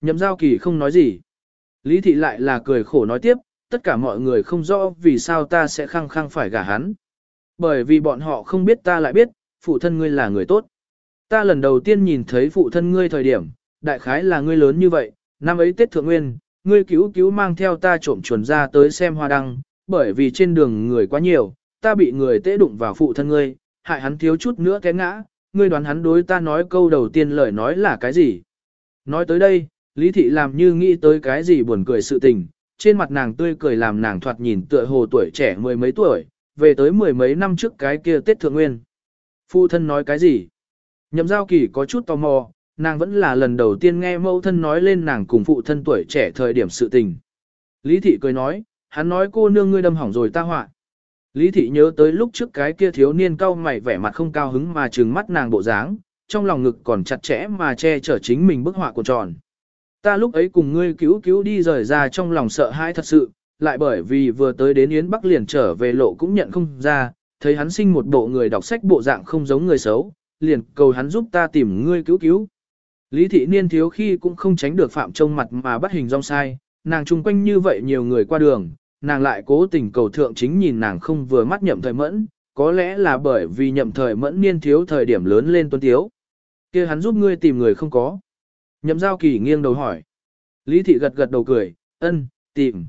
Nhậm giao kỳ không nói gì. Lý thị lại là cười khổ nói tiếp, tất cả mọi người không rõ vì sao ta sẽ khăng khăng phải gả hắn. Bởi vì bọn họ không biết ta lại biết, phụ thân ngươi là người tốt. Ta lần đầu tiên nhìn thấy phụ thân ngươi thời điểm, đại khái là ngươi lớn như vậy, năm ấy Tết Thượng Nguyên, ngươi cứu cứu mang theo ta trộm chuồn ra tới xem hoa đăng, bởi vì trên đường người quá nhiều, ta bị người tễ đụng vào phụ thân ngươi, hại hắn thiếu chút nữa té ngã, ngươi đoán hắn đối ta nói câu đầu tiên lời nói là cái gì. Nói tới đây, Lý Thị làm như nghĩ tới cái gì buồn cười sự tình, trên mặt nàng tươi cười làm nàng thoạt nhìn tựa hồ tuổi trẻ mười mấy tuổi, về tới mười mấy năm trước cái kia Tết Thượng Nguyên. Phụ thân nói cái gì? Nhậm giao kỳ có chút tò mò, nàng vẫn là lần đầu tiên nghe mẫu thân nói lên nàng cùng phụ thân tuổi trẻ thời điểm sự tình. Lý thị cười nói, hắn nói cô nương ngươi đâm hỏng rồi ta họa. Lý thị nhớ tới lúc trước cái kia thiếu niên cao mày vẻ mặt không cao hứng mà trừng mắt nàng bộ dáng, trong lòng ngực còn chặt chẽ mà che chở chính mình bức họa của tròn. Ta lúc ấy cùng ngươi cứu cứu đi rời ra trong lòng sợ hãi thật sự, lại bởi vì vừa tới đến Yến Bắc liền trở về lộ cũng nhận không ra, thấy hắn sinh một bộ người đọc sách bộ dạng không giống người xấu, liền cầu hắn giúp ta tìm ngươi cứu cứu. Lý thị niên thiếu khi cũng không tránh được phạm trông mặt mà bắt hình rong sai, nàng chung quanh như vậy nhiều người qua đường, nàng lại cố tình cầu thượng chính nhìn nàng không vừa mắt nhậm thời mẫn, có lẽ là bởi vì nhậm thời mẫn niên thiếu thời điểm lớn lên tuân tiếu. kia hắn giúp ngươi tìm người không có. Nhậm giao kỳ nghiêng đầu hỏi. Lý thị gật gật đầu cười, ân, tìm.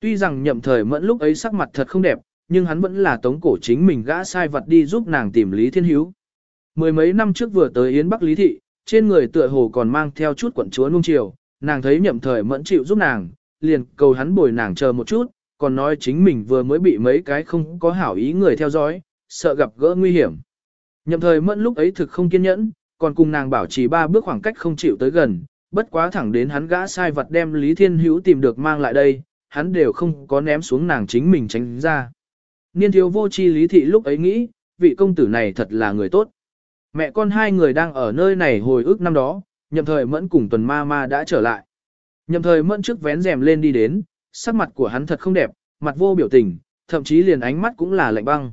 Tuy rằng nhậm thời mẫn lúc ấy sắc mặt thật không đẹp, nhưng hắn vẫn là tống cổ chính mình gã sai vật đi giúp nàng tìm Lý Thiên Hiếu. Mười mấy năm trước vừa tới Yến Bắc Lý Thị, trên người tựa hồ còn mang theo chút quận chúa nung chiều, nàng thấy nhậm thời mẫn chịu giúp nàng, liền cầu hắn bồi nàng chờ một chút, còn nói chính mình vừa mới bị mấy cái không có hảo ý người theo dõi, sợ gặp gỡ nguy hiểm. Nhậm thời mẫn lúc ấy thực không kiên nhẫn, còn cùng nàng bảo trì ba bước khoảng cách không chịu tới gần, bất quá thẳng đến hắn gã sai vật đem Lý Thiên Hữu tìm được mang lại đây, hắn đều không có ném xuống nàng chính mình tránh ra. Niên thiếu vô chi Lý Thị lúc ấy nghĩ, vị công tử này thật là người tốt. Mẹ con hai người đang ở nơi này hồi ức năm đó, nhậm thời mẫn cùng tuần ma ma đã trở lại. Nhậm thời mẫn trước vén rèm lên đi đến, sắc mặt của hắn thật không đẹp, mặt vô biểu tình, thậm chí liền ánh mắt cũng là lạnh băng.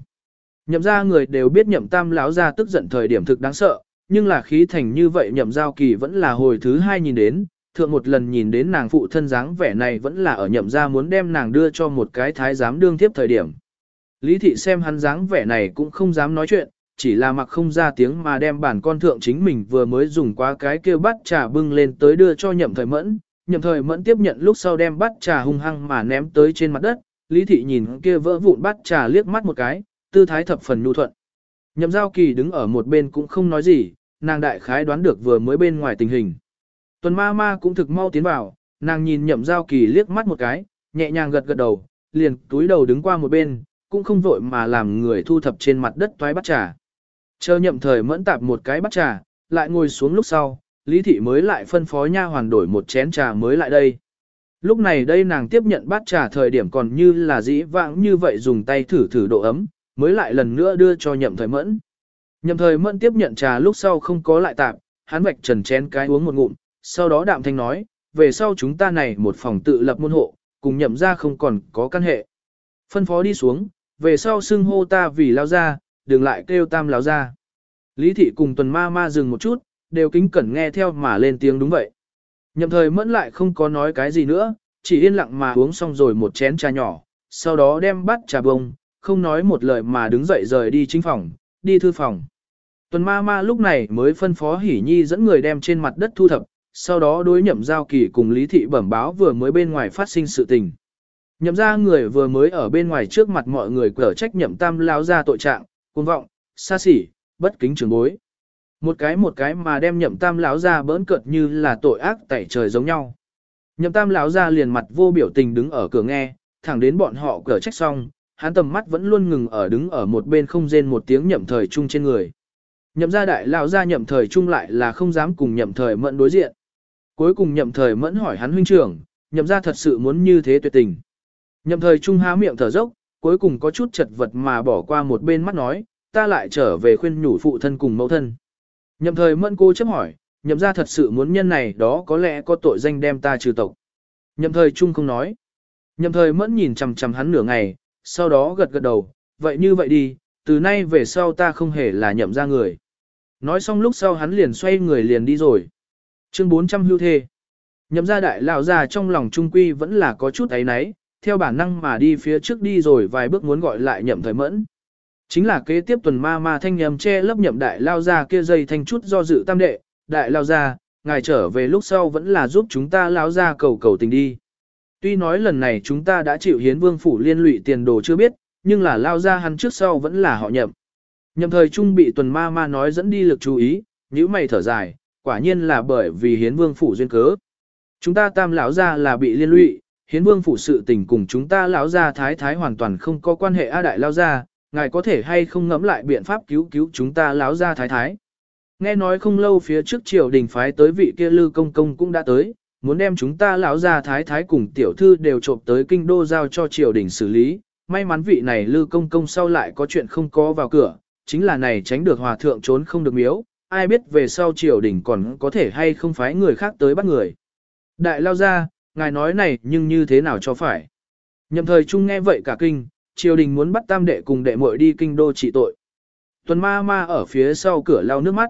Nhậm ra người đều biết nhậm tam láo ra tức giận thời điểm thực đáng sợ, nhưng là khí thành như vậy nhậm giao kỳ vẫn là hồi thứ hai nhìn đến, thượng một lần nhìn đến nàng phụ thân dáng vẻ này vẫn là ở nhậm ra muốn đem nàng đưa cho một cái thái giám đương tiếp thời điểm. Lý thị xem hắn dáng vẻ này cũng không dám nói chuyện, chỉ là mặc không ra tiếng mà đem bản con thượng chính mình vừa mới dùng qua cái kia bắt trà bưng lên tới đưa cho nhậm thời mẫn. Nhậm thời mẫn tiếp nhận lúc sau đem bắt trà hung hăng mà ném tới trên mặt đất, lý thị nhìn kia vỡ vụn bát trà liếc mắt một cái, tư thái thập phần nhu thuận. Nhậm giao kỳ đứng ở một bên cũng không nói gì, nàng đại khái đoán được vừa mới bên ngoài tình hình. Tuần ma ma cũng thực mau tiến vào, nàng nhìn nhậm giao kỳ liếc mắt một cái, nhẹ nhàng gật gật đầu, liền túi đầu đứng qua một bên, cũng không vội mà làm người thu thập trên mặt đất toái bắt trà. Chờ nhậm thời mẫn tạp một cái bắt trà, lại ngồi xuống lúc sau, Lý Thị mới lại phân phó nha hoàn đổi một chén trà mới lại đây. Lúc này đây nàng tiếp nhận bát trà thời điểm còn như là dĩ vãng như vậy dùng tay thử thử độ ấm, mới lại lần nữa đưa cho nhậm thời mẫn. Nhậm thời mẫn tiếp nhận trà lúc sau không có lại tạp, hắn vạch trần chén cái uống một ngụm, sau đó đạm thanh nói, về sau chúng ta này một phòng tự lập môn hộ, cùng nhậm ra không còn có căn hệ. Phân phó đi xuống, về sau xưng hô ta vì lao ra, đừng lại kêu tam láo ra. Lý thị cùng tuần ma ma dừng một chút, đều kính cẩn nghe theo mà lên tiếng đúng vậy. Nhậm thời mẫn lại không có nói cái gì nữa, chỉ yên lặng mà uống xong rồi một chén trà nhỏ, sau đó đem bắt trà bông, không nói một lời mà đứng dậy rời đi chính phòng, đi thư phòng. Tuần ma ma lúc này mới phân phó hỉ nhi dẫn người đem trên mặt đất thu thập, sau đó đối nhậm giao kỳ cùng lý thị bẩm báo vừa mới bên ngoài phát sinh sự tình. Nhậm ra người vừa mới ở bên ngoài trước mặt mọi người cở trách nhậm tam lao ra tội trạng, cuồng vọng, xa xỉ, bất kính trường bối. Một cái một cái mà đem nhậm tam lão ra bỡn cợt như là tội ác tẩy trời giống nhau. Nhậm tam lão ra liền mặt vô biểu tình đứng ở cửa nghe, thẳng đến bọn họ cở trách xong, hắn tầm mắt vẫn luôn ngừng ở đứng ở một bên không rên một tiếng nhậm thời trung trên người. Nhậm gia đại lão gia nhậm thời trung lại là không dám cùng nhậm thời mẫn đối diện. Cuối cùng nhậm thời mẫn hỏi hắn huynh trưởng, nhậm gia thật sự muốn như thế tuyệt tình. Nhậm thời trung há miệng thở dốc, cuối cùng có chút chật vật mà bỏ qua một bên mắt nói, ta lại trở về khuyên nhủ phụ thân cùng mẫu thân. Nhậm thời mẫn cô chấp hỏi, nhậm gia thật sự muốn nhân này đó có lẽ có tội danh đem ta trừ tộc. Nhậm thời trung không nói. Nhậm thời mẫn nhìn chằm chằm hắn nửa ngày, sau đó gật gật đầu, vậy như vậy đi, từ nay về sau ta không hề là nhậm ra người. Nói xong lúc sau hắn liền xoay người liền đi rồi. Chương 400 hưu thê. Nhậm ra đại lão già trong lòng trung quy vẫn là có chút ấy náy, theo bản năng mà đi phía trước đi rồi vài bước muốn gọi lại nhậm thời mẫn. Chính là kế tiếp tuần ma ma thanh nhầm che lấp nhậm đại lao ra kia dây thanh chút do dự tam đệ, đại lao ra, ngài trở về lúc sau vẫn là giúp chúng ta lao ra cầu cầu tình đi. Tuy nói lần này chúng ta đã chịu hiến vương phủ liên lụy tiền đồ chưa biết, nhưng là lao ra hắn trước sau vẫn là họ nhậm. Nhậm thời trung bị tuần ma ma nói dẫn đi lực chú ý, nhíu mày thở dài, quả nhiên là bởi vì hiến vương phủ duyên cớ. Chúng ta tam lão ra là bị liên lụy, hiến vương phủ sự tình cùng chúng ta lão ra thái thái hoàn toàn không có quan hệ a đại lao ra, ngài có thể hay không ngẫm lại biện pháp cứu cứu chúng ta lão ra thái thái. Nghe nói không lâu phía trước triều đình phái tới vị kia lư công công cũng đã tới, muốn đem chúng ta lão gia thái thái cùng tiểu thư đều trộm tới kinh đô giao cho triều đình xử lý. May mắn vị này lư công công sau lại có chuyện không có vào cửa, chính là này tránh được hòa thượng trốn không được miếu, ai biết về sau triều đình còn có thể hay không phái người khác tới bắt người. Đại lao ra, ngài nói này nhưng như thế nào cho phải. Nhậm thời trung nghe vậy cả kinh, triều đình muốn bắt tam đệ cùng đệ muội đi kinh đô trị tội. Tuần ma ma ở phía sau cửa lau nước mắt.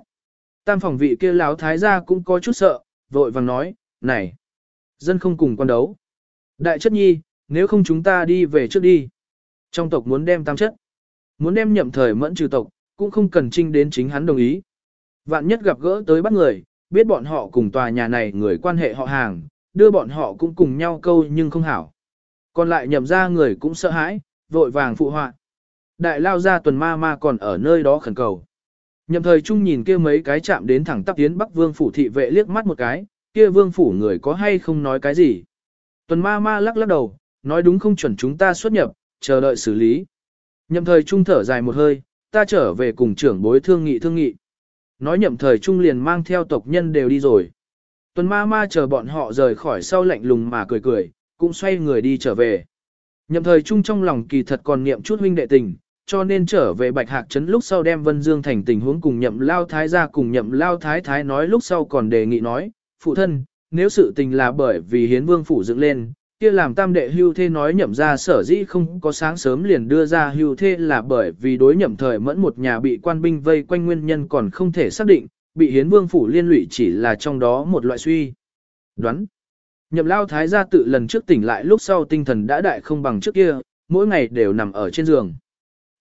Tam phòng vị kia lão thái gia cũng có chút sợ, vội vàng nói, này, dân không cùng quan đấu. Đại chất nhi, nếu không chúng ta đi về trước đi. Trong tộc muốn đem tam chất, muốn đem nhậm thời mẫn trừ tộc, cũng không cần trinh đến chính hắn đồng ý. Vạn nhất gặp gỡ tới bắt người, biết bọn họ cùng tòa nhà này người quan hệ họ hàng, đưa bọn họ cũng cùng nhau câu nhưng không hảo. Còn lại nhậm ra người cũng sợ hãi, vội vàng phụ họa. Đại lao ra tuần ma ma còn ở nơi đó khẩn cầu. Nhậm thời trung nhìn kia mấy cái chạm đến thẳng tắp tiến Bắc Vương phủ thị vệ liếc mắt một cái, kia Vương phủ người có hay không nói cái gì. Tuần ma ma lắc lắc đầu, nói đúng không chuẩn chúng ta xuất nhập, chờ đợi xử lý. Nhậm thời trung thở dài một hơi, ta trở về cùng trưởng bối thương nghị thương nghị. Nói nhậm thời trung liền mang theo tộc nhân đều đi rồi. Tuần ma ma chờ bọn họ rời khỏi sau lạnh lùng mà cười cười, cũng xoay người đi trở về. Nhậm thời trung trong lòng kỳ thật còn niệm chút huynh đệ tình, cho nên trở về Bạch Hạc Trấn lúc sau đem Vân Dương thành tình huống cùng nhậm lao thái ra cùng nhậm lao thái thái nói lúc sau còn đề nghị nói, phụ thân, nếu sự tình là bởi vì hiến vương phủ dựng lên, kia làm tam đệ hưu thê nói nhậm ra sở dĩ không có sáng sớm liền đưa ra hưu thê là bởi vì đối nhậm thời mẫn một nhà bị quan binh vây quanh nguyên nhân còn không thể xác định, bị hiến vương phủ liên lụy chỉ là trong đó một loại suy. Đoán Nhậm lao thái gia tự lần trước tỉnh lại lúc sau tinh thần đã đại không bằng trước kia, mỗi ngày đều nằm ở trên giường.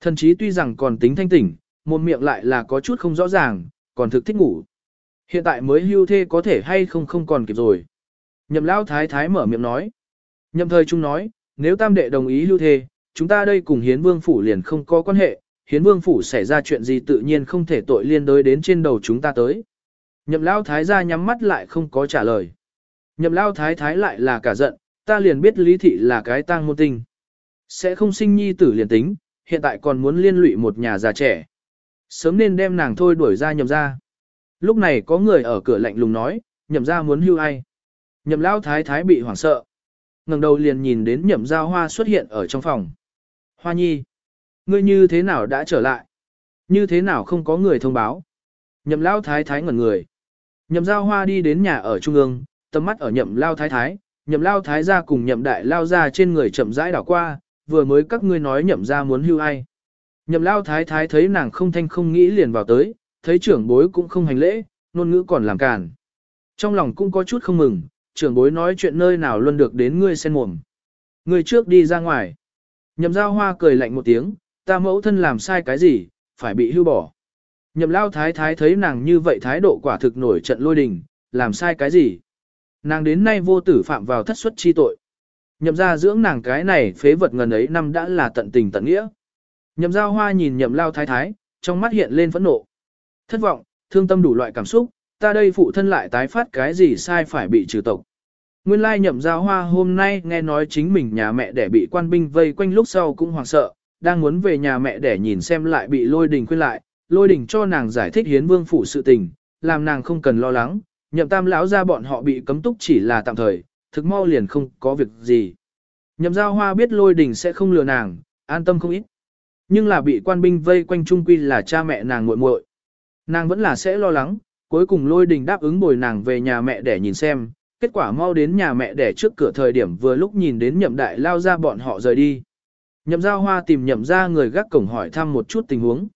Thần chí tuy rằng còn tính thanh tỉnh, một miệng lại là có chút không rõ ràng, còn thực thích ngủ. Hiện tại mới hưu thê có thể hay không không còn kịp rồi. Nhậm lao thái thái mở miệng nói. Nhậm thời trung nói, nếu tam đệ đồng ý hưu thê, chúng ta đây cùng hiến vương phủ liền không có quan hệ, hiến vương phủ xảy ra chuyện gì tự nhiên không thể tội liên đối đến trên đầu chúng ta tới. Nhậm lao thái gia nhắm mắt lại không có trả lời. Nhậm lao thái thái lại là cả giận, ta liền biết lý thị là cái tang môn tinh. Sẽ không sinh nhi tử liền tính, hiện tại còn muốn liên lụy một nhà già trẻ. Sớm nên đem nàng thôi đuổi ra nhậm ra. Lúc này có người ở cửa lạnh lùng nói, nhậm ra muốn hưu ai. Nhậm lao thái thái bị hoảng sợ. ngẩng đầu liền nhìn đến nhậm ra hoa xuất hiện ở trong phòng. Hoa nhi. Ngươi như thế nào đã trở lại? Như thế nào không có người thông báo? Nhậm lao thái thái ngẩn người. Nhậm giao hoa đi đến nhà ở trung ương, tầm mắt ở nhậm lao thái thái, nhậm lao thái ra cùng nhậm đại lao ra trên người chậm rãi đảo qua, vừa mới các ngươi nói nhậm ra muốn hưu ai. Nhậm lao thái thái thấy nàng không thanh không nghĩ liền vào tới, thấy trưởng bối cũng không hành lễ, ngôn ngữ còn làm càn. Trong lòng cũng có chút không mừng, trưởng bối nói chuyện nơi nào luôn được đến ngươi sen mồm. Ngươi trước đi ra ngoài. Nhậm giao hoa cười lạnh một tiếng, ta mẫu thân làm sai cái gì, phải bị hưu bỏ. Nhậm lao thái thái thấy nàng như vậy thái độ quả thực nổi trận lôi đình, làm sai cái gì. Nàng đến nay vô tử phạm vào thất suất chi tội. Nhậm ra dưỡng nàng cái này phế vật ngần ấy năm đã là tận tình tận nghĩa. Nhậm giao hoa nhìn nhậm lao thái thái, trong mắt hiện lên phẫn nộ. Thất vọng, thương tâm đủ loại cảm xúc, ta đây phụ thân lại tái phát cái gì sai phải bị trừ tộc. Nguyên lai nhậm giao hoa hôm nay nghe nói chính mình nhà mẹ đẻ bị quan binh vây quanh lúc sau cũng hoảng sợ, đang muốn về nhà mẹ để nhìn xem lại bị lôi đình khuyên lại, lôi đình cho nàng giải thích hiến vương phủ sự tình, làm nàng không cần lo lắng, nhậm tam lão ra bọn họ bị cấm túc chỉ là tạm thời, thực mau liền không có việc gì. Nhậm giao hoa biết lôi đình sẽ không lừa nàng, an tâm không ít. Nhưng là bị quan binh vây quanh trung quy là cha mẹ nàng muội muội. Nàng vẫn là sẽ lo lắng, cuối cùng lôi đình đáp ứng bồi nàng về nhà mẹ để nhìn xem, kết quả mau đến nhà mẹ để trước cửa thời điểm vừa lúc nhìn đến nhậm đại lao ra bọn họ rời đi. Nhậm giao hoa tìm nhậm ra người gác cổng hỏi thăm một chút tình huống.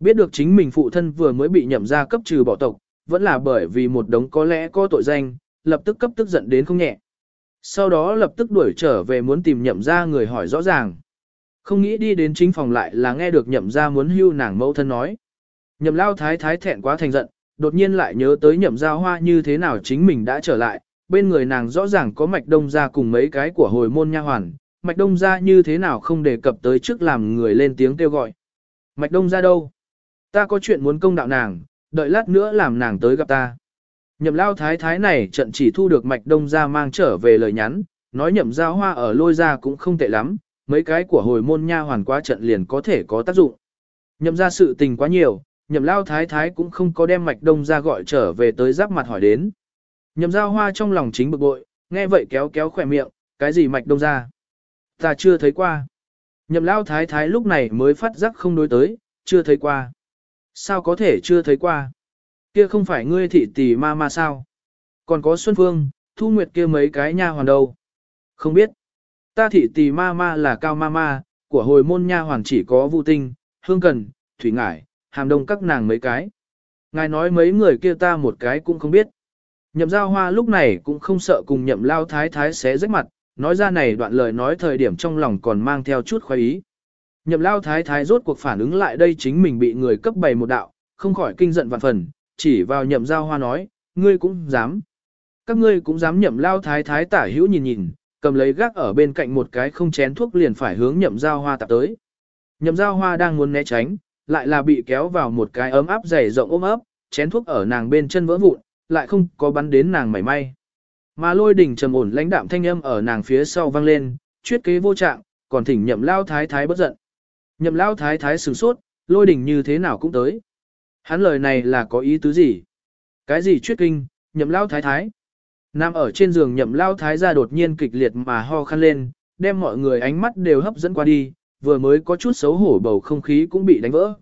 Biết được chính mình phụ thân vừa mới bị nhậm ra cấp trừ bỏ tộc, vẫn là bởi vì một đống có lẽ có tội danh, lập tức cấp tức giận đến không nhẹ. Sau đó lập tức đuổi trở về muốn tìm nhậm ra người hỏi rõ ràng. Không nghĩ đi đến chính phòng lại là nghe được nhậm ra muốn hưu nàng mẫu thân nói. Nhậm lao thái thái thẹn quá thành giận, đột nhiên lại nhớ tới nhậm giao hoa như thế nào chính mình đã trở lại, bên người nàng rõ ràng có mạch đông ra cùng mấy cái của hồi môn nha hoàn, mạch đông ra như thế nào không đề cập tới trước làm người lên tiếng kêu gọi. Mạch đông ra đâu? Ta có chuyện muốn công đạo nàng, đợi lát nữa làm nàng tới gặp ta. Nhậm lao thái thái này trận chỉ thu được mạch đông ra mang trở về lời nhắn, nói nhậm giao hoa ở lôi ra cũng không tệ lắm, mấy cái của hồi môn nha hoàn quá trận liền có thể có tác dụng. Nhậm ra sự tình quá nhiều, nhậm lao thái thái cũng không có đem mạch đông ra gọi trở về tới giáp mặt hỏi đến. Nhậm giao hoa trong lòng chính bực bội, nghe vậy kéo kéo khỏe miệng, cái gì mạch đông ra. Ta chưa thấy qua. Nhậm lao thái thái lúc này mới phát giác không đối tới, chưa thấy qua. Sao có thể chưa thấy qua? Kia không phải ngươi thị tỷ ma ma sao? Còn có Xuân Phương, Thu Nguyệt kia mấy cái nha hoàn đâu? Không biết. Ta thị tỷ ma ma là cao ma ma, của hồi môn nha hoàn chỉ có Vu Tinh, Hương Cần, Thủy Ngải, Hàm Đông các nàng mấy cái. Ngài nói mấy người kia ta một cái cũng không biết. Nhậm giao hoa lúc này cũng không sợ cùng nhậm lao thái thái xé rách mặt, nói ra này đoạn lời nói thời điểm trong lòng còn mang theo chút khoái ý. Nhậm lao thái thái rốt cuộc phản ứng lại đây chính mình bị người cấp bày một đạo, không khỏi kinh giận vạn phần, chỉ vào nhậm giao hoa nói, ngươi cũng dám. Các ngươi cũng dám nhậm lao thái thái tả hữu nhìn nhìn, cầm lấy gác ở bên cạnh một cái không chén thuốc liền phải hướng nhậm giao hoa tạp tới. Nhậm giao hoa đang muốn né tránh, lại là bị kéo vào một cái ấm áp dày rộng ôm ấp, chén thuốc ở nàng bên chân vỡ vụn, lại không có bắn đến nàng mảy may. Mà lôi đỉnh trầm ổn lãnh đạm thanh âm ở nàng phía sau vang lên, chuyết kế vô trạng, còn thỉnh nhậm lao thái thái bất giận. Nhậm lao thái thái sửng sốt, lôi đỉnh như thế nào cũng tới. Hắn lời này là có ý tứ gì? Cái gì chuyết kinh, nhậm lao thái thái? Nam ở trên giường nhậm lao thái ra đột nhiên kịch liệt mà ho khăn lên, đem mọi người ánh mắt đều hấp dẫn qua đi, vừa mới có chút xấu hổ bầu không khí cũng bị đánh vỡ.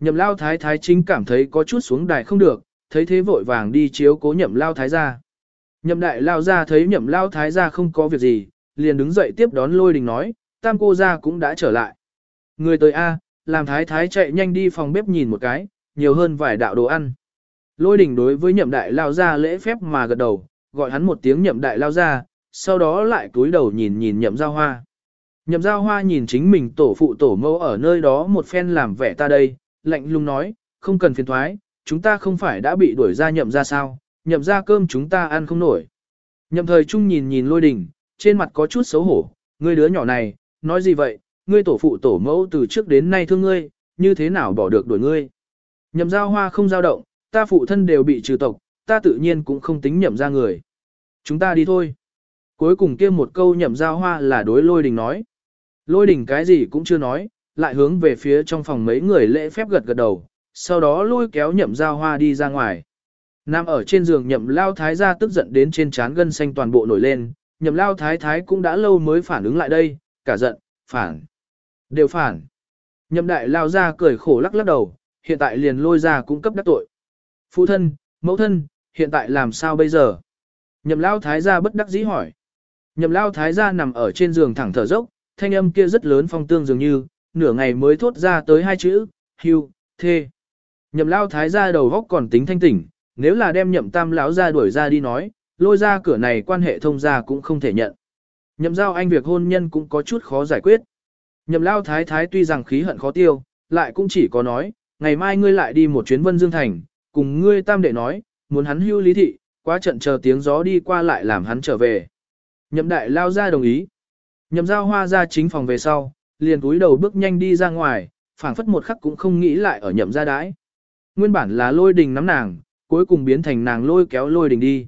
Nhậm lao thái thái chính cảm thấy có chút xuống đài không được, thấy thế vội vàng đi chiếu cố nhậm lao thái ra. Nhậm đại lao ra thấy nhậm lao thái ra không có việc gì, liền đứng dậy tiếp đón lôi đình nói, tam cô ra cũng đã trở lại. Người tới A, làm thái thái chạy nhanh đi phòng bếp nhìn một cái, nhiều hơn vài đạo đồ ăn. Lôi đình đối với nhậm đại lao ra lễ phép mà gật đầu, gọi hắn một tiếng nhậm đại lao ra, sau đó lại cúi đầu nhìn nhìn nhậm giao hoa. Nhậm giao hoa nhìn chính mình tổ phụ tổ mẫu ở nơi đó một phen làm vẻ ta đây, lạnh lùng nói, không cần phiền thoái, chúng ta không phải đã bị đuổi ra nhậm ra sao, nhậm ra cơm chúng ta ăn không nổi. Nhậm thời trung nhìn nhìn lôi đình, trên mặt có chút xấu hổ, ngươi đứa nhỏ này, nói gì vậy, ngươi tổ phụ tổ mẫu từ trước đến nay thương ngươi, như thế nào bỏ được đuổi ngươi. Nhậm giao hoa không giao động, ta phụ thân đều bị trừ tộc, ta tự nhiên cũng không tính nhậm ra người. Chúng ta đi thôi. Cuối cùng kia một câu nhậm giao hoa là đối lôi đình nói. Lôi đình cái gì cũng chưa nói, lại hướng về phía trong phòng mấy người lễ phép gật gật đầu, sau đó lôi kéo nhậm giao hoa đi ra ngoài. Nam ở trên giường nhậm lao thái ra tức giận đến trên trán gân xanh toàn bộ nổi lên, nhậm lao thái thái cũng đã lâu mới phản ứng lại đây, cả giận, phản, đều phản. Nhậm đại lao ra cười khổ lắc lắc đầu, hiện tại liền lôi ra cũng cấp đắc tội. Phụ thân, mẫu thân, hiện tại làm sao bây giờ? Nhậm lao thái gia bất đắc dĩ hỏi. Nhậm lao thái gia nằm ở trên giường thẳng thở dốc, thanh âm kia rất lớn phong tương dường như, nửa ngày mới thốt ra tới hai chữ, hưu, thê. Nhậm lao thái gia đầu góc còn tính thanh tỉnh, nếu là đem nhậm tam lão ra đuổi ra đi nói, lôi ra cửa này quan hệ thông gia cũng không thể nhận. Nhậm giao anh việc hôn nhân cũng có chút khó giải quyết. Nhậm lao thái thái tuy rằng khí hận khó tiêu, lại cũng chỉ có nói, ngày mai ngươi lại đi một chuyến vân dương thành, cùng ngươi tam đệ nói, muốn hắn hưu lý thị, quá trận chờ tiếng gió đi qua lại làm hắn trở về. Nhậm đại lao ra đồng ý. Nhậm giao hoa ra chính phòng về sau, liền túi đầu bước nhanh đi ra ngoài, phảng phất một khắc cũng không nghĩ lại ở nhậm gia đái. Nguyên bản là lôi đình nắm nàng, cuối cùng biến thành nàng lôi kéo lôi đình đi.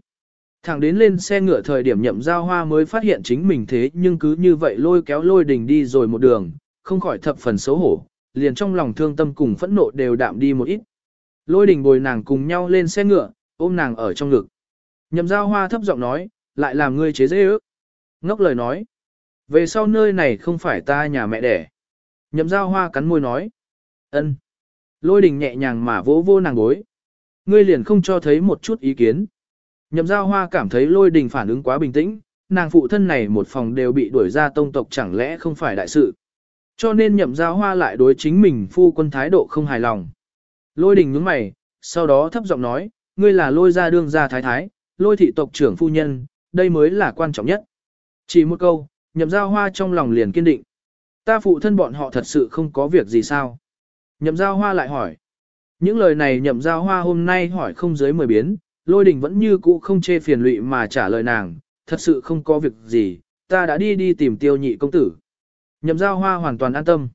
Thẳng đến lên xe ngựa thời điểm nhậm giao hoa mới phát hiện chính mình thế nhưng cứ như vậy lôi kéo lôi đình đi rồi một đường, không khỏi thập phần xấu hổ, liền trong lòng thương tâm cùng phẫn nộ đều đạm đi một ít. Lôi đình bồi nàng cùng nhau lên xe ngựa, ôm nàng ở trong ngực. Nhậm giao hoa thấp giọng nói, lại làm ngươi chế dễ ước. Ngốc lời nói. Về sau nơi này không phải ta nhà mẹ đẻ. Nhậm giao hoa cắn môi nói. ân. Lôi đình nhẹ nhàng mà vỗ vô nàng gối. Ngươi liền không cho thấy một chút ý kiến. Nhậm giao hoa cảm thấy lôi đình phản ứng quá bình tĩnh, nàng phụ thân này một phòng đều bị đuổi ra tông tộc chẳng lẽ không phải đại sự. Cho nên nhậm giao hoa lại đối chính mình phu quân thái độ không hài lòng. Lôi đình nhướng mày, sau đó thấp giọng nói, ngươi là lôi ra đương gia thái thái, lôi thị tộc trưởng phu nhân, đây mới là quan trọng nhất. Chỉ một câu, nhậm giao hoa trong lòng liền kiên định. Ta phụ thân bọn họ thật sự không có việc gì sao? Nhậm giao hoa lại hỏi. Những lời này nhậm giao hoa hôm nay hỏi không dưới 10 biến, lôi đình vẫn như cũ không chê phiền lụy mà trả lời nàng, thật sự không có việc gì, ta đã đi đi tìm tiêu nhị công tử. Nhậm giao hoa hoàn toàn an tâm.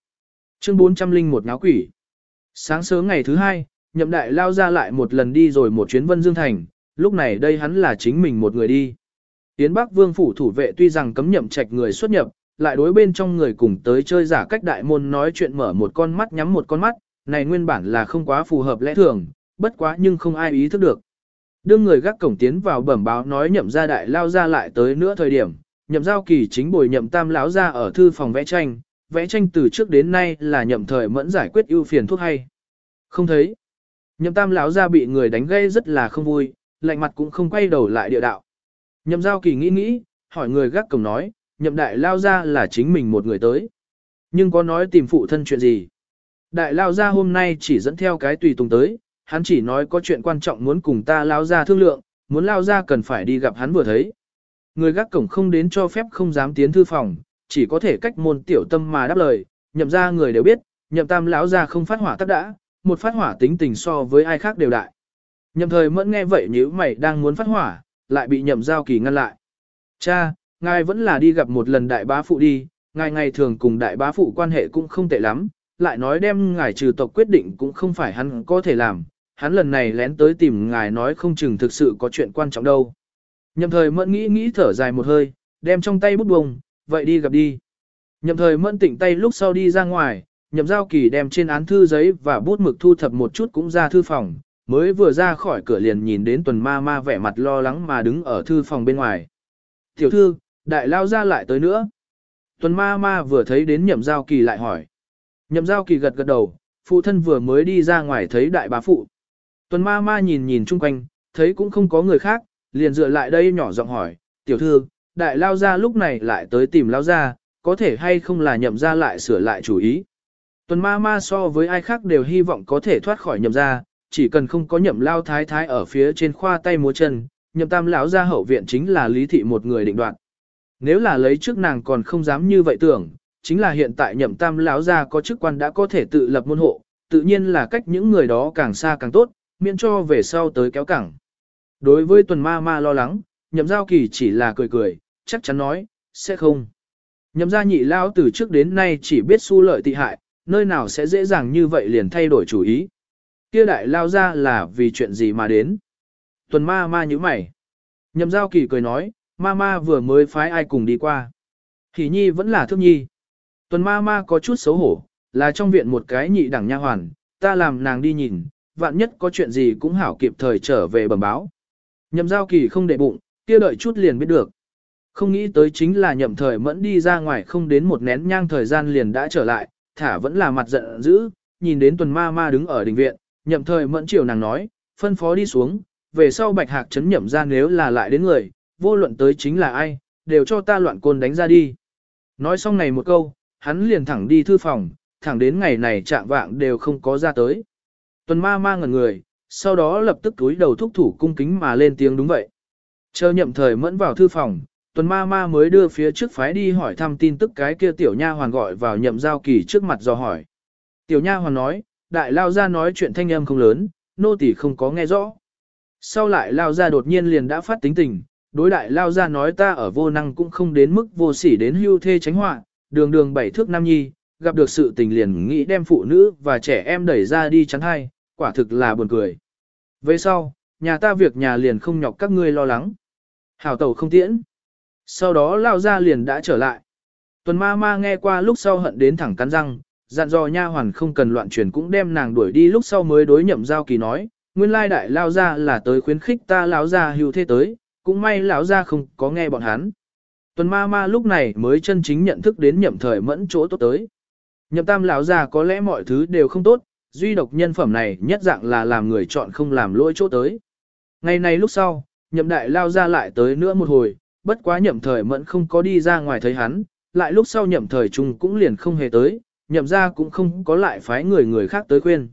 Chương 401 ngáo quỷ. Sáng sớm ngày thứ hai, nhậm đại lao ra lại một lần đi rồi một chuyến Vân Dương Thành, lúc này đây hắn là chính mình một người đi. Yến Bắc Vương phủ thủ vệ tuy rằng cấm nhậm trạch người xuất nhập, lại đối bên trong người cùng tới chơi giả cách đại môn nói chuyện mở một con mắt nhắm một con mắt, này nguyên bản là không quá phù hợp lẽ thường, bất quá nhưng không ai ý thức được. Đương người gác cổng tiến vào bẩm báo nói nhậm gia đại lao ra lại tới nữa thời điểm, nhậm giao kỳ chính bồi nhậm tam lão ra ở thư phòng vẽ tranh, vẽ tranh từ trước đến nay là nhậm thời mẫn giải quyết ưu phiền thuốc hay. Không thấy. Nhậm tam lão ra bị người đánh gây rất là không vui, lạnh mặt cũng không quay đầu lại địa đạo. Nhậm giao kỳ nghĩ nghĩ, hỏi người gác cổng nói, nhậm đại lao ra là chính mình một người tới. Nhưng có nói tìm phụ thân chuyện gì? Đại lao ra hôm nay chỉ dẫn theo cái tùy tùng tới, hắn chỉ nói có chuyện quan trọng muốn cùng ta lao ra thương lượng, muốn lao ra cần phải đi gặp hắn vừa thấy. Người gác cổng không đến cho phép không dám tiến thư phòng, chỉ có thể cách môn tiểu tâm mà đáp lời, nhậm ra người đều biết, nhậm tam lão ra không phát hỏa tắc đã, một phát hỏa tính tình so với ai khác đều đại. Nhậm thời mẫn nghe vậy nếu mày đang muốn phát hỏa, lại bị nhậm giao kỳ ngăn lại. Cha, ngài vẫn là đi gặp một lần đại bá phụ đi, ngài ngày thường cùng đại bá phụ quan hệ cũng không tệ lắm, lại nói đem ngài trừ tộc quyết định cũng không phải hắn có thể làm, hắn lần này lén tới tìm ngài nói không chừng thực sự có chuyện quan trọng đâu. Nhậm thời mẫn nghĩ nghĩ thở dài một hơi, đem trong tay bút bông, vậy đi gặp đi. Nhậm thời mẫn tỉnh tay lúc sau đi ra ngoài, nhậm giao kỳ đem trên án thư giấy và bút mực thu thập một chút cũng ra thư phòng, mới vừa ra khỏi cửa liền nhìn đến tuần ma ma vẻ mặt lo lắng mà đứng ở thư phòng bên ngoài. Tiểu thư, đại lao ra lại tới nữa. Tuần ma ma vừa thấy đến nhậm giao kỳ lại hỏi. Nhậm giao kỳ gật gật đầu, phụ thân vừa mới đi ra ngoài thấy đại bá phụ. Tuần ma ma nhìn nhìn chung quanh, thấy cũng không có người khác, liền dựa lại đây nhỏ giọng hỏi, tiểu thư, đại lao ra lúc này lại tới tìm lao ra, có thể hay không là nhậm ra lại sửa lại chủ ý. Tuần ma ma so với ai khác đều hy vọng có thể thoát khỏi nhậm ra, chỉ cần không có nhậm lao thái thái ở phía trên khoa tay múa chân, nhậm tam lão ra hậu viện chính là lý thị một người định đoạt. Nếu là lấy trước nàng còn không dám như vậy tưởng, chính là hiện tại nhậm tam lão ra có chức quan đã có thể tự lập môn hộ, tự nhiên là cách những người đó càng xa càng tốt, miễn cho về sau tới kéo cẳng. Đối với tuần ma ma lo lắng, nhậm giao kỳ chỉ là cười cười, chắc chắn nói, sẽ không. Nhậm gia nhị lao từ trước đến nay chỉ biết su lợi tị hại, nơi nào sẽ dễ dàng như vậy liền thay đổi chủ ý. Kia đại lao ra là vì chuyện gì mà đến. Tuần ma ma như mày. Nhậm giao kỳ cười nói, ma ma vừa mới phái ai cùng đi qua. Hỷ nhi vẫn là thương nhi. Tuần ma ma có chút xấu hổ, là trong viện một cái nhị đẳng nha hoàn, ta làm nàng đi nhìn, vạn nhất có chuyện gì cũng hảo kịp thời trở về bẩm báo. Nhậm giao kỳ không để bụng, kia đợi chút liền biết được. Không nghĩ tới chính là nhậm thời mẫn đi ra ngoài không đến một nén nhang thời gian liền đã trở lại, thả vẫn là mặt giận dữ, nhìn đến tuần ma ma đứng ở đình viện, nhậm thời mẫn chiều nàng nói, phân phó đi xuống, về sau bạch hạc chấn nhậm ra nếu là lại đến người, vô luận tới chính là ai, đều cho ta loạn côn đánh ra đi. Nói xong này một câu, hắn liền thẳng đi thư phòng, thẳng đến ngày này trạng vạng đều không có ra tới. Tuần ma ma ngẩn người, sau đó lập tức túi đầu thúc thủ cung kính mà lên tiếng đúng vậy. Chờ nhậm thời mẫn vào thư phòng, tuần ma ma mới đưa phía trước phái đi hỏi thăm tin tức cái kia tiểu nha hoàn gọi vào nhậm giao kỳ trước mặt do hỏi. Tiểu nha hoàn nói, đại lao ra nói chuyện thanh âm không lớn, nô tỳ không có nghe rõ. Sau lại lao ra đột nhiên liền đã phát tính tình, đối đại lao ra nói ta ở vô năng cũng không đến mức vô sỉ đến hưu thê tránh họa, đường đường bảy thước nam nhi, gặp được sự tình liền nghĩ đem phụ nữ và trẻ em đẩy ra đi chắn hay, quả thực là buồn cười. Về sau, nhà ta việc nhà liền không nhọc các ngươi lo lắng. Hảo tàu không tiễn. Sau đó lao ra liền đã trở lại. Tuần ma ma nghe qua lúc sau hận đến thẳng cắn răng, dặn dò nha hoàn không cần loạn truyền cũng đem nàng đuổi đi lúc sau mới đối nhậm giao kỳ nói, nguyên lai đại lao ra là tới khuyến khích ta lão ra hưu thế tới, cũng may lão ra không có nghe bọn hắn. Tuần ma ma lúc này mới chân chính nhận thức đến nhậm thời mẫn chỗ tốt tới. Nhậm tam lão ra có lẽ mọi thứ đều không tốt, duy độc nhân phẩm này nhất dạng là làm người chọn không làm lỗi chỗ tới. Ngày này lúc sau, nhậm đại lao ra lại tới nữa một hồi, bất quá nhậm thời mẫn không có đi ra ngoài thấy hắn, lại lúc sau nhậm thời trung cũng liền không hề tới, nhậm ra cũng không có lại phái người người khác tới khuyên.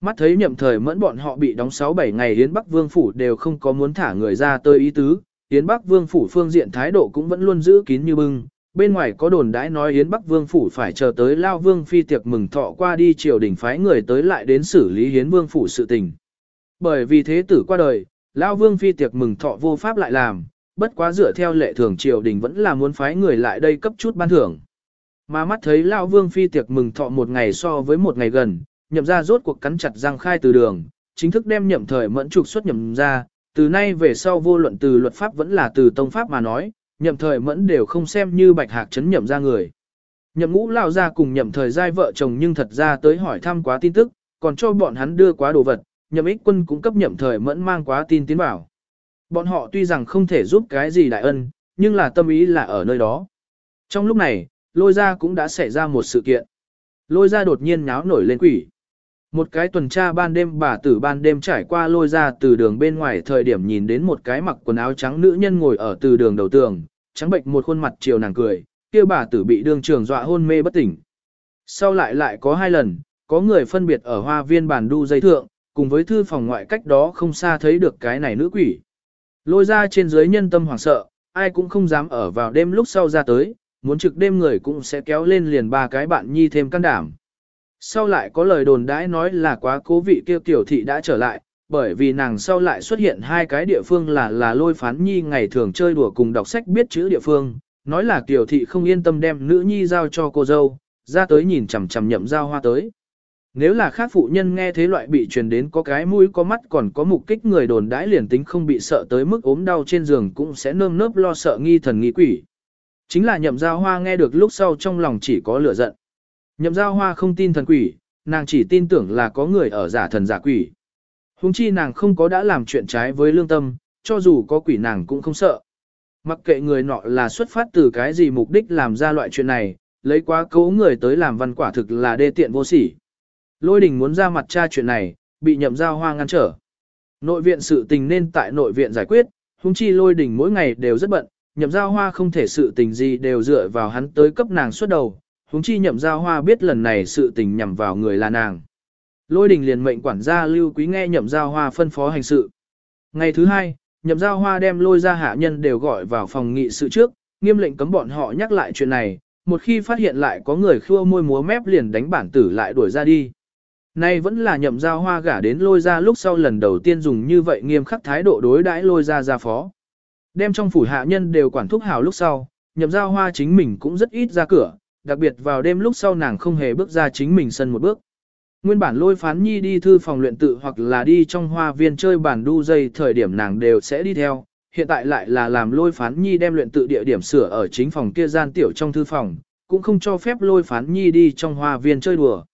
Mắt thấy nhậm thời mẫn bọn họ bị đóng 6-7 ngày Yến Bắc Vương Phủ đều không có muốn thả người ra tới ý tứ, Yến Bắc Vương Phủ phương diện thái độ cũng vẫn luôn giữ kín như bưng. Bên ngoài có đồn đãi nói Yến Bắc Vương Phủ phải chờ tới Lao Vương phi tiệc mừng thọ qua đi triều đình phái người tới lại đến xử lý Yến Vương Phủ sự tình. Bởi vì thế tử qua đời, Lao Vương phi tiệc mừng thọ vô pháp lại làm, bất quá dựa theo lệ thường triều đình vẫn là muốn phái người lại đây cấp chút ban thưởng. Mà mắt thấy lão Vương phi tiệc mừng thọ một ngày so với một ngày gần, nhậm ra rốt cuộc cắn chặt răng khai từ đường, chính thức đem nhậm thời mẫn trục xuất nhậm ra, từ nay về sau vô luận từ luật pháp vẫn là từ tông pháp mà nói, nhậm thời mẫn đều không xem như bạch hạc chấn nhậm ra người. Nhậm ngũ lao ra cùng nhậm thời giai vợ chồng nhưng thật ra tới hỏi thăm quá tin tức, còn cho bọn hắn đưa quá đồ vật, nhậm ích quân cũng cấp nhậm thời mẫn mang quá tin tiến bảo. Bọn họ tuy rằng không thể giúp cái gì đại ân, nhưng là tâm ý là ở nơi đó. Trong lúc này, lôi ra cũng đã xảy ra một sự kiện. Lôi ra đột nhiên nháo nổi lên quỷ. Một cái tuần tra ban đêm bà tử ban đêm trải qua lôi ra từ đường bên ngoài thời điểm nhìn đến một cái mặc quần áo trắng nữ nhân ngồi ở từ đường đầu tường, trắng bệnh một khuôn mặt chiều nàng cười, kia bà tử bị đương trường dọa hôn mê bất tỉnh. Sau lại lại có hai lần, có người phân biệt ở hoa viên bàn đu dây thượng, cùng với thư phòng ngoại cách đó không xa thấy được cái này nữ quỷ. Lôi ra trên dưới nhân tâm hoảng sợ, ai cũng không dám ở vào đêm lúc sau ra tới, muốn trực đêm người cũng sẽ kéo lên liền ba cái bạn nhi thêm can đảm. Sau lại có lời đồn đãi nói là quá cố vị kia tiểu thị đã trở lại, bởi vì nàng sau lại xuất hiện hai cái địa phương là là lôi phán nhi ngày thường chơi đùa cùng đọc sách biết chữ địa phương, nói là tiểu thị không yên tâm đem nữ nhi giao cho cô dâu, ra tới nhìn chằm chằm nhậm giao hoa tới. Nếu là khác phụ nhân nghe thế loại bị truyền đến có cái mũi có mắt còn có mục kích người đồn đãi liền tính không bị sợ tới mức ốm đau trên giường cũng sẽ nơm nớp lo sợ nghi thần nghi quỷ. Chính là nhậm giao hoa nghe được lúc sau trong lòng chỉ có lửa giận. Nhậm giao hoa không tin thần quỷ, nàng chỉ tin tưởng là có người ở giả thần giả quỷ. Hùng chi nàng không có đã làm chuyện trái với lương tâm, cho dù có quỷ nàng cũng không sợ. Mặc kệ người nọ là xuất phát từ cái gì mục đích làm ra loại chuyện này, lấy quá cấu người tới làm văn quả thực là đê tiện vô sỉ. Lôi đình muốn ra mặt tra chuyện này, bị nhậm giao hoa ngăn trở. Nội viện sự tình nên tại nội viện giải quyết, hùng chi lôi đình mỗi ngày đều rất bận, nhậm giao hoa không thể sự tình gì đều dựa vào hắn tới cấp nàng xuất đầu, huống chi nhậm giao hoa biết lần này sự tình nhằm vào người là nàng. Lôi đình liền mệnh quản gia lưu quý nghe nhậm giao hoa phân phó hành sự. Ngày thứ hai, nhậm giao hoa đem lôi ra hạ nhân đều gọi vào phòng nghị sự trước, nghiêm lệnh cấm bọn họ nhắc lại chuyện này, một khi phát hiện lại có người khua môi múa mép liền đánh bản tử lại đuổi ra đi. Nay vẫn là nhậm giao hoa gả đến lôi ra lúc sau lần đầu tiên dùng như vậy nghiêm khắc thái độ đối đãi lôi ra ra phó. Đem trong phủ hạ nhân đều quản thúc hào lúc sau, nhậm giao hoa chính mình cũng rất ít ra cửa, đặc biệt vào đêm lúc sau nàng không hề bước ra chính mình sân một bước. Nguyên bản lôi phán nhi đi thư phòng luyện tự hoặc là đi trong hoa viên chơi bản đu dây thời điểm nàng đều sẽ đi theo, hiện tại lại là làm lôi phán nhi đem luyện tự địa điểm sửa ở chính phòng kia gian tiểu trong thư phòng, cũng không cho phép lôi phán nhi đi trong hoa viên chơi đùa.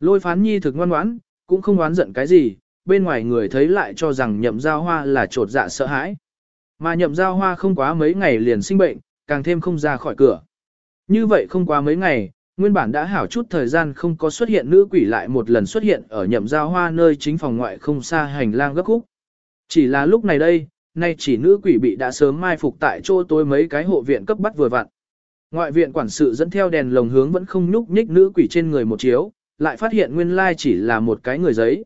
Lôi phán nhi thực ngoan ngoãn, cũng không oán giận cái gì, bên ngoài người thấy lại cho rằng nhậm giao hoa là trột dạ sợ hãi. Mà nhậm giao hoa không quá mấy ngày liền sinh bệnh, càng thêm không ra khỏi cửa. Như vậy không quá mấy ngày, nguyên bản đã hảo chút thời gian không có xuất hiện nữ quỷ lại một lần xuất hiện ở nhậm giao hoa nơi chính phòng ngoại không xa hành lang gấp khúc. Chỉ là lúc này đây, nay chỉ nữ quỷ bị đã sớm mai phục tại chỗ tối mấy cái hộ viện cấp bắt vừa vặn. Ngoại viện quản sự dẫn theo đèn lồng hướng vẫn không nhúc nhích nữ quỷ trên người một chiếu, lại phát hiện nguyên lai chỉ là một cái người giấy.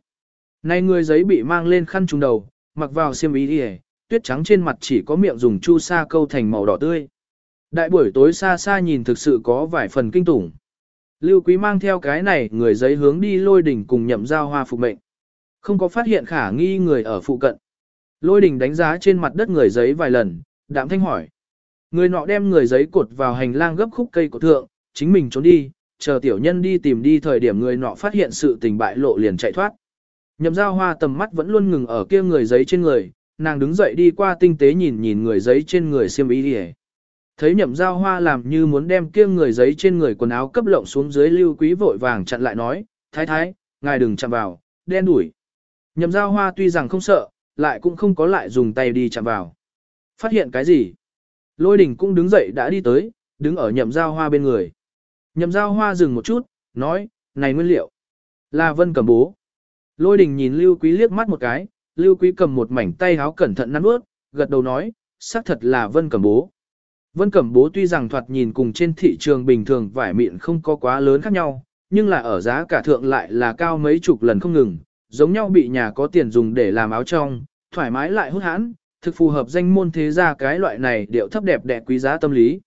Nay người giấy bị mang lên khăn trùng đầu, mặc vào xiêm y đi tuyết trắng trên mặt chỉ có miệng dùng chu sa câu thành màu đỏ tươi. Đại buổi tối xa xa nhìn thực sự có vài phần kinh tủng. Lưu Quý mang theo cái này người giấy hướng đi lôi đỉnh cùng nhậm giao hoa phục mệnh. Không có phát hiện khả nghi người ở phụ cận. Lôi đỉnh đánh giá trên mặt đất người giấy vài lần, đạm thanh hỏi. Người nọ đem người giấy cột vào hành lang gấp khúc cây của thượng, chính mình trốn đi, chờ tiểu nhân đi tìm đi thời điểm người nọ phát hiện sự tình bại lộ liền chạy thoát. Nhậm giao hoa tầm mắt vẫn luôn ngừng ở kia người giấy trên người, nàng đứng dậy đi qua tinh tế nhìn nhìn người giấy trên người xiêm y đi Thấy nhậm giao hoa làm như muốn đem kia người giấy trên người quần áo cấp lộng xuống dưới lưu quý vội vàng chặn lại nói, thái thái, ngài đừng chạm vào, đen đuổi. Nhậm giao hoa tuy rằng không sợ, lại cũng không có lại dùng tay đi chạm vào. Phát hiện cái gì? Lôi đình cũng đứng dậy đã đi tới, đứng ở nhậm giao hoa bên người. Nhậm giao hoa dừng một chút, nói, này nguyên liệu, là vân cầm bố. Lôi đình nhìn lưu quý liếc mắt một cái, lưu quý cầm một mảnh tay háo cẩn thận nắn ướt, gật đầu nói, xác thật là vân cẩm bố. Vân Cẩm Bố tuy rằng thoạt nhìn cùng trên thị trường bình thường vải mịn không có quá lớn khác nhau, nhưng là ở giá cả thượng lại là cao mấy chục lần không ngừng, giống nhau bị nhà có tiền dùng để làm áo trong, thoải mái lại hút hãn, thực phù hợp danh môn thế gia cái loại này điệu thấp đẹp đẽ quý giá tâm lý.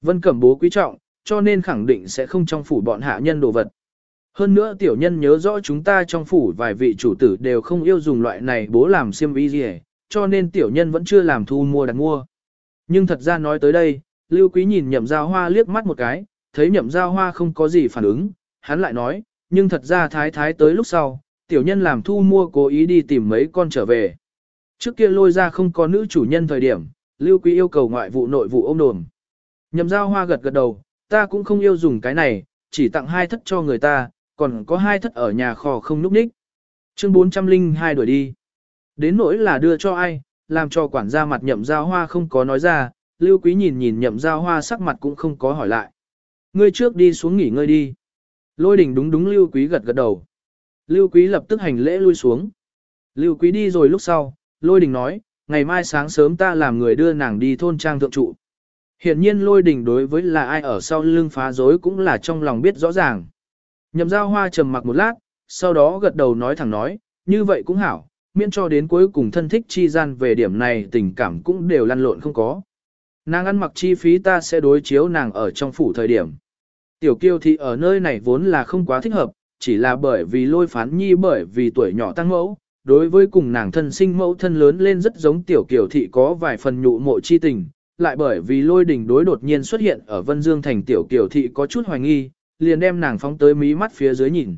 Vân Cẩm bố quý trọng, cho nên khẳng định sẽ không trong phủ bọn hạ nhân đồ vật. Hơn nữa tiểu nhân nhớ rõ chúng ta trong phủ vài vị chủ tử đều không yêu dùng loại này bố làm xiêm y gì cho nên tiểu nhân vẫn chưa làm thu mua đặt mua. Nhưng thật ra nói tới đây, Lưu Quý nhìn nhậm giao hoa liếc mắt một cái, thấy nhậm giao hoa không có gì phản ứng, hắn lại nói, nhưng thật ra thái thái tới lúc sau, tiểu nhân làm thu mua cố ý đi tìm mấy con trở về. Trước kia lôi ra không có nữ chủ nhân thời điểm, Lưu Quý yêu cầu ngoại vụ nội vụ ôm đồm. Nhậm giao hoa gật gật đầu, ta cũng không yêu dùng cái này, chỉ tặng hai thất cho người ta, còn có hai thất ở nhà kho không núp ních. Chương 402 đuổi đi. Đến nỗi là đưa cho ai, làm cho quản gia mặt nhậm giao hoa không có nói ra, Lưu Quý nhìn nhìn nhậm giao hoa sắc mặt cũng không có hỏi lại. Ngươi trước đi xuống nghỉ ngơi đi. Lôi đỉnh đúng đúng Lưu Quý gật gật đầu. Lưu Quý lập tức hành lễ lui xuống. Lưu Quý đi rồi lúc sau, Lôi đỉnh nói, ngày mai sáng sớm ta làm người đưa nàng đi thôn trang thượng trụ. Hiện nhiên Lôi đỉnh đối với là ai ở sau lưng phá rối cũng là trong lòng biết rõ ràng. Nhậm giao hoa trầm mặc một lát, sau đó gật đầu nói thẳng nói, như vậy cũng hảo, miễn cho đến cuối cùng thân thích chi gian về điểm này tình cảm cũng đều lăn lộn không có. Nàng ăn mặc chi phí ta sẽ đối chiếu nàng ở trong phủ thời điểm. Tiểu kiêu thị ở nơi này vốn là không quá thích hợp, chỉ là bởi vì lôi phán nhi bởi vì tuổi nhỏ tăng mẫu, đối với cùng nàng thân sinh mẫu thân lớn lên rất giống tiểu kiều thị có vài phần nhụ mộ chi tình, lại bởi vì lôi đình đối đột nhiên xuất hiện ở Vân Dương thành tiểu kiều thị có chút hoài nghi, liền đem nàng phóng tới mí mắt phía dưới nhìn.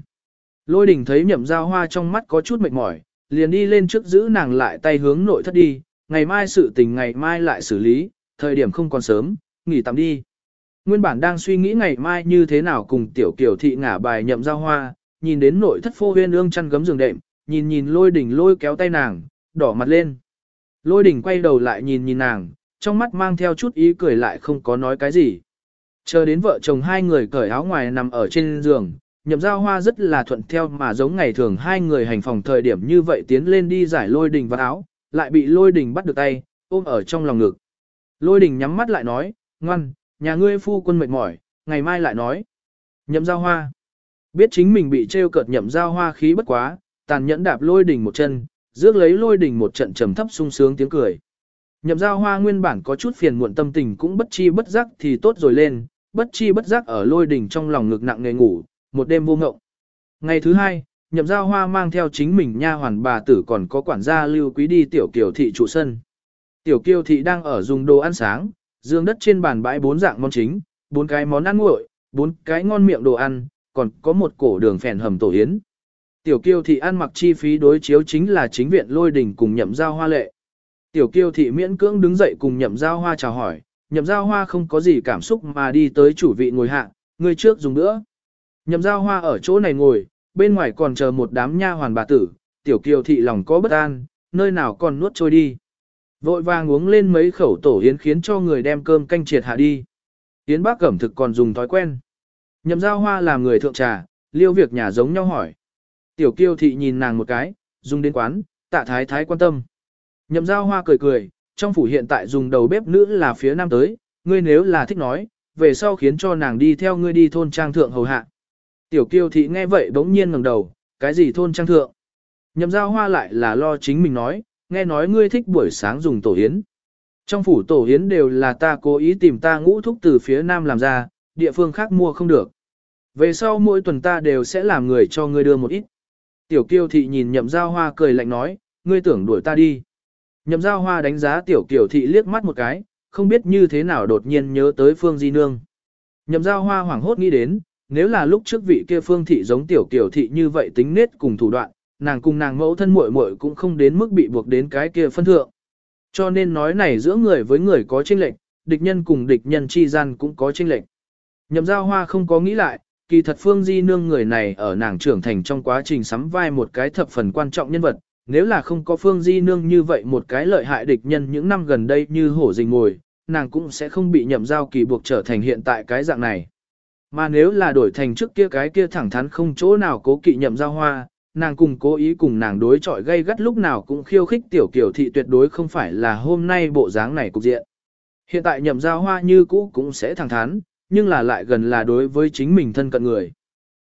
Lôi đình thấy nhậm giao hoa trong mắt có chút mệt mỏi, liền đi lên trước giữ nàng lại tay hướng nội thất đi, ngày mai sự tình ngày mai lại xử lý, thời điểm không còn sớm, nghỉ tạm đi. Nguyên bản đang suy nghĩ ngày mai như thế nào cùng tiểu kiểu thị ngả bài nhậm giao hoa, nhìn đến nội thất phô huyên ương chăn gấm giường đệm, nhìn nhìn lôi đỉnh lôi kéo tay nàng, đỏ mặt lên. Lôi đỉnh quay đầu lại nhìn nhìn nàng, trong mắt mang theo chút ý cười lại không có nói cái gì. Chờ đến vợ chồng hai người cởi áo ngoài nằm ở trên giường, nhậm giao hoa rất là thuận theo mà giống ngày thường hai người hành phòng thời điểm như vậy tiến lên đi giải lôi đình vào áo, lại bị lôi đình bắt được tay, ôm ở trong lòng ngực. Lôi đình nhắm mắt lại nói, ngoan, nhà ngươi phu quân mệt mỏi, ngày mai lại nói. Nhậm giao hoa. Biết chính mình bị trêu cợt nhậm giao hoa khí bất quá, tàn nhẫn đạp lôi đình một chân, rước lấy lôi đình một trận trầm thấp sung sướng tiếng cười. Nhậm giao hoa nguyên bản có chút phiền muộn tâm tình cũng bất chi bất giác thì tốt rồi lên, bất chi bất giác ở lôi đỉnh trong lòng ngực nặng nề ngủ, một đêm vô ngộng. Ngày thứ hai, nhậm giao hoa mang theo chính mình nha hoàn bà tử còn có quản gia lưu quý đi tiểu kiều thị trụ sân. Tiểu kiều thị đang ở dùng đồ ăn sáng, dương đất trên bàn bãi bốn dạng món chính, bốn cái món ăn nguội, bốn cái ngon miệng đồ ăn, còn có một cổ đường phèn hầm tổ yến. Tiểu kiều thị ăn mặc chi phí đối chiếu chính là chính viện lôi đình cùng nhậm giao hoa lệ. Tiểu kiều thị miễn cưỡng đứng dậy cùng nhậm giao hoa chào hỏi, nhậm giao hoa không có gì cảm xúc mà đi tới chủ vị ngồi hạ, người trước dùng nữa. Nhậm giao hoa ở chỗ này ngồi, bên ngoài còn chờ một đám nha hoàn bà tử, tiểu kiều thị lòng có bất an, nơi nào còn nuốt trôi đi. Vội vàng uống lên mấy khẩu tổ yến khiến cho người đem cơm canh triệt hạ đi. Yến bác cẩm thực còn dùng thói quen. Nhậm giao hoa làm người thượng trà, liêu việc nhà giống nhau hỏi. Tiểu kiều thị nhìn nàng một cái, dùng đến quán, tạ thái thái quan tâm. Nhậm giao hoa cười cười, trong phủ hiện tại dùng đầu bếp nữ là phía nam tới, ngươi nếu là thích nói, về sau khiến cho nàng đi theo ngươi đi thôn trang thượng hầu hạ. Tiểu kiêu thị nghe vậy bỗng nhiên ngẩng đầu, cái gì thôn trang thượng? Nhậm giao hoa lại là lo chính mình nói, nghe nói ngươi thích buổi sáng dùng tổ hiến. Trong phủ tổ hiến đều là ta cố ý tìm ta ngũ thúc từ phía nam làm ra, địa phương khác mua không được. Về sau mỗi tuần ta đều sẽ làm người cho ngươi đưa một ít. Tiểu kiêu thị nhìn nhậm giao hoa cười lạnh nói, ngươi tưởng đuổi ta đi. Nhậm giao hoa đánh giá tiểu kiều thị liếc mắt một cái, không biết như thế nào đột nhiên nhớ tới phương di nương. Nhậm giao hoa hoảng hốt nghĩ đến, nếu là lúc trước vị kia phương thị giống tiểu kiều thị như vậy tính nết cùng thủ đoạn, nàng cùng nàng mẫu thân muội muội cũng không đến mức bị buộc đến cái kia phân thượng. Cho nên nói này giữa người với người có chênh lệch, địch nhân cùng địch nhân chi gian cũng có chênh lệch. Nhậm giao hoa không có nghĩ lại, kỳ thật phương di nương người này ở nàng trưởng thành trong quá trình sắm vai một cái thập phần quan trọng nhân vật, nếu là không có phương di nương như vậy một cái lợi hại địch nhân những năm gần đây như hổ rình ngồi, nàng cũng sẽ không bị nhậm giao kỳ buộc trở thành hiện tại cái dạng này. Mà nếu là đổi thành trước kia cái kia thẳng thắn không chỗ nào cố kỵ nhậm giao hoa, nàng cùng cố ý cùng nàng đối chọi gây gắt lúc nào cũng khiêu khích tiểu kiểu thị tuyệt đối không phải là hôm nay bộ dáng này cục diện. Hiện tại nhậm giao hoa như cũ cũng sẽ thẳng thắn, nhưng là lại gần là đối với chính mình thân cận người.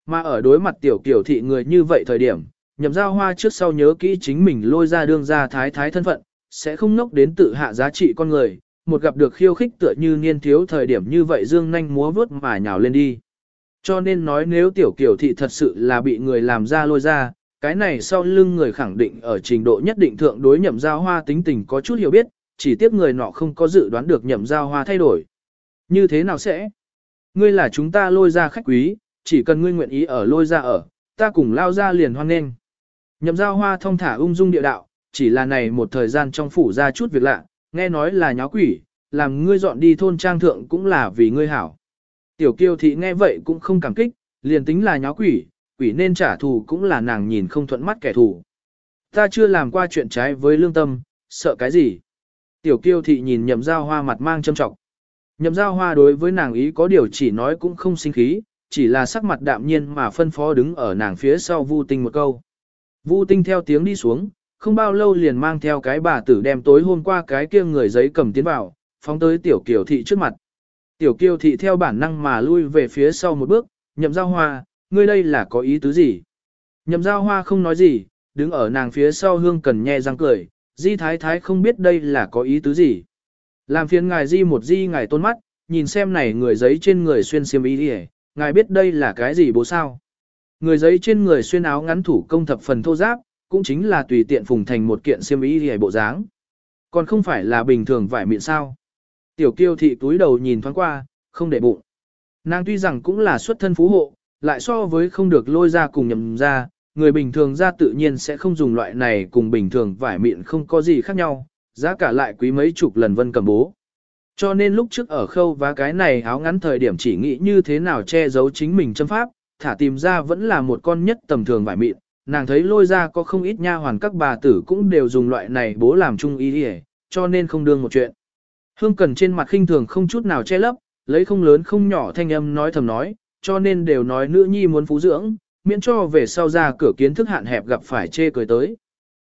Mà ở đối mặt tiểu kiểu thị người như vậy thời điểm, nhậm giao hoa trước sau nhớ kỹ chính mình lôi ra đương ra thái thái thân phận, sẽ không nốc đến tự hạ giá trị con người, một gặp được khiêu khích tựa như niên thiếu thời điểm như vậy dương nhanh múa vớt mà nhào lên đi. Cho nên nói nếu tiểu kiểu thị thật sự là bị người làm ra lôi ra, cái này sau lưng người khẳng định ở trình độ nhất định thượng đối nhậm giao hoa tính tình có chút hiểu biết, chỉ tiếc người nọ không có dự đoán được nhậm giao hoa thay đổi. Như thế nào sẽ? Ngươi là chúng ta lôi ra khách quý, chỉ cần ngươi nguyện ý ở lôi ra ở, ta cùng lao ra liền hoan nghênh. Nhậm giao hoa thông thả ung dung địa đạo, chỉ là này một thời gian trong phủ ra chút việc lạ, nghe nói là nháo quỷ, làm ngươi dọn đi thôn trang thượng cũng là vì ngươi hảo. Tiểu kiêu thị nghe vậy cũng không cảm kích, liền tính là nháo quỷ, quỷ nên trả thù cũng là nàng nhìn không thuận mắt kẻ thù. Ta chưa làm qua chuyện trái với lương tâm, sợ cái gì? Tiểu kiêu thị nhìn nhậm giao hoa mặt mang châm trọng. Nhậm giao hoa đối với nàng ý có điều chỉ nói cũng không sinh khí, chỉ là sắc mặt đạm nhiên mà phân phó đứng ở nàng phía sau Vu Tinh một câu. Vu Tinh theo tiếng đi xuống, không bao lâu liền mang theo cái bà tử đem tối hôm qua cái kia người giấy cầm tiến vào, phóng tới tiểu kiều thị trước mặt. Tiểu kiều thị theo bản năng mà lui về phía sau một bước, nhậm giao hoa, ngươi đây là có ý tứ gì? Nhậm giao hoa không nói gì, đứng ở nàng phía sau hương cần nhẹ răng cười, di thái thái không biết đây là có ý tứ gì. Làm phiền ngài di một di ngài tôn mắt, nhìn xem này người giấy trên người xuyên xiêm y đi ngài biết đây là cái gì bố sao. Người giấy trên người xuyên áo ngắn thủ công thập phần thô giáp, cũng chính là tùy tiện phùng thành một kiện xiêm y hề bộ dáng. Còn không phải là bình thường vải miệng sao. Tiểu kiêu thị túi đầu nhìn thoáng qua, không để bụng. Nàng tuy rằng cũng là xuất thân phú hộ, lại so với không được lôi ra cùng nhầm ra, người bình thường ra tự nhiên sẽ không dùng loại này cùng bình thường vải miệng không có gì khác nhau, giá cả lại quý mấy chục lần vân cầm bố. Cho nên lúc trước ở khâu và cái này áo ngắn thời điểm chỉ nghĩ như thế nào che giấu chính mình châm pháp, thả tìm ra vẫn là một con nhất tầm thường vải mịn, nàng thấy lôi ra có không ít nha hoàn các bà tử cũng đều dùng loại này bố làm chung ý hề, cho nên không đương một chuyện. Hương cần trên mặt khinh thường không chút nào che lấp, lấy không lớn không nhỏ thanh âm nói thầm nói, cho nên đều nói nữ nhi muốn phú dưỡng, miễn cho về sau ra cửa kiến thức hạn hẹp gặp phải chê cười tới.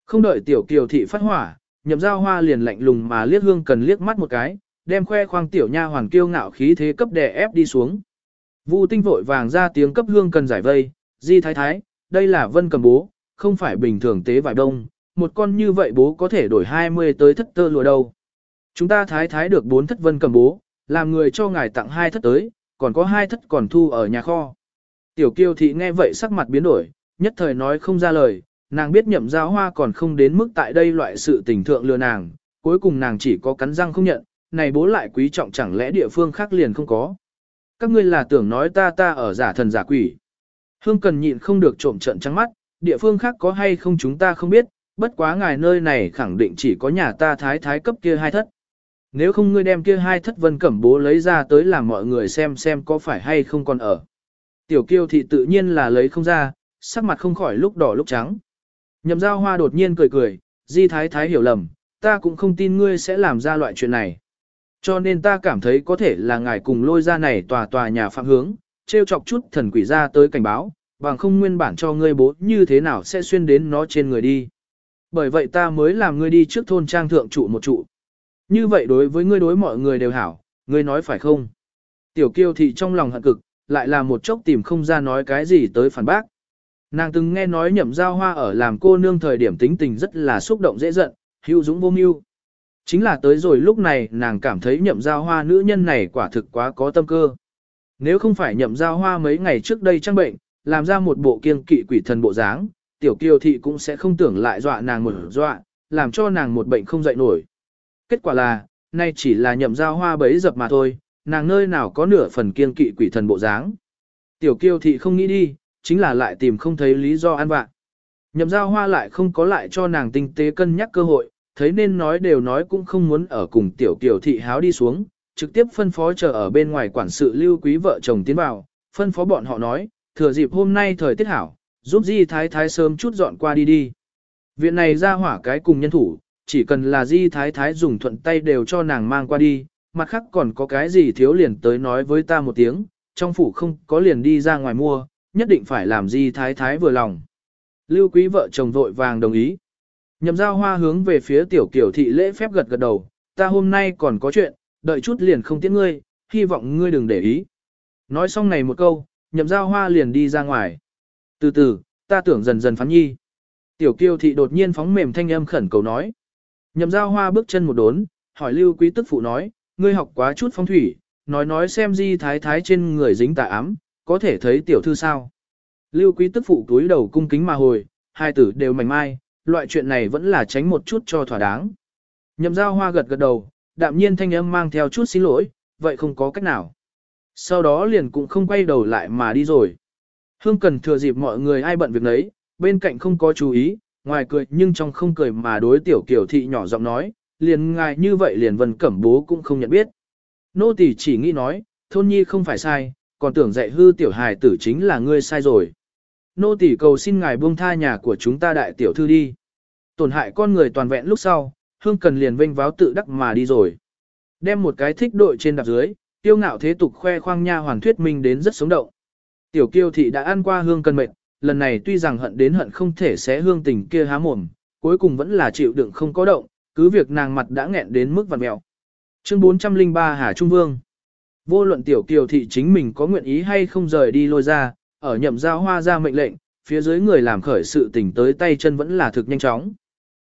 Không đợi tiểu kiều thị phát hỏa, nhậm giao hoa liền lạnh lùng mà liếc hương cần liếc mắt một cái, đem khoe khoang tiểu nha hoàn kiêu ngạo khí thế cấp đè ép đi xuống. Vu tinh vội vàng ra tiếng cấp hương cần giải vây, di thái thái, đây là vân cầm bố, không phải bình thường tế vải đông, một con như vậy bố có thể đổi 20 tới thất tơ lụa đâu. Chúng ta thái thái được bốn thất vân cầm bố, làm người cho ngài tặng hai thất tới, còn có hai thất còn thu ở nhà kho. Tiểu kiêu thị nghe vậy sắc mặt biến đổi, nhất thời nói không ra lời, nàng biết nhậm giao hoa còn không đến mức tại đây loại sự tình thượng lừa nàng, cuối cùng nàng chỉ có cắn răng không nhận, này bố lại quý trọng chẳng lẽ địa phương khác liền không có. Các ngươi là tưởng nói ta ta ở giả thần giả quỷ. Hương cần nhịn không được trộm trận trắng mắt, địa phương khác có hay không chúng ta không biết, bất quá ngài nơi này khẳng định chỉ có nhà ta thái thái cấp kia hai thất. Nếu không ngươi đem kia hai thất vân cẩm bố lấy ra tới làm mọi người xem xem có phải hay không còn ở. Tiểu kiêu thị tự nhiên là lấy không ra, sắc mặt không khỏi lúc đỏ lúc trắng. Nhậm giao hoa đột nhiên cười cười, di thái thái hiểu lầm, ta cũng không tin ngươi sẽ làm ra loại chuyện này. Cho nên ta cảm thấy có thể là ngài cùng lôi ra này tòa tòa nhà phạm hướng, treo chọc chút thần quỷ ra tới cảnh báo, bằng không nguyên bản cho ngươi bố như thế nào sẽ xuyên đến nó trên người đi. Bởi vậy ta mới làm ngươi đi trước thôn trang thượng trụ một trụ. Như vậy đối với ngươi đối mọi người đều hảo, ngươi nói phải không? Tiểu kiêu thị trong lòng hận cực, lại là một chốc tìm không ra nói cái gì tới phản bác. Nàng từng nghe nói nhậm giao hoa ở làm cô nương thời điểm tính tình rất là xúc động dễ giận, hữu dũng vô mưu. Chính là tới rồi lúc này nàng cảm thấy nhậm giao hoa nữ nhân này quả thực quá có tâm cơ. Nếu không phải nhậm giao hoa mấy ngày trước đây trang bệnh, làm ra một bộ kiên kỵ quỷ thần bộ dáng, tiểu kiều thị cũng sẽ không tưởng lại dọa nàng một dọa, làm cho nàng một bệnh không dậy nổi. Kết quả là, nay chỉ là nhậm giao hoa bấy dập mà thôi, nàng nơi nào có nửa phần kiên kỵ quỷ thần bộ dáng. Tiểu kiều thị không nghĩ đi, chính là lại tìm không thấy lý do an vạn. Nhậm giao hoa lại không có lại cho nàng tinh tế cân nhắc cơ hội, thấy nên nói đều nói cũng không muốn ở cùng tiểu kiểu thị háo đi xuống, trực tiếp phân phó chờ ở bên ngoài quản sự lưu quý vợ chồng tiến vào, phân phó bọn họ nói, thừa dịp hôm nay thời tiết hảo, giúp di thái thái sớm chút dọn qua đi đi. Viện này ra hỏa cái cùng nhân thủ, chỉ cần là di thái thái dùng thuận tay đều cho nàng mang qua đi, mặt khác còn có cái gì thiếu liền tới nói với ta một tiếng, trong phủ không có liền đi ra ngoài mua, nhất định phải làm di thái thái vừa lòng. Lưu quý vợ chồng vội vàng đồng ý. Nhậm giao hoa hướng về phía tiểu kiểu thị lễ phép gật gật đầu, ta hôm nay còn có chuyện, đợi chút liền không tiễn ngươi, hy vọng ngươi đừng để ý. Nói xong này một câu, nhậm giao hoa liền đi ra ngoài. Từ từ, ta tưởng dần dần phán nhi. Tiểu Kiêu thị đột nhiên phóng mềm thanh âm khẩn cầu nói. Nhậm giao hoa bước chân một đốn, hỏi lưu quý tức phụ nói, ngươi học quá chút phong thủy, nói nói xem di thái thái trên người dính tà ám, có thể thấy tiểu thư sao. Lưu quý tức phụ túi đầu cung kính mà hồi, hai tử đều mảnh mai, loại chuyện này vẫn là tránh một chút cho thỏa đáng. Nhậm giao hoa gật gật đầu, đạm nhiên thanh âm mang theo chút xin lỗi, vậy không có cách nào. Sau đó liền cũng không quay đầu lại mà đi rồi. Hương cần thừa dịp mọi người ai bận việc nấy, bên cạnh không có chú ý, ngoài cười nhưng trong không cười mà đối tiểu kiểu thị nhỏ giọng nói, liền ngài như vậy liền vân cẩm bố cũng không nhận biết. Nô tỳ chỉ nghĩ nói, thôn nhi không phải sai, còn tưởng dạy hư tiểu hài tử chính là ngươi sai rồi. Nô tỳ cầu xin ngài buông tha nhà của chúng ta đại tiểu thư đi. Tổn hại con người toàn vẹn lúc sau, hương cần liền vênh váo tự đắc mà đi rồi. Đem một cái thích đội trên đạp dưới, tiêu ngạo thế tục khoe khoang nha hoàn thuyết minh đến rất sống động. Tiểu kiêu thị đã ăn qua hương cần mệt, lần này tuy rằng hận đến hận không thể xé hương tình kia há mồm, cuối cùng vẫn là chịu đựng không có động, cứ việc nàng mặt đã nghẹn đến mức vặn mẹo. Chương 403 Hà Trung Vương Vô luận tiểu kiều thị chính mình có nguyện ý hay không rời đi lôi ra, ở nhậm giao hoa ra mệnh lệnh, phía dưới người làm khởi sự tình tới tay chân vẫn là thực nhanh chóng.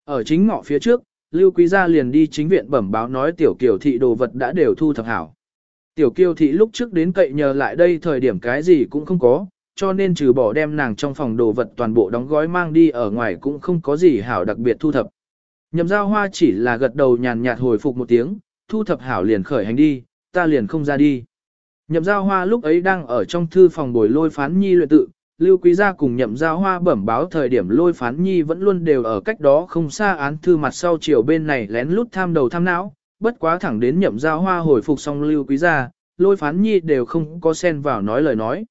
Ở chính ngọ phía trước, Lưu Quý gia liền đi chính viện bẩm báo nói tiểu kiều thị đồ vật đã đều thu thập hảo. Tiểu kiều thị lúc trước đến cậy nhờ lại đây thời điểm cái gì cũng không có, cho nên trừ bỏ đem nàng trong phòng đồ vật toàn bộ đóng gói mang đi ở ngoài cũng không có gì hảo đặc biệt thu thập. Nhậm giao hoa chỉ là gật đầu nhàn nhạt hồi phục một tiếng, thu thập hảo liền khởi hành đi, ta liền không ra đi. Nhậm giao hoa lúc ấy đang ở trong thư phòng bồi lôi phán nhi luyện tự, lưu quý gia cùng nhậm giao hoa bẩm báo thời điểm lôi phán nhi vẫn luôn đều ở cách đó không xa án thư mặt sau chiều bên này lén lút tham đầu tham não, bất quá thẳng đến nhậm giao hoa hồi phục xong lưu quý gia, lôi phán nhi đều không có xen vào nói lời nói.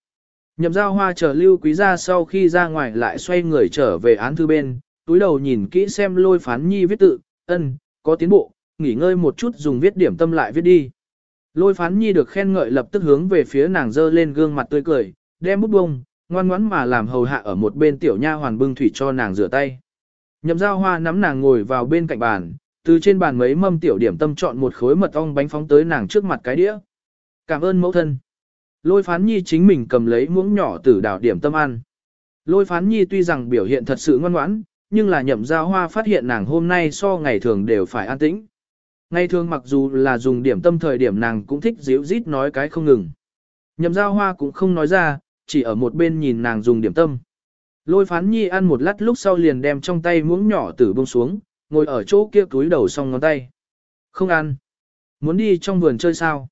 Nhậm giao hoa chờ lưu quý gia sau khi ra ngoài lại xoay người trở về án thư bên, túi đầu nhìn kỹ xem lôi phán nhi viết tự, ân, có tiến bộ, nghỉ ngơi một chút dùng viết điểm tâm lại viết đi. Lôi phán nhi được khen ngợi lập tức hướng về phía nàng dơ lên gương mặt tươi cười, đem bút bông, ngoan ngoãn mà làm hầu hạ ở một bên tiểu nha hoàn bưng thủy cho nàng rửa tay. Nhậm giao hoa nắm nàng ngồi vào bên cạnh bàn, từ trên bàn mấy mâm tiểu điểm tâm chọn một khối mật ong bánh phóng tới nàng trước mặt cái đĩa. Cảm ơn mẫu thân. Lôi phán nhi chính mình cầm lấy muỗng nhỏ từ đảo điểm tâm ăn. Lôi phán nhi tuy rằng biểu hiện thật sự ngoan ngoãn, nhưng là nhậm giao hoa phát hiện nàng hôm nay so ngày thường đều phải an tĩnh. Ngày thường mặc dù là dùng điểm tâm thời điểm nàng cũng thích díu rít nói cái không ngừng. Nhậm giao hoa cũng không nói ra, chỉ ở một bên nhìn nàng dùng điểm tâm. Lôi phán nhi ăn một lát lúc sau liền đem trong tay muỗng nhỏ tử bông xuống, ngồi ở chỗ kia túi đầu xong ngón tay. Không ăn. Muốn đi trong vườn chơi sao?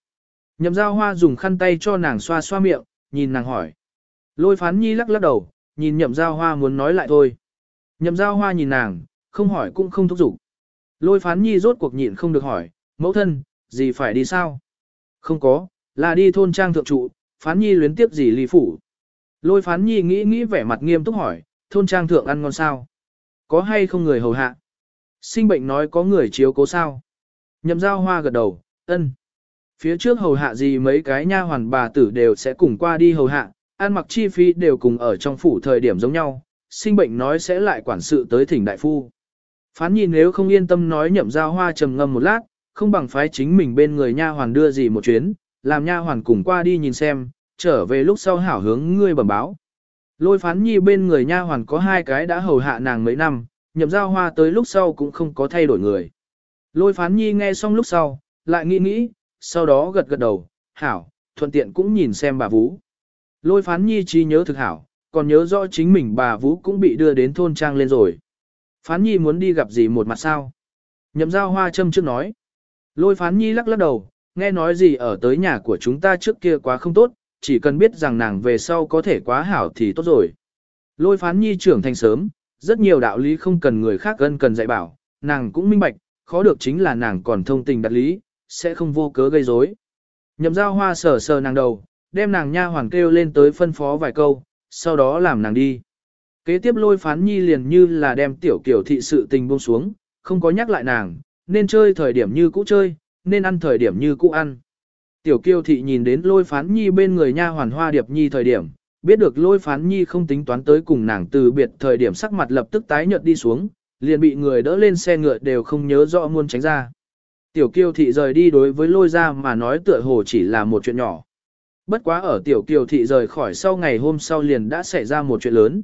Nhậm giao hoa dùng khăn tay cho nàng xoa xoa miệng, nhìn nàng hỏi. Lôi phán nhi lắc lắc đầu, nhìn nhậm giao hoa muốn nói lại thôi. Nhậm giao hoa nhìn nàng, không hỏi cũng không thúc giục. Lôi phán nhi rốt cuộc nhịn không được hỏi, mẫu thân, gì phải đi sao? Không có, là đi thôn trang thượng trụ, phán nhi luyến tiếp gì ly phủ. Lôi phán nhi nghĩ nghĩ vẻ mặt nghiêm túc hỏi, thôn trang thượng ăn ngon sao? Có hay không người hầu hạ? Sinh bệnh nói có người chiếu cố sao? Nhậm giao hoa gật đầu, ân. Phía trước hầu hạ gì mấy cái nha hoàn bà tử đều sẽ cùng qua đi hầu hạ, ăn mặc chi phí đều cùng ở trong phủ thời điểm giống nhau, sinh bệnh nói sẽ lại quản sự tới thỉnh đại phu. Phán nhìn nếu không yên tâm nói nhậm giao hoa trầm ngâm một lát, không bằng phái chính mình bên người nha hoàn đưa gì một chuyến, làm nha hoàn cùng qua đi nhìn xem, trở về lúc sau hảo hướng ngươi bẩm báo. Lôi phán nhi bên người nha hoàn có hai cái đã hầu hạ nàng mấy năm, nhậm giao hoa tới lúc sau cũng không có thay đổi người. Lôi phán nhi nghe xong lúc sau, lại nghĩ nghĩ, sau đó gật gật đầu, hảo, thuận tiện cũng nhìn xem bà Vũ. Lôi phán nhi trí nhớ thực hảo, còn nhớ rõ chính mình bà Vũ cũng bị đưa đến thôn trang lên rồi. Phán nhi muốn đi gặp gì một mặt sao? Nhậm giao hoa châm trước nói. Lôi phán nhi lắc lắc đầu, nghe nói gì ở tới nhà của chúng ta trước kia quá không tốt, chỉ cần biết rằng nàng về sau có thể quá hảo thì tốt rồi. Lôi phán nhi trưởng thành sớm, rất nhiều đạo lý không cần người khác gân cần dạy bảo, nàng cũng minh bạch, khó được chính là nàng còn thông tình đặt lý, sẽ không vô cớ gây rối. Nhậm giao hoa sờ sờ nàng đầu, đem nàng nha hoàng kêu lên tới phân phó vài câu, sau đó làm nàng đi. Kế tiếp lôi phán nhi liền như là đem tiểu kiểu thị sự tình buông xuống, không có nhắc lại nàng, nên chơi thời điểm như cũ chơi, nên ăn thời điểm như cũ ăn. Tiểu kiêu thị nhìn đến lôi phán nhi bên người nha hoàn hoa điệp nhi thời điểm, biết được lôi phán nhi không tính toán tới cùng nàng từ biệt thời điểm sắc mặt lập tức tái nhợt đi xuống, liền bị người đỡ lên xe ngựa đều không nhớ rõ muốn tránh ra. Tiểu kiêu thị rời đi đối với lôi ra mà nói tựa hồ chỉ là một chuyện nhỏ. Bất quá ở tiểu kiều thị rời khỏi sau ngày hôm sau liền đã xảy ra một chuyện lớn.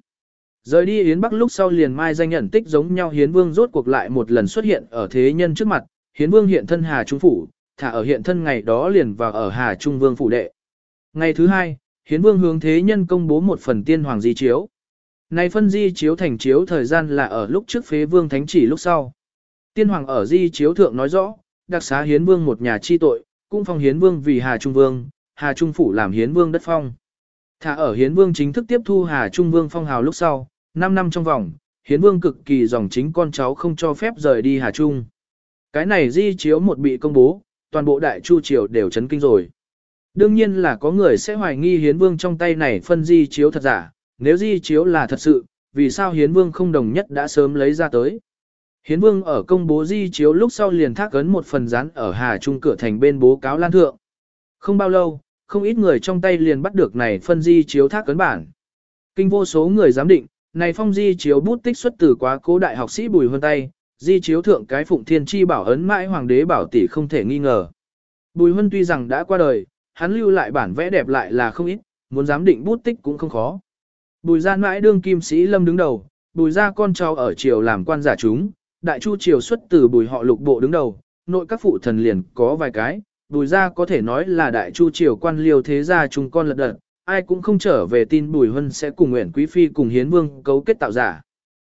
Rời đi Yến Bắc lúc sau liền mai danh nhận tích giống nhau Hiến Vương rốt cuộc lại một lần xuất hiện ở thế nhân trước mặt, Hiến Vương hiện thân Hà Trung Phủ, thả ở hiện thân ngày đó liền vào ở Hà Trung Vương Phủ Đệ. Ngày thứ hai, Hiến Vương hướng thế nhân công bố một phần tiên hoàng di chiếu. Này phân di chiếu thành chiếu thời gian là ở lúc trước phế vương thánh chỉ lúc sau. Tiên hoàng ở di chiếu thượng nói rõ, đặc xá Hiến Vương một nhà chi tội, cũng phong Hiến Vương vì Hà Trung Vương, Hà Trung Phủ làm Hiến Vương đất phong. Thả ở Hiến Vương chính thức tiếp thu Hà Trung Vương phong hào lúc sau, 5 năm trong vòng, Hiến Vương cực kỳ dòng chính con cháu không cho phép rời đi Hà Trung. Cái này di chiếu một bị công bố, toàn bộ đại chu triều đều chấn kinh rồi. Đương nhiên là có người sẽ hoài nghi Hiến Vương trong tay này phân di chiếu thật giả, nếu di chiếu là thật sự, vì sao Hiến Vương không đồng nhất đã sớm lấy ra tới. Hiến Vương ở công bố di chiếu lúc sau liền thác ấn một phần rán ở Hà Trung cửa thành bên bố cáo lan thượng. Không bao lâu, không ít người trong tay liền bắt được này phân di chiếu thác ấn bản. Kinh vô số người giám định, này phong di chiếu bút tích xuất từ quá cố đại học sĩ Bùi Huân tay, di chiếu thượng cái phụng thiên chi bảo ấn mãi hoàng đế bảo tỷ không thể nghi ngờ. Bùi Huân tuy rằng đã qua đời, hắn lưu lại bản vẽ đẹp lại là không ít, muốn giám định bút tích cũng không khó. Bùi gia mãi đương kim sĩ lâm đứng đầu, bùi gia con cháu ở triều làm quan giả chúng, đại chu triều xuất từ bùi họ lục bộ đứng đầu, nội các phụ thần liền có vài cái, bùi gia có thể nói là đại chu triều quan liêu thế gia chúng con lật đật, ai cũng không trở về tin bùi Hân sẽ cùng nguyện quý phi cùng hiến vương cấu kết tạo giả.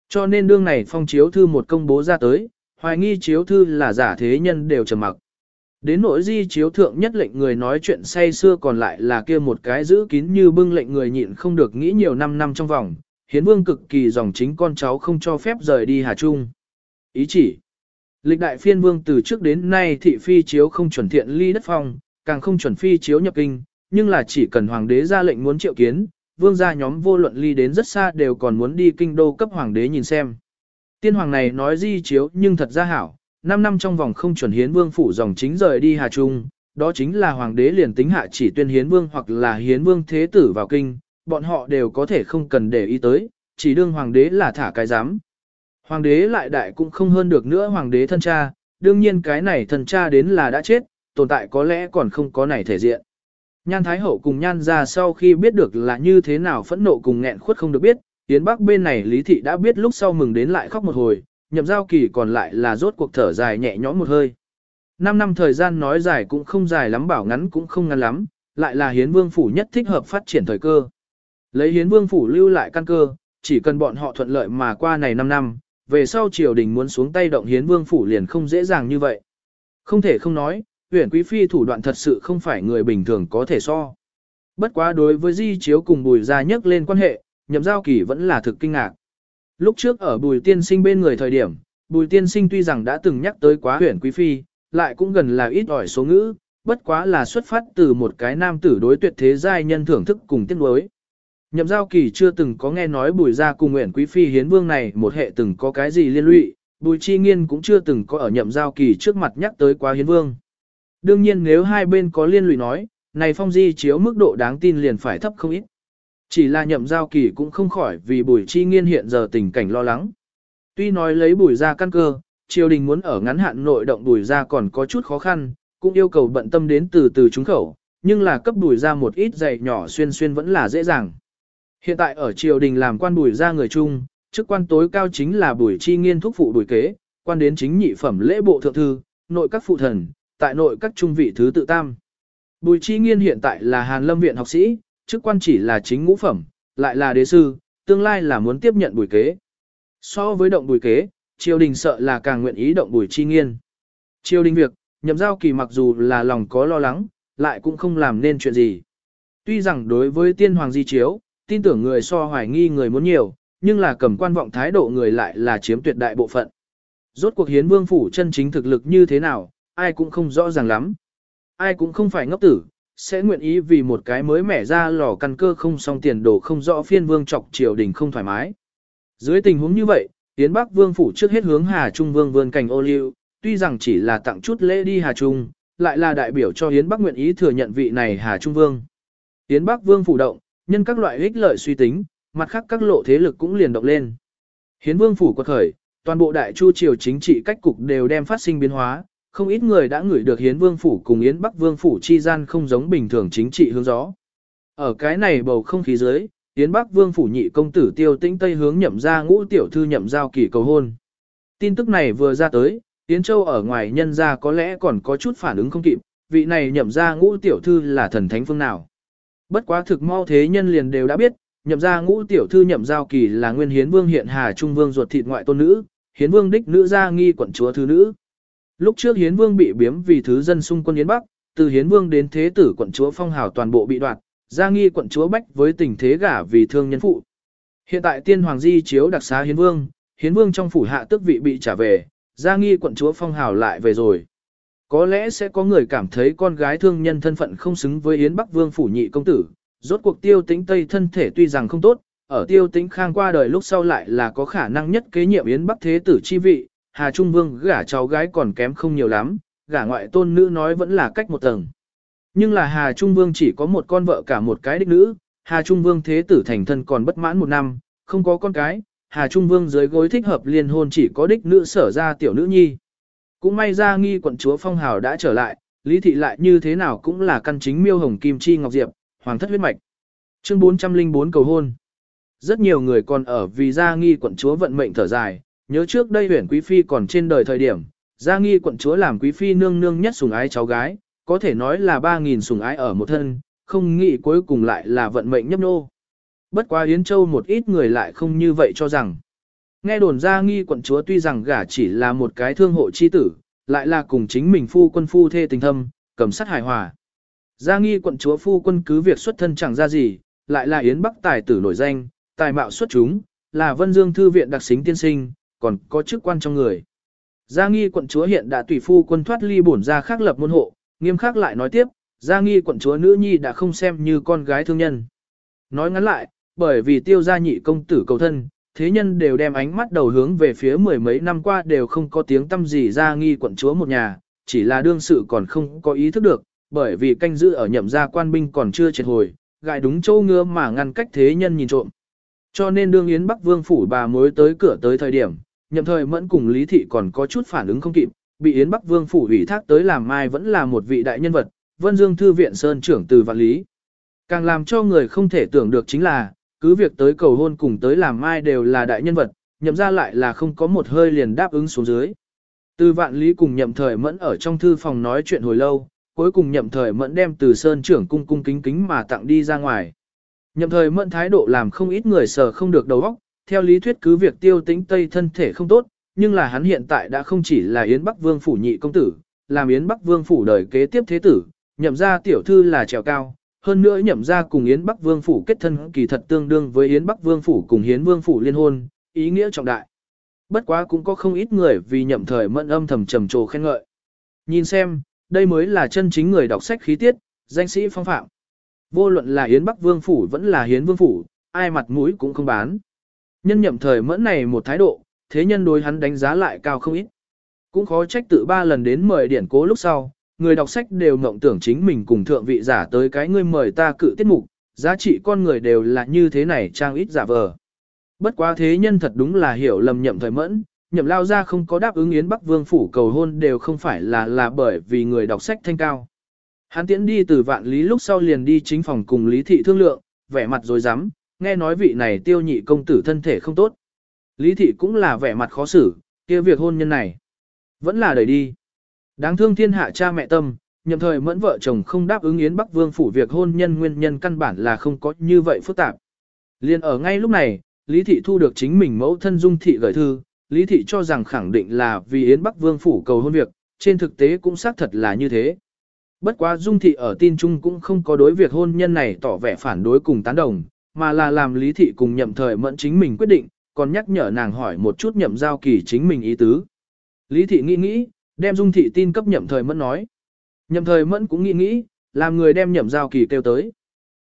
Cho nên đương này phong chiếu thư một công bố ra tới, hoài nghi chiếu thư là giả thế nhân đều trầm mặc. Đến nỗi di chiếu thượng nhất lệnh người nói chuyện say xưa còn lại là kia một cái giữ kín như bưng lệnh người nhịn không được nghĩ nhiều năm năm trong vòng, hiến vương cực kỳ dòng chính con cháu không cho phép rời đi Hà Trung. Ý chỉ, lịch đại phiên vương từ trước đến nay thị phi chiếu không chuẩn thiện ly đất phong, càng không chuẩn phi chiếu nhập kinh, nhưng là chỉ cần hoàng đế ra lệnh muốn triệu kiến, vương gia nhóm vô luận ly đến rất xa đều còn muốn đi kinh đô cấp hoàng đế nhìn xem. Tiên hoàng này nói di chiếu nhưng thật ra hảo, 5 năm trong vòng không chuẩn hiến vương phủ dòng chính rời đi Hà Trung, đó chính là hoàng đế liền tính hạ chỉ tuyên hiến vương hoặc là hiến vương thế tử vào kinh, bọn họ đều có thể không cần để ý tới, chỉ đương hoàng đế là thả cái giám. Hoàng đế lại đại cũng không hơn được nữa hoàng đế thân cha, đương nhiên cái này thân cha đến là đã chết, tồn tại có lẽ còn không có này thể diện. Nhan Thái Hậu cùng Nhan ra sau khi biết được là như thế nào phẫn nộ cùng nghẹn khuất không được biết, Yến Bắc bên này Lý Thị đã biết lúc sau mừng đến lại khóc một hồi, nhậm giao kỳ còn lại là rốt cuộc thở dài nhẹ nhõm một hơi. Năm năm thời gian nói dài cũng không dài lắm bảo ngắn cũng không ngắn lắm, lại là hiến vương phủ nhất thích hợp phát triển thời cơ. Lấy hiến vương phủ lưu lại căn cơ, chỉ cần bọn họ thuận lợi mà qua này 5 năm, về sau triều đình muốn xuống tay động hiến vương phủ liền không dễ dàng như vậy. Không thể không nói, huyện quý phi thủ đoạn thật sự không phải người bình thường có thể so. Bất quá đối với di chiếu cùng bùi gia nhắc lên quan hệ, nhậm giao kỳ vẫn là thực kinh ngạc. Lúc trước ở bùi tiên sinh bên người thời điểm, bùi tiên sinh tuy rằng đã từng nhắc tới quá huyện quý phi, lại cũng gần là ít ỏi số ngữ, bất quá là xuất phát từ một cái nam tử đối tuyệt thế giai nhân thưởng thức cùng tiết đối. Nhậm giao kỳ chưa từng có nghe nói bùi gia cùng nguyện quý phi hiến vương này một hệ từng có cái gì liên lụy, bùi chi nghiên cũng chưa từng có ở nhậm giao kỳ trước mặt nhắc tới quá hiến vương. Đương nhiên nếu hai bên có liên lụy nói, này phong di chiếu mức độ đáng tin liền phải thấp không ít. Chỉ là nhậm giao kỳ cũng không khỏi vì bùi chi nghiên hiện giờ tình cảnh lo lắng. Tuy nói lấy bùi ra căn cơ, triều đình muốn ở ngắn hạn nội động bùi ra còn có chút khó khăn, cũng yêu cầu bận tâm đến từ từ trúng khẩu, nhưng là cấp bùi ra một ít dày nhỏ xuyên xuyên vẫn là dễ dàng. Hiện tại ở triều đình làm quan bùi ra người chung, chức quan tối cao chính là bùi chi nghiên thúc phụ bùi kế, quan đến chính nhị phẩm lễ bộ thượng thư, nội các phụ thần, tại nội các trung vị thứ tự tam. Bùi chi nghiên hiện tại là Hàn Lâm Viện học sĩ, chức quan chỉ là chính ngũ phẩm, lại là đế sư, tương lai là muốn tiếp nhận bùi kế. So với động bùi kế, triều đình sợ là càng nguyện ý động bùi chi nghiên. Triều đình việc, nhậm giao kỳ mặc dù là lòng có lo lắng, lại cũng không làm nên chuyện gì. Tuy rằng đối với tiên hoàng di chiếu, tin tưởng người so hoài nghi người muốn nhiều, nhưng là cầm quan vọng thái độ người lại là chiếm tuyệt đại bộ phận. Rốt cuộc hiến vương phủ chân chính thực lực như thế nào, ai cũng không rõ ràng lắm. Ai cũng không phải ngốc tử, sẽ nguyện ý vì một cái mới mẻ ra lò căn cơ không xong tiền đồ không rõ phiên vương chọc triều đình không thoải mái. Dưới tình huống như vậy, Tiến Bắc Vương phủ trước hết hướng Hà Trung Vương vươn cành ô liu, tuy rằng chỉ là tặng chút lễ đi Hà Trung, lại là đại biểu cho Hiến Bắc nguyện ý thừa nhận vị này Hà Trung Vương. Hiến Bắc Vương phủ động, nhân các loại ích lợi suy tính, mặt khác các lộ thế lực cũng liền động lên. Hiến Vương phủ quật khởi, toàn bộ đại chu triều chính trị cách cục đều đem phát sinh biến hóa, không ít người đã ngửi được Hiến Vương Phủ cùng Yến Bắc Vương Phủ chi gian không giống bình thường chính trị hướng gió. Ở cái này bầu không khí dưới, Yến Bắc Vương phủ nhị công tử Tiêu Tĩnh Tây hướng nhậm ra ngũ tiểu thư nhậm giao kỳ cầu hôn. Tin tức này vừa ra tới, Yến Châu ở ngoài nhân ra có lẽ còn có chút phản ứng không kịp, vị này nhậm ra ngũ tiểu thư là thần thánh phương nào. Bất quá thực mau thế nhân liền đều đã biết, nhậm ra ngũ tiểu thư nhậm giao kỳ là nguyên hiến vương hiện hà trung vương ruột thịt ngoại tôn nữ, hiến vương đích nữ gia nghi quận chúa thứ nữ. Lúc trước hiến vương bị biếm vì thứ dân xung quân Yến Bắc, từ hiến vương đến thế tử quận chúa phong hào toàn bộ bị đoạt, gia nghi quận chúa bách với tình thế gả vì thương nhân phụ. Hiện tại tiên hoàng di chiếu đặc xá hiến vương, hiến vương trong phủ hạ tước vị bị trả về, gia nghi quận chúa phong hào lại về rồi. Có lẽ sẽ có người cảm thấy con gái thương nhân thân phận không xứng với Yến Bắc Vương phủ nhị công tử, rốt cuộc tiêu tĩnh Tây thân thể tuy rằng không tốt, ở tiêu tĩnh khang qua đời lúc sau lại là có khả năng nhất kế nhiệm Yến Bắc Thế tử chi vị, Hà Trung Vương gả cháu gái còn kém không nhiều lắm, gả ngoại tôn nữ nói vẫn là cách một tầng. Nhưng là Hà Trung Vương chỉ có một con vợ cả một cái đích nữ, Hà Trung Vương Thế tử thành thân còn bất mãn một năm, không có con cái, Hà Trung Vương dưới gối thích hợp liên hôn chỉ có đích nữ sở ra tiểu nữ nhi. Cũng may ra nghi quận chúa Phong Hào đã trở lại, lý thị lại như thế nào cũng là căn chính miêu hồng kim chi ngọc diệp, hoàng thất huyết mạch. Chương 404 cầu hôn. Rất nhiều người còn ở vì gia nghi quận chúa vận mệnh thở dài, nhớ trước đây huyền quý phi còn trên đời thời điểm, gia nghi quận chúa làm quý phi nương nương nhất sủng ái cháu gái, có thể nói là 3.000 sủng ái ở một thân, không nghĩ cuối cùng lại là vận mệnh nhấp nô. Bất quá Yến Châu một ít người lại không như vậy cho rằng. Nghe đồn ra nghi quận chúa tuy rằng gả chỉ là một cái thương hộ chi tử, lại là cùng chính mình phu quân phu thê tình thâm, cầm sát hài hòa. Gia nghi quận chúa phu quân cứ việc xuất thân chẳng ra gì, lại là Yến Bắc tài tử nổi danh, tài mạo xuất chúng, là Vân Dương Thư viện đặc xính tiên sinh, còn có chức quan trong người. Gia nghi quận chúa hiện đã tùy phu quân thoát ly bổn ra khác lập môn hộ, nghiêm khắc lại nói tiếp, Gia nghi quận chúa nữ nhi đã không xem như con gái thương nhân. Nói ngắn lại, bởi vì tiêu gia nhị công tử cầu thân, thế nhân đều đem ánh mắt đầu hướng về phía mười mấy năm qua đều không có tiếng tâm gì gia nghi quận chúa một nhà, chỉ là đương sự còn không có ý thức được, bởi vì canh giữ ở nhậm gia quan binh còn chưa triệt hồi, gại đúng châu ngứa mà ngăn cách thế nhân nhìn trộm. Cho nên đương Yến Bắc Vương phủ bà mối tới cửa tới thời điểm, nhậm thời mẫn cùng Lý Thị còn có chút phản ứng không kịp, bị Yến Bắc Vương phủ ủy thác tới làm mai vẫn là một vị đại nhân vật, Vân Dương Thư viện Sơn trưởng từ vạn lý. Càng làm cho người không thể tưởng được chính là, cứ việc tới cầu hôn cùng tới làm mai đều là đại nhân vật, nhậm ra lại là không có một hơi liền đáp ứng xuống dưới. Từ vạn lý cùng nhậm thời mẫn ở trong thư phòng nói chuyện hồi lâu, cuối cùng nhậm thời mẫn đem từ sơn trưởng cung cung kính kính mà tặng đi ra ngoài. Nhậm thời mẫn thái độ làm không ít người sờ không được đầu óc, theo lý thuyết cứ việc tiêu tính tây thân thể không tốt, nhưng là hắn hiện tại đã không chỉ là Yến Bắc Vương phủ nhị công tử, làm Yến Bắc Vương phủ đời kế tiếp thế tử, nhậm ra tiểu thư là trèo cao, hơn nữa nhậm ra cùng Yến Bắc Vương Phủ kết thân kỳ thật tương đương với Yến Bắc Vương Phủ cùng Hiến Vương Phủ liên hôn, ý nghĩa trọng đại. Bất quá cũng có không ít người vì nhậm thời mẫn âm thầm trầm trồ khen ngợi. Nhìn xem, đây mới là chân chính người đọc sách khí tiết, danh sĩ phong phạm. Vô luận là Yến Bắc Vương Phủ vẫn là Hiến Vương Phủ, ai mặt mũi cũng không bán. Nhân nhậm thời mẫn này một thái độ, thế nhân đối hắn đánh giá lại cao không ít. Cũng khó trách tự ba lần đến mời điển cố lúc sau, người đọc sách đều mộng tưởng chính mình cùng thượng vị giả tới cái ngươi mời ta cự tiết mục, giá trị con người đều là như thế này trang ít giả vờ. Bất quá thế nhân thật đúng là hiểu lầm nhậm thời mẫn, nhậm lao ra không có đáp ứng Yến Bắc Vương phủ cầu hôn đều không phải là là bởi vì người đọc sách thanh cao. Hắn tiễn đi từ vạn lý lúc sau liền đi chính phòng cùng lý thị thương lượng, vẻ mặt rồi dám, nghe nói vị này tiêu nhị công tử thân thể không tốt. Lý thị cũng là vẻ mặt khó xử, kia việc hôn nhân này. Vẫn là đẩy đi. Đáng thương thiên hạ cha mẹ tâm, nhậm thời mẫn vợ chồng không đáp ứng Yến Bắc Vương phủ việc hôn nhân nguyên nhân căn bản là không có như vậy phức tạp. Liên ở ngay lúc này, Lý Thị thu được chính mình mẫu thân Dung Thị gửi thư, Lý Thị cho rằng khẳng định là vì Yến Bắc Vương phủ cầu hôn việc, trên thực tế cũng xác thật là như thế. Bất quá Dung Thị ở tin chung cũng không có đối việc hôn nhân này tỏ vẻ phản đối cùng tán đồng, mà là làm Lý Thị cùng nhậm thời mẫn chính mình quyết định, còn nhắc nhở nàng hỏi một chút nhậm giao kỳ chính mình ý tứ. Lý Thị nghĩ nghĩ, Đem dung thị tin cấp nhậm thời mẫn nói. Nhậm thời mẫn cũng nghĩ nghĩ, làm người đem nhậm giao kỳ kêu tới.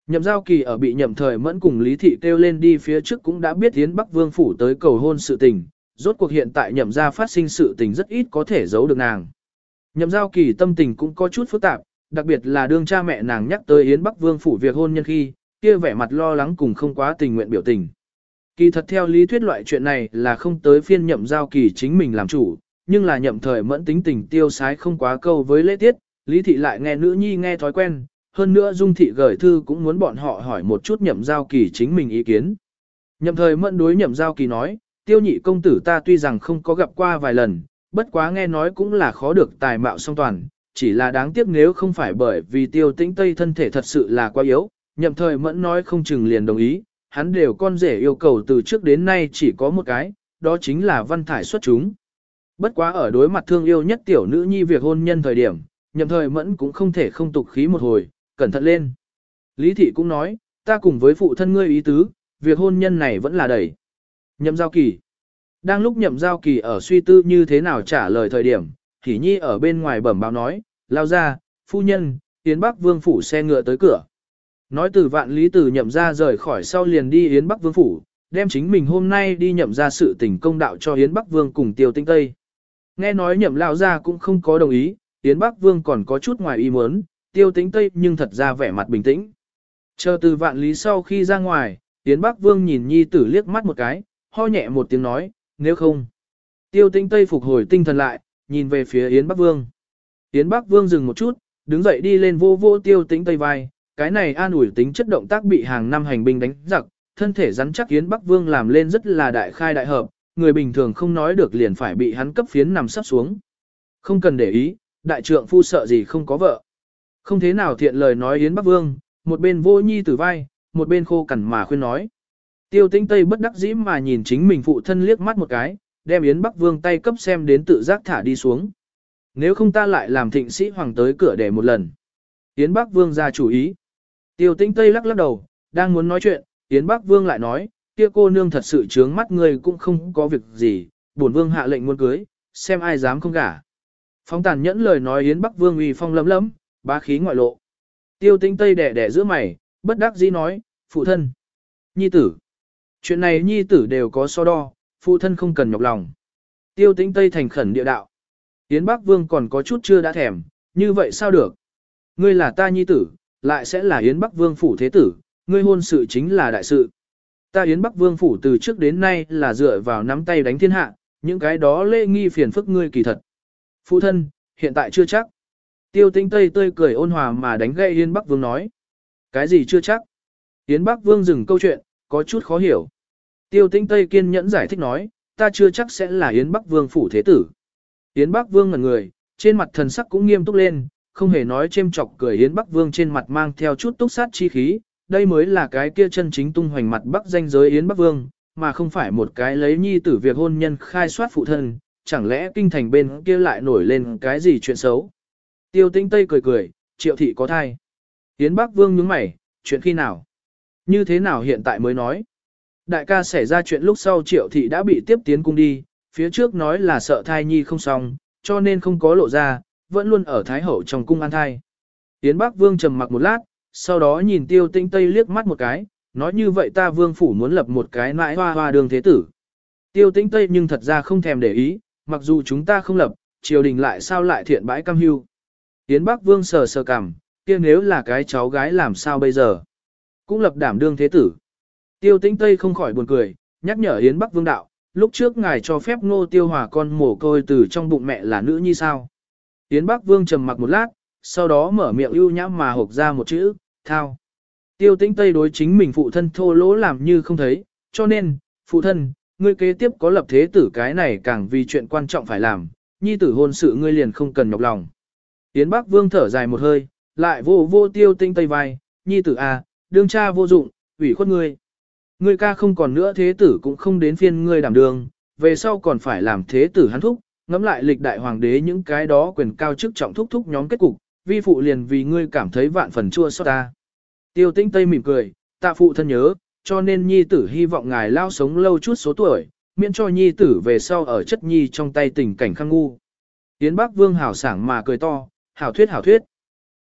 Nhậm giao kỳ ở bị nhậm thời mẫn cùng Lý Thị kêu lên đi phía trước cũng đã biết Yến Bắc Vương Phủ tới cầu hôn sự tình, rốt cuộc hiện tại nhậm gia phát sinh sự tình rất ít có thể giấu được nàng. Nhậm giao kỳ tâm tình cũng có chút phức tạp, đặc biệt là đương cha mẹ nàng nhắc tới Yến Bắc Vương Phủ việc hôn nhân khi, kia vẻ mặt lo lắng cùng không quá tình nguyện biểu tình. Kỳ thật theo lý thuyết loại chuyện này là không tới phiên nhậm giao kỳ chính mình làm chủ, nhưng là nhậm thời mẫn tính tình tiêu sái không quá câu với lễ tiết, lý thị lại nghe nữ nhi nghe thói quen, hơn nữa Dung Thị gửi thư cũng muốn bọn họ hỏi một chút nhậm giao kỳ chính mình ý kiến. Nhậm thời mẫn đối nhậm giao kỳ nói, tiêu nhị công tử ta tuy rằng không có gặp qua vài lần, bất quá nghe nói cũng là khó được tài mạo song toàn, chỉ là đáng tiếc nếu không phải bởi vì tiêu tĩnh tây thân thể thật sự là quá yếu, nhậm thời mẫn nói không chừng liền đồng ý, hắn đều con rể yêu cầu từ trước đến nay chỉ có một cái, đó chính là văn thải xuất chúng. Bất quá ở đối mặt thương yêu nhất tiểu nữ nhi việc hôn nhân thời điểm, nhậm thời mẫn cũng không thể không tục khí một hồi, cẩn thận lên. Lý thị cũng nói, ta cùng với phụ thân ngươi ý tứ, việc hôn nhân này vẫn là đẩy. Nhậm giao kỳ. Đang lúc nhậm giao kỳ ở suy tư như thế nào trả lời thời điểm, thì Nhi ở bên ngoài bẩm báo nói, lao ra, phu nhân, tiến Bắc Vương phủ xe ngựa tới cửa. Nói từ vạn lý từ nhậm ra rời khỏi sau liền đi Yến Bắc Vương phủ, đem chính mình hôm nay đi nhậm ra sự tình công đạo cho Yến Bắc Vương cùng Tiêu Tinh Tây. Nghe nói nhậm lao ra cũng không có đồng ý, Yến Bắc Vương còn có chút ngoài ý muốn, Tiêu Tinh Tây nhưng thật ra vẻ mặt bình tĩnh. Chờ từ vạn lý sau khi ra ngoài, Yến Bắc Vương nhìn Nhi tử liếc mắt một cái, ho nhẹ một tiếng nói, nếu không. Tiêu Tinh Tây phục hồi tinh thần lại, nhìn về phía Yến Bắc Vương. Yến Bắc Vương dừng một chút, đứng dậy đi lên vô vô Tiêu Tinh Tây vai, cái này an ủi tính chất động tác bị hàng năm hành binh đánh giặc, thân thể rắn chắc Yến Bắc Vương làm lên rất là đại khai đại hợp, người bình thường không nói được liền phải bị hắn cấp phiến nằm sắp xuống. Không cần để ý, đại trượng phu sợ gì không có vợ. Không thế nào thiện lời nói Yến Bắc Vương, một bên vô nhi tử vai, một bên khô cằn mà khuyên nói. Tiêu tinh tây bất đắc dĩ mà nhìn chính mình phụ thân liếc mắt một cái, đem Yến Bắc Vương tay cấp xem đến tự giác thả đi xuống. Nếu không ta lại làm thịnh sĩ hoàng tới cửa để một lần. Yến Bắc Vương ra chủ ý. Tiêu tinh tây lắc lắc đầu, đang muốn nói chuyện, Yến Bắc Vương lại nói, kia cô nương thật sự trướng mắt người cũng không có việc gì, bổn vương hạ lệnh muốn cưới, xem ai dám không gả. Phong tàn nhẫn lời nói Yến Bắc Vương uy phong lấm lấm, bá khí ngoại lộ. Tiêu tinh tây đẻ đẻ giữa mày, bất đắc dĩ nói, phụ thân. Nhi tử. Chuyện này nhi tử đều có so đo, phụ thân không cần nhọc lòng. Tiêu tĩnh Tây thành khẩn địa đạo. Yến Bắc Vương còn có chút chưa đã thèm, như vậy sao được? Ngươi là ta nhi tử, lại sẽ là Yến Bắc Vương phủ thế tử, ngươi hôn sự chính là đại sự. Ta Yến Bắc Vương phủ từ trước đến nay là dựa vào nắm tay đánh thiên hạ, những cái đó lê nghi phiền phức ngươi kỳ thật. Phụ thân, hiện tại chưa chắc. Tiêu tĩnh Tây tươi cười ôn hòa mà đánh gậy Yến Bắc Vương nói. Cái gì chưa chắc? Yến Bắc Vương dừng câu chuyện, có chút khó hiểu. Tiêu Tĩnh Tây kiên nhẫn giải thích nói, ta chưa chắc sẽ là Yến Bắc Vương phủ thế tử. Yến Bắc Vương ngẩn người, trên mặt thần sắc cũng nghiêm túc lên, không hề nói chêm chọc cười Yến Bắc Vương trên mặt mang theo chút túc sát chi khí, đây mới là cái kia chân chính tung hoành mặt Bắc danh giới Yến Bắc Vương, mà không phải một cái lấy nhi tử việc hôn nhân khai soát phụ thân, chẳng lẽ kinh thành bên kia lại nổi lên cái gì chuyện xấu. Tiêu Tĩnh Tây cười cười, triệu thị có thai. Yến Bắc Vương nhướng mày, chuyện khi nào? Như thế nào hiện tại mới nói? Đại ca xảy ra chuyện lúc sau triệu thị đã bị tiếp tiến cung đi, phía trước nói là sợ thai nhi không xong, cho nên không có lộ ra, vẫn luôn ở Thái Hậu trong cung an thai. Yến Bắc Vương trầm mặc một lát, sau đó nhìn tiêu tinh tây liếc mắt một cái, nói như vậy ta vương phủ muốn lập một cái nãi hoa hoa đường thế tử. Tiêu tinh tây nhưng thật ra không thèm để ý, mặc dù chúng ta không lập, triều đình lại sao lại thiện bãi cam hưu. Yến Bắc Vương sờ sờ cằm, kia nếu là cái cháu gái làm sao bây giờ? Cũng lập đảm đương thế tử. Tiêu tĩnh Tây không khỏi buồn cười, nhắc nhở Yến Bắc Vương đạo, lúc trước ngài cho phép ngô tiêu hòa con mổ côi từ trong bụng mẹ là nữ nhi sao. Yến Bắc Vương trầm mặc một lát, sau đó mở miệng ưu nhãm mà hộp ra một chữ, thao. Tiêu tĩnh Tây đối chính mình phụ thân thô lỗ làm như không thấy, cho nên, phụ thân, ngươi kế tiếp có lập thế tử cái này càng vì chuyện quan trọng phải làm, nhi tử hôn sự ngươi liền không cần nhọc lòng. Yến Bắc Vương thở dài một hơi, lại vô vô tiêu tinh tây vai, nhi tử a, à, đương cha vô dụng, ủy khuất ngươi. Ngươi ca không còn nữa thế tử cũng không đến phiên ngươi đảm đường, về sau còn phải làm thế tử hắn thúc, ngẫm lại lịch đại hoàng đế những cái đó quyền cao chức trọng thúc thúc nhóm kết cục, vi phụ liền vì ngươi cảm thấy vạn phần chua xót ta. Tiêu tĩnh Tây mỉm cười, tạ phụ thân nhớ, cho nên nhi tử hy vọng ngài lao sống lâu chút số tuổi, miễn cho nhi tử về sau ở chất nhi trong tay tình cảnh khăng ngu. Yến Bắc Vương hảo sảng mà cười to, hảo thuyết hảo thuyết.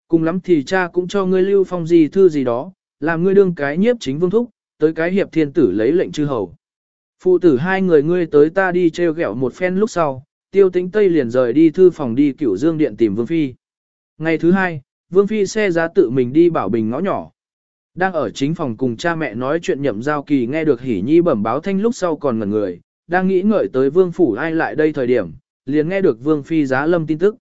Cùng lắm thì cha cũng cho ngươi lưu phong gì thư gì đó, làm ngươi đương cái nhiếp chính vương thúc, tới cái hiệp thiên tử lấy lệnh chư hầu. Phụ tử hai người ngươi tới ta đi treo gẹo một phen lúc sau, tiêu tĩnh Tây liền rời đi thư phòng đi cửu dương điện tìm Vương Phi. Ngày thứ hai, Vương Phi xe giá tự mình đi bảo bình ngõ nhỏ. Đang ở chính phòng cùng cha mẹ nói chuyện nhậm giao kỳ nghe được hỉ nhi bẩm báo thanh lúc sau còn ngẩn người, đang nghĩ ngợi tới Vương Phủ ai lại đây thời điểm, liền nghe được Vương Phi giá lâm tin tức.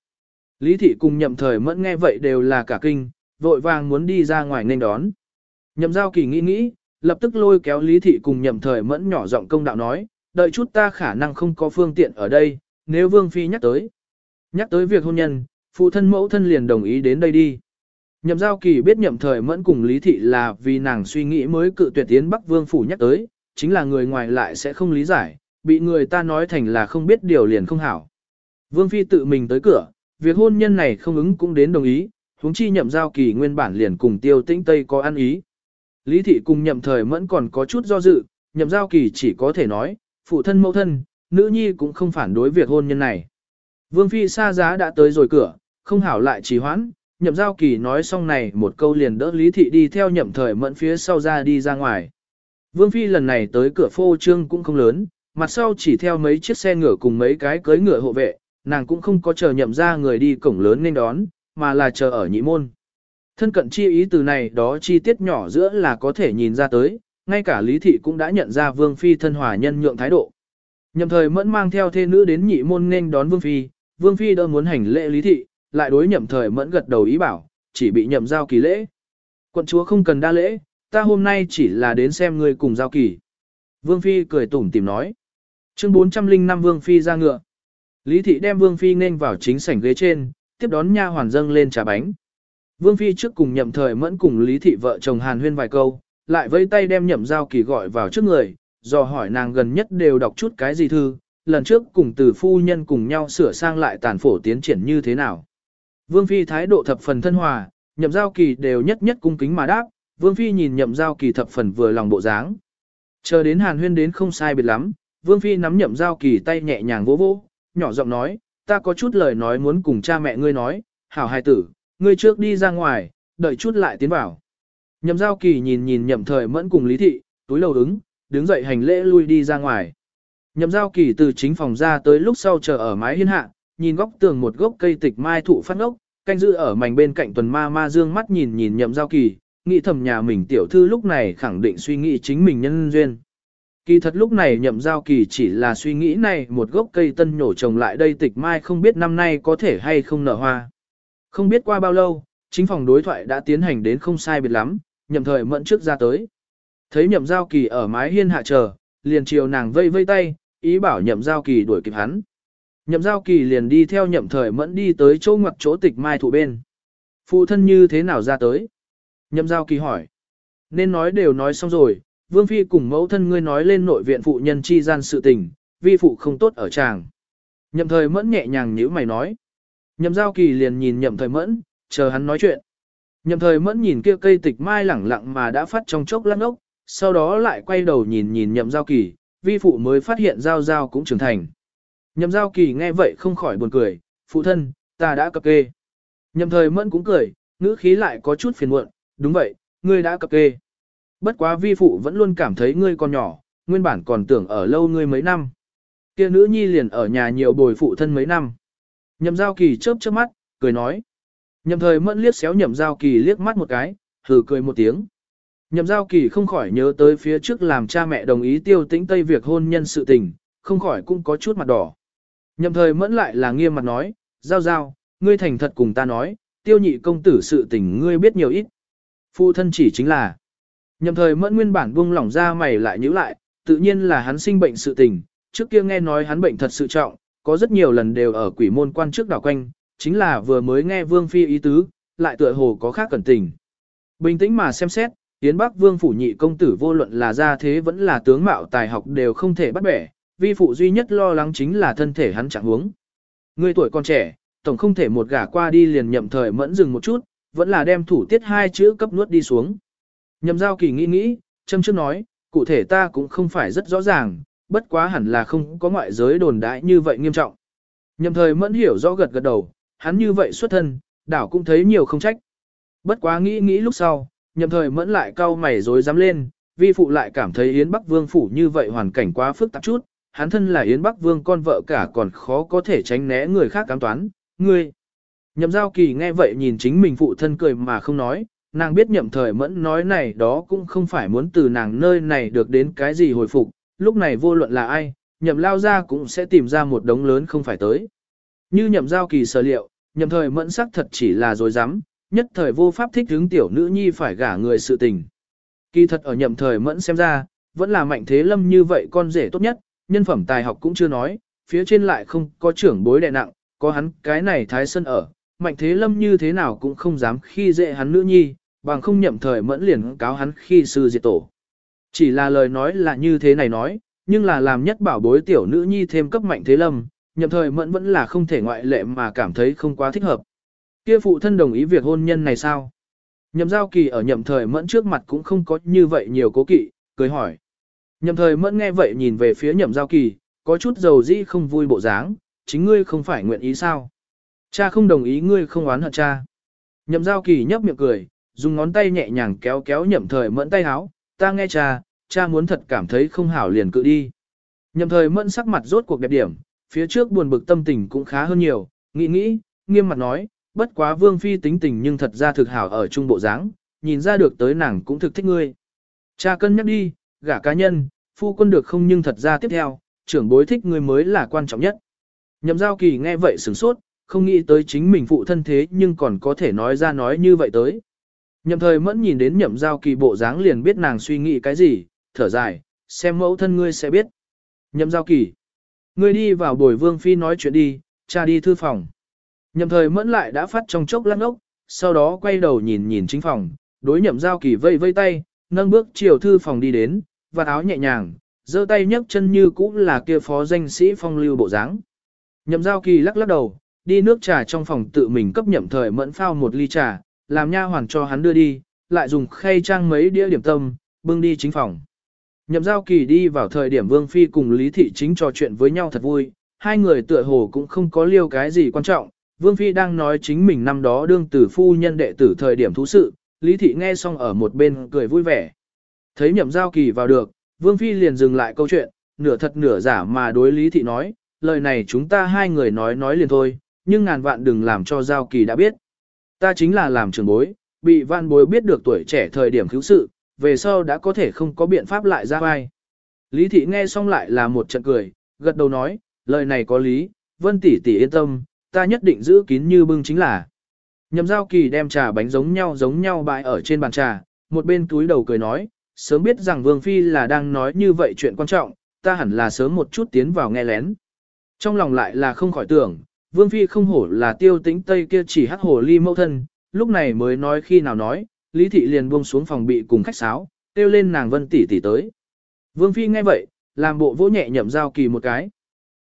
Lý thị cùng nhậm thời mẫn nghe vậy đều là cả kinh, vội vàng muốn đi ra ngoài nên đón. Nhậm giao kỳ nghĩ nghĩ, lập tức lôi kéo Lý Thị cùng nhậm thời mẫn nhỏ giọng công đạo nói, đợi chút ta khả năng không có phương tiện ở đây, nếu Vương Phi nhắc tới. Nhắc tới việc hôn nhân, phụ thân mẫu thân liền đồng ý đến đây đi. Nhậm giao kỳ biết nhậm thời mẫn cùng Lý Thị là vì nàng suy nghĩ mới cự tuyệt tiến Bắc Vương Phủ nhắc tới, chính là người ngoài lại sẽ không lý giải, bị người ta nói thành là không biết điều liền không hảo. Vương Phi tự mình tới cửa, việc hôn nhân này không ứng cũng đến đồng ý, huống chi nhậm giao kỳ nguyên bản liền cùng tiêu tĩnh Tây có ăn ý. Lý thị cùng nhậm thời mẫn còn có chút do dự, nhậm giao kỳ chỉ có thể nói, phụ thân mẫu thân, nữ nhi cũng không phản đối việc hôn nhân này. Vương Phi xa giá đã tới rồi cửa, không hảo lại trì hoãn, nhậm giao kỳ nói xong này một câu liền đỡ Lý thị đi theo nhậm thời mẫn phía sau ra đi ra ngoài. Vương Phi lần này tới cửa phô trương cũng không lớn, mặt sau chỉ theo mấy chiếc xe ngựa cùng mấy cái cưới ngựa hộ vệ, nàng cũng không có chờ nhậm ra người đi cổng lớn nên đón, mà là chờ ở nhị môn. Thân cận chi ý từ này đó chi tiết nhỏ giữa là có thể nhìn ra tới, ngay cả Lý Thị cũng đã nhận ra Vương Phi thân hòa nhân nhượng thái độ. Nhậm thời mẫn mang theo thê nữ đến nhị môn nên đón Vương Phi, Vương Phi đỡ muốn hành lễ Lý Thị, lại đối nhậm thời mẫn gật đầu ý bảo, chỉ bị nhậm giao kỳ lễ. Quận chúa không cần đa lễ, ta hôm nay chỉ là đến xem người cùng giao kỳ. Vương Phi cười tủm tìm nói. Chương 405 Vương Phi ra ngựa. Lý Thị đem Vương Phi nên vào chính sảnh ghế trên, tiếp đón nha hoàn dâng lên trà bánh. Vương Phi trước cùng nhậm thời mẫn cùng Lý Thị vợ chồng Hàn huyên vài câu, lại vây tay đem nhậm giao kỳ gọi vào trước người, do hỏi nàng gần nhất đều đọc chút cái gì thư, lần trước cùng từ phu nhân cùng nhau sửa sang lại tàn phổ tiến triển như thế nào. Vương Phi thái độ thập phần thân hòa, nhậm giao kỳ đều nhất nhất cung kính mà đáp, Vương Phi nhìn nhậm giao kỳ thập phần vừa lòng bộ dáng. Chờ đến Hàn huyên đến không sai biệt lắm, Vương Phi nắm nhậm giao kỳ tay nhẹ nhàng vỗ vỗ, nhỏ giọng nói, ta có chút lời nói muốn cùng cha mẹ ngươi nói, hảo hài tử, ngươi trước đi ra ngoài, đợi chút lại tiến vào. Nhậm giao kỳ nhìn nhìn nhậm thời mẫn cùng lý thị, túi lầu ứng, đứng dậy hành lễ lui đi ra ngoài. Nhậm giao kỳ từ chính phòng ra tới lúc sau chờ ở mái hiên hạ, nhìn góc tường một gốc cây tịch mai thụ phát ngốc, canh giữ ở mảnh bên cạnh tuần ma ma dương mắt nhìn nhìn nhậm giao kỳ, nghĩ thầm nhà mình tiểu thư lúc này khẳng định suy nghĩ chính mình nhân duyên. Kỳ thật lúc này nhậm giao kỳ chỉ là suy nghĩ này một gốc cây tân nhổ trồng lại đây tịch mai không biết năm nay có thể hay không nở hoa. Không biết qua bao lâu, chính phòng đối thoại đã tiến hành đến không sai biệt lắm, nhậm thời mẫn trước ra tới. Thấy nhậm giao kỳ ở mái hiên hạ chờ, liền chiều nàng vây vây tay, ý bảo nhậm giao kỳ đuổi kịp hắn. Nhậm giao kỳ liền đi theo nhậm thời mẫn đi tới chỗ ngoặc chỗ tịch mai thủ bên. Phụ thân như thế nào ra tới? Nhậm giao kỳ hỏi. Nên nói đều nói xong rồi, vương phi cùng mẫu thân ngươi nói lên nội viện phụ nhân chi gian sự tình, vi phụ không tốt ở chàng. Nhậm thời mẫn nhẹ nhàng nhíu mày nói. Nhậm giao kỳ liền nhìn nhậm thời mẫn, chờ hắn nói chuyện. Nhậm thời mẫn nhìn kia cây tịch mai lẳng lặng mà đã phát trong chốc lát ốc, sau đó lại quay đầu nhìn nhìn nhậm giao kỳ, vi phụ mới phát hiện giao giao cũng trưởng thành. Nhậm giao kỳ nghe vậy không khỏi buồn cười, phụ thân, ta đã cập kê. Nhậm thời mẫn cũng cười, ngữ khí lại có chút phiền muộn, đúng vậy, ngươi đã cập kê. Bất quá vi phụ vẫn luôn cảm thấy ngươi còn nhỏ, nguyên bản còn tưởng ở lâu ngươi mấy năm. Kia nữ nhi liền ở nhà nhiều bồi phụ thân mấy năm. Nhậm giao kỳ chớp chớp mắt, cười nói. Nhậm thời mẫn liếc xéo nhậm giao kỳ liếc mắt một cái, thử cười một tiếng. Nhậm giao kỳ không khỏi nhớ tới phía trước làm cha mẹ đồng ý tiêu tĩnh tây việc hôn nhân sự tình, không khỏi cũng có chút mặt đỏ. Nhậm thời mẫn lại là nghiêm mặt nói, giao giao, ngươi thành thật cùng ta nói, tiêu nhị công tử sự tình ngươi biết nhiều ít. Phụ thân chỉ chính là, nhậm thời mẫn nguyên bản buông lỏng ra mày lại nhíu lại, tự nhiên là hắn sinh bệnh sự tình, trước kia nghe nói hắn bệnh thật sự trọng, có rất nhiều lần đều ở quỷ môn quan trước đảo quanh, chính là vừa mới nghe Vương Phi ý tứ, lại tựa hồ có khác cẩn tình. Bình tĩnh mà xem xét, Yến Bắc Vương phủ nhị công tử vô luận là gia thế vẫn là tướng mạo tài học đều không thể bắt bẻ, vi phụ duy nhất lo lắng chính là thân thể hắn chẳng huống. Người tuổi còn trẻ, tổng không thể một gả qua đi liền nhậm thời mẫn dừng một chút, vẫn là đem thủ tiết hai chữ cấp nuốt đi xuống. Nhậm giao kỳ nghĩ nghĩ, châm trước nói, cụ thể ta cũng không phải rất rõ ràng, bất quá hẳn là không có ngoại giới đồn đại như vậy nghiêm trọng. Nhậm thời mẫn hiểu rõ gật gật đầu, hắn như vậy xuất thân, đảo cũng thấy nhiều không trách. Bất quá nghĩ nghĩ lúc sau, nhậm thời mẫn lại cau mày rối dám lên, vi phụ lại cảm thấy Yến Bắc Vương phủ như vậy hoàn cảnh quá phức tạp chút, hắn thân là Yến Bắc Vương con vợ cả còn khó có thể tránh né người khác cám toán, ngươi. Nhậm giao kỳ nghe vậy nhìn chính mình phụ thân cười mà không nói, nàng biết nhậm thời mẫn nói này đó cũng không phải muốn từ nàng nơi này được đến cái gì hồi phục, lúc này vô luận là ai, nhậm lao ra cũng sẽ tìm ra một đống lớn không phải tới. Như nhậm giao kỳ sở liệu, nhậm thời mẫn sắc thật chỉ là dối rắm nhất thời vô pháp thích hướng tiểu nữ nhi phải gả người sự tình. Kỳ thật ở nhậm thời mẫn xem ra, vẫn là mạnh thế lâm như vậy con rể tốt nhất, nhân phẩm tài học cũng chưa nói, phía trên lại không có trưởng bối đè nặng, có hắn cái này thái sân ở, mạnh thế lâm như thế nào cũng không dám khi dễ hắn nữ nhi, bằng không nhậm thời mẫn liền cáo hắn khi sư diệt tổ. Chỉ là lời nói là như thế này nói, nhưng là làm nhất bảo bối tiểu nữ nhi thêm cấp mạnh thế lâm, nhậm thời mẫn vẫn là không thể ngoại lệ mà cảm thấy không quá thích hợp. Kia phụ thân đồng ý việc hôn nhân này sao? Nhậm giao kỳ ở nhậm thời mẫn trước mặt cũng không có như vậy nhiều cố kỵ, cười hỏi. Nhậm thời mẫn nghe vậy nhìn về phía nhậm giao kỳ, có chút dầu dĩ không vui bộ dáng, chính ngươi không phải nguyện ý sao? Cha không đồng ý ngươi không oán hận cha. Nhậm giao kỳ nhấp miệng cười, dùng ngón tay nhẹ nhàng kéo kéo nhậm thời mẫn tay háo, ta nghe cha, cha muốn thật cảm thấy không hảo liền cự đi. Nhậm thời mẫn sắc mặt rốt cuộc đẹp điểm, phía trước buồn bực tâm tình cũng khá hơn nhiều, nghĩ nghĩ, nghiêm mặt nói, bất quá vương phi tính tình nhưng thật ra thực hảo ở trung bộ dáng, nhìn ra được tới nàng cũng thực thích ngươi. Cha cân nhắc đi, gả cá nhân, phu quân được không nhưng thật ra tiếp theo, trưởng bối thích ngươi mới là quan trọng nhất. Nhậm giao kỳ nghe vậy sửng sốt, không nghĩ tới chính mình phụ thân thế nhưng còn có thể nói ra nói như vậy tới. Nhậm thời mẫn nhìn đến nhậm giao kỳ bộ dáng liền biết nàng suy nghĩ cái gì, thở dài, xem mẫu thân ngươi sẽ biết. Nhậm giao kỳ, ngươi đi vào bồi vương phi nói chuyện đi, cha đi thư phòng. Nhậm thời mẫn lại đã phát trong chốc lăn ốc, sau đó quay đầu nhìn nhìn chính phòng, đối nhậm giao kỳ vây vây tay, nâng bước chiều thư phòng đi đến, và áo nhẹ nhàng, giơ tay nhấc chân như cũng là kia phó danh sĩ phong lưu bộ dáng. Nhậm giao kỳ lắc lắc đầu, đi nước trà trong phòng tự mình cấp nhậm thời mẫn phao một ly trà, làm nha hoàn cho hắn đưa đi, lại dùng khay trang mấy đĩa điểm tâm, bưng đi chính phòng. Nhậm giao kỳ đi vào thời điểm Vương Phi cùng Lý Thị Chính trò chuyện với nhau thật vui, hai người tựa hồ cũng không có liêu cái gì quan trọng. Vương Phi đang nói chính mình năm đó đương tử phu nhân đệ tử thời điểm thú sự, Lý Thị nghe xong ở một bên cười vui vẻ. Thấy nhậm giao kỳ vào được, Vương Phi liền dừng lại câu chuyện, nửa thật nửa giả mà đối Lý Thị nói, lời này chúng ta hai người nói nói liền thôi, nhưng ngàn vạn đừng làm cho giao kỳ đã biết. Ta chính là làm trưởng bối, bị văn bối biết được tuổi trẻ thời điểm cứu sự, về sau đã có thể không có biện pháp lại ra vai. Lý thị nghe xong lại là một trận cười, gật đầu nói, lời này có lý, vân tỷ tỷ yên tâm, ta nhất định giữ kín như bưng chính là. Nhậm giao kỳ đem trà bánh giống nhau giống nhau bãi ở trên bàn trà, một bên túi đầu cười nói, sớm biết rằng Vương Phi là đang nói như vậy chuyện quan trọng, ta hẳn là sớm một chút tiến vào nghe lén. Trong lòng lại là không khỏi tưởng, Vương Phi không hổ là tiêu tĩnh Tây kia chỉ hắc hồ ly mâu thân, lúc này mới nói khi nào nói, Lý Thị liền buông xuống phòng bị cùng khách sáo, kêu lên nàng Vân tỷ tỷ tới. Vương Phi nghe vậy, làm bộ vỗ nhẹ nhậm giao kỳ một cái.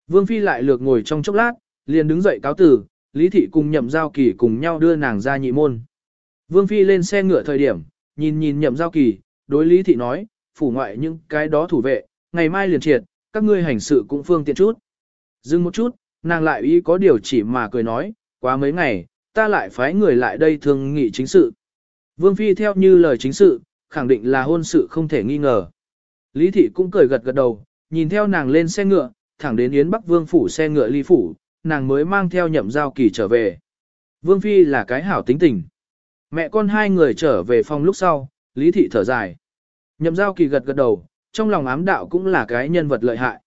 Vương Phi lại lược ngồi trong chốc lát, liền đứng dậy cáo tử, Lý Thị cùng nhậm giao kỳ cùng nhau đưa nàng ra nhị môn. Vương Phi lên xe ngựa thời điểm, nhìn nhìn nhậm giao kỳ, đối Lý Thị nói, phủ ngoại những cái đó thủ vệ, ngày mai liền triệt, các ngươi hành sự cũng phương tiện chút. Dừng một chút, nàng lại ý có điều chỉ mà cười nói, quá mấy ngày, ta lại phái người lại đây thường nghị chính sự. Vương Phi theo như lời chính sự, khẳng định là hôn sự không thể nghi ngờ. Lý Thị cũng cười gật gật đầu, nhìn theo nàng lên xe ngựa, thẳng đến Yến Bắc Vương phủ xe ngựa ly phủ, nàng mới mang theo nhậm giao kỳ trở về. Vương Phi là cái hảo tính tình. Mẹ con hai người trở về phòng lúc sau, Lý Thị thở dài. Nhậm giao kỳ gật gật đầu, trong lòng ám đạo cũng là cái nhân vật lợi hại.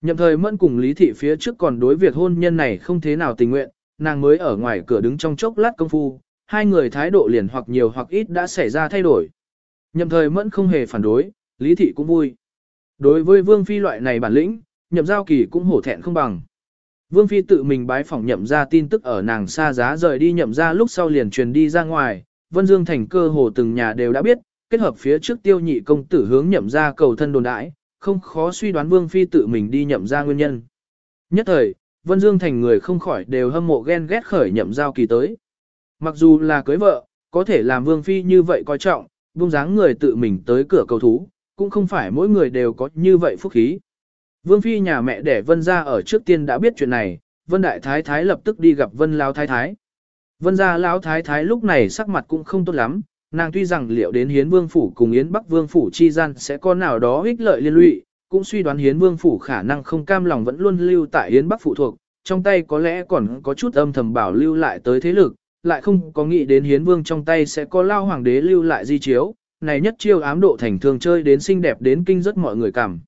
Nhậm thời mẫn cùng Lý Thị phía trước còn đối việc hôn nhân này không thế nào tình nguyện, nàng mới ở ngoài cửa đứng trong chốc lát công phu, hai người thái độ liền hoặc nhiều hoặc ít đã xảy ra thay đổi. Nhậm thời mẫn không hề phản đối, Lý Thị cũng vui. Đối với Vương Phi loại này bản lĩnh, nhậm giao kỳ cũng hổ thẹn không bằng. Vương Phi tự mình bái phỏng nhậm ra tin tức ở nàng xa giá rời đi nhậm ra lúc sau liền truyền đi ra ngoài, Vân Dương thành cơ hồ từng nhà đều đã biết, kết hợp phía trước tiêu nhị công tử hướng nhậm ra cầu thân đồn đãi, không khó suy đoán Vương Phi tự mình đi nhậm ra nguyên nhân. Nhất thời, Vân Dương thành người không khỏi đều hâm mộ ghen ghét khởi nhậm giao kỳ tới. Mặc dù là cưới vợ, có thể làm Vương Phi như vậy coi trọng, buông dáng người tự mình tới cửa cầu thú, cũng không phải mỗi người đều có như vậy phúc khí. Vương Phi nhà mẹ đẻ Vân gia ở trước tiên đã biết chuyện này, Vân Đại Thái Thái lập tức đi gặp Vân lão Thái Thái. Vân gia Lão Thái Thái lúc này sắc mặt cũng không tốt lắm, nàng tuy rằng liệu đến Hiến Vương Phủ cùng Yến Bắc Vương Phủ chi gian sẽ có nào đó ích lợi liên lụy, cũng suy đoán Hiến Vương Phủ khả năng không cam lòng vẫn luôn lưu tại Yến Bắc Phụ thuộc, trong tay có lẽ còn có chút âm thầm bảo lưu lại tới thế lực, lại không có nghĩ đến Hiến Vương trong tay sẽ có lao hoàng đế lưu lại di chiếu, này nhất chiêu ám độ thành thường chơi đến xinh đẹp đến kinh rất mọi người cảm.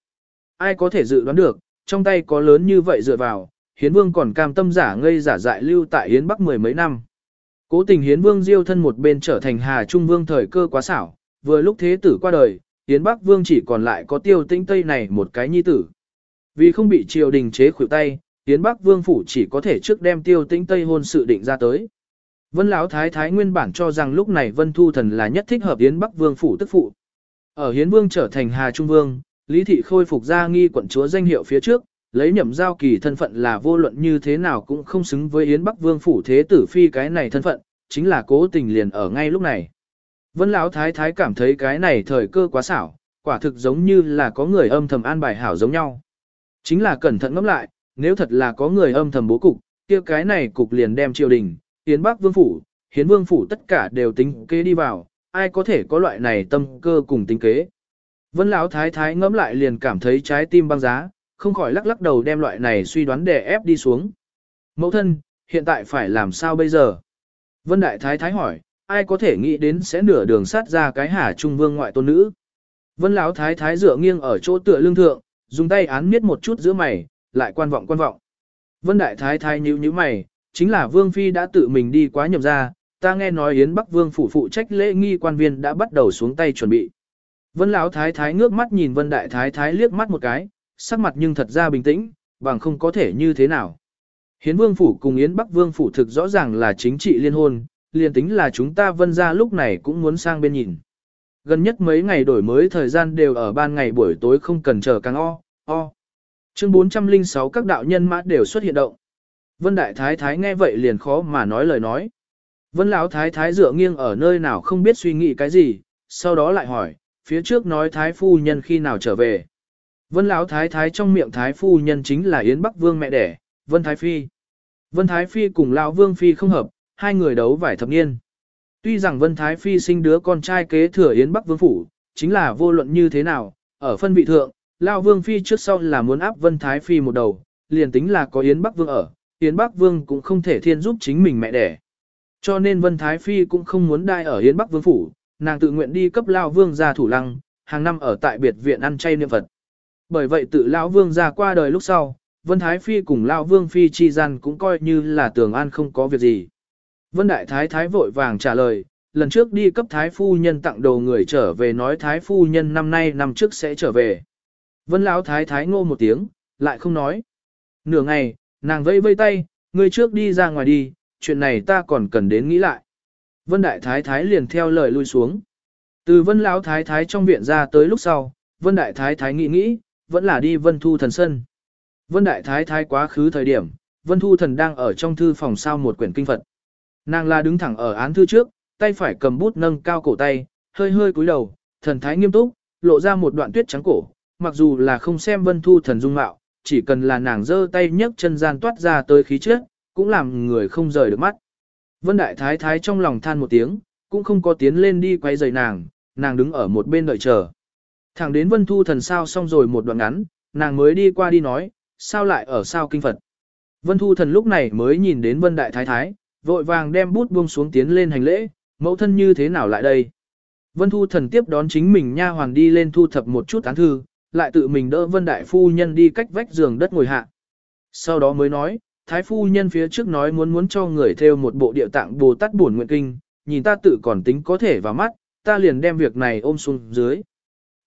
Ai có thể dự đoán được, trong tay có lớn như vậy dựa vào, Hiến Vương còn cam tâm giả ngây giả dại lưu tại Hiến Bắc mười mấy năm. Cố tình hiến vương diêu thân một bên trở thành Hà Trung Vương thời cơ quá xảo, vừa lúc thế tử qua đời, hiến Bắc Vương chỉ còn lại có tiêu tĩnh Tây này một cái nhi tử. Vì không bị triều đình chế khuỷu tay, hiến Bắc Vương phủ chỉ có thể trước đem tiêu tĩnh Tây hôn sự định ra tới. Vân Lão Thái Thái nguyên bản cho rằng lúc này Vân Thu Thần là nhất thích hợp hiến Bắc Vương phủ tức phụ. Ở hiến vương trở thành Hà Trung Vương, Lý Thị khôi phục ra nghi quận chúa danh hiệu phía trước, lấy nhậm giao kỳ thân phận là vô luận như thế nào cũng không xứng với Yến Bắc Vương phủ thế tử phi cái này thân phận, chính là cố tình liền ở ngay lúc này. Vân Lão Thái Thái cảm thấy cái này thời cơ quá xảo, quả thực giống như là có người âm thầm an bài hảo giống nhau. Chính là cẩn thận ngẫm lại, nếu thật là có người âm thầm bố cục, kia cái này cục liền đem triều đình, Yến Bắc Vương phủ, Hiến Vương phủ tất cả đều tính kế đi vào, ai có thể có loại này tâm cơ cùng tính kế. Vân Lão Thái Thái ngẫm lại liền cảm thấy trái tim băng giá, không khỏi lắc lắc đầu đem loại này suy đoán đè ép đi xuống. Mẫu thân, hiện tại phải làm sao bây giờ? Vân Đại Thái Thái hỏi, ai có thể nghĩ đến sẽ nửa đường sát ra cái hà trung vương ngoại tôn nữ? Vân Lão Thái Thái dựa nghiêng ở chỗ tựa lương thượng, dùng tay án miết một chút giữa mày, lại quan vọng quan vọng. Vân Đại Thái Thái nhíu nhíu mày, chính là Vương Phi đã tự mình đi quá nhầm ra, ta nghe nói Yến Bắc Vương phủ phụ trách lễ nghi quan viên đã bắt đầu xuống tay chuẩn bị. Vân Lão Thái Thái ngước mắt nhìn Vân Đại Thái Thái liếc mắt một cái, sắc mặt nhưng thật ra bình tĩnh, bằng không có thể như thế nào. Hiến Vương Phủ cùng Yến Bắc Vương Phủ thực rõ ràng là chính trị liên hôn, liền tính là chúng ta vân ra lúc này cũng muốn sang bên nhìn. Gần nhất mấy ngày đổi mới thời gian đều ở ban ngày buổi tối không cần chờ càng o, o. Chương 406 các đạo nhân mã đều xuất hiện động. Vân Đại Thái Thái nghe vậy liền khó mà nói lời nói. Vân Lão Thái Thái dựa nghiêng ở nơi nào không biết suy nghĩ cái gì, sau đó lại hỏi, phía trước nói Thái Phu Nhân khi nào trở về. Vân Lão Thái Thái trong miệng Thái Phu Nhân chính là Yến Bắc Vương mẹ đẻ, Vân Thái Phi. Vân Thái Phi cùng Lão Vương Phi không hợp, hai người đấu vài thập niên. Tuy rằng Vân Thái Phi sinh đứa con trai kế thừa Yến Bắc Vương Phủ, chính là vô luận như thế nào, ở phân vị thượng, Lão Vương Phi trước sau là muốn áp Vân Thái Phi một đầu, liền tính là có Yến Bắc Vương ở, Yến Bắc Vương cũng không thể thiên giúp chính mình mẹ đẻ. Cho nên Vân Thái Phi cũng không muốn đai ở Yến Bắc Vương Phủ, nàng tự nguyện đi cấp Lão Vương gia thủ lăng, hàng năm ở tại biệt viện ăn chay niệm Phật. Bởi vậy tự Lão Vương gia qua đời lúc sau, Vân Thái Phi cùng Lão Vương Phi chi gian cũng coi như là tường an không có việc gì. Vân Đại Thái Thái vội vàng trả lời, lần trước đi cấp Thái Phu Nhân tặng đồ người trở về nói Thái Phu Nhân năm nay năm trước sẽ trở về. Vân Lão Thái Thái ngô một tiếng, lại không nói. Nửa ngày, nàng vây vây tay, người trước đi ra ngoài đi, chuyện này ta còn cần đến nghĩ lại. Vân Đại Thái Thái liền theo lời lui xuống. Từ Vân Lão Thái Thái trong viện ra tới lúc sau, Vân Đại Thái Thái nghĩ nghĩ, vẫn là đi Vân Thu Thần Sân. Vân Đại Thái Thái quá khứ thời điểm, Vân Thu Thần đang ở trong thư phòng sao một quyển kinh Phật. Nàng là đứng thẳng ở án thư trước, tay phải cầm bút nâng cao cổ tay, hơi hơi cúi đầu, thần thái nghiêm túc, lộ ra một đoạn tuyết trắng cổ, mặc dù là không xem Vân Thu Thần dung mạo, chỉ cần là nàng giơ tay nhấc chân gian toát ra tới khí trước, cũng làm người không rời được mắt. Vân Đại Thái Thái trong lòng than một tiếng, cũng không có tiến lên đi quay giày nàng, nàng đứng ở một bên đợi chờ. Thẳng đến Vân Thu Thần sao xong rồi một đoạn ngắn, nàng mới đi qua đi nói, sao lại ở sao kinh Phật. Vân Thu Thần lúc này mới nhìn đến Vân Đại Thái Thái, vội vàng đem bút buông xuống tiến lên hành lễ, mẫu thân như thế nào lại đây. Vân Thu Thần tiếp đón chính mình nha hoàng đi lên thu thập một chút án thư, lại tự mình đỡ Vân Đại Phu Nhân đi cách vách giường đất ngồi hạ. Sau đó mới nói, Thái Phu Nhân phía trước nói muốn muốn cho người theo một bộ địa tạng Bồ Tát Bổn Nguyện Kinh, nhìn ta tự còn tính có thể vào mắt, ta liền đem việc này ôm xuống dưới.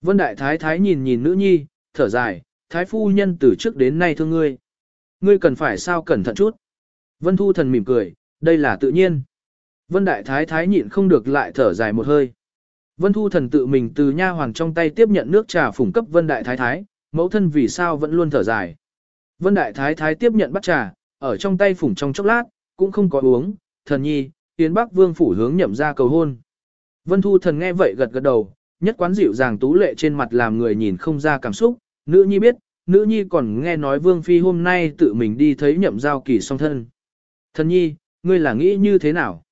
Vân Đại Thái Thái nhìn nhìn nữ nhi, thở dài, Thái Phu Nhân từ trước đến nay thương ngươi. Ngươi cần phải sao cẩn thận chút. Vân Thu Thần mỉm cười, đây là tự nhiên. Vân Đại Thái Thái nhịn không được lại thở dài một hơi. Vân Thu Thần tự mình từ nha hoàng trong tay tiếp nhận nước trà phủng cấp Vân Đại Thái Thái, mẫu thân vì sao vẫn luôn thở dài. Vân Đại Thái Thái tiếp nhận bắt trà, ở trong tay phủng trong chốc lát, cũng không có uống, thần nhi, tiến Bắc Vương phủ hướng nhậm ra cầu hôn. Vân Thu Thần nghe vậy gật gật đầu, nhất quán dịu dàng tú lệ trên mặt làm người nhìn không ra cảm xúc, nữ nhi biết, nữ nhi còn nghe nói Vương Phi hôm nay tự mình đi thấy nhậm giao kỳ song thân. Thần nhi, ngươi là nghĩ như thế nào?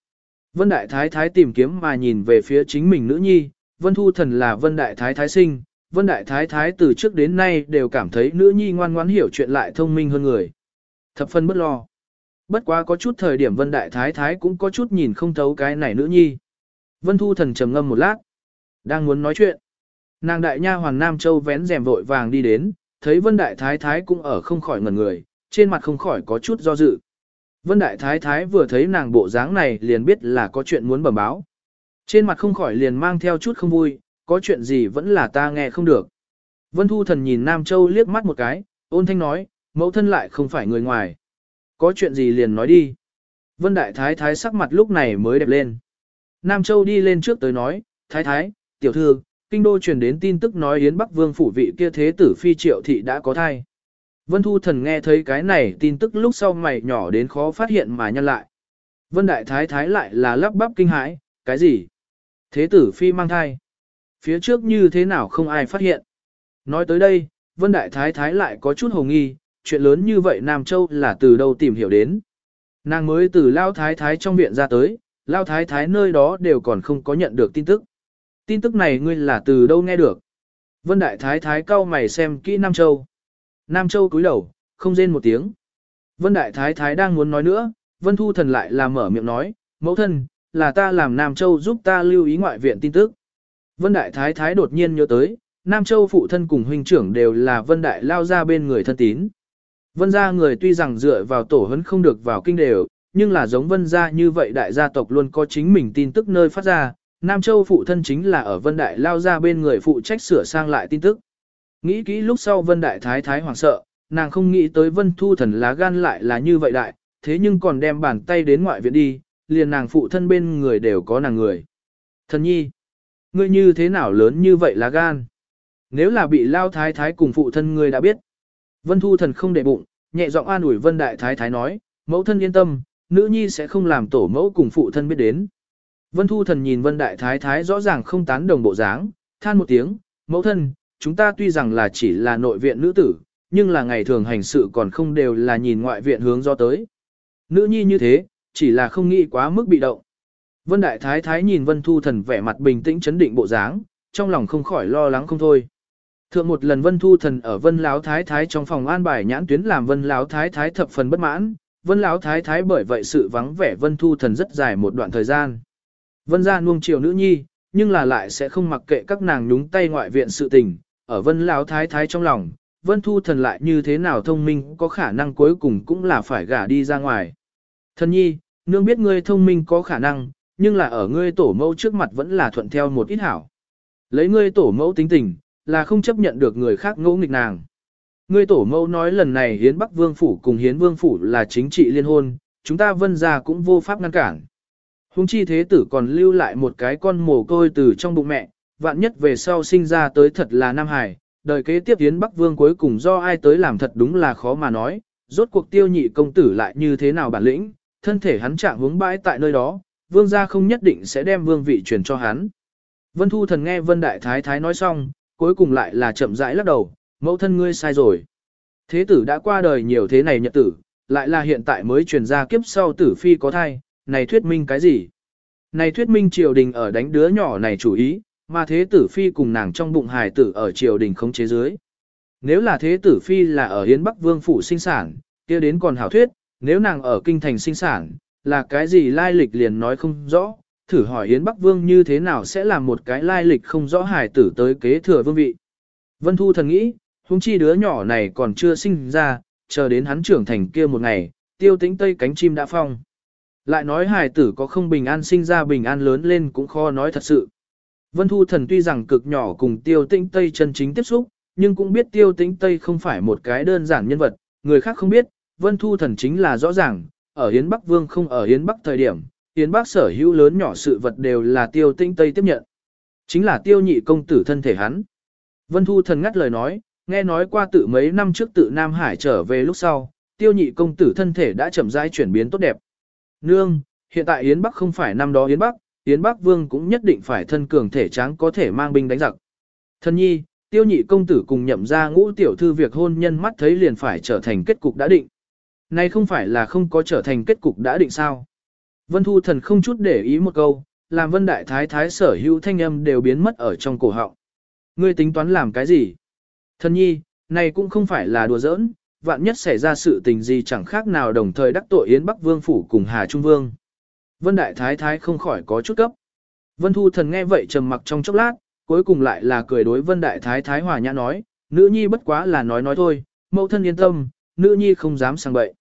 Vân Đại Thái Thái tìm kiếm mà nhìn về phía chính mình nữ nhi, Vân Thu Thần là Vân Đại Thái Thái sinh, Vân Đại Thái Thái từ trước đến nay đều cảm thấy nữ nhi ngoan ngoãn hiểu chuyện lại thông minh hơn người. Thập phân bất lo. Bất quá có chút thời điểm Vân Đại Thái Thái cũng có chút nhìn không thấu cái này nữ nhi. Vân Thu Thần trầm ngâm một lát, đang muốn nói chuyện. Nàng đại nha hoàng Nam Châu vén rèm vội vàng đi đến, thấy Vân Đại Thái Thái cũng ở không khỏi ngẩn người, trên mặt không khỏi có chút do dự. Vân Đại Thái Thái vừa thấy nàng bộ dáng này liền biết là có chuyện muốn bẩm báo. Trên mặt không khỏi liền mang theo chút không vui, có chuyện gì vẫn là ta nghe không được. Vân Thu Thần nhìn Nam Châu liếc mắt một cái, ôn thanh nói, mẫu thân lại không phải người ngoài. Có chuyện gì liền nói đi. Vân Đại Thái Thái sắc mặt lúc này mới đẹp lên. Nam Châu đi lên trước tới nói, Thái Thái, tiểu thư, kinh đô truyền đến tin tức nói Yến Bắc Vương phủ vị kia thế tử phi triệu thị đã có thai. Vân Thu Thần nghe thấy cái này tin tức lúc sau mày nhỏ đến khó phát hiện mà nhăn lại. Vân Đại Thái Thái lại là lắp bắp kinh hãi, cái gì? Thế tử phi mang thai. Phía trước như thế nào không ai phát hiện. Nói tới đây, Vân Đại Thái Thái lại có chút hồ nghi, chuyện lớn như vậy Nam Châu là từ đâu tìm hiểu đến. Nàng mới từ Lao Thái Thái trong viện ra tới, Lao Thái Thái nơi đó đều còn không có nhận được tin tức. Tin tức này ngươi là từ đâu nghe được? Vân Đại Thái Thái cau mày xem kỹ Nam Châu. Nam Châu cúi đầu, không rên một tiếng. Vân Đại Thái Thái đang muốn nói nữa, Vân Thu Thần lại là mở miệng nói, mẫu thân, là ta làm Nam Châu giúp ta lưu ý ngoại viện tin tức. Vân Đại Thái Thái đột nhiên nhớ tới, Nam Châu phụ thân cùng huynh trưởng đều là Vân Đại lao ra bên người thân tín. Vân gia người tuy rằng dựa vào tổ hấn không được vào kinh đều, nhưng là giống Vân gia như vậy đại gia tộc luôn có chính mình tin tức nơi phát ra, Nam Châu phụ thân chính là ở Vân Đại lao ra bên người phụ trách sửa sang lại tin tức. Nghĩ kỹ lúc sau Vân Đại Thái Thái hoảng sợ, nàng không nghĩ tới Vân Thu Thần lá gan lại là như vậy đại, thế nhưng còn đem bàn tay đến ngoại viện đi, liền nàng phụ thân bên người đều có nàng người. Thần nhi, ngươi như thế nào lớn như vậy lá gan? Nếu là bị lao thái thái cùng phụ thân ngươi đã biết. Vân Thu Thần không để bụng, nhẹ giọng an ủi Vân Đại Thái Thái nói, mẫu thân yên tâm, nữ nhi sẽ không làm tổ mẫu cùng phụ thân biết đến. Vân Thu Thần nhìn Vân Đại Thái Thái rõ ràng không tán đồng bộ dáng, than một tiếng, mẫu thân, chúng ta tuy rằng là chỉ là nội viện nữ tử, nhưng là ngày thường hành sự còn không đều là nhìn ngoại viện hướng do tới. Nữ nhi như thế, chỉ là không nghĩ quá mức bị động. Vân Đại Thái Thái nhìn Vân Thu Thần vẻ mặt bình tĩnh chấn định bộ dáng, trong lòng không khỏi lo lắng không thôi. Thượng một lần Vân Thu Thần ở Vân lão Thái Thái trong phòng an bài nhãn tuyến làm Vân lão Thái Thái thập phần bất mãn, Vân lão Thái Thái bởi vậy sự vắng vẻ Vân Thu Thần rất dài một đoạn thời gian. Vân gia nuông chiều nữ nhi, nhưng là lại sẽ không mặc kệ các nàng nhúng tay ngoại viện sự tình, ở Vân lão Thái Thái trong lòng, Vân Thu Thần lại như thế nào thông minh có khả năng cuối cùng cũng là phải gả đi ra ngoài. Thần nhi, nương biết ngươi thông minh có khả năng, nhưng là ở ngươi tổ mẫu trước mặt vẫn là thuận theo một ít hảo. Lấy ngươi tổ mẫu tính tình, là không chấp nhận được người khác ngỗ nghịch nàng. Ngươi tổ mẫu nói lần này hiến Bắc Vương Phủ cùng hiến Vương Phủ là chính trị liên hôn, chúng ta vân ra cũng vô pháp ngăn cản. Hùng chi thế tử còn lưu lại một cái con mồ côi từ trong bụng mẹ, vạn nhất về sau sinh ra tới thật là Nam Hải, đời kế tiếp hiến Bắc Vương cuối cùng do ai tới làm thật đúng là khó mà nói, rốt cuộc tiêu nhị công tử lại như thế nào bản lĩnh, thân thể hắn trạng hướng bãi tại nơi đó, vương gia không nhất định sẽ đem vương vị truyền cho hắn. Vân Thu Thần nghe Vân Đại Thái Thái nói xong, cuối cùng lại là chậm rãi lắc đầu, mẫu thân ngươi sai rồi. Thế tử đã qua đời nhiều thế này nhật tử, lại là hiện tại mới truyền ra kiếp sau tử phi có thai, này thuyết minh cái gì? Này thuyết minh triều đình ở đánh đứa nhỏ này chủ ý, mà thế tử phi cùng nàng trong bụng hài tử ở triều đình không chế dưới. Nếu là thế tử phi là ở Hiến Bắc Vương phủ sinh sản, kia đến còn hảo thuyết, nếu nàng ở kinh thành sinh sản, là cái gì lai lịch liền nói không rõ, thử hỏi Yến Bắc Vương như thế nào sẽ làm một cái lai lịch không rõ hài tử tới kế thừa vương vị. Vân Thu thần nghĩ, huống chi đứa nhỏ này còn chưa sinh ra, chờ đến hắn trưởng thành kia một ngày, tiêu tĩnh tây cánh chim đã phong. Lại nói hài tử có không bình an sinh ra bình an lớn lên cũng khó nói thật sự. Vân Thu thần tuy rằng cực nhỏ cùng tiêu tĩnh tây chân chính tiếp xúc, nhưng cũng biết tiêu tĩnh tây không phải một cái đơn giản nhân vật, người khác không biết, Vân Thu thần chính là rõ ràng, ở Hiến Bắc Vương không ở Hiến Bắc thời điểm, Yến Bắc sở hữu lớn nhỏ sự vật đều là tiêu tinh tây tiếp nhận. Chính là tiêu nhị công tử thân thể hắn. Vân Thu thần ngắt lời nói, nghe nói qua tự mấy năm trước tự Nam Hải trở về lúc sau, tiêu nhị công tử thân thể đã chậm rãi chuyển biến tốt đẹp. Nương, hiện tại Yến Bắc không phải năm đó Yến Bắc, Yến Bắc Vương cũng nhất định phải thân cường thể tráng có thể mang binh đánh giặc. Thân nhi, tiêu nhị công tử cùng nhậm ra ngũ tiểu thư việc hôn nhân mắt thấy liền phải trở thành kết cục đã định. Này không phải là không có trở thành kết cục đã định sao. Vân Thu Thần không chút để ý một câu, làm Vân Đại Thái Thái sở hữu thanh âm đều biến mất ở trong cổ họng. Ngươi tính toán làm cái gì? Thần nhi, này cũng không phải là đùa giỡn, vạn nhất xảy ra sự tình gì chẳng khác nào đồng thời đắc tội Yến Bắc Vương Phủ cùng Hà Trung Vương. Vân Đại Thái Thái không khỏi có chút cấp. Vân Thu Thần nghe vậy trầm mặc trong chốc lát, cuối cùng lại là cười đối Vân Đại Thái Thái hòa nhã nói, nữ nhi bất quá là nói nói thôi, mẫu thân yên tâm, nữ nhi không dám sang bậy.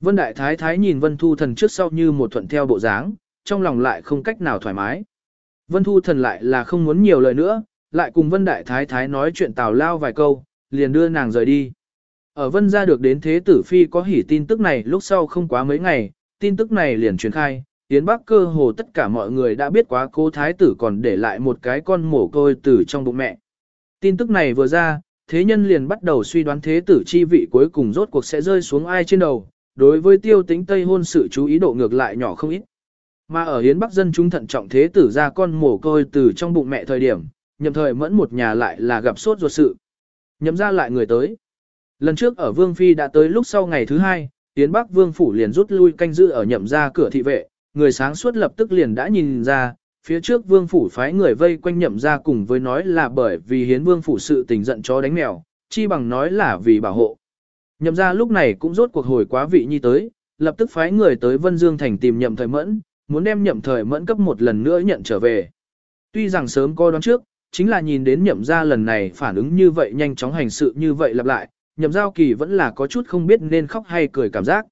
Vân Đại Thái Thái nhìn Vân Thu Thần trước sau như một thuận theo bộ dáng, trong lòng lại không cách nào thoải mái. Vân Thu Thần lại là không muốn nhiều lời nữa, lại cùng Vân Đại Thái Thái nói chuyện tào lao vài câu, liền đưa nàng rời đi. Ở Vân gia được đến Thế Tử Phi có hỉ tin tức này lúc sau không quá mấy ngày, tin tức này liền truyền khai, Yến Bắc cơ hồ tất cả mọi người đã biết quá cô Thái Tử còn để lại một cái con mổ côi tử trong bụng mẹ. Tin tức này vừa ra, thế nhân liền bắt đầu suy đoán Thế Tử chi vị cuối cùng rốt cuộc sẽ rơi xuống ai trên đầu, đối với tiêu tính Tây hôn sự chú ý độ ngược lại nhỏ không ít. Mà ở Hiến Bắc dân chúng thận trọng thế tử ra con mổ côi từ trong bụng mẹ thời điểm, nhậm thời mẫn một nhà lại là gặp sốt ruột sự. Nhậm ra lại người tới. Lần trước ở Vương Phi đã tới lúc sau ngày thứ hai, Hiến Bắc Vương Phủ liền rút lui canh giữ ở nhậm ra cửa thị vệ, người sáng suốt lập tức liền đã nhìn ra, phía trước Vương Phủ phái người vây quanh nhậm ra cùng với nói là bởi vì Hiến Vương Phủ sự tình giận chó đánh mèo, chi bằng nói là vì bảo hộ. Nhậm ra lúc này cũng rốt cuộc hồi quá vị nhi tới, lập tức phái người tới Vân Dương Thành tìm nhậm thời mẫn, muốn đem nhậm thời mẫn cấp một lần nữa nhận trở về. Tuy rằng sớm coi đoán trước, chính là nhìn đến nhậm ra lần này phản ứng như vậy nhanh chóng hành sự như vậy lặp lại, nhậm giao kỳ vẫn là có chút không biết nên khóc hay cười cảm giác.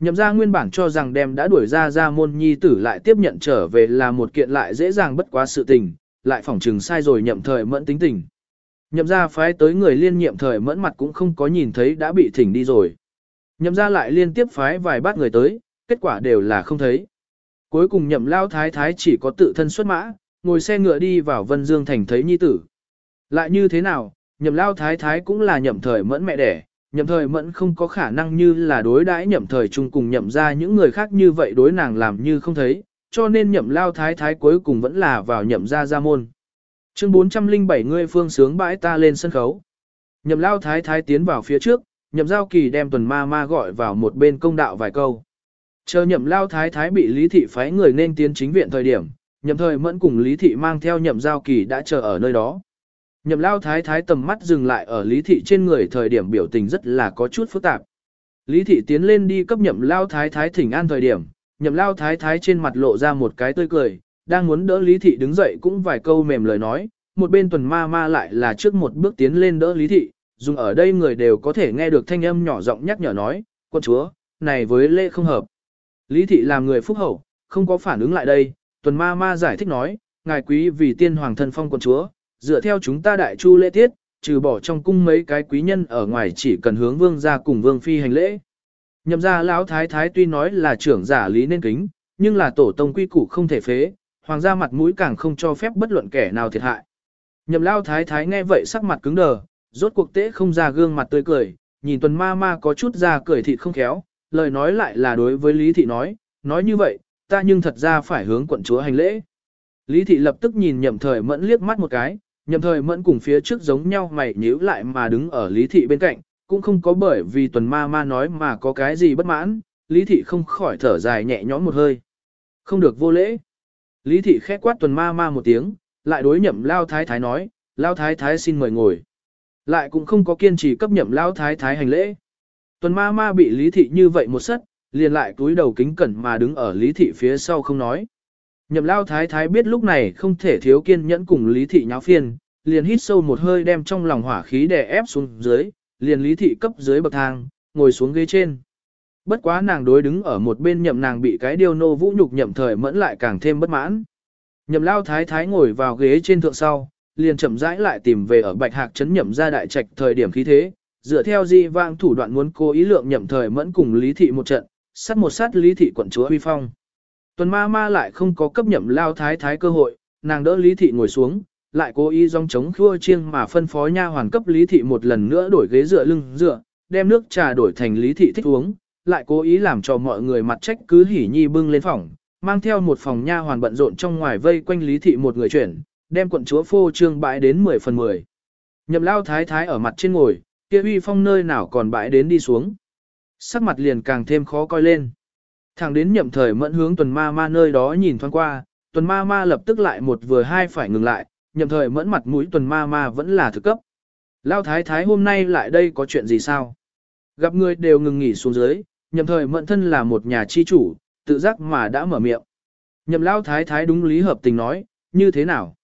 Nhậm ra nguyên bản cho rằng đem đã đuổi ra ra môn nhi tử lại tiếp nhận trở về là một kiện lại dễ dàng bất quá sự tình, lại phỏng trừng sai rồi nhậm thời mẫn tính tình. Nhậm ra phái tới người liên nhiệm thời mẫn mặt cũng không có nhìn thấy đã bị thỉnh đi rồi. Nhậm ra lại liên tiếp phái vài bát người tới, kết quả đều là không thấy. Cuối cùng nhậm lao thái thái chỉ có tự thân xuất mã, ngồi xe ngựa đi vào Vân Dương Thành thấy nhi tử. Lại như thế nào, nhậm lao thái thái cũng là nhậm thời mẫn mẹ đẻ, nhậm thời mẫn không có khả năng như là đối đãi nhậm thời chung cùng nhậm ra những người khác như vậy đối nàng làm như không thấy, cho nên nhậm lao thái thái cuối cùng vẫn là vào nhậm ra gia môn. Chương 407 ngươi phương sướng bãi ta lên sân khấu. Nhậm lao thái thái tiến vào phía trước, nhậm giao kỳ đem tuần ma ma gọi vào một bên công đạo vài câu. Chờ nhậm lao thái thái bị lý thị phái người nên tiến chính viện thời điểm, nhậm thời mẫn cùng lý thị mang theo nhậm giao kỳ đã chờ ở nơi đó. Nhậm lao thái thái tầm mắt dừng lại ở lý thị trên người thời điểm biểu tình rất là có chút phức tạp. Lý thị tiến lên đi cấp nhậm lao thái thái thỉnh an thời điểm, nhậm lao thái thái trên mặt lộ ra một cái tươi cười, đang muốn đỡ lý thị đứng dậy cũng vài câu mềm lời nói, một bên tuần ma ma lại là trước một bước tiến lên đỡ lý thị, dùng ở đây người đều có thể nghe được thanh âm nhỏ giọng nhắc nhở nói, quân chúa, này với lễ không hợp. Lý thị làm người phúc hậu, không có phản ứng lại đây, tuần ma ma giải thích nói, ngài quý vì tiên hoàng thân phong quân chúa, dựa theo chúng ta đại chu lễ tiết, trừ bỏ trong cung mấy cái quý nhân ở ngoài chỉ cần hướng vương ra cùng vương phi hành lễ. Nhậm ra lão thái thái tuy nói là trưởng giả lý nên kính, nhưng là tổ tông quy củ không thể phế, hoàng gia mặt mũi càng không cho phép bất luận kẻ nào thiệt hại. Nhậm lao thái thái nghe vậy sắc mặt cứng đờ, rốt cuộc tế không ra gương mặt tươi cười, nhìn tuần ma ma có chút ra cười thịt không khéo, lời nói lại là đối với Lý Thị nói, nói như vậy, ta nhưng thật ra phải hướng quận chúa hành lễ. Lý Thị lập tức nhìn nhậm thời mẫn liếc mắt một cái, nhậm thời mẫn cùng phía trước giống nhau mày nhíu lại mà đứng ở Lý Thị bên cạnh, cũng không có bởi vì tuần ma ma nói mà có cái gì bất mãn, Lý Thị không khỏi thở dài nhẹ nhõm một hơi. Không được vô lễ. Lý Thị khẽ quát tuần ma ma một tiếng, lại đối nhậm lao thái thái nói, lao thái thái xin mời ngồi. Lại cũng không có kiên trì cấp nhậm lao thái thái hành lễ. Tuần ma ma bị lý thị như vậy một sất, liền lại túi đầu kính cẩn mà đứng ở lý thị phía sau không nói. Nhậm lao thái thái biết lúc này không thể thiếu kiên nhẫn cùng lý thị nháo phiên, liền hít sâu một hơi đem trong lòng hỏa khí đè ép xuống dưới, liền lý thị cấp dưới bậc thang, ngồi xuống ghế trên. Bất quá nàng đối đứng ở một bên nhậm nàng bị cái điều nô vũ nhục nhậm thời mẫn lại càng thêm bất mãn. Nhậm lao thái thái ngồi vào ghế trên thượng sau, liền chậm rãi lại tìm về ở bạch hạc chấn nhậm ra đại trạch thời điểm khí thế, dựa theo di vang thủ đoạn muốn cố ý lượng nhậm thời mẫn cùng lý thị một trận, sát một sát lý thị quận chúa huy phong. Tuần ma ma lại không có cấp nhậm lao thái thái cơ hội, nàng đỡ lý thị ngồi xuống, lại cố ý dòng chống khua chiêng mà phân phó nha hoàn cấp lý thị một lần nữa đổi ghế dựa lưng dựa, đem nước trà đổi thành lý thị thích uống, lại cố ý làm cho mọi người mặt trách cứ hỉ nhi bưng lên phòng, mang theo một phòng nha hoàn bận rộn trong ngoài vây quanh lý thị một người chuyển, đem quận chúa phô trương bãi đến 10 phần 10. Nhậm lao thái thái ở mặt trên ngồi, kia uy phong nơi nào còn bãi đến đi xuống. Sắc mặt liền càng thêm khó coi lên. Thẳng đến nhậm thời mẫn hướng tuần ma ma nơi đó nhìn thoáng qua, tuần ma ma lập tức lại một vừa hai phải ngừng lại, nhậm thời mẫn mặt mũi tuần ma ma vẫn là thực cấp. Lao thái thái hôm nay lại đây có chuyện gì sao? Gặp người đều ngừng nghỉ xuống dưới, nhậm thời mẫn thân là một nhà chi chủ, tự giác mà đã mở miệng. Nhậm lao thái thái đúng lý hợp tình nói, như thế nào?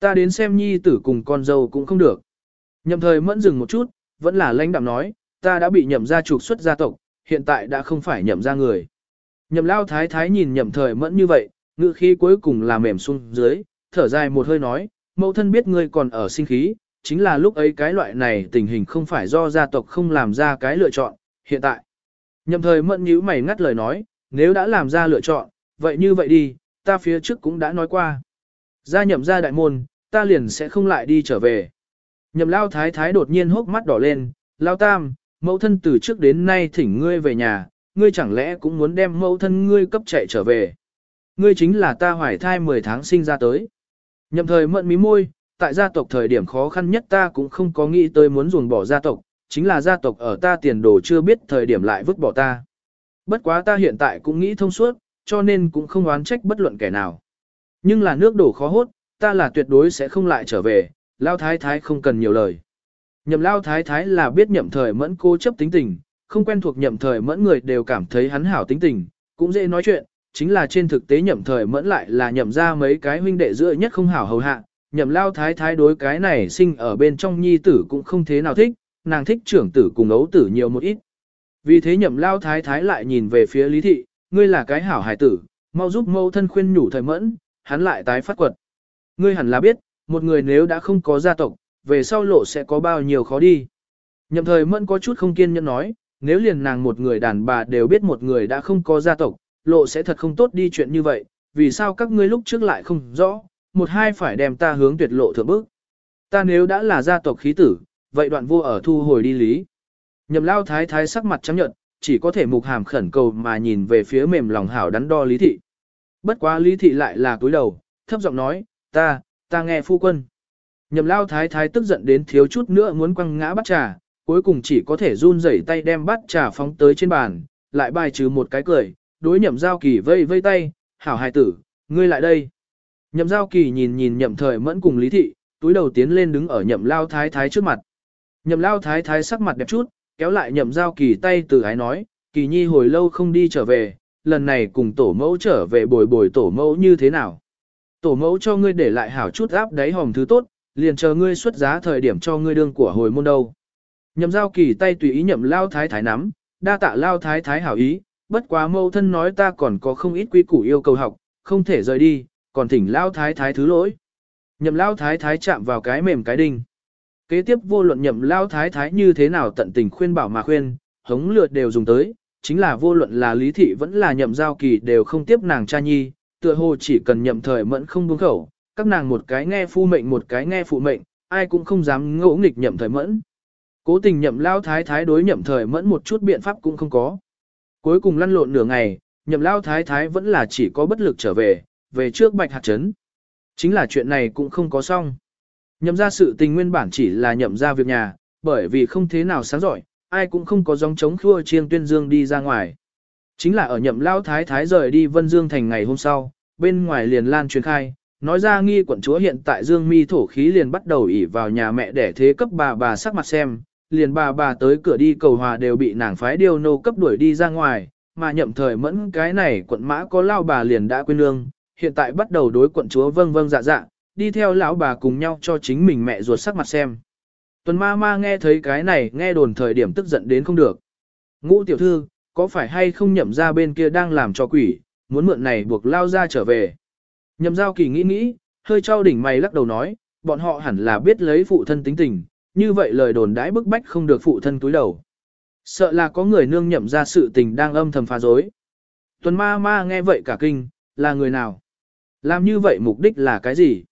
Ta đến xem nhi tử cùng con dâu cũng không được. Nhậm thời mẫn dừng một chút, vẫn là lãnh đạm nói, ta đã bị nhậm gia trục xuất gia tộc, hiện tại đã không phải nhậm gia người. Nhậm lao thái thái nhìn nhậm thời mẫn như vậy, ngữ khí cuối cùng là mềm xuống dưới, thở dài một hơi nói, mẫu thân biết ngươi còn ở sinh khí, chính là lúc ấy cái loại này tình hình không phải do gia tộc không làm ra cái lựa chọn, hiện tại. Nhậm thời mẫn nhíu mày ngắt lời nói, nếu đã làm ra lựa chọn, vậy như vậy đi, ta phía trước cũng đã nói qua. Gia nhậm ra đại môn, ta liền sẽ không lại đi trở về. Nhậm lao thái thái đột nhiên hốc mắt đỏ lên, lao tam, mẫu thân từ trước đến nay thỉnh ngươi về nhà, ngươi chẳng lẽ cũng muốn đem mẫu thân ngươi cấp chạy trở về. Ngươi chính là ta hoài thai 10 tháng sinh ra tới. Nhậm thời mận mí môi, tại gia tộc thời điểm khó khăn nhất ta cũng không có nghĩ tới muốn ruồng bỏ gia tộc, chính là gia tộc ở ta tiền đồ chưa biết thời điểm lại vứt bỏ ta. Bất quá ta hiện tại cũng nghĩ thông suốt, cho nên cũng không oán trách bất luận kẻ nào. Nhưng là nước đổ khó hốt, ta là tuyệt đối sẽ không lại trở về, lao thái thái không cần nhiều lời. Nhậm lao thái thái là biết nhậm thời mẫn cố chấp tính tình, không quen thuộc nhậm thời mẫn người đều cảm thấy hắn hảo tính tình, cũng dễ nói chuyện, chính là trên thực tế nhậm thời mẫn lại là nhậm ra mấy cái huynh đệ giữa nhất không hảo hầu hạ, nhậm lao thái thái đối cái này sinh ở bên trong nhi tử cũng không thế nào thích, nàng thích trưởng tử cùng ấu tử nhiều một ít. Vì thế nhậm lao thái thái lại nhìn về phía lý thị, ngươi là cái hảo hài tử, mau giúp mâu thân khuyên nhủ thời mẫn, hắn lại tái phát quật. Ngươi hẳn là biết, một người nếu đã không có gia tộc, về sau lộ sẽ có bao nhiêu khó đi. Nhậm thời mẫn có chút không kiên nhẫn nói, nếu liền nàng một người đàn bà đều biết một người đã không có gia tộc, lộ sẽ thật không tốt đi chuyện như vậy, vì sao các ngươi lúc trước lại không rõ, một hai phải đem ta hướng tuyệt lộ thượng bước. Ta nếu đã là gia tộc khí tử, vậy đoạn vua ở thu hồi đi lý. Nhậm lao thái thái sắc mặt trắng nhợt, chỉ có thể mục hàm khẩn cầu mà nhìn về phía mềm lòng hảo đắn đo lý thị. Bất quá lý thị lại là cúi đầu, thấp giọng nói, ta, ta nghe phu quân. Nhậm lao thái thái tức giận đến thiếu chút nữa muốn quăng ngã bắt trà, cuối cùng chỉ có thể run rẩy tay đem bắt trà phóng tới trên bàn, lại bài trừ một cái cười, đối nhậm giao kỳ vây vây tay, hảo hài tử, ngươi lại đây. Nhậm giao kỳ nhìn nhìn nhậm thời mẫn cùng lý thị, túi đầu tiến lên đứng ở nhậm lao thái thái trước mặt. Nhậm lao thái thái sắc mặt đẹp chút, kéo lại nhậm giao kỳ tay từ ái nói, kỳ nhi hồi lâu không đi trở về, lần này cùng tổ mẫu trở về bồi bồi tổ mẫu như thế nào. Tổ mẫu cho ngươi để lại hảo chút áp đáy hòm thứ tốt, liền chờ ngươi xuất giá thời điểm cho ngươi đương của hồi môn đâu. Nhậm giao kỳ tay tùy ý nhậm lao thái thái nắm, đa tạ lao thái thái hảo ý, bất quá mâu thân nói ta còn có không ít quy củ yêu cầu học, không thể rời đi, còn thỉnh lao thái thái thứ lỗi. Nhậm lao thái thái chạm vào cái mềm cái đinh. Kế tiếp vô luận nhậm lao thái thái như thế nào tận tình khuyên bảo mà khuyên, hống lượt đều dùng tới, chính là vô luận là lý thị vẫn là nhậm giao kỳ đều không tiếp nàng cha nhi, tựa hồ chỉ cần nhậm thời mẫn không buông khẩu, các nàng một cái nghe phu mệnh một cái nghe phụ mệnh, ai cũng không dám ngỗ nghịch nhậm thời mẫn. Cố tình nhậm lao thái thái đối nhậm thời mẫn một chút biện pháp cũng không có. Cuối cùng lăn lộn nửa ngày, nhậm lao thái thái vẫn là chỉ có bất lực trở về, về trước bạch hạt trấn. Chính là chuyện này cũng không có xong. Nhậm ra sự tình nguyên bản chỉ là nhậm ra việc nhà, bởi vì không thế nào sáng giỏi, ai cũng không có dòng chống khua chiêng tuyên dương đi ra ngoài. Chính là ở nhậm lao thái thái rời đi Vân Dương thành ngày hôm sau, bên ngoài liền lan truyền khai, nói ra nghi quận chúa hiện tại Dương mi thổ khí liền bắt đầu ỉ vào nhà mẹ để thế cấp bà bà sắc mặt xem, liền bà bà tới cửa đi cầu hòa đều bị nàng phái điều nô cấp đuổi đi ra ngoài, mà nhậm thời mẫn cái này quận mã có lao bà liền đã quên lương, hiện tại bắt đầu đối quận chúa vâng vâng dạ dạ, đi theo lão bà cùng nhau cho chính mình mẹ ruột sắc mặt xem. Tuần ma ma nghe thấy cái này nghe đồn thời điểm tức giận đến không được. Ngũ tiểu thư, có phải hay không nhậm ra bên kia đang làm cho quỷ, muốn mượn này buộc lao ra trở về. Nhậm giao kỳ nghĩ nghĩ, hơi trao đỉnh mày lắc đầu nói, bọn họ hẳn là biết lấy phụ thân tính tình, như vậy lời đồn đãi bức bách không được phụ thân túi đầu. Sợ là có người nương nhậm ra sự tình đang âm thầm phá dối. Tuần ma ma nghe vậy cả kinh, là người nào? Làm như vậy mục đích là cái gì?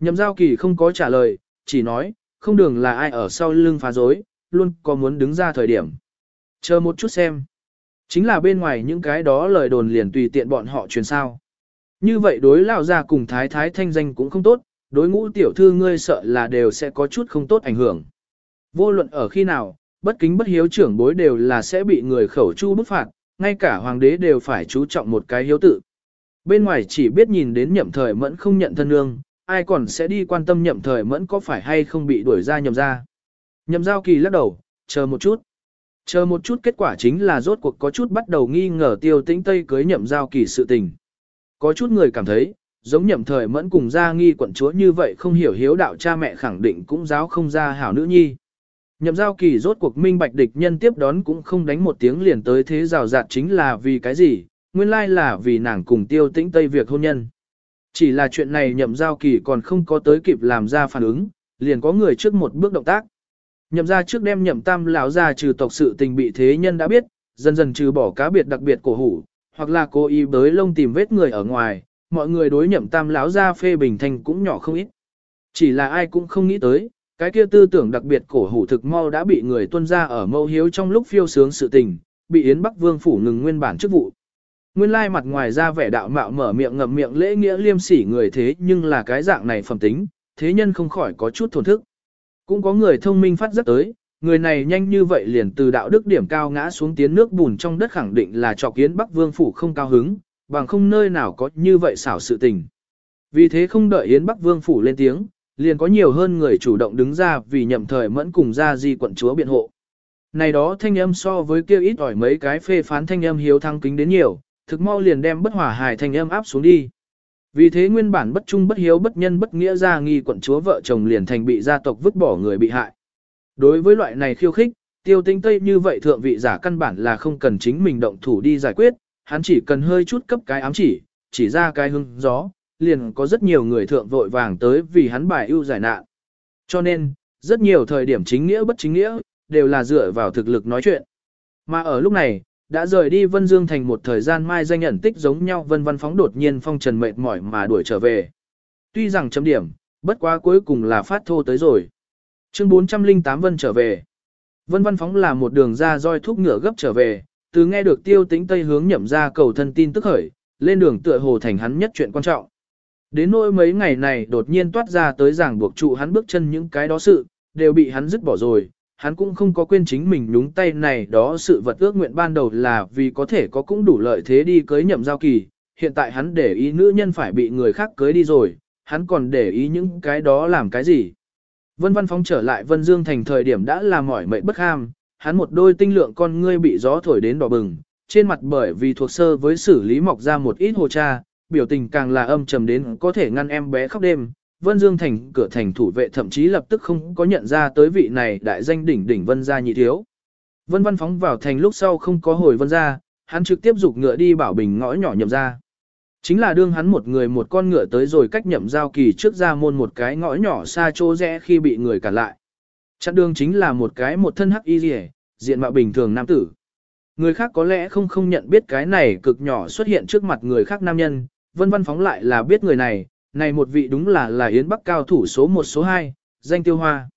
Nhậm giao kỳ không có trả lời, chỉ nói, không đường là ai ở sau lưng phá rối, luôn có muốn đứng ra thời điểm. Chờ một chút xem. Chính là bên ngoài những cái đó lời đồn liền tùy tiện bọn họ truyền sao. Như vậy đối lão gia cùng thái thái thanh danh cũng không tốt, đối ngũ tiểu thư ngươi sợ là đều sẽ có chút không tốt ảnh hưởng. Vô luận ở khi nào, bất kính bất hiếu trưởng bối đều là sẽ bị người khẩu chu bức phạt, ngay cả hoàng đế đều phải chú trọng một cái hiếu tự. Bên ngoài chỉ biết nhìn đến nhậm thời mẫn không nhận thân nương, ai còn sẽ đi quan tâm nhậm thời mẫn có phải hay không bị đuổi ra nhậm ra. Nhậm giao kỳ lắc đầu, chờ một chút. Chờ một chút kết quả chính là rốt cuộc có chút bắt đầu nghi ngờ tiêu tĩnh Tây cưới nhậm giao kỳ sự tình. Có chút người cảm thấy, giống nhậm thời mẫn cùng ra nghi quận chúa như vậy không hiểu hiếu đạo cha mẹ khẳng định cũng giáo không ra hảo nữ nhi. Nhậm giao kỳ rốt cuộc minh bạch địch nhân tiếp đón cũng không đánh một tiếng liền tới thế rào rạt chính là vì cái gì, nguyên lai là vì nàng cùng tiêu tĩnh tây việc hôn nhân. Chỉ là chuyện này nhậm giao kỳ còn không có tới kịp làm ra phản ứng, liền có người trước một bước động tác. Nhậm ra trước đem nhậm tam lão ra trừ tộc sự tình bị thế nhân đã biết, dần dần trừ bỏ cá biệt đặc biệt cổ hủ, hoặc là cố ý bới lông tìm vết người ở ngoài, mọi người đối nhậm tam lão ra phê bình thành cũng nhỏ không ít. Chỉ là ai cũng không nghĩ tới, cái kia tư tưởng đặc biệt cổ hủ thực mau đã bị người tuân ra ở mâu hiếu trong lúc phiêu sướng sự tình, bị Yến Bắc Vương phủ ngừng nguyên bản chức vụ. Nguyên lai mặt ngoài ra vẻ đạo mạo mở miệng ngậm miệng lễ nghĩa liêm sỉ người thế nhưng là cái dạng này phẩm tính, thế nhân không khỏi có chút thổn thức. Cũng có người thông minh phát rất tới, người này nhanh như vậy liền từ đạo đức điểm cao ngã xuống tiến nước bùn trong đất khẳng định là trọc kiến Bắc Vương Phủ không cao hứng, bằng không nơi nào có như vậy xảo sự tình. Vì thế không đợi Yến Bắc Vương Phủ lên tiếng, liền có nhiều hơn người chủ động đứng ra vì nhậm thời mẫn cùng ra di quận chúa biện hộ. Này đó thanh âm so với kia ít ỏi mấy cái phê phán thanh âm hiếu thăng kính đến nhiều, thực mau liền đem bất hòa hài thành âm áp xuống đi. Vì thế nguyên bản bất trung bất hiếu bất nhân bất nghĩa ra nghi quận chúa vợ chồng liền thành bị gia tộc vứt bỏ người bị hại. Đối với loại này khiêu khích, tiêu tinh tây như vậy thượng vị giả căn bản là không cần chính mình động thủ đi giải quyết, hắn chỉ cần hơi chút cấp cái ám chỉ, chỉ ra cái hưng gió, liền có rất nhiều người thượng vội vàng tới vì hắn bài ưu giải nạn. Cho nên, rất nhiều thời điểm chính nghĩa bất chính nghĩa, đều là dựa vào thực lực nói chuyện. Mà ở lúc này, đã rời đi Vân Dương thành một thời gian mai danh nhận tích giống nhau Vân Văn Phóng đột nhiên phong trần mệt mỏi mà đuổi trở về. Tuy rằng chấm điểm, bất quá cuối cùng là phát thô tới rồi. Chương 408 Vân trở về. Vân Văn Phóng là một đường ra roi thúc ngựa gấp trở về, từ nghe được tiêu tính tây hướng nhậm ra cầu thân tin tức khởi, lên đường tựa hồ thành hắn nhất chuyện quan trọng. Đến nỗi mấy ngày này đột nhiên toát ra tới giảng buộc trụ hắn bước chân những cái đó sự, đều bị hắn dứt bỏ rồi, hắn cũng không có quên chính mình nhúng tay này đó sự vật ước nguyện ban đầu là vì có thể có cũng đủ lợi thế đi cưới nhậm giao kỳ, hiện tại hắn để ý nữ nhân phải bị người khác cưới đi rồi, hắn còn để ý những cái đó làm cái gì. Vân Văn phóng trở lại Vân Dương thành thời điểm đã là mỏi mệt bất ham, hắn một đôi tinh lượng con ngươi bị gió thổi đến đỏ bừng, trên mặt bởi vì thuộc sơ với xử lý mọc ra một ít hồ cha, biểu tình càng là âm trầm đến có thể ngăn em bé khóc đêm, Vân Dương thành cửa thành thủ vệ thậm chí lập tức không có nhận ra tới vị này đại danh đỉnh đỉnh Vân gia nhị thiếu. Vân Văn phóng vào thành lúc sau không có hồi Vân gia, hắn trực tiếp dục ngựa đi bảo bình ngõ nhỏ nhậm ra. Chính là đương hắn một người một con ngựa tới rồi cách nhậm giao kỳ trước ra môn một cái ngõ nhỏ xa chỗ rẽ khi bị người cản lại. Chặn đường chính là một cái một thân hắc y rìa, diện mạo bình thường nam tử. Người khác có lẽ không không nhận biết cái này cực nhỏ xuất hiện trước mặt người khác nam nhân, vân văn phóng lại là biết người này, này một vị đúng là là Yến Bắc cao thủ số 1 số 2, danh Tiêu Hoa.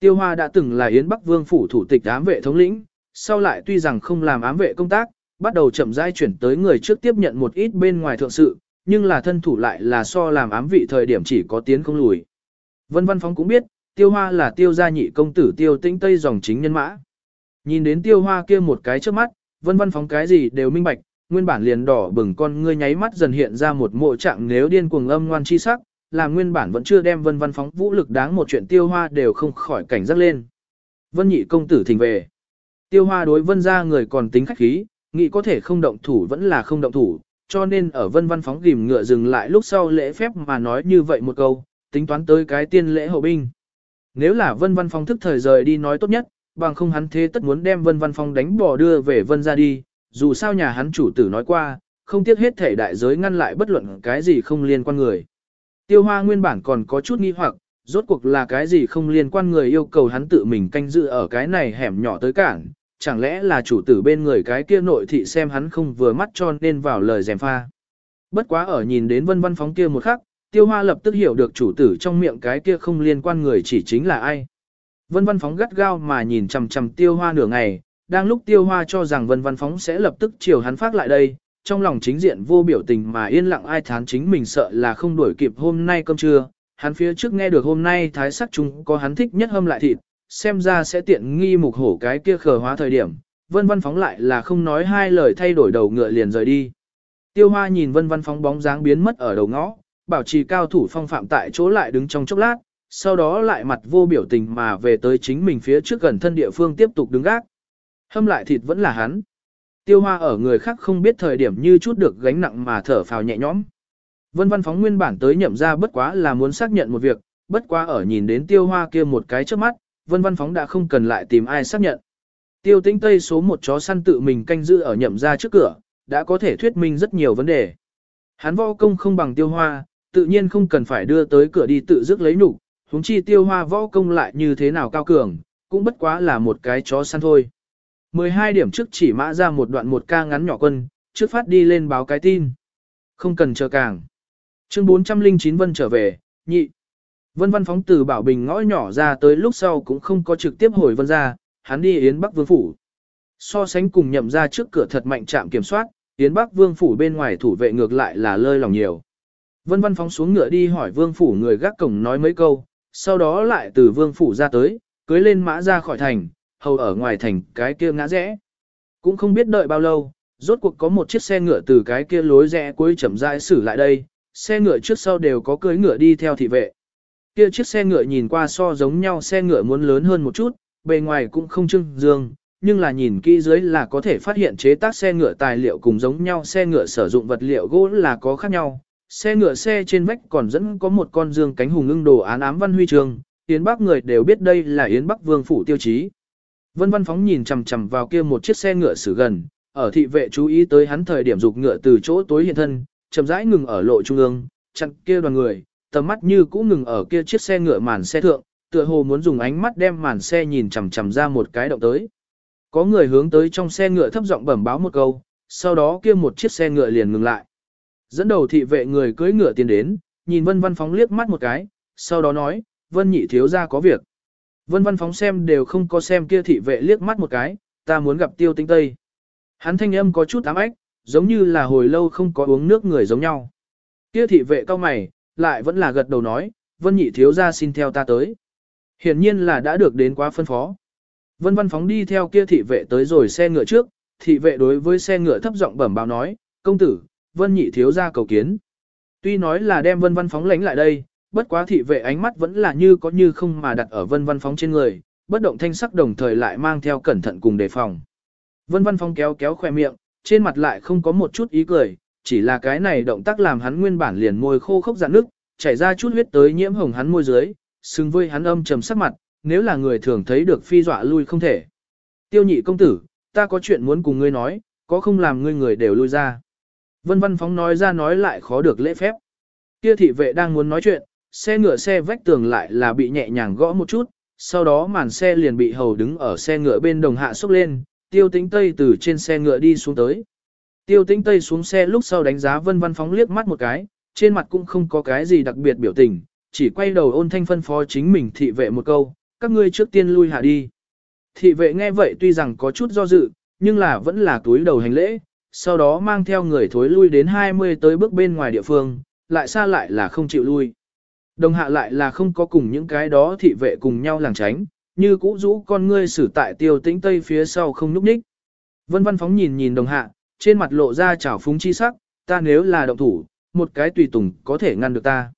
Tiêu Hoa đã từng là Yến Bắc Vương phủ thủ tịch ám vệ thống lĩnh, sau lại tuy rằng không làm ám vệ công tác, bắt đầu chậm rãi chuyển tới người trước tiếp nhận một ít bên ngoài thượng sự, nhưng là thân thủ lại là so làm ám vị thời điểm chỉ có tiến không lùi. Vân Văn Phóng cũng biết, Tiêu Hoa là Tiêu gia nhị công tử Tiêu Tĩnh Tây dòng chính nhân mã. Nhìn đến Tiêu Hoa kia một cái trước mắt, Vân Văn Phóng cái gì đều minh bạch, nguyên bản liền đỏ bừng con ngươi nháy mắt dần hiện ra một mộ trạng nếu điên cuồng âm ngoan chi sắc, là nguyên bản vẫn chưa đem vân văn phóng vũ lực đáng một chuyện tiêu hoa đều không khỏi cảnh giác lên. Vân nhị công tử thỉnh về. Tiêu hoa đối vân ra người còn tính khách khí, nghĩ có thể không động thủ vẫn là không động thủ, cho nên ở vân văn phóng ghim ngựa dừng lại lúc sau lễ phép mà nói như vậy một câu, tính toán tới cái tiên lễ hậu binh. Nếu là vân văn phóng thức thời rời đi nói tốt nhất, bằng không hắn thế tất muốn đem vân văn phóng đánh bỏ đưa về vân ra đi, dù sao nhà hắn chủ tử nói qua, không tiếc hết thể đại giới ngăn lại bất luận cái gì không liên quan người. Tiêu hoa nguyên bản còn có chút nghi hoặc, rốt cuộc là cái gì không liên quan người yêu cầu hắn tự mình canh giữ ở cái này hẻm nhỏ tới cản, chẳng lẽ là chủ tử bên người cái kia nội thị xem hắn không vừa mắt cho nên vào lời dèm pha. Bất quá ở nhìn đến vân văn phóng kia một khắc, tiêu hoa lập tức hiểu được chủ tử trong miệng cái kia không liên quan người chỉ chính là ai. Vân văn phóng gắt gao mà nhìn chằm chằm tiêu hoa nửa ngày, đang lúc tiêu hoa cho rằng vân văn phóng sẽ lập tức chiều hắn phát lại đây, trong lòng chính diện vô biểu tình mà yên lặng ai thán chính mình sợ là không đuổi kịp hôm nay cơm trưa, hắn phía trước nghe được hôm nay thái sắc chúng có hắn thích nhất hâm lại thịt, xem ra sẽ tiện nghi mục hổ cái kia khờ hóa thời điểm, vân văn phóng lại là không nói hai lời thay đổi đầu ngựa liền rời đi. Tiêu hoa nhìn vân văn phóng bóng dáng biến mất ở đầu ngõ, bảo trì cao thủ phong phạm tại chỗ lại đứng trong chốc lát, sau đó lại mặt vô biểu tình mà về tới chính mình phía trước gần thân địa phương tiếp tục đứng gác. Hâm lại thịt vẫn là hắn. Tiêu hoa ở người khác không biết thời điểm như chút được gánh nặng mà thở phào nhẹ nhõm. Vân văn phóng nguyên bản tới nhậm ra bất quá là muốn xác nhận một việc, bất quá ở nhìn đến tiêu hoa kia một cái trước mắt, vân văn phóng đã không cần lại tìm ai xác nhận. Tiêu tĩnh Tây số một chó săn tự mình canh giữ ở nhậm ra trước cửa, đã có thể thuyết minh rất nhiều vấn đề. Hắn võ công không bằng tiêu hoa, tự nhiên không cần phải đưa tới cửa đi tự dứt lấy nhục huống chi tiêu hoa võ công lại như thế nào cao cường, cũng bất quá là một cái chó săn thôi. 12 điểm trước chỉ mã ra một đoạn một ca ngắn nhỏ quân, trước phát đi lên báo cái tin. Không cần chờ càng. Chương 409 Vân trở về, nhị. Vân văn phóng từ Bảo Bình ngõ nhỏ ra tới lúc sau cũng không có trực tiếp hồi vân ra, hắn đi Yến Bắc Vương Phủ. So sánh cùng nhậm ra trước cửa thật mạnh trạm kiểm soát, Yến Bắc Vương Phủ bên ngoài thủ vệ ngược lại là lơi lòng nhiều. Vân văn phóng xuống ngựa đi hỏi Vương Phủ người gác cổng nói mấy câu, sau đó lại từ Vương Phủ ra tới, cưới lên mã ra khỏi thành, hầu ở ngoài thành cái kia ngã rẽ. Cũng không biết đợi bao lâu, rốt cuộc có một chiếc xe ngựa từ cái kia lối rẽ cuối chậm rãi xử lại đây, xe ngựa trước sau đều có cưới ngựa đi theo thị vệ. Kia chiếc xe ngựa nhìn qua so giống nhau xe ngựa muốn lớn hơn một chút, bề ngoài cũng không trưng dương, nhưng là nhìn kỹ dưới là có thể phát hiện chế tác xe ngựa tài liệu cùng giống nhau xe ngựa sử dụng vật liệu gỗ là có khác nhau. Xe ngựa xe trên vách còn dẫn có một con dương cánh hùng ưng đồ án ám văn huy trường, Yến Bắc người đều biết đây là Yến Bắc Vương phủ tiêu chí. Vân Văn Phóng nhìn chằm chằm vào kia một chiếc xe ngựa xử gần, ở thị vệ chú ý tới hắn thời điểm dục ngựa từ chỗ tối hiện thân, chậm rãi ngừng ở lộ trung ương, chặn kia đoàn người, tầm mắt như cũ ngừng ở kia chiếc xe ngựa màn xe thượng, tựa hồ muốn dùng ánh mắt đem màn xe nhìn chằm chằm ra một cái động tới. Có người hướng tới trong xe ngựa thấp giọng bẩm báo một câu, sau đó kia một chiếc xe ngựa liền ngừng lại. Dẫn đầu thị vệ người cưỡi ngựa tiến đến, nhìn Vân Văn Phóng liếc mắt một cái, sau đó nói, Vân nhị thiếu gia có việc. Vân Văn Phóng xem đều không có xem kia thị vệ liếc mắt một cái, ta muốn gặp tiêu tinh tây. Hắn thanh âm có chút ám ách, giống như là hồi lâu không có uống nước người giống nhau. Kia thị vệ cao mày, lại vẫn là gật đầu nói, Vân nhị thiếu ra xin theo ta tới. Hiển nhiên là đã được đến quá phân phó. Vân Văn Phóng đi theo kia thị vệ tới rồi xe ngựa trước, thị vệ đối với xe ngựa thấp giọng bẩm báo nói, công tử, Vân nhị thiếu ra cầu kiến. Tuy nói là đem Vân Văn Phóng lánh lại đây, bất quá thị vệ ánh mắt vẫn là như có như không mà đặt ở Vân Văn Phóng trên người, bất động thanh sắc đồng thời lại mang theo cẩn thận cùng đề phòng. Vân Văn Phóng kéo kéo khoe miệng, trên mặt lại không có một chút ý cười, chỉ là cái này động tác làm hắn nguyên bản liền môi khô khốc dạn nước, chảy ra chút huyết tới nhiễm hồng hắn môi dưới, xứng với hắn âm trầm sắc mặt, nếu là người thường thấy được phi dọa lui không thể. Tiêu nhị công tử, ta có chuyện muốn cùng ngươi nói, có không làm ngươi người đều lui ra. Vân Văn Phóng nói ra nói lại khó được lễ phép. Kia thị vệ đang muốn nói chuyện, xe ngựa xe vách tường lại là bị nhẹ nhàng gõ một chút, sau đó màn xe liền bị hầu đứng ở xe ngựa bên đồng hạ xúc lên, tiêu tĩnh tây từ trên xe ngựa đi xuống tới. Tiêu tĩnh tây xuống xe lúc sau đánh giá vân văn phóng liếc mắt một cái, trên mặt cũng không có cái gì đặc biệt biểu tình, chỉ quay đầu ôn thanh phân phó chính mình thị vệ một câu, các ngươi trước tiên lui hạ đi. Thị vệ nghe vậy tuy rằng có chút do dự, nhưng là vẫn là túi đầu hành lễ, sau đó mang theo người thối lui đến 20 tới bước bên ngoài địa phương, lại xa lại là không chịu lui. Đồng hạ lại là không có cùng những cái đó thị vệ cùng nhau làng tránh, như cũ rũ con ngươi xử tại tiêu tĩnh tây phía sau không núp ních. Vân văn phóng nhìn nhìn đồng hạ, trên mặt lộ ra chảo phúng chi sắc, ta nếu là động thủ, một cái tùy tùng có thể ngăn được ta.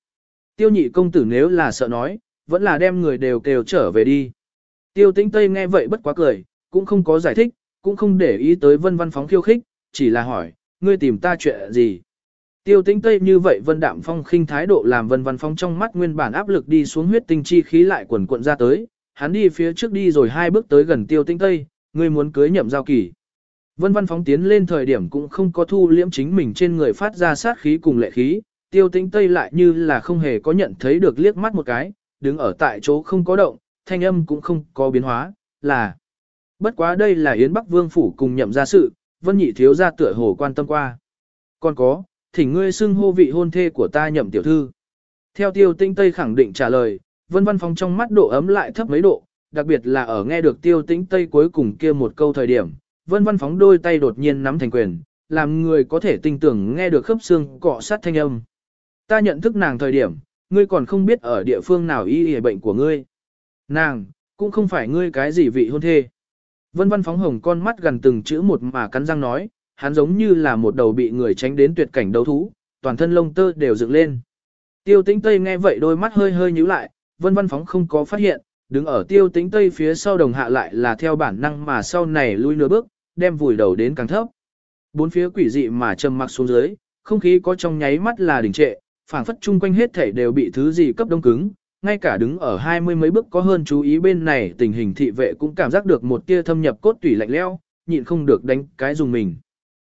Tiêu nhị công tử nếu là sợ nói, vẫn là đem người đều kêu trở về đi. Tiêu tĩnh tây nghe vậy bất quá cười, cũng không có giải thích, cũng không để ý tới vân văn phóng khiêu khích, chỉ là hỏi, ngươi tìm ta chuyện gì. Tiêu tĩnh tây như vậy vân đạm phong khinh thái độ làm vân văn phong trong mắt nguyên bản áp lực đi xuống huyết tinh chi khí lại quần cuộn ra tới, hắn đi phía trước đi rồi hai bước tới gần tiêu tĩnh tây, ngươi muốn cưới nhậm giao kỳ. Vân văn phóng tiến lên thời điểm cũng không có thu liễm chính mình trên người phát ra sát khí cùng lệ khí, tiêu tĩnh tây lại như là không hề có nhận thấy được liếc mắt một cái, đứng ở tại chỗ không có động, thanh âm cũng không có biến hóa, là. Bất quá đây là Yến Bắc Vương Phủ cùng nhậm ra sự, vân nhị thiếu ra tựa hồ quan tâm qua. Còn có, thỉnh ngươi xưng hô vị hôn thê của ta nhậm tiểu thư. Theo tiêu tinh tây khẳng định trả lời, vân văn phong trong mắt độ ấm lại thấp mấy độ, đặc biệt là ở nghe được tiêu tinh tây cuối cùng kia một câu thời điểm, vân văn phóng đôi tay đột nhiên nắm thành quyền, làm người có thể tinh tưởng nghe được khớp xương cọ sát thanh âm. Ta nhận thức nàng thời điểm, ngươi còn không biết ở địa phương nào y y bệnh của ngươi. Nàng, cũng không phải ngươi cái gì vị hôn thê. Vân văn phóng hồng con mắt gần từng chữ một mà cắn răng nói, hắn giống như là một đầu bị người tránh đến tuyệt cảnh đấu thú, toàn thân lông tơ đều dựng lên. Tiêu tĩnh Tây nghe vậy đôi mắt hơi hơi nhíu lại, vân văn phóng không có phát hiện, đứng ở tiêu tĩnh Tây phía sau đồng hạ lại là theo bản năng mà sau này lui nửa bước, đem vùi đầu đến càng thấp. Bốn phía quỷ dị mà trầm mặc xuống dưới, không khí có trong nháy mắt là đình trệ, phảng phất chung quanh hết thảy đều bị thứ gì cấp đông cứng, ngay cả đứng ở hai mươi mấy bước có hơn chú ý bên này tình hình thị vệ cũng cảm giác được một tia thâm nhập cốt tủy lạnh lẽo, nhịn không được đánh cái dùng mình.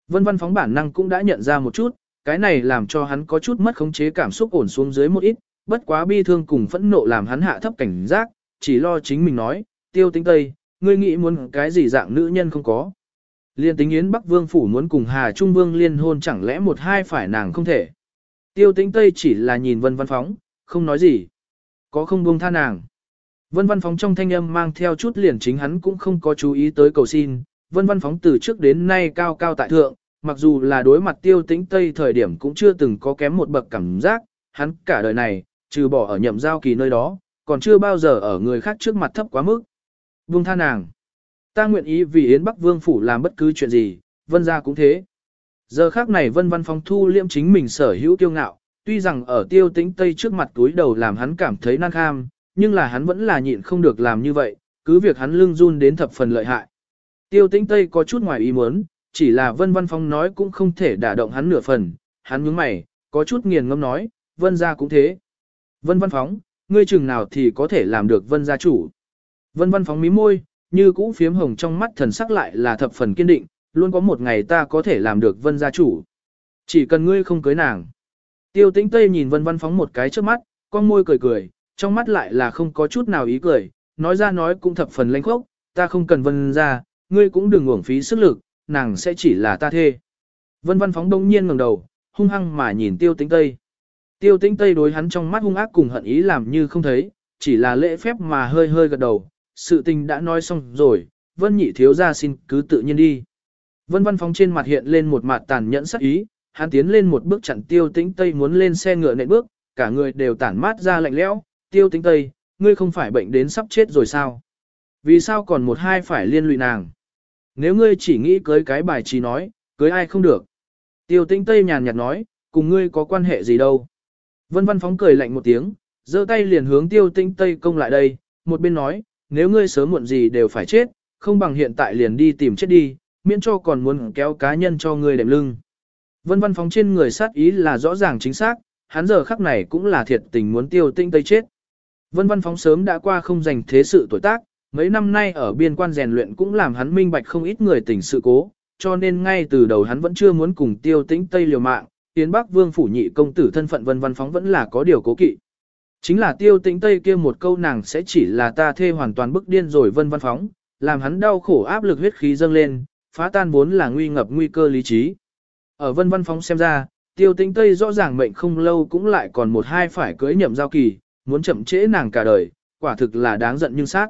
Vân văn phóng bản năng cũng đã nhận ra một chút, cái này làm cho hắn có chút mất khống chế cảm xúc ổn xuống dưới một ít, bất quá bi thương cùng phẫn nộ làm hắn hạ thấp cảnh giác, chỉ lo chính mình nói, tiêu tính tây, ngươi nghĩ muốn cái gì dạng nữ nhân không có. Liên tính Yến Bắc Vương Phủ muốn cùng Hà Trung Vương liên hôn chẳng lẽ một hai phải nàng không thể. Tiêu tính Tây chỉ là nhìn Vân Văn Phóng, không nói gì. Có không buông tha nàng. Vân Văn Phóng trong thanh âm mang theo chút liền chính hắn cũng không có chú ý tới cầu xin. Vân Văn Phóng từ trước đến nay cao cao tại thượng, mặc dù là đối mặt tiêu tĩnh Tây thời điểm cũng chưa từng có kém một bậc cảm giác, hắn cả đời này, trừ bỏ ở nhậm giao kỳ nơi đó, còn chưa bao giờ ở người khác trước mặt thấp quá mức. Vương tha nàng. Ta nguyện ý vì Yến Bắc Vương Phủ làm bất cứ chuyện gì, vân gia cũng thế. Giờ khác này vân văn phong thu liễm chính mình sở hữu kiêu ngạo, tuy rằng ở tiêu tĩnh tây trước mặt túi đầu làm hắn cảm thấy năng kham, nhưng là hắn vẫn là nhịn không được làm như vậy, cứ việc hắn lưng run đến thập phần lợi hại. Tiêu tĩnh tây có chút ngoài ý muốn, chỉ là vân văn phong nói cũng không thể đả động hắn nửa phần, hắn nhướng mày, có chút nghiền ngâm nói, vân gia cũng thế. Vân văn phóng, ngươi chừng nào thì có thể làm được vân gia chủ. Vân văn phóng mí môi, như cũ phiếm hồng trong mắt thần sắc lại là thập phần kiên định, luôn có một ngày ta có thể làm được vân gia chủ. Chỉ cần ngươi không cưới nàng. Tiêu tĩnh Tây nhìn vân văn phóng một cái trước mắt, con môi cười cười, trong mắt lại là không có chút nào ý cười, nói ra nói cũng thập phần lanh khốc, ta không cần vân ra, ngươi cũng đừng uổng phí sức lực, nàng sẽ chỉ là ta thê. Vân văn phóng đông nhiên ngẩng đầu, hung hăng mà nhìn tiêu tĩnh Tây. Tiêu tĩnh Tây đối hắn trong mắt hung ác cùng hận ý làm như không thấy, chỉ là lễ phép mà hơi hơi gật đầu, sự tình đã nói xong rồi, vân nhị thiếu ra xin cứ tự nhiên đi. Vân văn phóng trên mặt hiện lên một mặt tàn nhẫn sắc ý, hắn tiến lên một bước chặn tiêu tĩnh tây muốn lên xe ngựa nện bước, cả người đều tản mát ra lạnh lẽo, tiêu tĩnh tây, ngươi không phải bệnh đến sắp chết rồi sao? Vì sao còn một hai phải liên lụy nàng? Nếu ngươi chỉ nghĩ cưới cái bài trí nói, cưới ai không được. Tiêu tĩnh tây nhàn nhạt nói, cùng ngươi có quan hệ gì đâu. Vân văn phóng cười lạnh một tiếng, giơ tay liền hướng tiêu tĩnh tây công lại đây, một bên nói, nếu ngươi sớm muộn gì đều phải chết, không bằng hiện tại liền đi tìm chết đi, miễn cho còn muốn kéo cá nhân cho ngươi đệm lưng. Vân văn phóng trên người sát ý là rõ ràng chính xác, hắn giờ khắc này cũng là thiệt tình muốn tiêu tinh tây chết. Vân văn phóng sớm đã qua không dành thế sự tuổi tác, mấy năm nay ở biên quan rèn luyện cũng làm hắn minh bạch không ít người tỉnh sự cố, cho nên ngay từ đầu hắn vẫn chưa muốn cùng tiêu tĩnh tây liều mạng, tiến bắc vương phủ nhị công tử thân phận vân văn phóng vẫn là có điều cố kỵ. Chính là tiêu tĩnh tây kia một câu nàng sẽ chỉ là ta thê hoàn toàn bức điên rồi vân văn phóng, làm hắn đau khổ áp lực huyết khí dâng lên, phá tan vốn là nguy ngập nguy cơ lý trí. Ở vân văn phóng xem ra, tiêu tĩnh tây rõ ràng mệnh không lâu cũng lại còn một hai phải cưới nhậm giao kỳ, muốn chậm trễ nàng cả đời, quả thực là đáng giận nhưng sát.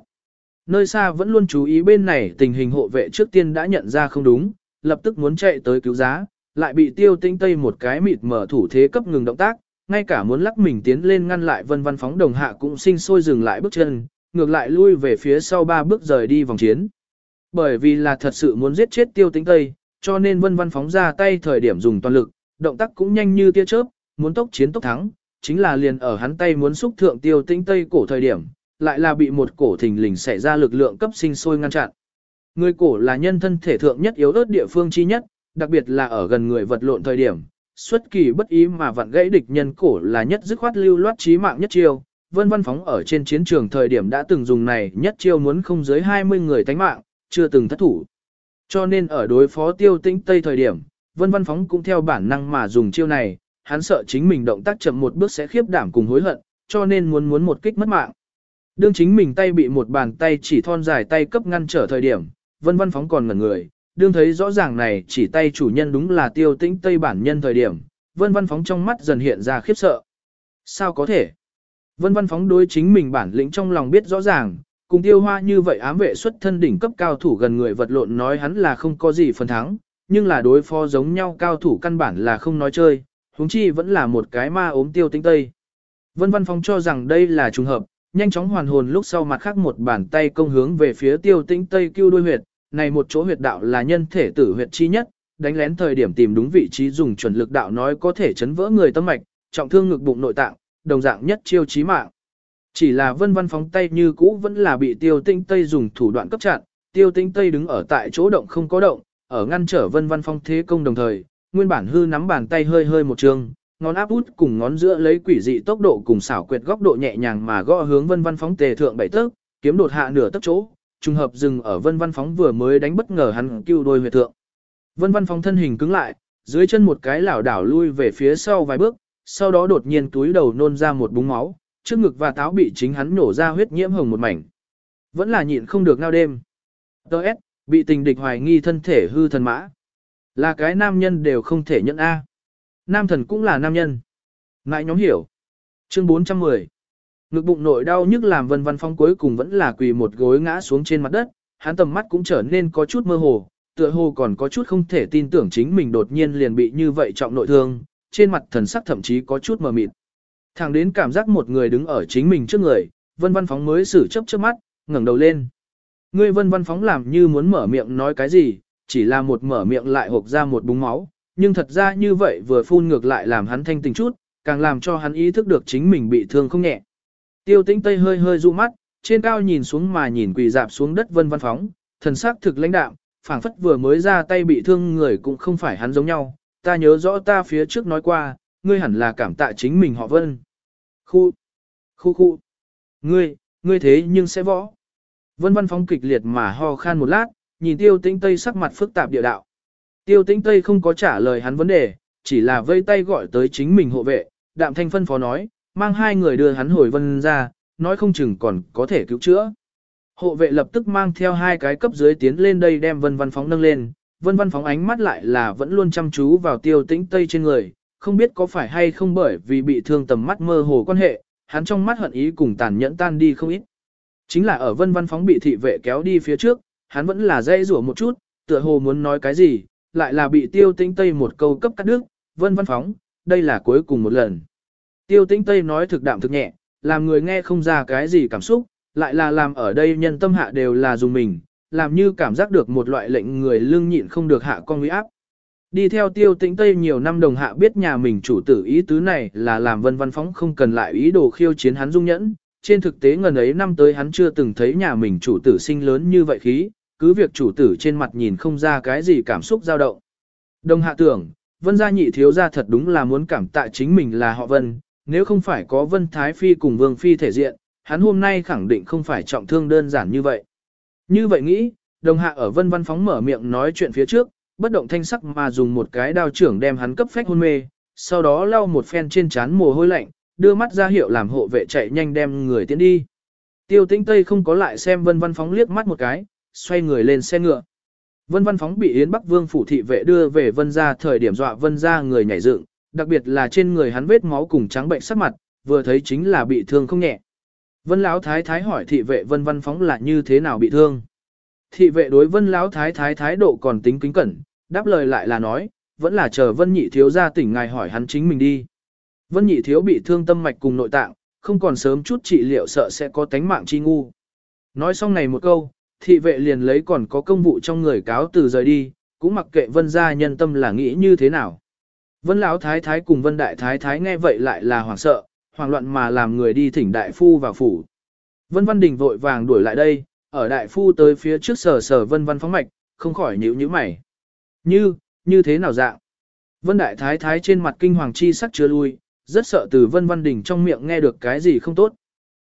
Nơi xa vẫn luôn chú ý bên này tình hình hộ vệ trước tiên đã nhận ra không đúng, lập tức muốn chạy tới cứu giá, lại bị tiêu Tinh tây một cái mịt mở thủ thế cấp ngừng động tác, ngay cả muốn lắc mình tiến lên ngăn lại vân văn phóng đồng hạ cũng sinh sôi dừng lại bước chân, ngược lại lui về phía sau ba bước rời đi vòng chiến. Bởi vì là thật sự muốn giết chết tiêu Tinh tây, cho nên vân văn phóng ra tay thời điểm dùng toàn lực, động tác cũng nhanh như tia chớp, muốn tốc chiến tốc thắng, chính là liền ở hắn tay muốn xúc thượng tiêu Tinh tây cổ thời điểm, lại là bị một cổ thình lình xảy ra lực lượng cấp sinh sôi ngăn chặn. Người cổ là nhân thân thể thượng nhất yếu ớt địa phương chi nhất, đặc biệt là ở gần người vật lộn thời điểm, xuất kỳ bất ý mà vặn gãy địch nhân cổ là nhất dứt khoát lưu loát chí mạng nhất chiêu. Vân Văn Phóng ở trên chiến trường thời điểm đã từng dùng này nhất chiêu muốn không dưới 20 người tánh mạng, chưa từng thất thủ. Cho nên ở đối phó tiêu tĩnh Tây thời điểm, Vân Văn Phóng cũng theo bản năng mà dùng chiêu này, hắn sợ chính mình động tác chậm một bước sẽ khiếp đảm cùng hối hận, cho nên muốn muốn một kích mất mạng. Đương chính mình tay bị một bàn tay chỉ thon dài tay cấp ngăn trở thời điểm, Vân Văn Phóng còn ngẩn người, đương thấy rõ ràng này chỉ tay chủ nhân đúng là tiêu tĩnh Tây bản nhân thời điểm, Vân Văn Phóng trong mắt dần hiện ra khiếp sợ. Sao có thể? Vân Văn Phóng đối chính mình bản lĩnh trong lòng biết rõ ràng, cùng tiêu hoa như vậy ám vệ xuất thân đỉnh cấp cao thủ gần người vật lộn nói hắn là không có gì phần thắng, nhưng là đối phó giống nhau cao thủ căn bản là không nói chơi, huống chi vẫn là một cái ma ốm tiêu tinh tây. Vân Văn Phong cho rằng đây là trùng hợp, nhanh chóng hoàn hồn lúc sau mặt khác một bàn tay công hướng về phía tiêu tinh tây kêu đuôi huyệt, này một chỗ huyệt đạo là nhân thể tử huyệt chi nhất, đánh lén thời điểm tìm đúng vị trí dùng chuẩn lực đạo nói có thể chấn vỡ người tâm mạch, trọng thương ngực bụng nội tạng, đồng dạng nhất chiêu chí mạng. Chỉ là vân văn phóng tay như cũ vẫn là bị tiêu tinh tây dùng thủ đoạn cấp chặn, tiêu tinh tây đứng ở tại chỗ động không có động, ở ngăn trở vân văn phong thế công đồng thời, nguyên bản hư nắm bàn tay hơi hơi một trường, ngón áp út cùng ngón giữa lấy quỷ dị tốc độ cùng xảo quyệt góc độ nhẹ nhàng mà gõ hướng vân văn phóng tề thượng bảy tấc, kiếm đột hạ nửa tấc chỗ, trùng hợp dừng ở vân văn phóng vừa mới đánh bất ngờ hắn cưu đôi huyệt thượng. Vân văn phóng thân hình cứng lại, dưới chân một cái lảo đảo lui về phía sau vài bước, sau đó đột nhiên túi đầu nôn ra một búng máu, trước ngực và táo bị chính hắn nổ ra huyết nhiễm hồng một mảnh. Vẫn là nhịn không được ngao đêm. Đợt, bị tình địch hoài nghi thân thể hư thần mã. Là cái nam nhân đều không thể nhận A. Nam thần cũng là nam nhân. Ngại nhóm hiểu. Chương 410. Ngực bụng nội đau nhức làm vân văn phong cuối cùng vẫn là quỳ một gối ngã xuống trên mặt đất, hắn tầm mắt cũng trở nên có chút mơ hồ, tựa hồ còn có chút không thể tin tưởng chính mình đột nhiên liền bị như vậy trọng nội thương, trên mặt thần sắc thậm chí có chút mờ mịt. Thẳng đến cảm giác một người đứng ở chính mình trước người, vân văn phóng mới xử chấp trước mắt, ngẩng đầu lên. Ngươi vân văn phóng làm như muốn mở miệng nói cái gì, chỉ là một mở miệng lại hộp ra một búng máu, nhưng thật ra như vậy vừa phun ngược lại làm hắn thanh tình chút, càng làm cho hắn ý thức được chính mình bị thương không nhẹ. Tiêu tĩnh Tây hơi hơi du mắt, trên cao nhìn xuống mà nhìn quỳ dạp xuống đất vân văn phóng, thần sắc thực lãnh đạm, phảng phất vừa mới ra tay bị thương người cũng không phải hắn giống nhau, ta nhớ rõ ta phía trước nói qua, ngươi hẳn là cảm tạ chính mình họ vân. Khu, khu khu, ngươi, ngươi thế nhưng sẽ võ. Vân văn phóng kịch liệt mà ho khan một lát, nhìn tiêu tĩnh Tây sắc mặt phức tạp địa đạo. Tiêu tĩnh Tây không có trả lời hắn vấn đề, chỉ là vây tay gọi tới chính mình hộ vệ, đạm thanh phân phó nói, mang hai người đưa hắn hồi vân ra, nói không chừng còn có thể cứu chữa. Hộ vệ lập tức mang theo hai cái cấp dưới tiến lên đây đem vân văn phóng nâng lên, vân văn phóng ánh mắt lại là vẫn luôn chăm chú vào tiêu tĩnh tây trên người, không biết có phải hay không bởi vì bị thương tầm mắt mơ hồ quan hệ, hắn trong mắt hận ý cùng tàn nhẫn tan đi không ít. Chính là ở vân văn phóng bị thị vệ kéo đi phía trước, hắn vẫn là dây rủa một chút, tựa hồ muốn nói cái gì, lại là bị tiêu tĩnh tây một câu cấp cắt đứt, vân văn phóng, đây là cuối cùng một lần. Tiêu tĩnh Tây nói thực đạm thực nhẹ, làm người nghe không ra cái gì cảm xúc, lại là làm ở đây nhân tâm hạ đều là dùng mình, làm như cảm giác được một loại lệnh người lương nhịn không được hạ con nguy áp. Đi theo tiêu tĩnh Tây nhiều năm đồng hạ biết nhà mình chủ tử ý tứ này là làm vân văn phóng không cần lại ý đồ khiêu chiến hắn dung nhẫn, trên thực tế ngần ấy năm tới hắn chưa từng thấy nhà mình chủ tử sinh lớn như vậy khí, cứ việc chủ tử trên mặt nhìn không ra cái gì cảm xúc dao động. Đồng hạ tưởng, vân gia nhị thiếu gia thật đúng là muốn cảm tạ chính mình là họ vân, nếu không phải có Vân Thái Phi cùng Vương Phi thể diện, hắn hôm nay khẳng định không phải trọng thương đơn giản như vậy. Như vậy nghĩ, đồng hạ ở Vân Văn Phóng mở miệng nói chuyện phía trước, bất động thanh sắc mà dùng một cái đao trưởng đem hắn cấp phách hôn mê, sau đó lau một phen trên trán mồ hôi lạnh, đưa mắt ra hiệu làm hộ vệ chạy nhanh đem người tiến đi. Tiêu Tĩnh Tây không có lại xem Vân Văn Phóng liếc mắt một cái, xoay người lên xe ngựa. Vân Văn Phóng bị Yến Bắc Vương phủ thị vệ đưa về Vân gia thời điểm dọa Vân gia người nhảy dựng, đặc biệt là trên người hắn vết máu cùng trắng bệnh sắc mặt, vừa thấy chính là bị thương không nhẹ. Vân Lão Thái Thái hỏi thị vệ Vân Văn Phóng là như thế nào bị thương. Thị vệ đối Vân Lão Thái Thái thái độ còn tính kính cẩn, đáp lời lại là nói, vẫn là chờ Vân Nhị Thiếu gia tỉnh ngài hỏi hắn chính mình đi. Vân Nhị Thiếu bị thương tâm mạch cùng nội tạng, không còn sớm chút trị liệu sợ sẽ có tánh mạng chi ngu. Nói xong này một câu, thị vệ liền lấy còn có công vụ trong người cáo từ rời đi, cũng mặc kệ Vân gia nhân tâm là nghĩ như thế nào. Vân Lão Thái Thái cùng Vân Đại Thái Thái nghe vậy lại là hoảng sợ, hoảng loạn mà làm người đi thỉnh Đại Phu vào phủ. Vân Văn Đình vội vàng đuổi lại đây, ở Đại Phu tới phía trước sở sở Vân Văn phóng mạch, không khỏi nhíu nhíu mày. Như, như thế nào dạng? Vân Đại Thái Thái trên mặt kinh hoàng chi sắc chưa lui, rất sợ từ Vân Văn Đình trong miệng nghe được cái gì không tốt.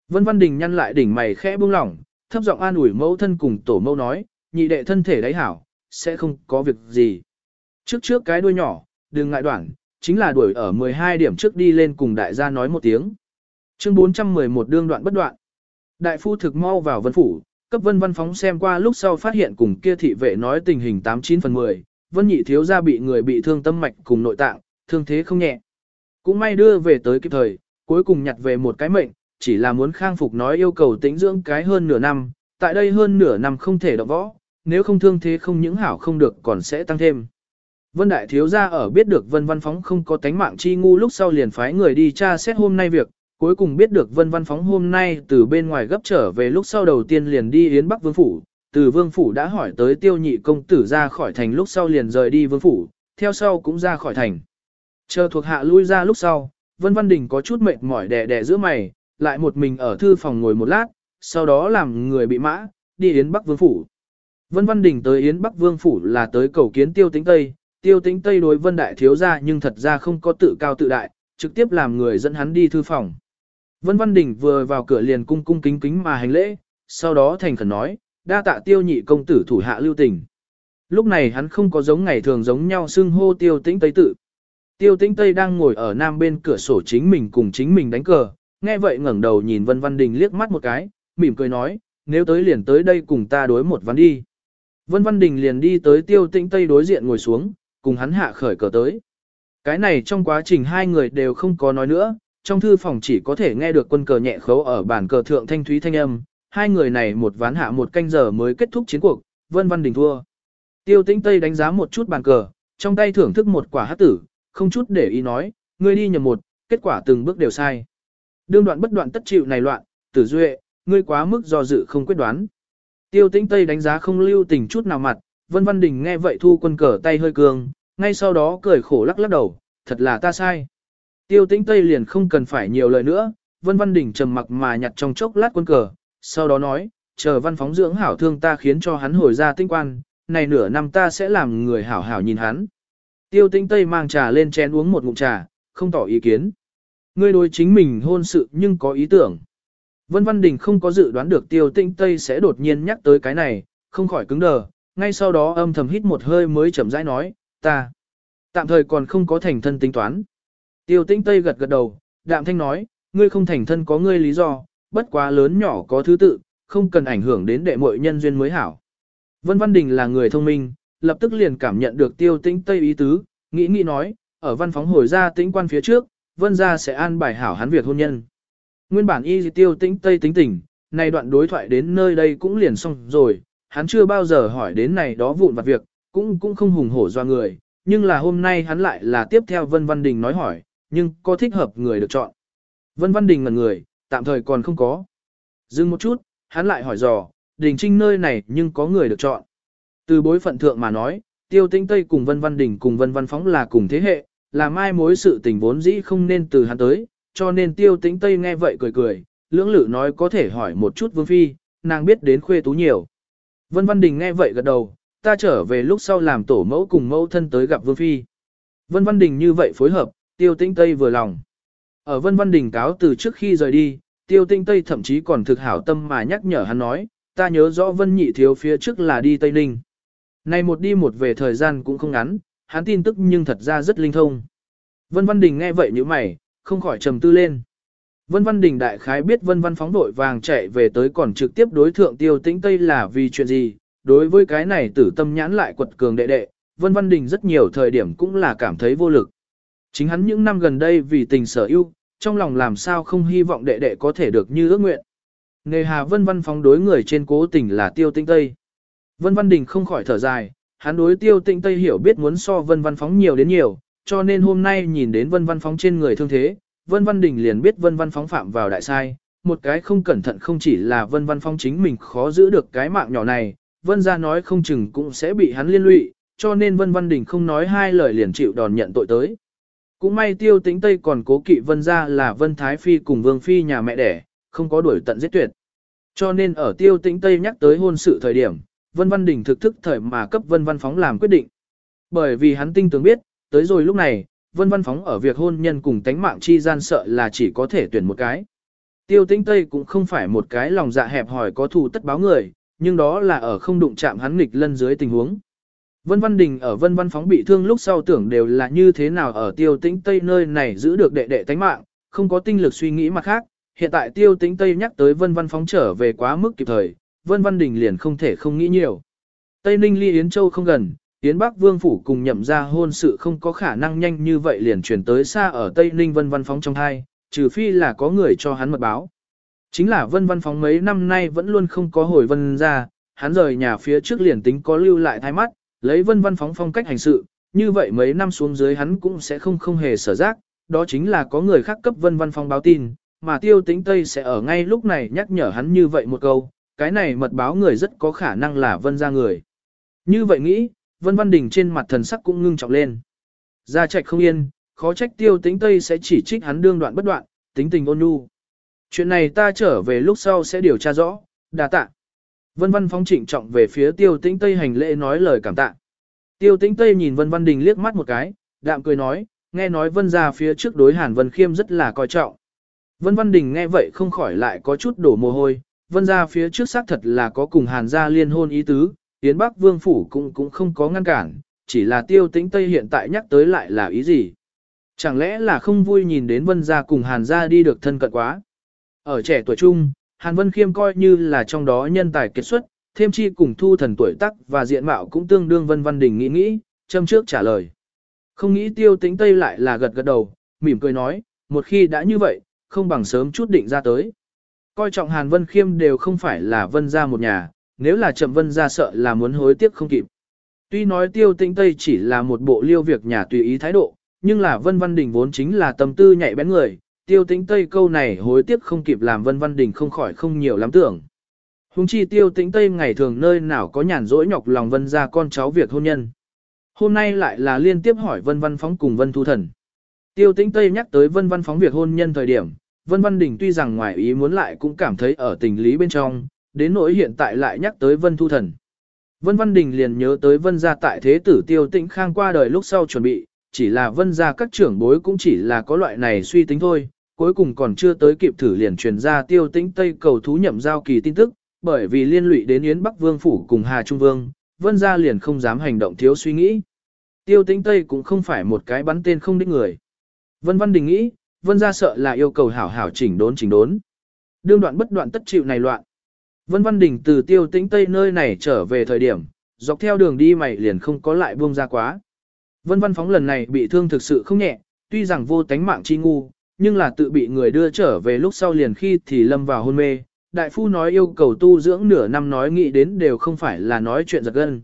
Vân Văn Đình nhăn lại đỉnh mày khẽ buông lỏng, thấp giọng an ủi mẫu thân cùng tổ mẫu nói, nhị đệ thân thể đáy hảo, sẽ không có việc gì. Trước trước cái đuôi nhỏ, đừng ngại đoạn, chính là đuổi ở 12 điểm trước đi lên cùng đại gia nói một tiếng. Chương 411 đương đoạn bất đoạn. Đại phu thực mau vào vân phủ, cấp vân văn phóng xem qua lúc sau phát hiện cùng kia thị vệ nói tình hình 89 phần 10, vân nhị thiếu gia bị người bị thương tâm mạch cùng nội tạng, thương thế không nhẹ. Cũng may đưa về tới kịp thời, cuối cùng nhặt về một cái mệnh, chỉ là muốn khang phục nói yêu cầu tĩnh dưỡng cái hơn nửa năm, tại đây hơn nửa năm không thể động võ, nếu không thương thế không những hảo không được còn sẽ tăng thêm. Vân Đại Thiếu Gia ở biết được Vân Văn Phóng không có tánh mạng chi ngu lúc sau liền phái người đi tra xét hôm nay việc, cuối cùng biết được Vân Văn Phóng hôm nay từ bên ngoài gấp trở về lúc sau đầu tiên liền đi Yến Bắc Vương Phủ, từ Vương Phủ đã hỏi tới tiêu nhị công tử ra khỏi thành lúc sau liền rời đi Vương Phủ, theo sau cũng ra khỏi thành. Chờ thuộc hạ lui ra lúc sau, Vân Văn Đình có chút mệt mỏi đè đè giữa mày, lại một mình ở thư phòng ngồi một lát, sau đó làm người bị mã, đi Yến Bắc Vương Phủ. Vân Văn Đình tới Yến Bắc Vương Phủ là tới cầu kiến tiêu tĩnh Tây, tiêu tĩnh Tây đối vân đại thiếu gia nhưng thật ra không có tự cao tự đại, trực tiếp làm người dẫn hắn đi thư phòng. Vân Văn Đình vừa vào cửa liền cung cung kính kính mà hành lễ, sau đó thành khẩn nói, đa tạ tiêu nhị công tử thủ hạ lưu tình. Lúc này hắn không có giống ngày thường giống nhau xưng hô tiêu tĩnh Tây tự. Tiêu tĩnh Tây đang ngồi ở nam bên cửa sổ chính mình cùng chính mình đánh cờ, nghe vậy ngẩng đầu nhìn Vân Văn Đình liếc mắt một cái, mỉm cười nói, nếu tới liền tới đây cùng ta đối một ván đi. Vân Văn Đình liền đi tới tiêu tĩnh Tây đối diện ngồi xuống, cùng hắn hạ khởi cờ tới. Cái này trong quá trình hai người đều không có nói nữa, trong thư phòng chỉ có thể nghe được quân cờ nhẹ khấu ở bàn cờ thượng thanh thúy thanh âm, hai người này một ván hạ một canh giờ mới kết thúc chiến cuộc, Vân Văn Đình thua. Tiêu Tĩnh Tây đánh giá một chút bàn cờ, trong tay thưởng thức một quả hát tử, không chút để ý nói, ngươi đi nhầm một, kết quả từng bước đều sai. Đương đoạn bất đoạn tất chịu này loạn, tử duệ, ngươi quá mức do dự không quyết đoán. Tiêu Tĩnh Tây đánh giá không lưu tình chút nào mặt, Vân Văn Đình nghe vậy thu quân cờ tay hơi cường, ngay sau đó cười khổ lắc lắc đầu, thật là ta sai. Tiêu Tĩnh Tây liền không cần phải nhiều lời nữa, Vân Văn Đình trầm mặc mà nhặt trong chốc lát quân cờ, sau đó nói, chờ văn phóng dưỡng hảo thương ta khiến cho hắn hồi ra tinh quan, này nửa năm ta sẽ làm người hảo hảo nhìn hắn. Tiêu Tĩnh Tây mang trà lên chén uống một ngụm trà, không tỏ ý kiến. Ngươi đối chính mình hôn sự nhưng có ý tưởng. Vân Văn Đình không có dự đoán được Tiêu Tĩnh Tây sẽ đột nhiên nhắc tới cái này, không khỏi cứng đờ, ngay sau đó âm thầm hít một hơi mới chậm rãi nói, ta tạm thời còn không có thành thân tính toán. Tiêu Tĩnh Tây gật gật đầu, đạm thanh nói, ngươi không thành thân có ngươi lý do, bất quá lớn nhỏ có thứ tự, không cần ảnh hưởng đến đệ muội nhân duyên mới hảo. Vân Văn Đình là người thông minh, lập tức liền cảm nhận được Tiêu Tĩnh Tây ý tứ, nghĩ nghĩ nói, ở văn phóng hồi ra tĩnh quan phía trước, Vân gia sẽ an bài hảo hắn việc hôn nhân. Nguyên bản y Tiêu Tĩnh Tây tính tình, này đoạn đối thoại đến nơi đây cũng liền xong rồi, hắn chưa bao giờ hỏi đến này đó vụn vặt việc, cũng cũng không hùng hổ do người, nhưng là hôm nay hắn lại là tiếp theo Vân Văn Đình nói hỏi, nhưng có thích hợp người được chọn. Vân Văn Đình ngẩn người, tạm thời còn không có. Dừng một chút, hắn lại hỏi dò, Đình Trinh nơi này nhưng có người được chọn. Từ bối phận thượng mà nói, Tiêu Tĩnh Tây cùng Vân Văn Đình cùng Vân Văn Phóng là cùng thế hệ, là mai mối sự tình vốn dĩ không nên từ hắn tới, cho nên Tiêu Tĩnh Tây nghe vậy cười cười, lưỡng lự nói có thể hỏi một chút Vương Phi, nàng biết đến khuê tú nhiều. Vân Văn Đình nghe vậy gật đầu, ta trở về lúc sau làm tổ mẫu cùng mẫu thân tới gặp Vương Phi. Vân Văn Đình như vậy phối hợp, Tiêu Tĩnh Tây vừa lòng. Ở Vân Văn Đình cáo từ trước khi rời đi, Tiêu Tĩnh Tây thậm chí còn thực hảo tâm mà nhắc nhở hắn nói, ta nhớ rõ Vân Nhị thiếu phía trước là đi Tây Ninh. Này một đi một về thời gian cũng không ngắn, hắn tin tức nhưng thật ra rất linh thông. Vân Văn Đình nghe vậy như mày, không khỏi trầm tư lên. Vân Văn Đình đại khái biết Vân Văn phóng đội vàng chạy về tới còn trực tiếp đối thượng Tiêu Tĩnh Tây là vì chuyện gì, đối với cái này tử tâm nhãn lại quật cường đệ đệ, Vân Văn Đình rất nhiều thời điểm cũng là cảm thấy vô lực. Chính hắn những năm gần đây vì tình sở yêu, trong lòng làm sao không hy vọng đệ đệ có thể được như ước nguyện. Nghề hà Vân Văn phóng đối người trên cố tình là Tiêu Tĩnh Tây. Vân Văn Đình không khỏi thở dài, hắn đối Tiêu Tĩnh Tây hiểu biết muốn so Vân Văn phóng nhiều đến nhiều, cho nên hôm nay nhìn đến Vân Văn phóng trên người thương thế, Vân Văn Đình liền biết Vân Văn phóng phạm vào đại sai, một cái không cẩn thận không chỉ là Vân Văn phóng chính mình khó giữ được cái mạng nhỏ này, Vân gia nói không chừng cũng sẽ bị hắn liên lụy, cho nên Vân Văn Đình không nói hai lời liền chịu đòn nhận tội tới. Cũng may tiêu Tĩnh Tây còn cố kỵ Vân gia là Vân Thái Phi cùng Vương Phi nhà mẹ đẻ, không có đuổi tận giết tuyệt. Cho nên ở tiêu tĩnh Tây nhắc tới hôn sự thời điểm, Vân Văn Đình thực thức thời mà cấp Vân Văn Phóng làm quyết định. Bởi vì hắn tinh tường biết, tới rồi lúc này, Vân Văn Phóng ở việc hôn nhân cùng tánh mạng chi gian sợ là chỉ có thể tuyển một cái. Tiêu tĩnh Tây cũng không phải một cái lòng dạ hẹp hòi có thù tất báo người, nhưng đó là ở không đụng chạm hắn nghịch lân dưới tình huống. Vân Văn Đình ở Vân Văn Phóng bị thương lúc sau tưởng đều là như thế nào ở tiêu tĩnh Tây nơi này giữ được đệ đệ tánh mạng, không có tinh lực suy nghĩ mặt khác. Hiện tại tiêu tĩnh Tây nhắc tới Vân Văn Phóng trở về quá mức kịp thời, Vân Văn Đình liền không thể không nghĩ nhiều. Tây Ninh ly Yến Châu không gần, Yến Bắc Vương Phủ cùng nhậm ra hôn sự không có khả năng nhanh như vậy liền chuyển tới xa ở Tây Ninh Vân Văn Phóng trong hai, trừ phi là có người cho hắn mật báo. Chính là Vân Văn Phóng mấy năm nay vẫn luôn không có hồi Vân ra, hắn rời nhà phía trước liền tính có lưu lại thái mắt, lấy Vân Văn Phóng phong cách hành sự, như vậy mấy năm xuống dưới hắn cũng sẽ không không hề sở giác, đó chính là có người khác cấp Vân Văn Phóng báo tin, mà Tiêu Tĩnh Tây sẽ ở ngay lúc này nhắc nhở hắn như vậy một câu, cái này mật báo người rất có khả năng là Vân ra người. Như vậy nghĩ, Vân Văn Đình trên mặt thần sắc cũng ngưng trọng lên. Gia trạch không yên, khó trách Tiêu Tĩnh Tây sẽ chỉ trích hắn đương đoạn bất đoạn, tính tình ôn nhu. Chuyện này ta trở về lúc sau sẽ điều tra rõ, đà tạ. Vân Văn Phong trịnh trọng về phía Tiêu Tĩnh Tây hành lễ nói lời cảm tạ. Tiêu Tĩnh Tây nhìn Vân Văn Đình liếc mắt một cái, đạm cười nói, nghe nói vân ra phía trước đối Hàn Vân Khiêm rất là coi trọng. Vân Văn Đình nghe vậy không khỏi lại có chút đổ mồ hôi, vân ra phía trước xác thật là có cùng Hàn gia liên hôn ý tứ, Yến Bắc Vương Phủ cũng cũng không có ngăn cản, chỉ là tiêu tĩnh Tây hiện tại nhắc tới lại là ý gì. Chẳng lẽ là không vui nhìn đến vân gia cùng Hàn gia đi được thân cận quá. Ở trẻ tuổi trung, Hàn Vân Khiêm coi như là trong đó nhân tài kết xuất, thêm chi cùng thu thần tuổi tác và diện mạo cũng tương đương Vân Văn Đình nghĩ nghĩ, châm trước trả lời. Không nghĩ tiêu tĩnh Tây lại là gật gật đầu, mỉm cười nói, một khi đã như vậy, không bằng sớm chút định ra tới. Coi trọng Hàn Vân Khiêm đều không phải là Vân gia một nhà, nếu là chậm Vân gia sợ là muốn hối tiếc không kịp. Tuy nói tiêu tĩnh Tây chỉ là một bộ liêu việc nhà tùy ý thái độ, nhưng là Vân Văn Đình vốn chính là tâm tư nhạy bén người, tiêu tĩnh Tây câu này hối tiếc không kịp làm Vân Văn Đình không khỏi không nhiều lắm tưởng. Hùng chi tiêu tĩnh Tây ngày thường nơi nào có nhàn rỗi nhọc lòng Vân gia con cháu việc hôn nhân. Hôm nay lại là liên tiếp hỏi Vân Văn Phóng cùng Vân Thu Thần. Tiêu tĩnh Tây nhắc tới Vân Văn Phóng việc hôn nhân thời điểm, Vân Văn Đình tuy rằng ngoài ý muốn lại cũng cảm thấy ở tình lý bên trong, đến nỗi hiện tại lại nhắc tới Vân Thu Thần. Vân Văn Đình liền nhớ tới Vân gia tại thế tử Tiêu Tĩnh Khang qua đời lúc sau chuẩn bị, chỉ là Vân gia các trưởng bối cũng chỉ là có loại này suy tính thôi, cuối cùng còn chưa tới kịp thử liền truyền ra Tiêu Tĩnh Tây cầu thú nhậm giao kỳ tin tức, bởi vì liên lụy đến Yến Bắc Vương phủ cùng Hà Trung Vương, Vân gia liền không dám hành động thiếu suy nghĩ. Tiêu Tĩnh Tây cũng không phải một cái bắn tên không đích người. Vân Văn Đình nghĩ, Vân gia sợ là yêu cầu hảo hảo chỉnh đốn chỉnh đốn. Đương đoạn bất đoạn tất chịu này loạn. Vân Văn Đình từ tiêu tĩnh tây nơi này trở về thời điểm, dọc theo đường đi mày liền không có lại buông ra quá. Vân Văn Phóng lần này bị thương thực sự không nhẹ, tuy rằng vô tánh mạng chi ngu, nhưng là tự bị người đưa trở về lúc sau liền khi thì lâm vào hôn mê. Đại phu nói yêu cầu tu dưỡng nửa năm nói nghĩ đến đều không phải là nói chuyện giật gân.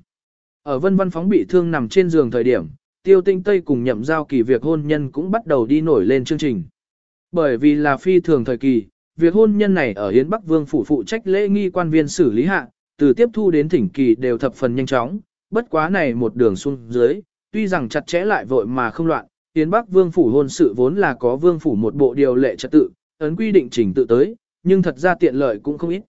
Ở Vân Văn Phóng bị thương nằm trên giường thời điểm, Tiêu Tinh Tây cùng nhậm giao kỳ việc hôn nhân cũng bắt đầu đi nổi lên chương trình. Bởi vì là phi thường thời kỳ, việc hôn nhân này ở Hiến Bắc Vương phủ phụ trách lễ nghi quan viên xử lý hạ, từ tiếp thu đến thỉnh kỳ đều thập phần nhanh chóng, bất quá này một đường xuống dưới, tuy rằng chặt chẽ lại vội mà không loạn, Hiến Bắc Vương phủ hôn sự vốn là có vương phủ một bộ điều lệ trật tự, ấn quy định trình tự tới, nhưng thật ra tiện lợi cũng không ít.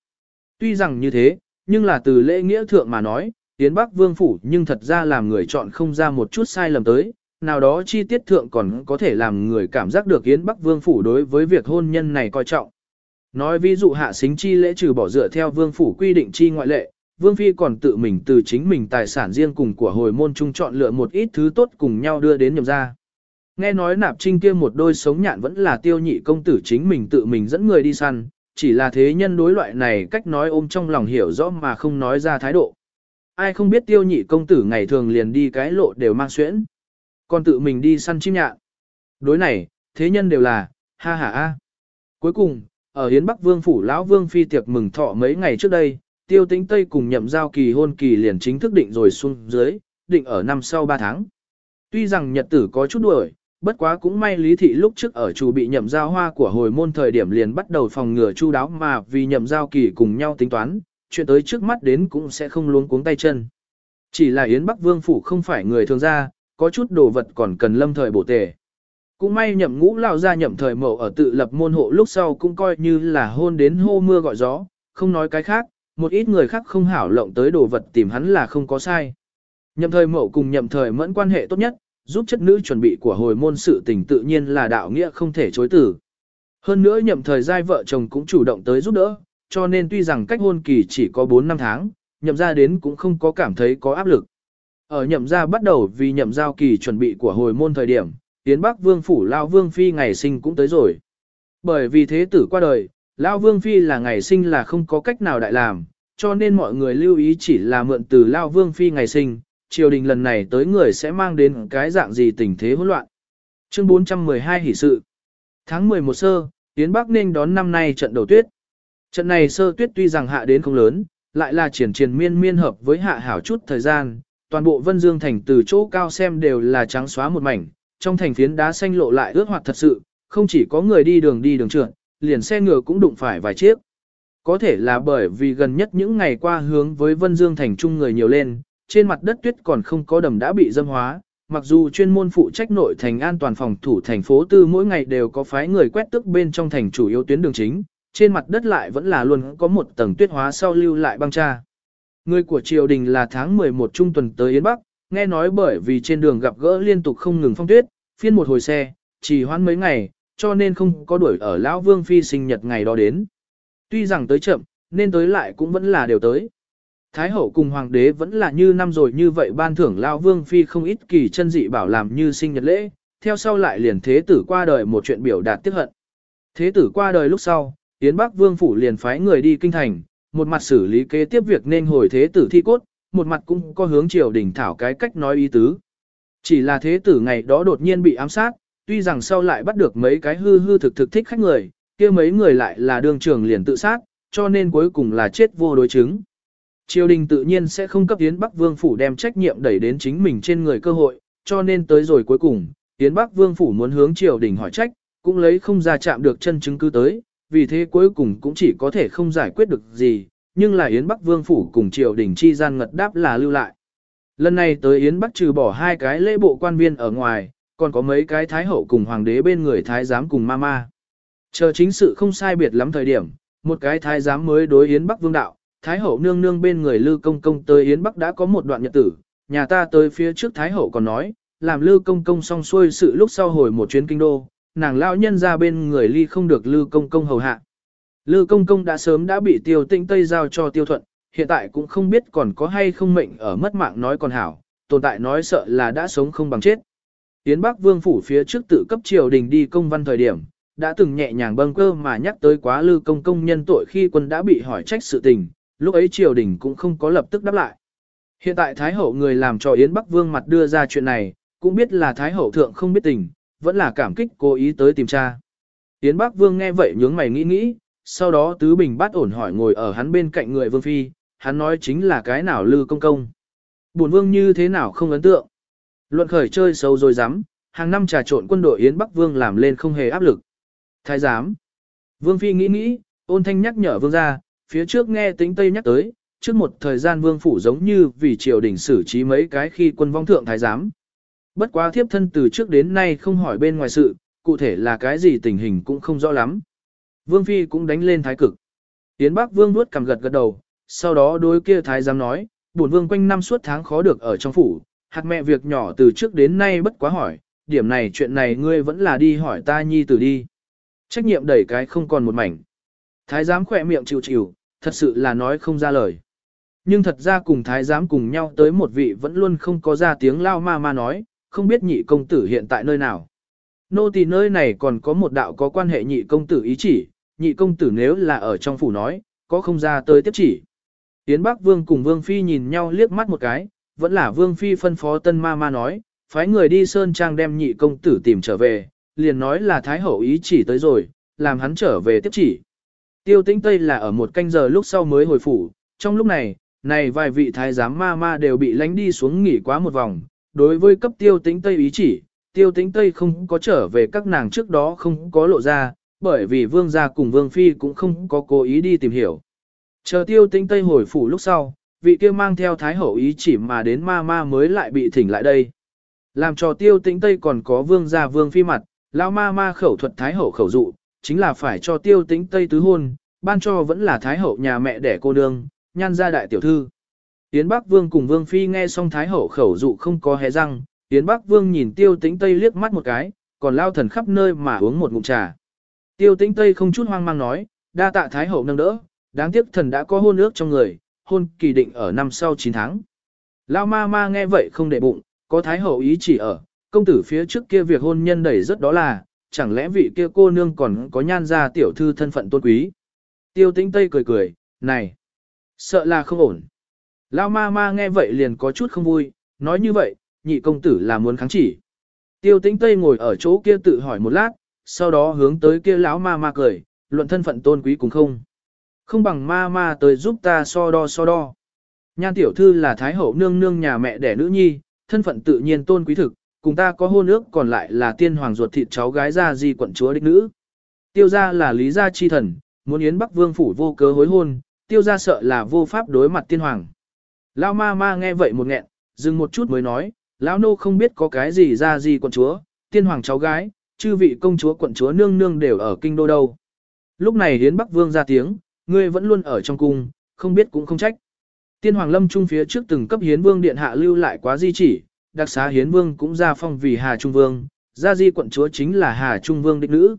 Tuy rằng như thế, nhưng là từ lễ nghĩa thượng mà nói, Yến Bắc Vương phủ nhưng thật ra làm người chọn không ra một chút sai lầm tới, nào đó chi tiết thượng còn có thể làm người cảm giác được Yến Bắc Vương phủ đối với việc hôn nhân này coi trọng. Nói ví dụ hạ xính chi lễ trừ bỏ dựa theo vương phủ quy định chi ngoại lệ, vương phi còn tự mình từ chính mình tài sản riêng cùng của hồi môn trung chọn lựa một ít thứ tốt cùng nhau đưa đến nhầm ra. Nghe nói nạp trinh kia một đôi sống nhạn vẫn là tiêu nhị công tử chính mình tự mình dẫn người đi săn, chỉ là thế nhân đối loại này cách nói ôm trong lòng hiểu rõ mà không nói ra thái độ. Ai không biết tiêu nhị công tử ngày thường liền đi cái lộ đều mang xuyễn. Còn tự mình đi săn chim nhạn. Đối này, thế nhân đều là, ha ha ha. Cuối cùng, ở Hiến Bắc Vương phủ lão Vương phi tiệc mừng thọ mấy ngày trước đây, Tiêu Tĩnh Tây cùng nhậm giao kỳ hôn kỳ liền chính thức định rồi xuống dưới, định ở năm sau 3 tháng. Tuy rằng nhật tử có chút đuổi, bất quá cũng may Lý thị lúc trước ở chủ bị nhậm giao hoa của hồi môn thời điểm liền bắt đầu phòng ngừa chu đáo mà vì nhậm giao kỳ cùng nhau tính toán, chuyện tới trước mắt đến cũng sẽ không luống cuống tay chân. Chỉ là Yến Bắc Vương phủ không phải người thường ra, có chút đồ vật còn cần lâm thời bổ tề. Cũng may nhậm ngũ lao ra nhậm thời mậu ở tự lập môn hộ lúc sau cũng coi như là hôn đến hô mưa gọi gió, không nói cái khác, một ít người khác không hảo lộng tới đồ vật tìm hắn là không có sai. Nhậm thời mậu cùng nhậm thời mẫn quan hệ tốt nhất, giúp chất nữ chuẩn bị của hồi môn sự tình tự nhiên là đạo nghĩa không thể chối tử. Hơn nữa nhậm thời giai vợ chồng cũng chủ động tới giúp đỡ, cho nên tuy rằng cách hôn kỳ chỉ có 4 năm tháng, nhậm ra đến cũng không có cảm thấy có áp lực. Ở nhậm gia bắt đầu vì nhậm giao kỳ chuẩn bị của hồi môn thời điểm, Tiến Bắc Vương phủ Lao Vương Phi ngày sinh cũng tới rồi. Bởi vì thế tử qua đời, Lao Vương Phi là ngày sinh là không có cách nào đại làm, cho nên mọi người lưu ý chỉ là mượn từ Lao Vương Phi ngày sinh, triều đình lần này tới người sẽ mang đến cái dạng gì tình thế hỗn loạn. Chương 412 hỷ sự. Tháng 11 sơ, Tiến Bắc nên đón năm nay trận đầu tuyết. Trận này sơ tuyết tuy rằng hạ đến không lớn, lại là triển triển miên miên hợp với hạ hảo chút thời gian, toàn bộ Vân Dương thành từ chỗ cao xem đều là trắng xóa một mảnh, trong thành phiến đá xanh lộ lại ướt hoạt thật sự, không chỉ có người đi đường đi đường trượt, liền xe ngựa cũng đụng phải vài chiếc. Có thể là bởi vì gần nhất những ngày qua hướng với Vân Dương thành trung người nhiều lên, trên mặt đất tuyết còn không có đầm đã bị dâm hóa, mặc dù chuyên môn phụ trách nội thành an toàn phòng thủ thành phố tư mỗi ngày đều có phái người quét tức bên trong thành chủ yếu tuyến đường chính, trên mặt đất lại vẫn là luôn có một tầng tuyết hóa sau lưu lại băng tra Người của triều đình là tháng 11 trung tuần tới Yến Bắc, nghe nói bởi vì trên đường gặp gỡ liên tục không ngừng phong tuyết, phiên một hồi xe, chỉ hoãn mấy ngày, cho nên không có đuổi ở Lão Vương Phi sinh nhật ngày đó đến. Tuy rằng tới chậm, nên tới lại cũng vẫn là đều tới. Thái hậu cùng hoàng đế vẫn là như năm rồi như vậy ban thưởng Lão Vương Phi không ít kỳ chân dị bảo làm như sinh nhật lễ, theo sau lại liền thế tử qua đời một chuyện biểu đạt tiếc hận. Thế tử qua đời lúc sau, Yến Bắc Vương Phủ liền phái người đi kinh thành, một mặt xử lý kế tiếp việc nên hồi thế tử thi cốt, một mặt cũng có hướng triều đình thảo cái cách nói ý tứ. Chỉ là thế tử ngày đó đột nhiên bị ám sát, tuy rằng sau lại bắt được mấy cái hư hư thực thực thích khách người, kia mấy người lại là Đường trường liền tự sát, cho nên cuối cùng là chết vô đối chứng. Triều đình tự nhiên sẽ không cấp Yến Bắc Vương Phủ đem trách nhiệm đẩy đến chính mình trên người cơ hội, cho nên tới rồi cuối cùng, Yến Bắc Vương Phủ muốn hướng triều đình hỏi trách, cũng lấy không ra chạm được chân chứng cứ tới, vì thế cuối cùng cũng chỉ có thể không giải quyết được gì, nhưng là Yến Bắc Vương Phủ cùng triều đình chi gian ngật đáp là lưu lại. Lần này tới Yến Bắc trừ bỏ hai cái lễ bộ quan viên ở ngoài, còn có mấy cái thái hậu cùng hoàng đế bên người thái giám cùng mama. Chờ chính sự không sai biệt lắm thời điểm, một cái thái giám mới đối Yến Bắc Vương đạo, thái hậu nương nương bên người Lư Công Công tới Yến Bắc đã có một đoạn nhật tử, nhà ta tới phía trước thái hậu còn nói, làm Lư Công Công xong xuôi sự lúc sau hồi một chuyến kinh đô, nàng lão nhân ra bên người ly không được Lư Công Công hầu hạ. Lư Công Công đã sớm đã bị tiêu tĩnh Tây giao cho tiêu thuận, hiện tại cũng không biết còn có hay không mệnh ở mất mạng nói còn hảo, tồn tại nói sợ là đã sống không bằng chết. Yến Bắc Vương phủ phía trước tự cấp triều đình đi công văn thời điểm, đã từng nhẹ nhàng bâng cơ mà nhắc tới quá Lư Công Công nhân tội khi quân đã bị hỏi trách sự tình, lúc ấy triều đình cũng không có lập tức đáp lại. Hiện tại Thái Hậu người làm cho Yến Bắc Vương mặt đưa ra chuyện này, cũng biết là Thái Hậu thượng không biết tình, vẫn là cảm kích cố ý tới tìm cha. Yến Bắc Vương nghe vậy nhướng mày nghĩ nghĩ, sau đó Tứ Bình bắt ổn hỏi ngồi ở hắn bên cạnh người Vương Phi, hắn nói chính là cái nào lư công công. Bổn Vương như thế nào không ấn tượng. Luận khởi chơi xấu rồi dám, hàng năm trà trộn quân đội Yến Bắc Vương làm lên không hề áp lực. Thái giám. Vương Phi nghĩ nghĩ, ôn thanh nhắc nhở Vương ra, phía trước nghe tính Tây nhắc tới, trước một thời gian Vương Phủ giống như vì triều đình xử trí mấy cái khi quân vong thượng thái giám. Bất quá thiếp thân từ trước đến nay không hỏi bên ngoài sự, cụ thể là cái gì tình hình cũng không rõ lắm. Vương Phi cũng đánh lên thái cực. Yến Bắc Vương nuốt cằm gật gật đầu, sau đó đối kia thái giám nói, bổn vương quanh năm suốt tháng khó được ở trong phủ, hạt mẹ việc nhỏ từ trước đến nay bất quá hỏi, điểm này chuyện này ngươi vẫn là đi hỏi ta nhi tử đi. Trách nhiệm đẩy cái không còn một mảnh. Thái giám khỏe miệng chịu chịu, thật sự là nói không ra lời. Nhưng thật ra cùng thái giám cùng nhau tới một vị vẫn luôn không có ra tiếng lao ma ma nói, không biết nhị công tử hiện tại nơi nào. Nô tỳ nơi này còn có một đạo có quan hệ nhị công tử ý chỉ, nhị công tử nếu là ở trong phủ nói, có không ra tới tiếp chỉ. Yến Bắc Vương cùng Vương Phi nhìn nhau liếc mắt một cái, vẫn là Vương Phi phân phó tân ma ma nói, phái người đi Sơn Trang đem nhị công tử tìm trở về, liền nói là Thái Hậu ý chỉ tới rồi, làm hắn trở về tiếp chỉ. Tiêu tĩnh Tây là ở một canh giờ lúc sau mới hồi phủ, trong lúc này, này vài vị thái giám ma ma đều bị lánh đi xuống nghỉ quá một vòng, đối với cấp tiêu tính Tây ý chỉ, tiêu tính Tây không có trở về các nàng trước đó không có lộ ra, bởi vì vương gia cùng vương phi cũng không có cố ý đi tìm hiểu. Chờ tiêu tính Tây hồi phủ lúc sau, vị kia mang theo thái hậu ý chỉ mà đến ma ma mới lại bị thỉnh lại đây. Làm cho tiêu tính Tây còn có vương gia vương phi mặt, lão ma ma khẩu thuật thái hậu khẩu dụ, chính là phải cho tiêu tính Tây tứ hôn, ban cho vẫn là thái hậu nhà mẹ đẻ cô nương, nhan gia đại tiểu thư. Yến Bắc Vương cùng Vương Phi nghe xong Thái Hậu khẩu dụ không có hé răng, Yến Bắc Vương nhìn Tiêu Tĩnh Tây liếc mắt một cái, còn lao thần khắp nơi mà uống một ngụm trà. Tiêu Tĩnh Tây không chút hoang mang nói, đa tạ Thái Hậu nâng đỡ, đáng tiếc thần đã có hôn ước trong người, hôn kỳ định ở năm sau 9 tháng. Lao ma ma nghe vậy không để bụng, có Thái Hậu ý chỉ ở, công tử phía trước kia việc hôn nhân đẩy rất đó là, chẳng lẽ vị kia cô nương còn có nhan ra tiểu thư thân phận tôn quý. Tiêu Tĩnh Tây cười cười, này, sợ là không ổn. Lao ma ma nghe vậy liền có chút không vui, nói như vậy, nhị công tử là muốn kháng chỉ. Tiêu tĩnh Tây ngồi ở chỗ kia tự hỏi một lát, sau đó hướng tới kia lão ma ma cười, luận thân phận tôn quý cùng không. Không bằng ma ma tới giúp ta so đo so đo. Nhan tiểu thư là thái hậu nương nương nhà mẹ đẻ nữ nhi, thân phận tự nhiên tôn quý thực, cùng ta có hôn ước còn lại là tiên hoàng ruột thịt cháu gái ra di quận chúa đích nữ. Tiêu gia là lý gia chi thần, muốn yến bắc vương phủ vô cớ hối hôn, tiêu gia sợ là vô pháp đối mặt tiên hoàng. Lão ma ma nghe vậy một nghẹn, dừng một chút mới nói, lão nô không biết có cái gì ra gì quận chúa, tiên hoàng cháu gái, chư vị công chúa quận chúa nương nương đều ở kinh đô đâu. Lúc này hiến bắc vương ra tiếng, ngươi vẫn luôn ở trong cung, không biết cũng không trách. Tiên hoàng lâm trung phía trước từng cấp hiến vương điện hạ lưu lại quá di chỉ, đặc xá hiến vương cũng ra phong vì hà trung vương, Gia Di quận chúa chính là Hà Trung Vương đích nữ.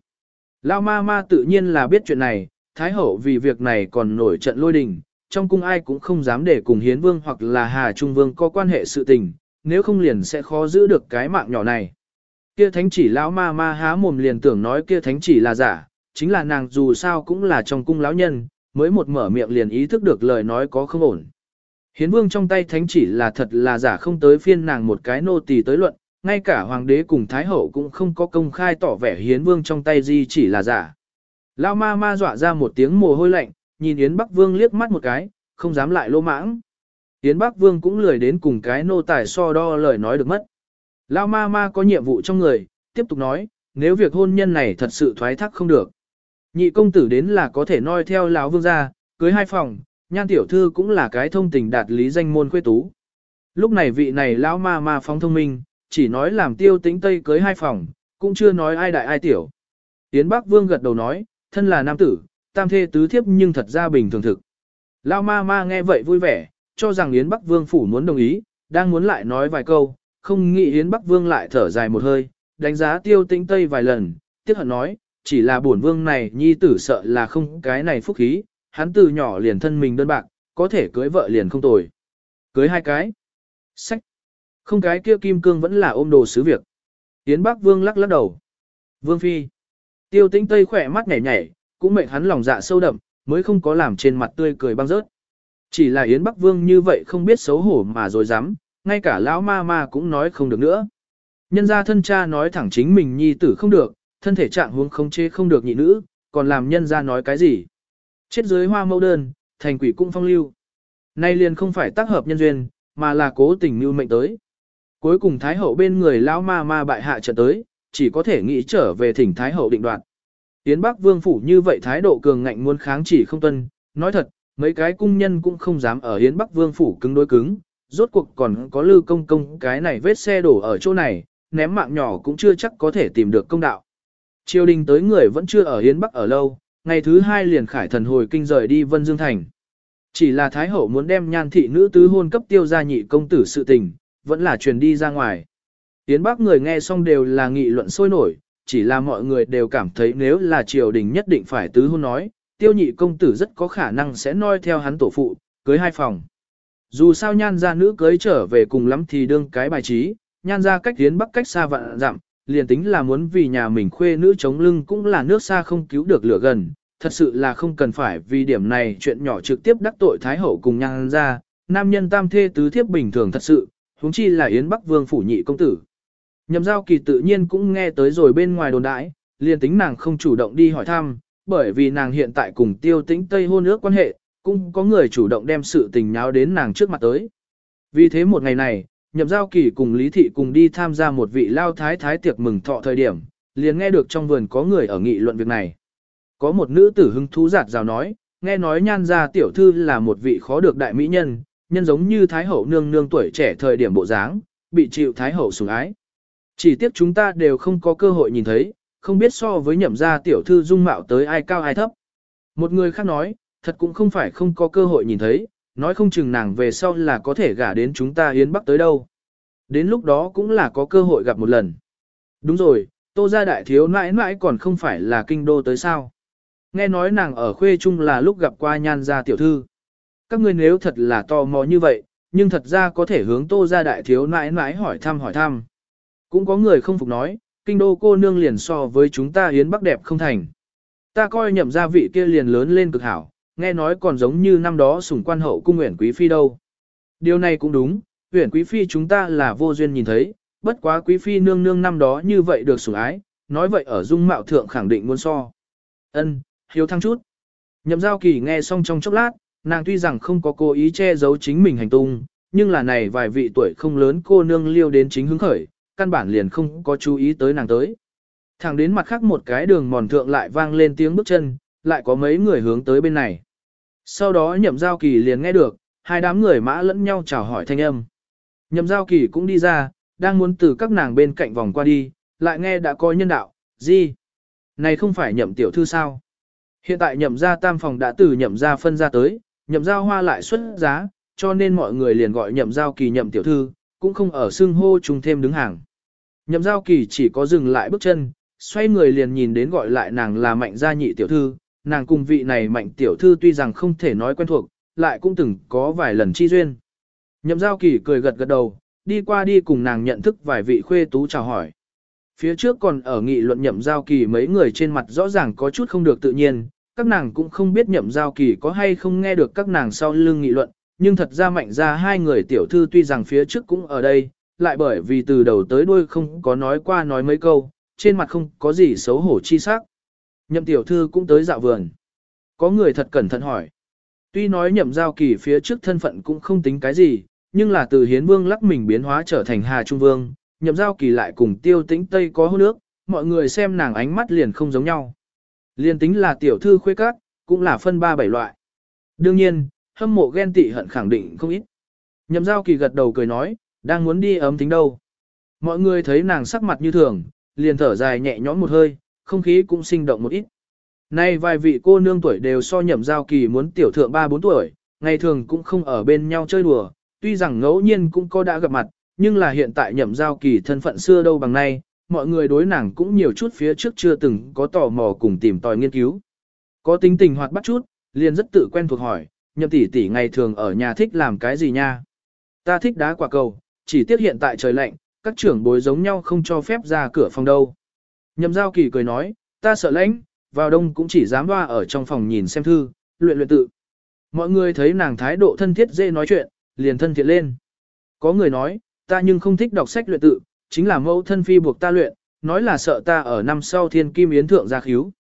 Lao ma ma tự nhiên là biết chuyện này, Thái Hậu vì việc này còn nổi trận lôi đình, trong cung ai cũng không dám để cùng Hiến Vương hoặc là Hà Trung Vương có quan hệ sự tình, nếu không liền sẽ khó giữ được cái mạng nhỏ này. Kia thánh chỉ lão ma ma há mồm liền tưởng nói kia thánh chỉ là giả, chính là nàng dù sao cũng là trong cung lão nhân, mới một mở miệng liền ý thức được lời nói có không ổn. Hiến vương trong tay thánh chỉ là thật là giả không tới phiên nàng một cái nô tỳ tới luận, ngay cả hoàng đế cùng thái hậu cũng không có công khai tỏ vẻ hiến vương trong tay gì chỉ là giả. lão ma ma dọa ra một tiếng mồ hôi lạnh, nhìn Yến Bắc Vương liếc mắt một cái, không dám lại lô mãng. Yến Bắc Vương cũng lười đến cùng cái nô tài so đo lời nói được mất. Lao ma ma có nhiệm vụ trong người, tiếp tục nói, nếu việc hôn nhân này thật sự thoái thác không được. Nhị công tử đến là có thể noi theo lão vương gia, cưới hai phòng, nhan tiểu thư cũng là cái thông tình đạt lý danh môn khuê tú. Lúc này vị này lão ma ma phóng thông minh, chỉ nói làm tiêu tính tây cưới hai phòng, cũng chưa nói ai đại ai tiểu. Yến Bắc Vương gật đầu nói, thân là nam tử, tam thê tứ thiếp nhưng thật ra bình thường thực. lao ma ma nghe vậy vui vẻ, cho rằng Yến Bắc Vương phủ muốn đồng ý, đang muốn lại nói vài câu, không nghĩ Yến Bắc Vương lại thở dài một hơi, đánh giá tiêu tĩnh tây vài lần, tiếc hận nói, chỉ là bổn vương này nhi tử sợ là không cái này phúc khí, hắn từ nhỏ liền thân mình đơn bạc, có thể cưới vợ liền không tồi. Cưới hai cái. Sách. Không cái kia kim cương vẫn là ôm đồ sứ việc. Yến Bắc Vương lắc lắc đầu. Vương Phi. Tiêu tĩnh Tây khỏe mắt nhảy nhảy, cũng mệnh hắn lòng dạ sâu đậm, mới không có làm trên mặt tươi cười băng rớt. Chỉ là Yến Bắc Vương như vậy không biết xấu hổ mà rồi dám, ngay cả lão ma ma cũng nói không được nữa. Nhân gia thân cha nói thẳng chính mình nhi tử không được, thân thể trạng huống không chế không được nhị nữ, còn làm nhân gia nói cái gì. Chết dưới hoa mẫu đơn, thành quỷ cung phong lưu. Nay liền không phải tác hợp nhân duyên, mà là cố tình mưu mệnh tới. Cuối cùng Thái Hậu bên người lão ma ma bại hạ trận tới, chỉ có thể nghĩ trở về thỉnh Thái Hậu định đoạt. Yến Bắc Vương phủ như vậy thái độ cường ngạnh muốn kháng chỉ không tuân, nói thật, mấy cái cung nhân cũng không dám ở Yến Bắc Vương phủ cứng đối cứng, rốt cuộc còn có lư công công cái này vết xe đổ ở chỗ này, ném mạng nhỏ cũng chưa chắc có thể tìm được công đạo. Triều đình tới người vẫn chưa ở Yến Bắc ở lâu, ngày thứ hai liền khải thần hồi kinh rời đi Vân Dương Thành. Chỉ là Thái Hậu muốn đem nhan thị nữ tứ hôn cấp tiêu gia nhị công tử sự tình, vẫn là truyền đi ra ngoài. Yến Bắc người nghe xong đều là nghị luận sôi nổi, chỉ là mọi người đều cảm thấy nếu là triều đình nhất định phải tứ hôn nói, tiêu nhị công tử rất có khả năng sẽ noi theo hắn tổ phụ, cưới hai phòng. Dù sao nhan gia nữ cưới trở về cùng lắm thì đương cái bài trí, nhan gia cách tiến bắc cách xa vạn dặm, liền tính là muốn vì nhà mình khuê nữ chống lưng cũng là nước xa không cứu được lửa gần, thật sự là không cần phải vì điểm này chuyện nhỏ trực tiếp đắc tội Thái Hậu cùng nhan gia, nam nhân tam thê tứ thiếp bình thường thật sự, huống chi là Yến Bắc Vương phủ nhị công tử. Nhậm giao kỳ tự nhiên cũng nghe tới rồi bên ngoài đồn đãi, liền tính nàng không chủ động đi hỏi thăm, bởi vì nàng hiện tại cùng tiêu tĩnh Tây hôn ước quan hệ, cũng có người chủ động đem sự tình nháo đến nàng trước mặt tới. Vì thế một ngày này, nhậm giao kỳ cùng Lý Thị cùng đi tham gia một vị lao thái thái tiệc mừng thọ thời điểm, liền nghe được trong vườn có người ở nghị luận việc này. Có một nữ tử hứng thú giạt rào nói, nghe nói nhan gia tiểu thư là một vị khó được đại mỹ nhân, nhân giống như thái hậu nương nương tuổi trẻ thời điểm bộ dáng, bị chịu thái hậu sủng ái. Chỉ tiếc chúng ta đều không có cơ hội nhìn thấy, không biết so với nhậm gia tiểu thư dung mạo tới ai cao ai thấp. Một người khác nói, thật cũng không phải không có cơ hội nhìn thấy, nói không chừng nàng về sau là có thể gả đến chúng ta hiến bắc tới đâu. Đến lúc đó cũng là có cơ hội gặp một lần. Đúng rồi, tô gia đại thiếu mãi mãi còn không phải là kinh đô tới sao. Nghe nói nàng ở khuê trung là lúc gặp qua nhan gia tiểu thư. Các ngươi nếu thật là tò mò như vậy, nhưng thật ra có thể hướng tô gia đại thiếu mãi mãi hỏi thăm hỏi thăm. Cũng có người không phục nói, kinh đô cô nương liền so với chúng ta hiến bắc đẹp không thành. Ta coi nhậm gia vị kia liền lớn lên cực hảo, nghe nói còn giống như năm đó sủng quan hậu cung nguyện quý phi đâu. Điều này cũng đúng, huyện quý phi chúng ta là vô duyên nhìn thấy, bất quá quý phi nương nương năm đó như vậy được sủng ái, nói vậy ở dung mạo thượng khẳng định muốn so. Ân, hiếu thăng chút. Nhậm giao kỳ nghe xong trong chốc lát, nàng tuy rằng không có cố ý che giấu chính mình hành tung, nhưng là này vài vị tuổi không lớn cô nương liêu đến chính hứng khởi, căn bản liền không có chú ý tới nàng tới. Thẳng đến mặt khác một cái đường mòn thượng lại vang lên tiếng bước chân, lại có mấy người hướng tới bên này. Sau đó nhậm giao kỳ liền nghe được, hai đám người mã lẫn nhau chào hỏi thanh âm. Nhậm giao kỳ cũng đi ra, đang muốn từ các nàng bên cạnh vòng qua đi, lại nghe đã có nhân đạo, gì? Này không phải nhậm tiểu thư sao? Hiện tại nhậm gia tam phòng đã từ nhậm gia phân ra tới, nhậm giao hoa lại xuất giá, cho nên mọi người liền gọi nhậm giao kỳ nhậm tiểu thư, cũng không ở xưng hô chung thêm đứng hàng. Nhậm giao kỳ chỉ có dừng lại bước chân, xoay người liền nhìn đến gọi lại nàng là mạnh gia nhị tiểu thư, nàng cùng vị này mạnh tiểu thư tuy rằng không thể nói quen thuộc, lại cũng từng có vài lần chi duyên. Nhậm giao kỳ cười gật gật đầu, đi qua đi cùng nàng nhận thức vài vị khuê tú chào hỏi. Phía trước còn ở nghị luận nhậm giao kỳ mấy người trên mặt rõ ràng có chút không được tự nhiên, các nàng cũng không biết nhậm giao kỳ có hay không nghe được các nàng sau lưng nghị luận, nhưng thật ra mạnh ra hai người tiểu thư tuy rằng phía trước cũng ở đây, lại bởi vì từ đầu tới đuôi không có nói qua nói mấy câu, trên mặt không có gì xấu hổ chi sắc. Nhậm tiểu thư cũng tới dạo vườn. Có người thật cẩn thận hỏi. Tuy nói nhậm giao kỳ phía trước thân phận cũng không tính cái gì, nhưng là từ hiến vương lắc mình biến hóa trở thành hà trung vương, nhậm giao kỳ lại cùng tiêu tĩnh Tây có hôn nước, mọi người xem nàng ánh mắt liền không giống nhau. Liền tính là tiểu thư khuê cát, cũng là phân ba bảy loại. Đương nhiên, hâm mộ ghen tị hận khẳng định không ít. Nhậm giao kỳ gật đầu cười nói, đang muốn đi ấm tính đâu. Mọi người thấy nàng sắc mặt như thường, liền thở dài nhẹ nhõm một hơi, không khí cũng sinh động một ít. Nay vài vị cô nương tuổi đều so nhậm giao kỳ muốn tiểu thượng 3-4 tuổi, ngày thường cũng không ở bên nhau chơi đùa, tuy rằng ngẫu nhiên cũng có đã gặp mặt, nhưng là hiện tại nhậm giao kỳ thân phận xưa đâu bằng nay, mọi người đối nàng cũng nhiều chút phía trước chưa từng có tò mò cùng tìm tòi nghiên cứu. Có tính tình hoạt bắt chút, liền rất tự quen thuộc hỏi, nhậm tỷ tỷ ngày thường ở nhà thích làm cái gì nha? Ta thích đá quả cầu, chỉ tiếc hiện tại trời lạnh, các trưởng bối giống nhau không cho phép ra cửa phòng đâu. Nhậm giao kỳ cười nói, ta sợ lạnh, vào đông cũng chỉ dám hoa ở trong phòng nhìn xem thư, luyện luyện tự. Mọi người thấy nàng thái độ thân thiết dễ nói chuyện, liền thân thiện lên. Có người nói, ta nhưng không thích đọc sách luyện tự, chính là mẫu thân phi buộc ta luyện, nói là sợ ta ở năm sau thiên kim yến thượng ra khíu.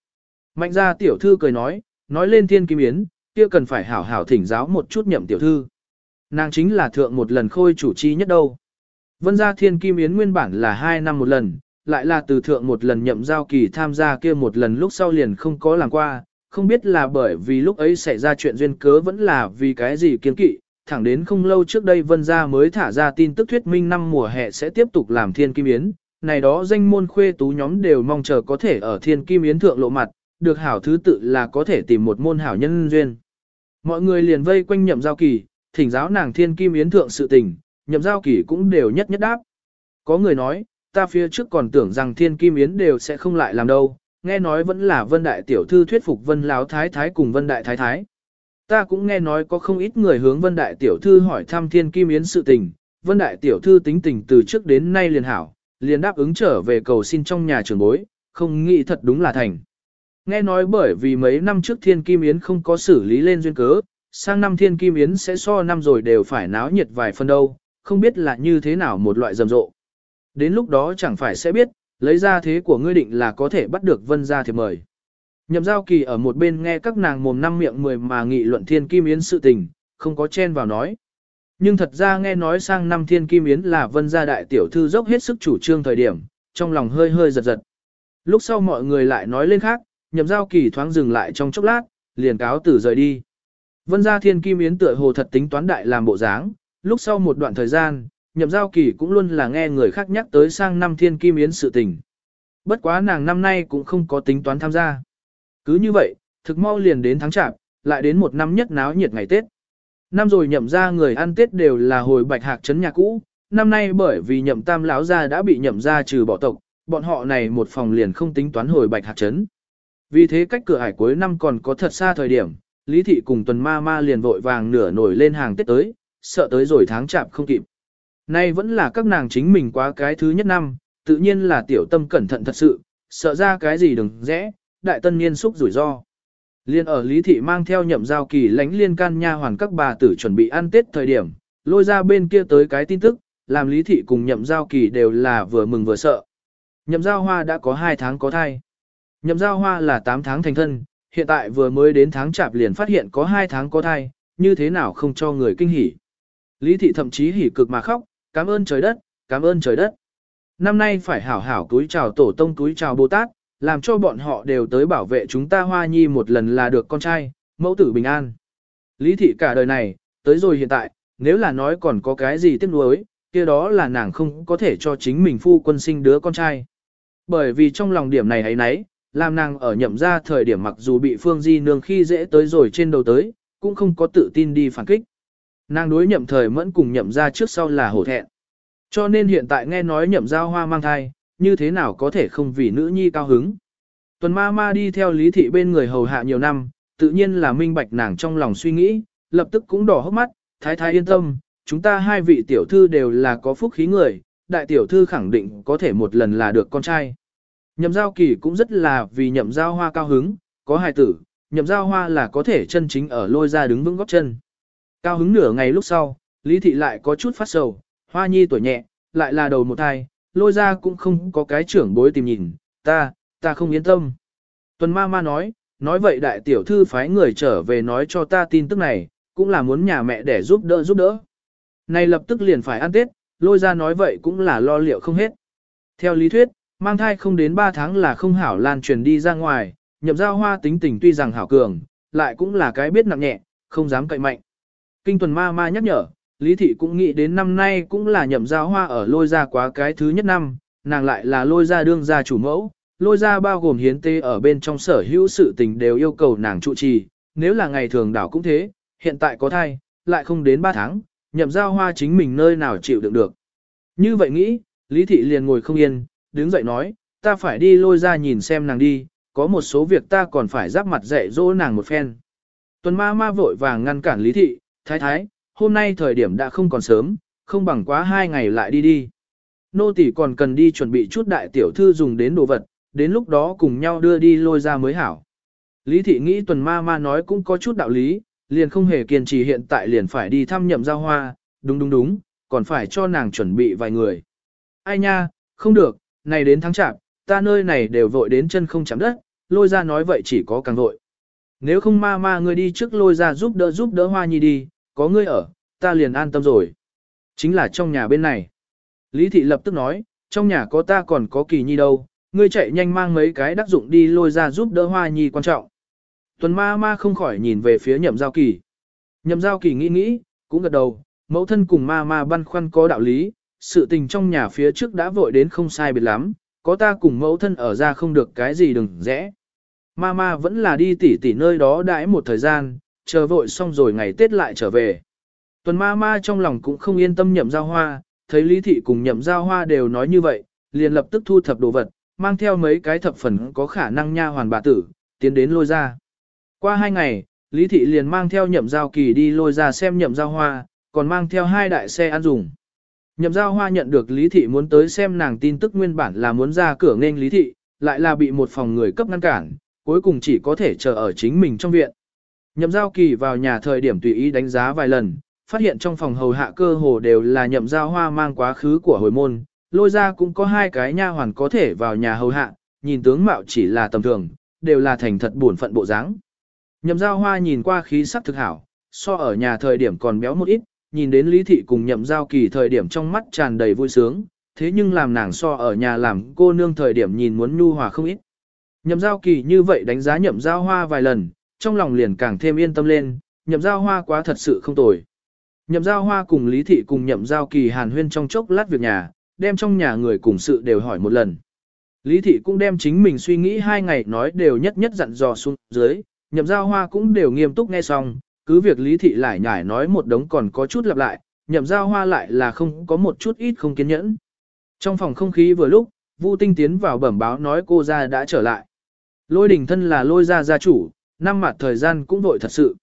Mạnh gia tiểu thư cười nói, nói lên thiên kim yến, kia cần phải hảo hảo thỉnh giáo một chút nhậm tiểu thư. Nàng chính là thượng một lần khôi chủ chi nhất đâu. Vân gia thiên kim yến nguyên bản là hai năm một lần, lại là từ thượng một lần nhậm giao kỳ tham gia kia một lần lúc sau liền không có làm qua, không biết là bởi vì lúc ấy xảy ra chuyện duyên cớ vẫn là vì cái gì kiên kỵ, thẳng đến không lâu trước đây Vân Gia mới thả ra tin tức thuyết minh năm mùa hè sẽ tiếp tục làm thiên kim yến, này đó danh môn khuê tú nhóm đều mong chờ có thể ở thiên kim yến thượng lộ mặt, được hảo thứ tự là có thể tìm một môn hảo nhân duyên. Mọi người liền vây quanh nhậm giao kỳ, thỉnh giáo nàng thiên kim yến thượng sự tình, nhậm giao kỳ cũng đều nhất nhất đáp. Có người nói, ta phía trước còn tưởng rằng thiên kim yến đều sẽ không lại làm đâu, nghe nói vẫn là vân đại tiểu thư thuyết phục vân láo thái thái cùng vân đại thái thái. Ta cũng nghe nói có không ít người hướng vân đại tiểu thư hỏi thăm thiên kim yến sự tình, vân đại tiểu thư tính tình từ trước đến nay liền hảo, liền đáp ứng trở về cầu xin trong nhà trường bối, không nghĩ thật đúng là thành. Nghe nói bởi vì mấy năm trước thiên kim yến không có xử lý lên duyên cớ, sang năm thiên kim yến sẽ so năm rồi đều phải náo nhiệt vài phần đâu, không biết là như thế nào một loại rầm rộ. Đến lúc đó chẳng phải sẽ biết, lấy ra thế của ngươi định là có thể bắt được vân ra thì mời. Nhậm giao kỳ ở một bên nghe các nàng mồm năm miệng mười mà nghị luận thiên kim yến sự tình, không có chen vào nói. Nhưng thật ra nghe nói sang năm thiên kim yến là vân gia đại tiểu thư dốc hết sức chủ trương thời điểm, trong lòng hơi hơi giật giật. Lúc sau mọi người lại nói lên khác, nhậm giao kỳ thoáng dừng lại trong chốc lát, liền cáo tử rời đi. Vân gia thiên kim yến tựa hồ thật tính toán đại làm bộ dáng, lúc sau một đoạn thời gian, nhậm giao kỳ cũng luôn là nghe người khác nhắc tới sang năm thiên kim yến sự tình. Bất quá nàng năm nay cũng không có tính toán tham gia. Cứ như vậy, thực mau liền đến tháng chạp, lại đến một năm nhất náo nhiệt ngày Tết. Năm rồi nhậm ra người ăn Tết đều là hồi bạch hạc trấn nhà cũ, năm nay bởi vì nhậm tam lão gia đã bị nhậm ra trừ bỏ tộc, bọn họ này một phòng liền không tính toán hồi bạch hạc trấn. Vì thế cách cửa hải cuối năm còn có thật xa thời điểm, Lý Thị cùng tuần ma ma liền vội vàng nửa nổi lên hàng Tết tới, sợ tới rồi tháng chạp không kịp. Nay vẫn là các nàng chính mình quá cái thứ nhất năm, tự nhiên là tiểu tâm cẩn thận thật sự, sợ ra cái gì đừng rẽ, đại tân niên xúc rủi ro. Liên ở Lý Thị mang theo nhậm giao kỳ lánh liên can nha hoàn các bà tử chuẩn bị ăn Tết thời điểm, lôi ra bên kia tới cái tin tức, làm Lý Thị cùng nhậm giao kỳ đều là vừa mừng vừa sợ. Nhậm giao hoa đã có 2 tháng có thai. Nhậm giao hoa là 8 tháng thành thân, hiện tại vừa mới đến tháng chạp liền phát hiện có 2 tháng có thai, như thế nào không cho người kinh hỉ. Lý Thị thậm chí hỉ cực mà khóc, cảm ơn trời đất, cảm ơn trời đất. Năm nay phải hảo hảo túi chào tổ tông túi chào Bồ Tát, làm cho bọn họ đều tới bảo vệ chúng ta hoa nhi một lần là được con trai, mẫu tử bình an. Lý thị cả đời này, tới rồi hiện tại, nếu là nói còn có cái gì tiếc nuối, kia đó là nàng không có thể cho chính mình phu quân sinh đứa con trai. Bởi vì trong lòng điểm này ấy nấy, làm nàng ở nhậm ra thời điểm mặc dù bị Phương Di nương khi dễ tới rồi trên đầu tới, cũng không có tự tin đi phản kích. Nàng đối nhậm thời mẫn cùng nhậm ra trước sau là hổ thẹn. Cho nên hiện tại nghe nói nhậm giao hoa mang thai, như thế nào có thể không vì nữ nhi cao hứng. Tuần ma ma đi theo lý thị bên người hầu hạ nhiều năm, tự nhiên là minh bạch nàng trong lòng suy nghĩ, lập tức cũng đỏ hốc mắt, thái thái yên tâm, chúng ta hai vị tiểu thư đều là có phúc khí người, đại tiểu thư khẳng định có thể một lần là được con trai. Nhậm giao kỳ cũng rất là vì nhậm giao hoa cao hứng, có hài tử, nhậm giao hoa là có thể chân chính ở lôi ra đứng vững góc chân. Cao hứng nửa ngày lúc sau, Lý Thị lại có chút phát sầu, hoa nhi tuổi nhẹ, lại là đầu một thai, lôi ra cũng không có cái trưởng bối tìm nhìn, ta, ta không yên tâm. Tuần ma ma nói, nói vậy đại tiểu thư phái người trở về nói cho ta tin tức này, cũng là muốn nhà mẹ để giúp đỡ giúp đỡ. Này lập tức liền phải ăn Tết, lôi ra nói vậy cũng là lo liệu không hết. Theo lý thuyết, mang thai không đến 3 tháng là không hảo lan truyền đi ra ngoài, nhậm giao hoa tính tình tuy rằng hảo cường, lại cũng là cái biết nặng nhẹ, không dám cậy mạnh. Kinh tuần ma ma nhắc nhở, Lý Thị cũng nghĩ đến năm nay cũng là nhậm giao hoa ở lôi ra quá cái thứ nhất năm, nàng lại là lôi ra đương gia chủ mẫu, lôi ra bao gồm hiến tê ở bên trong sở hữu sự tình đều yêu cầu nàng trụ trì, nếu là ngày thường đảo cũng thế, hiện tại có thai, lại không đến 3 tháng, nhậm giao hoa chính mình nơi nào chịu đựng được. Như vậy nghĩ, Lý Thị liền ngồi không yên, đứng dậy nói, ta phải đi lôi ra nhìn xem nàng đi, có một số việc ta còn phải giáp mặt dạy dỗ nàng một phen. Tuần ma ma vội vàng ngăn cản Lý Thị, thái thái, hôm nay thời điểm đã không còn sớm, không bằng quá hai ngày lại đi đi. Nô tỷ còn cần đi chuẩn bị chút đại tiểu thư dùng đến đồ vật, đến lúc đó cùng nhau đưa đi lôi ra mới hảo. Lý thị nghĩ tuần ma ma nói cũng có chút đạo lý, liền không hề kiên trì hiện tại liền phải đi thăm nhậm giao hoa, đúng đúng đúng, còn phải cho nàng chuẩn bị vài người. Ai nha, không được, này đến tháng chạp, ta nơi này đều vội đến chân không chạm đất, lôi ra nói vậy chỉ có càng vội. Nếu không ma ma ngươi đi trước lôi ra giúp đỡ giúp đỡ hoa nhi đi, có ngươi ở, ta liền an tâm rồi. Chính là trong nhà bên này. Lý thị lập tức nói, trong nhà có ta còn có kỳ nhi đâu, ngươi chạy nhanh mang mấy cái đắc dụng đi lôi ra giúp đỡ hoa nhi quan trọng. Tuần ma ma không khỏi nhìn về phía nhậm giao kỳ. Nhậm giao kỳ nghĩ nghĩ, cũng gật đầu, mẫu thân cùng ma ma băn khoăn có đạo lý, sự tình trong nhà phía trước đã vội đến không sai biệt lắm, có ta cùng mẫu thân ở ra không được cái gì đừng rẽ. Mama vẫn là đi tỉ tỉ nơi đó đãi một thời gian, chờ vội xong rồi ngày Tết lại trở về. Tuần Mama trong lòng cũng không yên tâm nhậm giao hoa, thấy Lý Thị cùng nhậm giao hoa đều nói như vậy, liền lập tức thu thập đồ vật, mang theo mấy cái thập phần có khả năng nha hoàn bà tử, tiến đến lôi ra. Qua hai ngày, Lý Thị liền mang theo nhậm giao kỳ đi lôi ra xem nhậm giao hoa, còn mang theo hai đại xe ăn dùng. Nhậm giao hoa nhận được Lý Thị muốn tới xem nàng tin tức nguyên bản là muốn ra cửa nên Lý Thị, lại là bị một phòng người cấp ngăn cản, cuối cùng chỉ có thể chờ ở chính mình trong viện. Nhậm giao kỳ vào nhà thời điểm tùy ý đánh giá vài lần, phát hiện trong phòng hầu hạ cơ hồ đều là nhậm giao hoa mang quá khứ của hồi môn, lôi ra cũng có hai cái nha hoàn có thể vào nhà hầu hạ, nhìn tướng mạo chỉ là tầm thường, đều là thành thật buồn phận bộ dáng. Nhậm giao hoa nhìn qua khí sắc thực hảo, so ở nhà thời điểm còn béo một ít, nhìn đến lý thị cùng nhậm giao kỳ thời điểm trong mắt tràn đầy vui sướng, thế nhưng làm nàng so ở nhà làm cô nương thời điểm nhìn muốn nhu hòa không ít. Nhậm giao kỳ như vậy đánh giá nhậm giao hoa vài lần, trong lòng liền càng thêm yên tâm lên, nhậm giao hoa quá thật sự không tồi. Nhậm giao hoa cùng Lý Thị cùng nhậm giao kỳ hàn huyên trong chốc lát việc nhà, đem trong nhà người cùng sự đều hỏi một lần. Lý Thị cũng đem chính mình suy nghĩ hai ngày nói đều nhất nhất dặn dò xuống dưới, nhậm giao hoa cũng đều nghiêm túc nghe xong, cứ việc Lý Thị lại nhải nói một đống còn có chút lặp lại, nhậm giao hoa lại là không có một chút ít không kiên nhẫn. Trong phòng không khí vừa lúc, Vu Tinh tiến vào bẩm báo nói cô ra đã trở lại. Lôi đình thân là lôi gia gia chủ, năm mặt thời gian cũng vội thật sự.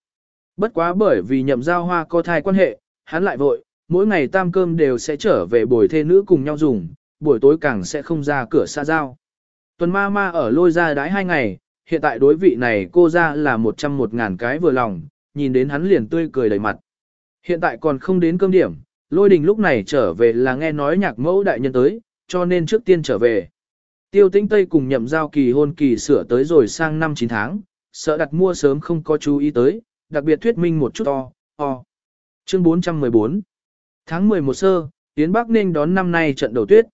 Bất quá bởi vì nhậm giao hoa có thai quan hệ, hắn lại vội, mỗi ngày tam cơm đều sẽ trở về bồi thê nữ cùng nhau dùng, buổi tối càng sẽ không ra cửa xa giao. Tuần ma ma ở lôi ra đái hai ngày, hiện tại đối vị này cô ra là một trăm một ngàn cái vừa lòng, nhìn đến hắn liền tươi cười đầy mặt. Hiện tại còn không đến cơm điểm, lôi đình lúc này trở về là nghe nói nhạc mẫu đại nhân tới, cho nên trước tiên trở về. Tiêu tĩnh Tây cùng nhậm giao kỳ hôn kỳ sửa tới rồi sang năm 9 tháng, sợ đặt mua sớm không có chú ý tới, đặc biệt thuyết minh một chút to, o. Chương 414 Tháng 11 sơ, Tiến Bắc ninh đón năm nay trận đầu tuyết.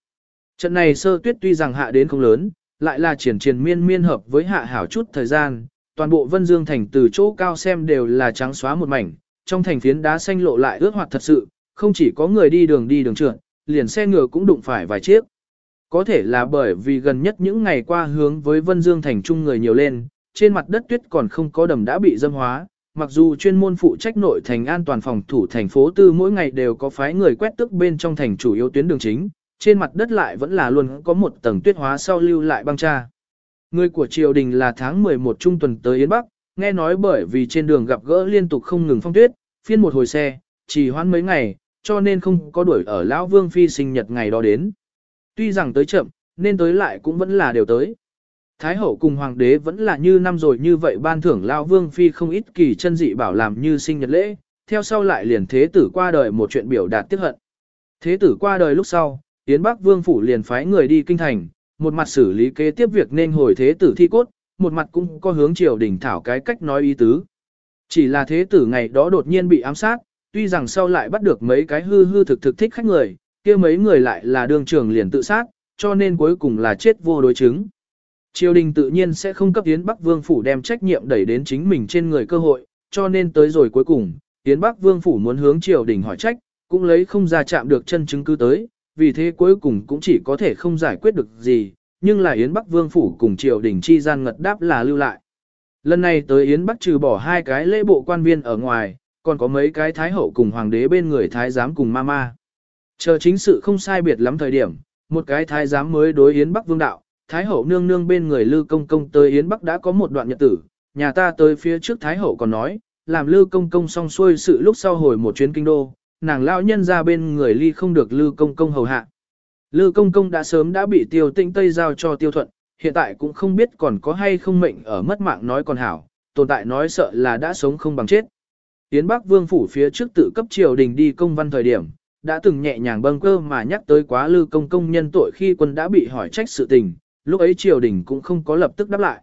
Trận này sơ tuyết tuy rằng hạ đến không lớn, lại là triển triển miên miên hợp với hạ hảo chút thời gian, toàn bộ Vân Dương thành từ chỗ cao xem đều là trắng xóa một mảnh, trong thành phiến đá xanh lộ lại ướt hoạt thật sự, không chỉ có người đi đường đi đường trượt, liền xe ngựa cũng đụng phải vài chiếc. Có thể là bởi vì gần nhất những ngày qua hướng với Vân Dương thành trung người nhiều lên, trên mặt đất tuyết còn không có đầm đã bị dâm hóa, mặc dù chuyên môn phụ trách nội thành an toàn phòng thủ thành phố tư mỗi ngày đều có phái người quét tước bên trong thành chủ yếu tuyến đường chính, trên mặt đất lại vẫn là luôn có một tầng tuyết hóa sau lưu lại băng cha. Người của triều đình là tháng 11 trung tuần tới Yến Bắc, nghe nói bởi vì trên đường gặp gỡ liên tục không ngừng phong tuyết, phiên một hồi xe, chỉ hoãn mấy ngày, cho nên không có đuổi ở Lão Vương Phi sinh nhật ngày đó đến. Tuy rằng tới chậm, nên tới lại cũng vẫn là đều tới. Thái hậu cùng hoàng đế vẫn là như năm rồi như vậy ban thưởng Lão Vương Phi không ít kỳ chân dị bảo làm như sinh nhật lễ, theo sau lại liền thế tử qua đời một chuyện biểu đạt tiếc hận. Thế tử qua đời lúc sau, Yến Bắc Vương Phủ liền phái người đi kinh thành, một mặt xử lý kế tiếp việc nên hồi thế tử thi cốt, một mặt cũng có hướng triều đình thảo cái cách nói ý tứ. Chỉ là thế tử ngày đó đột nhiên bị ám sát, tuy rằng sau lại bắt được mấy cái hư hư thực thực thích khách người, kia mấy người lại là đường trưởng liền tự sát, cho nên cuối cùng là chết vô đối chứng. Triều đình tự nhiên sẽ không cấp Yến Bắc Vương Phủ đem trách nhiệm đẩy đến chính mình trên người cơ hội, cho nên tới rồi cuối cùng, Yến Bắc Vương Phủ muốn hướng triều đình hỏi trách, cũng lấy không ra chạm được chân chứng cứ tới, vì thế cuối cùng cũng chỉ có thể không giải quyết được gì, nhưng là Yến Bắc Vương Phủ cùng triều đình chi gian ngật đáp là lưu lại. Lần này tới Yến Bắc trừ bỏ hai cái lễ bộ quan viên ở ngoài, còn có mấy cái thái hậu cùng hoàng đế bên người thái giám cùng mama. Chờ chính sự không sai biệt lắm thời điểm, một cái thái giám mới đối Yến Bắc Vương đạo, thái hậu nương nương bên người Lư Công Công tới Yến Bắc đã có một đoạn nhật tử, nhà ta tới phía trước thái hậu còn nói, làm Lư Công Công xong xuôi sự lúc sau hồi một chuyến kinh đô, nàng lão nhân ra bên người ly không được Lư Công Công hầu hạ. Lư Công Công đã sớm đã bị tiêu tĩnh Tây giao cho tiêu thuận, hiện tại cũng không biết còn có hay không mệnh ở mất mạng nói còn hảo, tồn tại nói sợ là đã sống không bằng chết. Yến Bắc Vương phủ phía trước tự cấp triều đình đi công văn thời điểm, đã từng nhẹ nhàng bâng cơ mà nhắc tới quá Lư Công Công nhân tội khi quân đã bị hỏi trách sự tình, lúc ấy triều đình cũng không có lập tức đáp lại.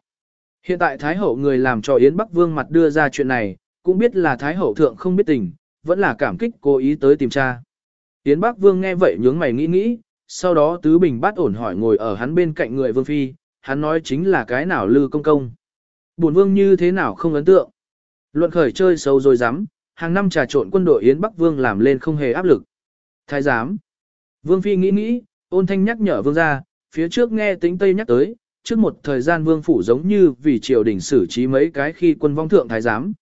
Hiện tại Thái Hậu người làm cho Yến Bắc Vương mặt đưa ra chuyện này, cũng biết là Thái Hậu thượng không biết tình, vẫn là cảm kích cố ý tới tìm cha. Yến Bắc Vương nghe vậy nhướng mày nghĩ nghĩ, sau đó Tứ Bình bát ổn hỏi ngồi ở hắn bên cạnh người Vương Phi, hắn nói chính là cái nào Lư Công Công. Bổn Vương như thế nào không ấn tượng. Luận khởi chơi sâu rồi dám, hàng năm trà trộn quân đội Yến Bắc Vương làm lên không hề áp lực. Thái giám. Vương Phi nghĩ nghĩ, ôn thanh nhắc nhở Vương ra, phía trước nghe tính Tây nhắc tới, trước một thời gian Vương Phủ giống như vì triều đình xử trí mấy cái khi quân vong thượng thái giám.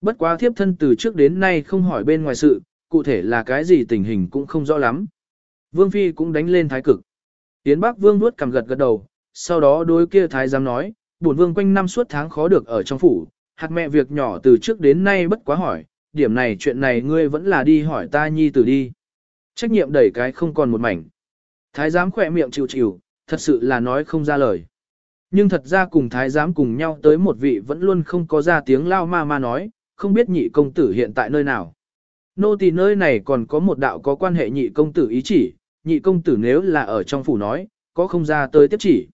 Bất quá thiếp thân từ trước đến nay không hỏi bên ngoài sự, cụ thể là cái gì tình hình cũng không rõ lắm. Vương Phi cũng đánh lên thái cực. tiến Bắc Vương nuốt cầm gật gật đầu, sau đó đối kia thái giám nói, bổn vương quanh năm suốt tháng khó được ở trong phủ, hạt mẹ việc nhỏ từ trước đến nay bất quá hỏi, điểm này chuyện này ngươi vẫn là đi hỏi ta nhi tử đi. Trách nhiệm đẩy cái không còn một mảnh. Thái giám khỏe miệng chịu chịu, thật sự là nói không ra lời. Nhưng thật ra cùng thái giám cùng nhau tới một vị vẫn luôn không có ra tiếng lao ma ma nói, không biết nhị công tử hiện tại nơi nào. Nô tỳ nơi này còn có một đạo có quan hệ nhị công tử ý chỉ, nhị công tử nếu là ở trong phủ nói, có không ra tới tiếp chỉ.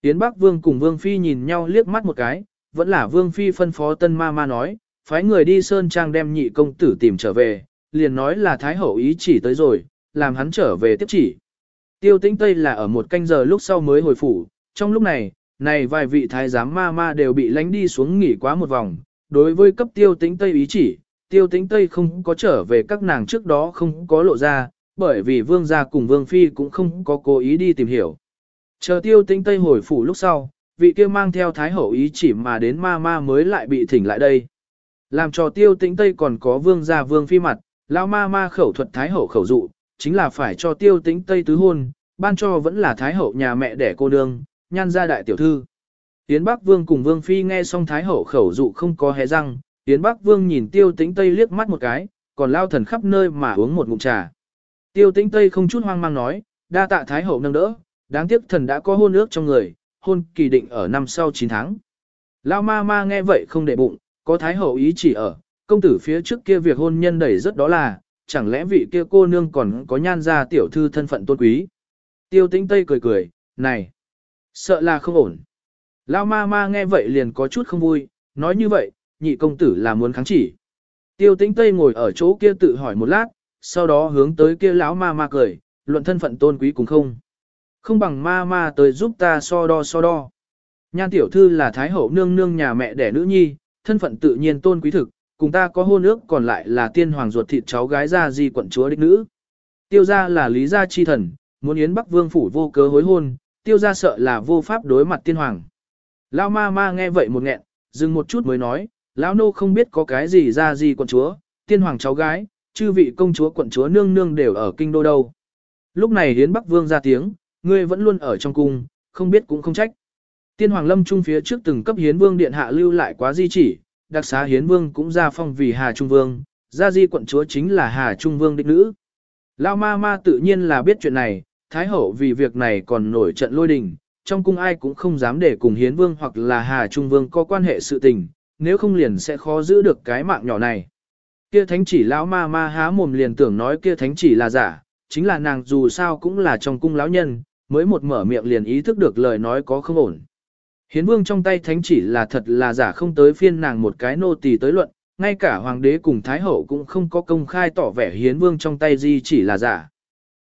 Yến Bắc Vương cùng Vương Phi nhìn nhau liếc mắt một cái, vẫn là Vương Phi phân phó tân ma ma nói, phái người đi Sơn Trang đem nhị công tử tìm trở về, liền nói là Thái Hậu ý chỉ tới rồi, làm hắn trở về tiếp chỉ. Tiêu tĩnh Tây là ở một canh giờ lúc sau mới hồi phủ, trong lúc này, này vài vị thái giám ma ma đều bị lánh đi xuống nghỉ quá một vòng, đối với cấp tiêu tính Tây ý chỉ, tiêu tính Tây không có trở về các nàng trước đó không có lộ ra, bởi vì vương gia cùng vương phi cũng không có cố ý đi tìm hiểu. Chờ tiêu tính Tây hồi phủ lúc sau, vị kia mang theo thái hậu ý chỉ mà đến ma ma mới lại bị thỉnh lại đây. Làm cho tiêu tính Tây còn có vương gia vương phi mặt, lão ma ma khẩu thuật thái hậu khẩu dụ, chính là phải cho tiêu tính Tây tứ hôn, ban cho vẫn là thái hậu nhà mẹ đẻ cô nương, nhan gia đại tiểu thư. Yến Bắc Vương cùng Vương Phi nghe xong Thái Hậu khẩu dụ không có hé răng, Yến Bắc Vương nhìn Tiêu Tĩnh Tây liếc mắt một cái, còn lao thần khắp nơi mà uống một ngụm trà. Tiêu Tĩnh Tây không chút hoang mang nói, đa tạ Thái Hậu nâng đỡ, đáng tiếc thần đã có hôn ước trong người, hôn kỳ định ở năm sau 9 tháng. Lao ma ma nghe vậy không để bụng, có Thái Hậu ý chỉ ở, công tử phía trước kia việc hôn nhân đẩy rất đó là, chẳng lẽ vị kia cô nương còn có nhan ra tiểu thư thân phận tôn quý. Tiêu Tĩnh Tây cười cười, này, sợ là không ổn. Lao ma ma nghe vậy liền có chút không vui, nói như vậy, nhị công tử là muốn kháng chỉ. Tiêu tĩnh Tây ngồi ở chỗ kia tự hỏi một lát, sau đó hướng tới kia lão ma ma cười, luận thân phận tôn quý cũng không. Không bằng ma ma tới giúp ta so đo so đo. Nhan tiểu thư là thái hậu nương nương nhà mẹ đẻ nữ nhi, thân phận tự nhiên tôn quý thực, cùng ta có hôn ước còn lại là tiên hoàng ruột thịt cháu gái ra di quận chúa đích nữ. Tiêu gia là lý gia chi thần, muốn yến bắc vương phủ vô cớ hối hôn, tiêu gia sợ là vô pháp đối mặt tiên hoàng. Lao ma ma nghe vậy một nghẹn, dừng một chút mới nói, Lão nô không biết có cái gì ra gì quận chúa, tiên hoàng cháu gái, chư vị công chúa quận chúa nương nương đều ở kinh đô đâu. Lúc này Hiến Bắc Vương ra tiếng, ngươi vẫn luôn ở trong cung, không biết cũng không trách. Tiên hoàng lâm trung phía trước từng cấp Hiến Vương điện hạ lưu lại quá di chỉ, đặc xá Hiến Vương cũng ra phong vì Hà Trung Vương, gia di quận chúa chính là Hà Trung Vương đích nữ. Lao ma ma tự nhiên là biết chuyện này, Thái hậu vì việc này còn nổi trận lôi đình, trong cung ai cũng không dám để cùng Hiến Vương hoặc là Hà Trung Vương có quan hệ sự tình, nếu không liền sẽ khó giữ được cái mạng nhỏ này. Kia thánh chỉ lão ma ma há mồm liền tưởng nói kia thánh chỉ là giả, chính là nàng dù sao cũng là trong cung lão nhân, mới một mở miệng liền ý thức được lời nói có không ổn. Hiến vương trong tay thánh chỉ là thật là giả không tới phiên nàng một cái nô tỳ tới luận, ngay cả hoàng đế cùng thái hậu cũng không có công khai tỏ vẻ hiến vương trong tay di chỉ là giả.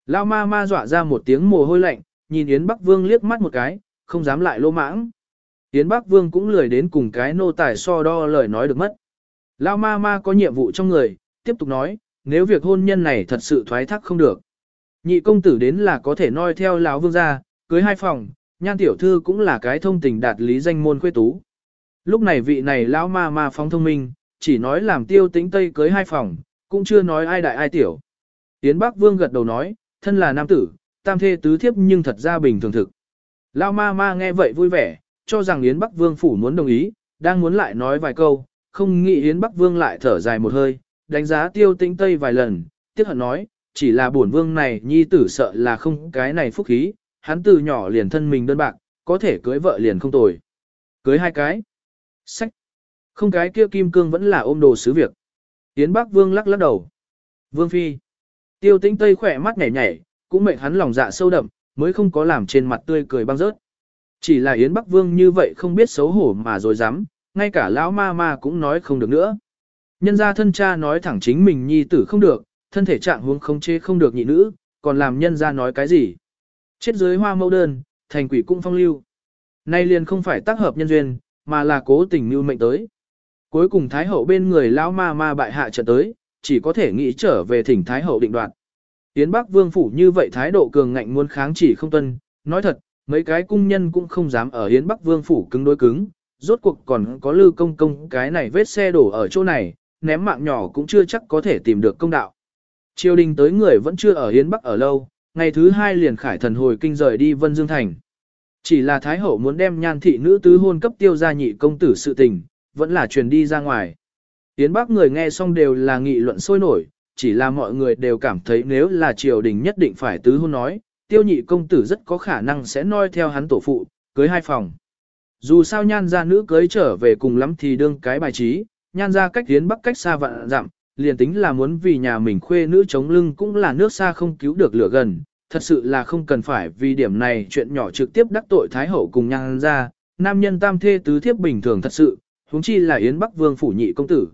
Lão ma ma dọa ra một tiếng mồ hôi lạnh, nhìn Yến Bắc Vương liếc mắt một cái, không dám lại lô mãng. Yến Bắc Vương cũng lười đến cùng cái nô tài so đo lời nói được mất. Lao ma ma có nhiệm vụ trong người, tiếp tục nói, nếu việc hôn nhân này thật sự thoái thác không được. Nhị công tử đến là có thể noi theo lão vương gia, cưới hai phòng, nhan tiểu thư cũng là cái thông tình đạt lý danh môn khuê tú. Lúc này vị này lão ma ma phóng thông minh, chỉ nói làm tiêu tính tây cưới hai phòng, cũng chưa nói ai đại ai tiểu. Yến Bắc Vương gật đầu nói, thân là nam tử, tam thê tứ thiếp nhưng thật ra bình thường thực. lao ma ma nghe vậy vui vẻ, cho rằng Yến Bắc Vương phủ muốn đồng ý, đang muốn lại nói vài câu, không nghĩ Yến Bắc Vương lại thở dài một hơi, đánh giá tiêu tĩnh Tây vài lần, tiếc hận nói, chỉ là bổn vương này nhi tử sợ là không cái này phúc khí, hắn từ nhỏ liền thân mình đơn bạc, có thể cưới vợ liền không tồi. Cưới hai cái. Sách. Không cái kia kim cương vẫn là ôm đồ sứ việc. Yến Bắc Vương lắc lắc đầu. Vương Phi. Tiêu tĩnh Tây khỏe mắt nhảy nhảy, cũng mệnh hắn lòng dạ sâu đậm, mới không có làm trên mặt tươi cười băng rớt. Chỉ là Yến Bắc Vương như vậy không biết xấu hổ mà rồi dám, ngay cả lão ma ma cũng nói không được nữa. Nhân gia thân cha nói thẳng chính mình nhi tử không được, thân thể trạng huống không chế không được nhị nữ, còn làm nhân gia nói cái gì. Chết dưới hoa mẫu đơn, thành quỷ cung phong lưu. Nay liền không phải tác hợp nhân duyên, mà là cố tình mưu mệnh tới. Cuối cùng Thái Hậu bên người lão ma ma bại hạ trận tới, chỉ có thể nghĩ trở về thỉnh Thái Hậu định đoạt. Tiến Bắc Vương Phủ như vậy thái độ cường ngạnh muốn kháng chỉ không tuân, nói thật, mấy cái cung nhân cũng không dám ở Yến Bắc Vương Phủ cứng đối cứng, rốt cuộc còn có lư công công cái này vết xe đổ ở chỗ này, ném mạng nhỏ cũng chưa chắc có thể tìm được công đạo. Triều đình tới người vẫn chưa ở Yến Bắc ở lâu, ngày thứ hai liền khải thần hồi kinh rời đi Vân Dương Thành. Chỉ là Thái Hậu muốn đem nhan thị nữ tứ hôn cấp tiêu gia nhị công tử sự tình, vẫn là truyền đi ra ngoài. Yến Bắc người nghe xong đều là nghị luận sôi nổi, chỉ là mọi người đều cảm thấy nếu là triều đình nhất định phải tứ hôn nói, tiêu nhị công tử rất có khả năng sẽ noi theo hắn tổ phụ, cưới hai phòng. Dù sao nhan ra nữ cưới trở về cùng lắm thì đương cái bài trí, nhan ra cách tiến bắc cách xa vạn dặm, liền tính là muốn vì nhà mình khuê nữ chống lưng cũng là nước xa không cứu được lửa gần, thật sự là không cần phải vì điểm này chuyện nhỏ trực tiếp đắc tội Thái Hậu cùng nhan ra, nam nhân tam thê tứ thiếp bình thường thật sự, huống chi là Yến Bắc Vương phủ nhị công tử.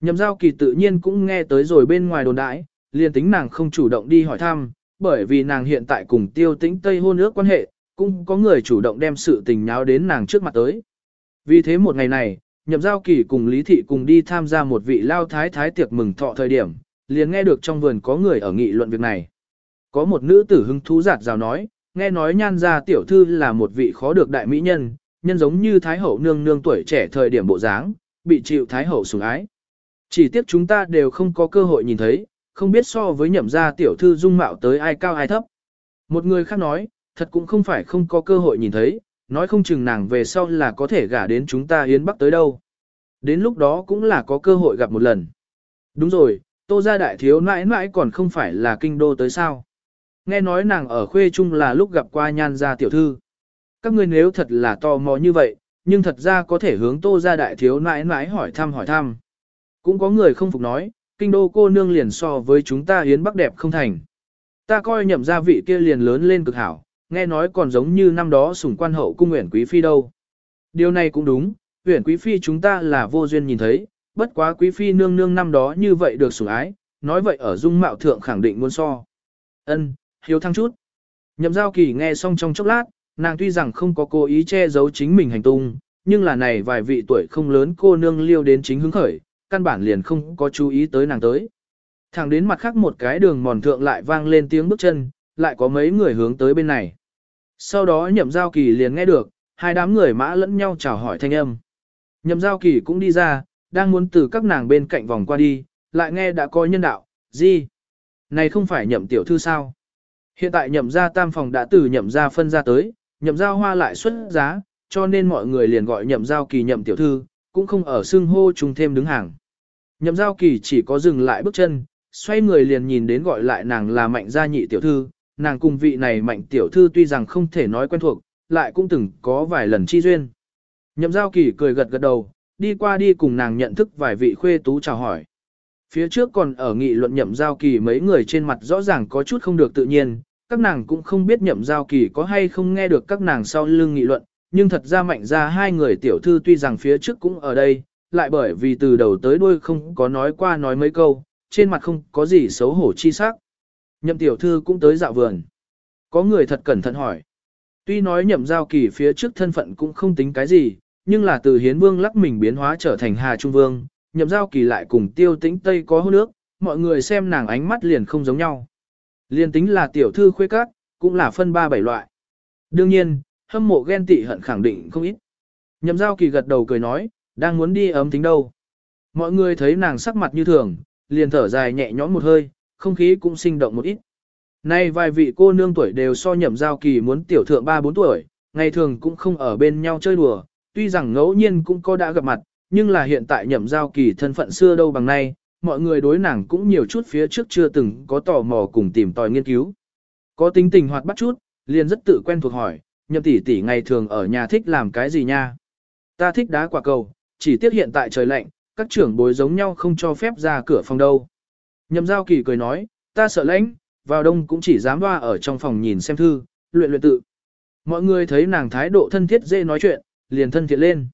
Nhậm giao kỳ tự nhiên cũng nghe tới rồi bên ngoài đồn đãi, liền tính nàng không chủ động đi hỏi thăm, bởi vì nàng hiện tại cùng tiêu tĩnh Tây hôn ước quan hệ, cũng có người chủ động đem sự tình nháo đến nàng trước mặt tới. Vì thế một ngày này, nhậm giao kỳ cùng Lý Thị cùng đi tham gia một vị lao thái thái tiệc mừng thọ thời điểm, liền nghe được trong vườn có người ở nghị luận việc này. Có một nữ tử hứng thú giạt rào nói, nghe nói nhan gia tiểu thư là một vị khó được đại mỹ nhân, nhân giống như thái hậu nương nương tuổi trẻ thời điểm bộ dáng, bị chịu thái hậu sủng ái. Chỉ tiếc chúng ta đều không có cơ hội nhìn thấy, không biết so với nhậm gia tiểu thư dung mạo tới ai cao ai thấp. Một người khác nói, thật cũng không phải không có cơ hội nhìn thấy, nói không chừng nàng về sau là có thể gả đến chúng ta hiến bắc tới đâu. Đến lúc đó cũng là có cơ hội gặp một lần. Đúng rồi, tô gia đại thiếu mãi mãi còn không phải là kinh đô tới sao. Nghe nói nàng ở khuê trung là lúc gặp qua nhan gia tiểu thư. Các ngươi nếu thật là tò mò như vậy, nhưng thật ra có thể hướng tô gia đại thiếu mãi mãi hỏi thăm hỏi thăm. Cũng có người không phục nói, kinh đô cô nương liền so với chúng ta hiến bắc đẹp không thành. Ta coi nhậm gia vị kia liền lớn lên cực hảo, nghe nói còn giống như năm đó sủng quan hậu cung nguyện quý phi đâu. Điều này cũng đúng, nguyện quý phi chúng ta là vô duyên nhìn thấy, bất quá quý phi nương nương năm đó như vậy được sủng ái, nói vậy ở dung mạo thượng khẳng định muốn so. Ân, hiếu thăng chút. Nhậm giao kỳ nghe xong trong chốc lát, nàng tuy rằng không có cố ý che giấu chính mình hành tung, nhưng là này vài vị tuổi không lớn cô nương liêu đến chính hứng khởi, căn bản liền không có chú ý tới nàng tới. Thẳng đến mặt khác một cái đường mòn thượng lại vang lên tiếng bước chân, lại có mấy người hướng tới bên này. Sau đó nhậm giao kỳ liền nghe được, hai đám người mã lẫn nhau chào hỏi thanh âm. Nhậm giao kỳ cũng đi ra, đang muốn từ các nàng bên cạnh vòng qua đi, lại nghe đã có nhân đạo, gì? Này không phải nhậm tiểu thư sao? Hiện tại nhậm ra tam phòng đã từ nhậm ra phân ra tới, nhậm giao hoa lại xuất giá, cho nên mọi người liền gọi nhậm giao kỳ nhậm tiểu thư, cũng không ở xưng hô chung thêm đứng hàng. Nhậm giao kỳ chỉ có dừng lại bước chân, xoay người liền nhìn đến gọi lại nàng là mạnh gia nhị tiểu thư, nàng cùng vị này mạnh tiểu thư tuy rằng không thể nói quen thuộc, lại cũng từng có vài lần chi duyên. Nhậm giao kỳ cười gật gật đầu, đi qua đi cùng nàng nhận thức vài vị khuê tú chào hỏi. Phía trước còn ở nghị luận nhậm giao kỳ mấy người trên mặt rõ ràng có chút không được tự nhiên, các nàng cũng không biết nhậm giao kỳ có hay không nghe được các nàng sau lưng nghị luận, nhưng thật ra mạnh ra hai người tiểu thư tuy rằng phía trước cũng ở đây, lại bởi vì từ đầu tới đuôi không có nói qua nói mấy câu, trên mặt không có gì xấu hổ chi sắc. Nhậm tiểu thư cũng tới dạo vườn. Có người thật cẩn thận hỏi. Tuy nói nhậm giao kỳ phía trước thân phận cũng không tính cái gì, nhưng là từ hiến vương lắc mình biến hóa trở thành hà trung vương, nhậm giao kỳ lại cùng tiêu tĩnh Tây có hôn nước, mọi người xem nàng ánh mắt liền không giống nhau. Liền tính là tiểu thư khuê các, cũng là phân ba bảy loại. Đương nhiên, hâm mộ ghen tị hận khẳng định không ít. Nhậm giao kỳ gật đầu cười nói, đang muốn đi ấm tính đâu. Mọi người thấy nàng sắc mặt như thường, liền thở dài nhẹ nhõm một hơi, không khí cũng sinh động một ít. Nay vài vị cô nương tuổi đều so nhậm giao kỳ muốn tiểu thượng 3-4 tuổi, ngày thường cũng không ở bên nhau chơi đùa, tuy rằng ngẫu nhiên cũng có đã gặp mặt, nhưng là hiện tại nhậm giao kỳ thân phận xưa đâu bằng nay, mọi người đối nàng cũng nhiều chút phía trước chưa từng có tò mò cùng tìm tòi nghiên cứu. Có tính tình hoạt bắt chút, liền rất tự quen thuộc hỏi, nhậm tỷ tỷ ngày thường ở nhà thích làm cái gì nha? Ta thích đá quả cầu, chỉ tiếc hiện tại trời lạnh, các trưởng bối giống nhau không cho phép ra cửa phòng đâu. Nhậm giao kỳ cười nói, ta sợ lạnh, vào đông cũng chỉ dám hoa ở trong phòng nhìn xem thư, luyện luyện tự. Mọi người thấy nàng thái độ thân thiết dễ nói chuyện, liền thân thiện lên.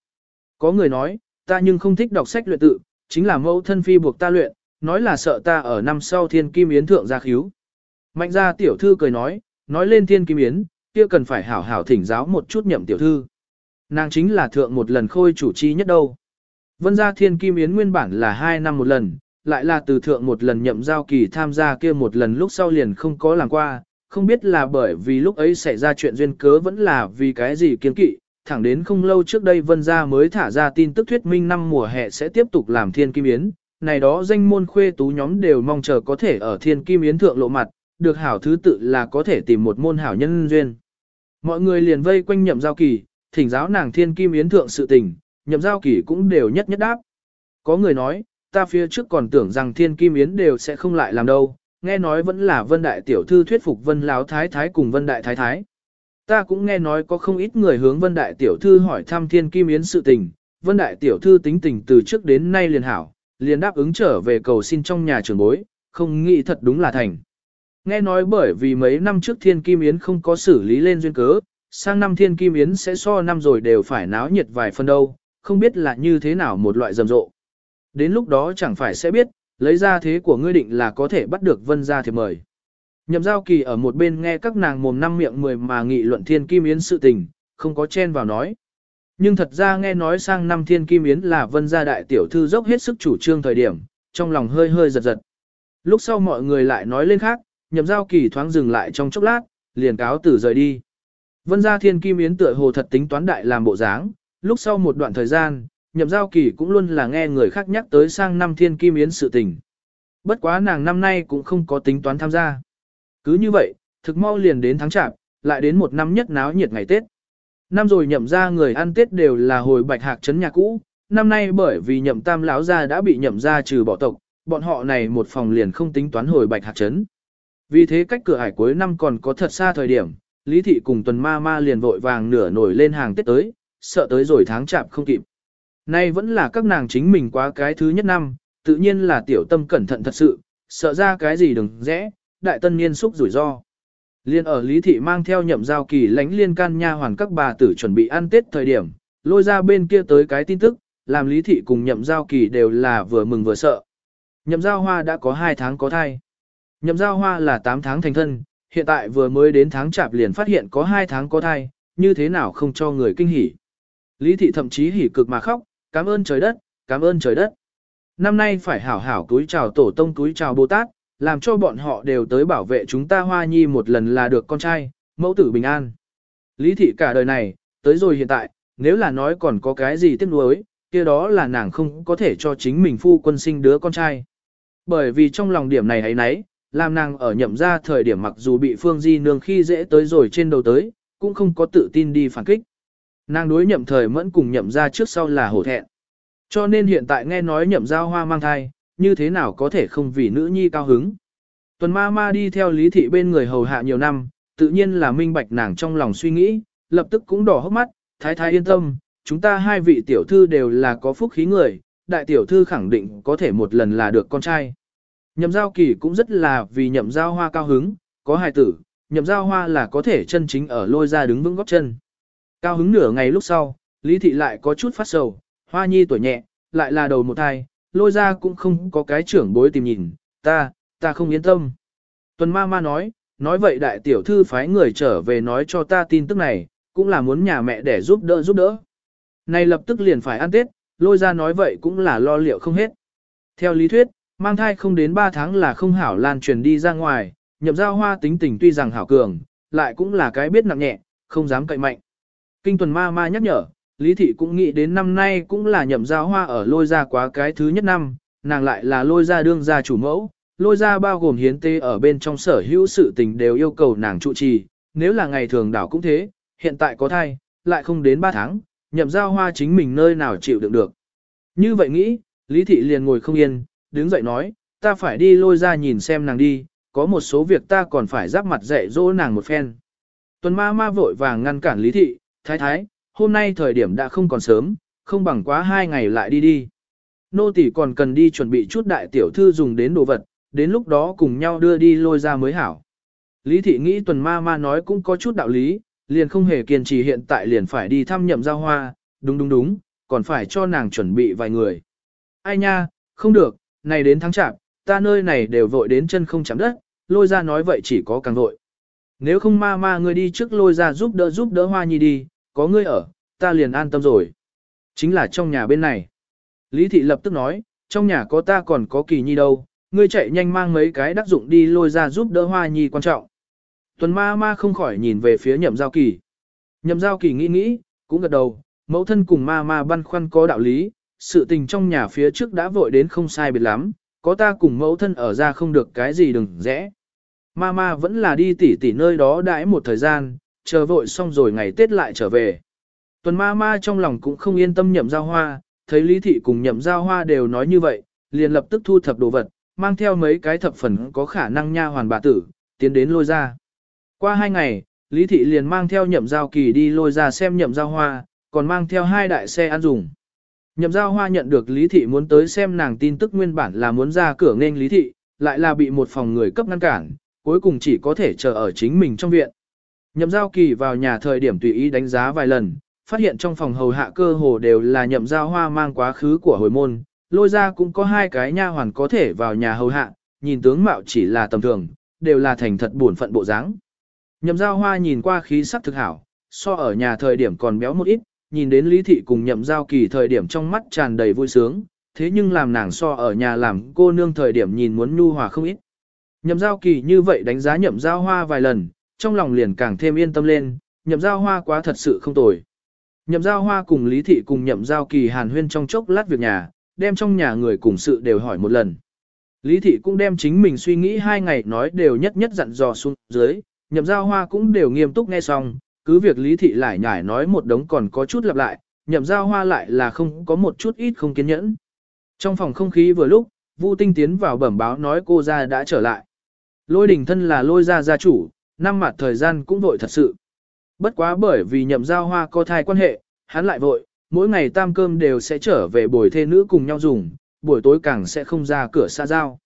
Có người nói, ta nhưng không thích đọc sách luyện tự, chính là mẫu thân phi buộc ta luyện, nói là sợ ta ở năm sau thiên kim yến thượng gia khíu. Mạnh gia tiểu thư cười nói, nói lên thiên kim yến, kia cần phải hảo hảo thỉnh giáo một chút nhậm tiểu thư. Nàng chính là thượng một lần khôi chủ chi nhất đâu. Vân gia thiên kim yến nguyên bản là hai năm một lần, lại là từ thượng một lần nhậm giao kỳ tham gia kia một lần lúc sau liền không có làm qua, không biết là bởi vì lúc ấy xảy ra chuyện duyên cớ vẫn là vì cái gì kiên kỵ, thẳng đến không lâu trước đây Vân Gia mới thả ra tin tức thuyết minh năm mùa hè sẽ tiếp tục làm thiên kim yến, này đó danh môn khuê tú nhóm đều mong chờ có thể ở thiên kim yến thượng lộ mặt, được hảo thứ tự là có thể tìm một môn hảo nhân duyên. Mọi người liền vây quanh nhậm giao kỳ, thỉnh giáo nàng thiên kim yến thượng sự tình, nhậm giao kỳ cũng đều nhất nhất đáp. Có người nói, ta phía trước còn tưởng rằng thiên kim yến đều sẽ không lại làm đâu, nghe nói vẫn là vân đại tiểu thư thuyết phục vân láo thái thái cùng vân đại thái thái. Ta cũng nghe nói có không ít người hướng vân đại tiểu thư hỏi thăm thiên kim yến sự tình, vân đại tiểu thư tính tình từ trước đến nay liền hảo, liền đáp ứng trở về cầu xin trong nhà trưởng bối, không nghĩ thật đúng là thành. Nghe nói bởi vì mấy năm trước thiên kim yến không có xử lý lên duyên cớ, sang năm thiên kim yến sẽ so năm rồi đều phải náo nhiệt vài phần đâu, không biết là như thế nào một loại rầm rộ. Đến lúc đó chẳng phải sẽ biết, lấy ra thế của ngươi định là có thể bắt được vân ra thiệp mời. Nhậm giao kỳ ở một bên nghe các nàng mồm năm miệng mười mà nghị luận thiên kim yến sự tình, không có chen vào nói. Nhưng thật ra nghe nói sang năm thiên kim yến là vân gia đại tiểu thư dốc hết sức chủ trương thời điểm, trong lòng hơi hơi giật giật. Lúc sau mọi người lại nói lên khác, nhậm giao kỳ thoáng dừng lại trong chốc lát, liền cáo tử rời đi. Vân gia thiên kim yến tựa hồ thật tính toán đại làm bộ dáng, lúc sau một đoạn thời gian, nhậm giao kỳ cũng luôn là nghe người khác nhắc tới sang năm thiên kim yến sự tình. Bất quá nàng năm nay cũng không có tính toán tham gia. Cứ như vậy, thực mau liền đến tháng chạp, lại đến một năm nhất náo nhiệt ngày Tết. Năm rồi nhậm ra người ăn Tết đều là hồi bạch hạc trấn nhà cũ, năm nay bởi vì nhậm tam lão gia đã bị nhậm ra trừ bỏ tộc, bọn họ này một phòng liền không tính toán hồi bạch hạc trấn. Vì thế cách cửa hải cuối năm còn có thật xa thời điểm, Lý Thị cùng tuần ma ma liền vội vàng nửa nổi lên hàng Tết tới, sợ tới rồi tháng chạp không kịp. Nay vẫn là các nàng chính mình quá cái thứ nhất năm, tự nhiên là tiểu tâm cẩn thận thật sự, sợ ra cái gì đừng rẽ, đại tân niên xúc rủi ro. Liên ở Lý Thị mang theo nhậm giao kỳ lánh liên can nha hoàn các bà tử chuẩn bị ăn Tết thời điểm, lôi ra bên kia tới cái tin tức, làm Lý Thị cùng nhậm giao kỳ đều là vừa mừng vừa sợ. Nhậm giao hoa đã có 2 tháng có thai. Nhậm giao hoa là 8 tháng thành thân, hiện tại vừa mới đến tháng chạp liền phát hiện có 2 tháng có thai, như thế nào không cho người kinh hỉ. Lý Thị thậm chí hỉ cực mà khóc, cảm ơn trời đất, cảm ơn trời đất. Năm nay phải hảo hảo túi chào tổ tông túi chào Bồ Tát, làm cho bọn họ đều tới bảo vệ chúng ta hoa nhi một lần là được con trai, mẫu tử bình an. Lý thị cả đời này, tới rồi hiện tại, nếu là nói còn có cái gì tiếc nuối, kia đó là nàng không có thể cho chính mình phu quân sinh đứa con trai. Bởi vì trong lòng điểm này ấy nấy, làm nàng ở nhậm ra thời điểm mặc dù bị Phương Di Nương khi dễ tới rồi trên đầu tới, cũng không có tự tin đi phản kích. Nàng đối nhậm thời mẫn cùng nhậm ra trước sau là hổ thẹn. Cho nên hiện tại nghe nói nhậm giao hoa mang thai, như thế nào có thể không vì nữ nhi cao hứng. Tuần ma ma đi theo lý thị bên người hầu hạ nhiều năm, tự nhiên là minh bạch nàng trong lòng suy nghĩ, lập tức cũng đỏ hốc mắt, thái thái yên tâm, chúng ta hai vị tiểu thư đều là có phúc khí người, đại tiểu thư khẳng định có thể một lần là được con trai. Nhậm giao kỳ cũng rất là vì nhậm giao hoa cao hứng, có hài tử, nhậm giao hoa là có thể chân chính ở lôi ra đứng vững góc chân. Cao hứng nửa ngày lúc sau, Lý Thị lại có chút phát sầu, hoa nhi tuổi nhẹ, lại là đầu một thai, lôi ra cũng không có cái trưởng bối tìm nhìn, ta, ta không yên tâm. Tuần ma ma nói, nói vậy đại tiểu thư phái người trở về nói cho ta tin tức này, cũng là muốn nhà mẹ để giúp đỡ giúp đỡ. Này lập tức liền phải ăn Tết, lôi ra nói vậy cũng là lo liệu không hết. Theo lý thuyết, mang thai không đến 3 tháng là không hảo lan truyền đi ra ngoài, nhậm giao hoa tính tình tuy rằng hảo cường, lại cũng là cái biết nặng nhẹ, không dám cậy mạnh. Kinh tuần ma ma nhắc nhở, Lý Thị cũng nghĩ đến năm nay cũng là nhậm giao hoa ở lôi ra quá cái thứ nhất năm, nàng lại là lôi ra đương gia chủ mẫu, lôi ra bao gồm hiến tê ở bên trong sở hữu sự tình đều yêu cầu nàng trụ trì, nếu là ngày thường đảo cũng thế, hiện tại có thai, lại không đến 3 tháng, nhậm giao hoa chính mình nơi nào chịu đựng được. Như vậy nghĩ, Lý Thị liền ngồi không yên, đứng dậy nói, ta phải đi lôi ra nhìn xem nàng đi, có một số việc ta còn phải giáp mặt dạy dỗ nàng một phen. Tuần ma ma vội vàng ngăn cản Lý Thị, thái thái, hôm nay thời điểm đã không còn sớm, không bằng quá hai ngày lại đi đi. Nô tỷ còn cần đi chuẩn bị chút đại tiểu thư dùng đến đồ vật, đến lúc đó cùng nhau đưa đi lôi ra mới hảo. Lý thị nghĩ tuần ma ma nói cũng có chút đạo lý, liền không hề kiên trì hiện tại liền phải đi thăm nhậm giao hoa, đúng đúng đúng, còn phải cho nàng chuẩn bị vài người. Ai nha, không được, này đến tháng chạp, ta nơi này đều vội đến chân không chạm đất, lôi ra nói vậy chỉ có càng vội. Nếu không ma ma ngươi đi trước lôi ra giúp đỡ giúp đỡ hoa nhi đi, có ngươi ở, ta liền an tâm rồi. Chính là trong nhà bên này. Lý thị lập tức nói, trong nhà có ta còn có kỳ nhi đâu, ngươi chạy nhanh mang mấy cái đắc dụng đi lôi ra giúp đỡ hoa nhi quan trọng. Tuần ma ma không khỏi nhìn về phía nhậm giao kỳ. Nhậm giao kỳ nghĩ nghĩ, cũng gật đầu, mẫu thân cùng ma ma băn khoăn có đạo lý, sự tình trong nhà phía trước đã vội đến không sai biệt lắm, có ta cùng mẫu thân ở ra không được cái gì đừng rẽ. Mama vẫn là đi tỉ tỉ nơi đó đãi một thời gian, chờ vội xong rồi ngày Tết lại trở về. Tuần Mama trong lòng cũng không yên tâm nhậm giao hoa, thấy Lý Thị cùng nhậm giao hoa đều nói như vậy, liền lập tức thu thập đồ vật, mang theo mấy cái thập phần có khả năng nha hoàn bà tử, tiến đến lôi ra. Qua hai ngày, Lý Thị liền mang theo nhậm giao kỳ đi lôi ra xem nhậm giao hoa, còn mang theo hai đại xe ăn dùng. Nhậm giao hoa nhận được Lý Thị muốn tới xem nàng tin tức nguyên bản là muốn ra cửa nên Lý Thị, lại là bị một phòng người cấp ngăn cản, cuối cùng chỉ có thể chờ ở chính mình trong viện. Nhậm giao kỳ vào nhà thời điểm tùy ý đánh giá vài lần, phát hiện trong phòng hầu hạ cơ hồ đều là nhậm giao hoa mang quá khứ của hồi môn, lôi ra cũng có hai cái nha hoàn có thể vào nhà hầu hạ, nhìn tướng mạo chỉ là tầm thường, đều là thành thật buồn phận bộ dáng. Nhậm giao hoa nhìn qua khí sắc thực hảo, so ở nhà thời điểm còn béo một ít, nhìn đến lý thị cùng nhậm giao kỳ thời điểm trong mắt tràn đầy vui sướng, thế nhưng làm nàng so ở nhà làm cô nương thời điểm nhìn muốn nhu hòa không ít. Nhậm giao kỳ như vậy đánh giá nhậm giao hoa vài lần, trong lòng liền càng thêm yên tâm lên, nhậm giao hoa quá thật sự không tồi. Nhậm giao hoa cùng Lý Thị cùng nhậm giao kỳ hàn huyên trong chốc lát việc nhà, đem trong nhà người cùng sự đều hỏi một lần. Lý Thị cũng đem chính mình suy nghĩ hai ngày nói đều nhất nhất dặn dò xuống dưới, nhậm giao hoa cũng đều nghiêm túc nghe xong, cứ việc Lý Thị lại nhải nói một đống còn có chút lặp lại, nhậm giao hoa lại là không có một chút ít không kiên nhẫn. Trong phòng không khí vừa lúc, Vu Tinh tiến vào bẩm báo nói cô ra đã trở lại. Lôi đình thân là lôi gia gia chủ, năm mặt thời gian cũng vội thật sự. Bất quá bởi vì nhậm giao hoa có thai quan hệ, hắn lại vội, mỗi ngày tam cơm đều sẽ trở về buổi thê nữ cùng nhau dùng, buổi tối càng sẽ không ra cửa xa giao.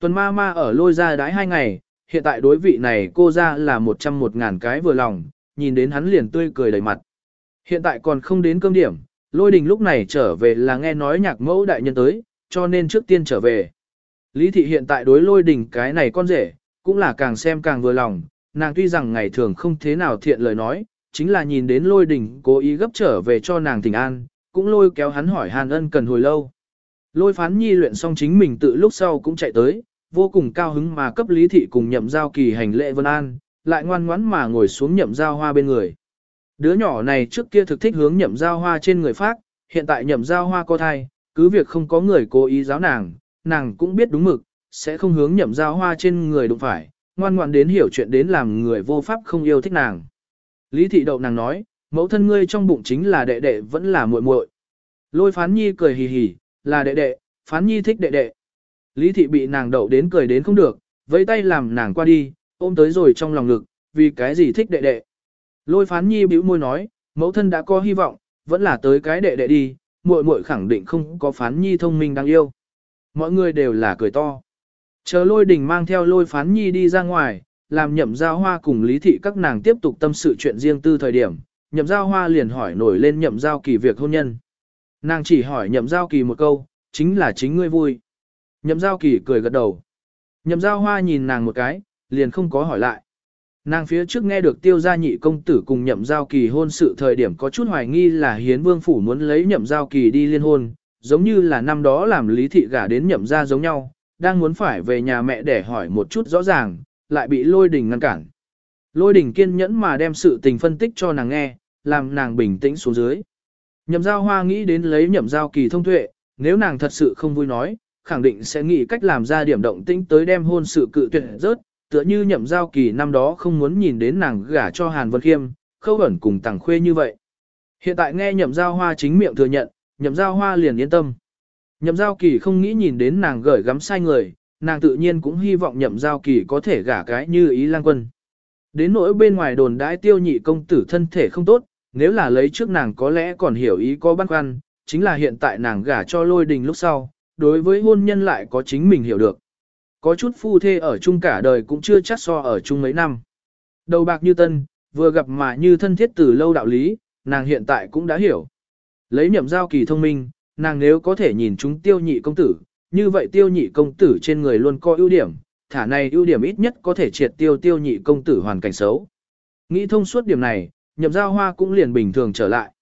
Tuần ma ma ở lôi ra đái hai ngày, hiện tại đối vị này cô ra là một trăm một ngàn cái vừa lòng, nhìn đến hắn liền tươi cười đầy mặt. Hiện tại còn không đến cơm điểm, lôi đình lúc này trở về là nghe nói nhạc mẫu đại nhân tới, cho nên trước tiên trở về. Lý thị hiện tại đối lôi đình cái này con rể, cũng là càng xem càng vừa lòng, nàng tuy rằng ngày thường không thế nào thiện lời nói, chính là nhìn đến lôi đình cố ý gấp trở về cho nàng tình an, cũng lôi kéo hắn hỏi hàn ân cần hồi lâu. Lôi phán nhi luyện xong chính mình tự lúc sau cũng chạy tới, vô cùng cao hứng mà cấp lý thị cùng nhậm giao kỳ hành lễ vân an, lại ngoan ngoãn mà ngồi xuống nhậm giao hoa bên người. Đứa nhỏ này trước kia thực thích hướng nhậm giao hoa trên người phát, hiện tại nhậm giao hoa có thai, cứ việc không có người cố ý giáo nàng, nàng cũng biết đúng mực, sẽ không hướng nhậm giao hoa trên người đụng phải, ngoan ngoãn đến hiểu chuyện đến làm người vô pháp không yêu thích nàng. Lý thị đậu nàng nói, mẫu thân ngươi trong bụng chính là đệ đệ vẫn là muội muội. Lôi phán nhi cười hì hì, là đệ đệ, phán nhi thích đệ đệ. Lý thị bị nàng đậu đến cười đến không được, vẫy tay làm nàng qua đi, ôm tới rồi trong lòng ngực, vì cái gì thích đệ đệ. Lôi phán nhi bĩu môi nói, mẫu thân đã có hy vọng, vẫn là tới cái đệ đệ đi, muội muội khẳng định không có phán nhi thông minh đáng yêu. Mọi người đều là cười to. Chờ lôi đình mang theo lôi phán nhi đi ra ngoài, làm nhậm giao hoa cùng lý thị các nàng tiếp tục tâm sự chuyện riêng tư thời điểm, nhậm giao hoa liền hỏi nổi lên nhậm giao kỳ việc hôn nhân. Nàng chỉ hỏi nhậm giao kỳ một câu, chính là chính ngươi vui. Nhậm giao kỳ cười gật đầu. Nhậm giao hoa nhìn nàng một cái, liền không có hỏi lại. Nàng phía trước nghe được tiêu gia nhị công tử cùng nhậm giao kỳ hôn sự thời điểm có chút hoài nghi là hiến vương phủ muốn lấy nhậm giao kỳ đi liên hôn, giống như là năm đó làm lý thị gả đến nhậm gia giống nhau, đang muốn phải về nhà mẹ để hỏi một chút rõ ràng, lại bị lôi đình ngăn cản. Lôi đình kiên nhẫn mà đem sự tình phân tích cho nàng nghe, làm nàng bình tĩnh xuống dưới. Nhậm giao hoa nghĩ đến lấy nhậm giao kỳ thông tuệ, nếu nàng thật sự không vui nói, khẳng định sẽ nghĩ cách làm ra điểm động tĩnh tới đem hôn sự cự tuyệt rớt, tựa như nhậm giao kỳ năm đó không muốn nhìn đến nàng gả cho Hàn Vân Khiêm, khâu ẩn cùng tàng khuê như vậy. Hiện tại nghe nhậm giao hoa chính miệng thừa nhận, nhậm giao hoa liền yên tâm. Nhậm giao kỳ không nghĩ nhìn đến nàng gởi gắm sai người, nàng tự nhiên cũng hy vọng nhậm giao kỳ có thể gả cái như ý lang quân. Đến nỗi bên ngoài đồn đãi tiêu nhị công tử thân thể không tốt, nếu là lấy trước nàng có lẽ còn hiểu ý có băn khoăn, chính là hiện tại nàng gả cho lôi đình lúc sau, đối với hôn nhân lại có chính mình hiểu được. Có chút phu thê ở chung cả đời cũng chưa chắc so ở chung mấy năm. Đầu bạc như tân, vừa gặp mà như thân thiết từ lâu đạo lý, nàng hiện tại cũng đã hiểu. Lấy nhậm giao kỳ thông minh, nàng nếu có thể nhìn chúng tiêu nhị công tử, như vậy tiêu nhị công tử trên người luôn có ưu điểm, thả này ưu điểm ít nhất có thể triệt tiêu tiêu nhị công tử hoàn cảnh xấu. Nghĩ thông suốt điểm này, nhậm giao hoa cũng liền bình thường trở lại.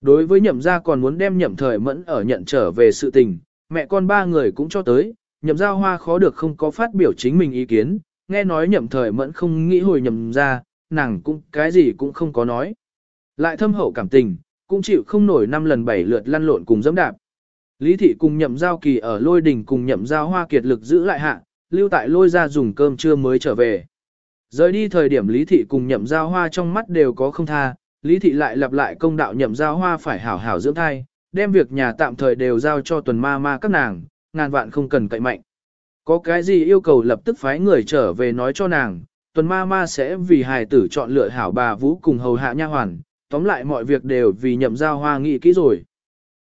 Đối với nhậm gia còn muốn đem nhậm thời mẫn ở nhận trở về sự tình, mẹ con ba người cũng cho tới, nhậm giao hoa khó được không có phát biểu chính mình ý kiến, nghe nói nhậm thời mẫn không nghĩ hồi nhậm ra, nàng cũng cái gì cũng không có nói. Lại thâm hậu cảm tình, cũng chịu không nổi năm lần bảy lượt lăn lộn cùng dẫm đạp. Lý thị cùng nhậm giao kỳ ở lôi đình cùng nhậm giao hoa kiệt lực giữ lại hạ, lưu tại lôi ra dùng cơm trưa mới trở về. Rời đi thời điểm lý thị cùng nhậm giao hoa trong mắt đều có không tha, lý thị lại lặp lại công đạo nhậm giao hoa phải hảo hảo dưỡng thai, đem việc nhà tạm thời đều giao cho tuần ma ma các nàng, ngàn vạn không cần cậy mạnh. Có cái gì yêu cầu lập tức phái người trở về nói cho nàng, tuần ma ma sẽ vì hài tử chọn lựa hảo bà vũ cùng hầu hạ nha hoàn, tóm lại mọi việc đều vì nhậm giao hoa nghĩ kỹ rồi.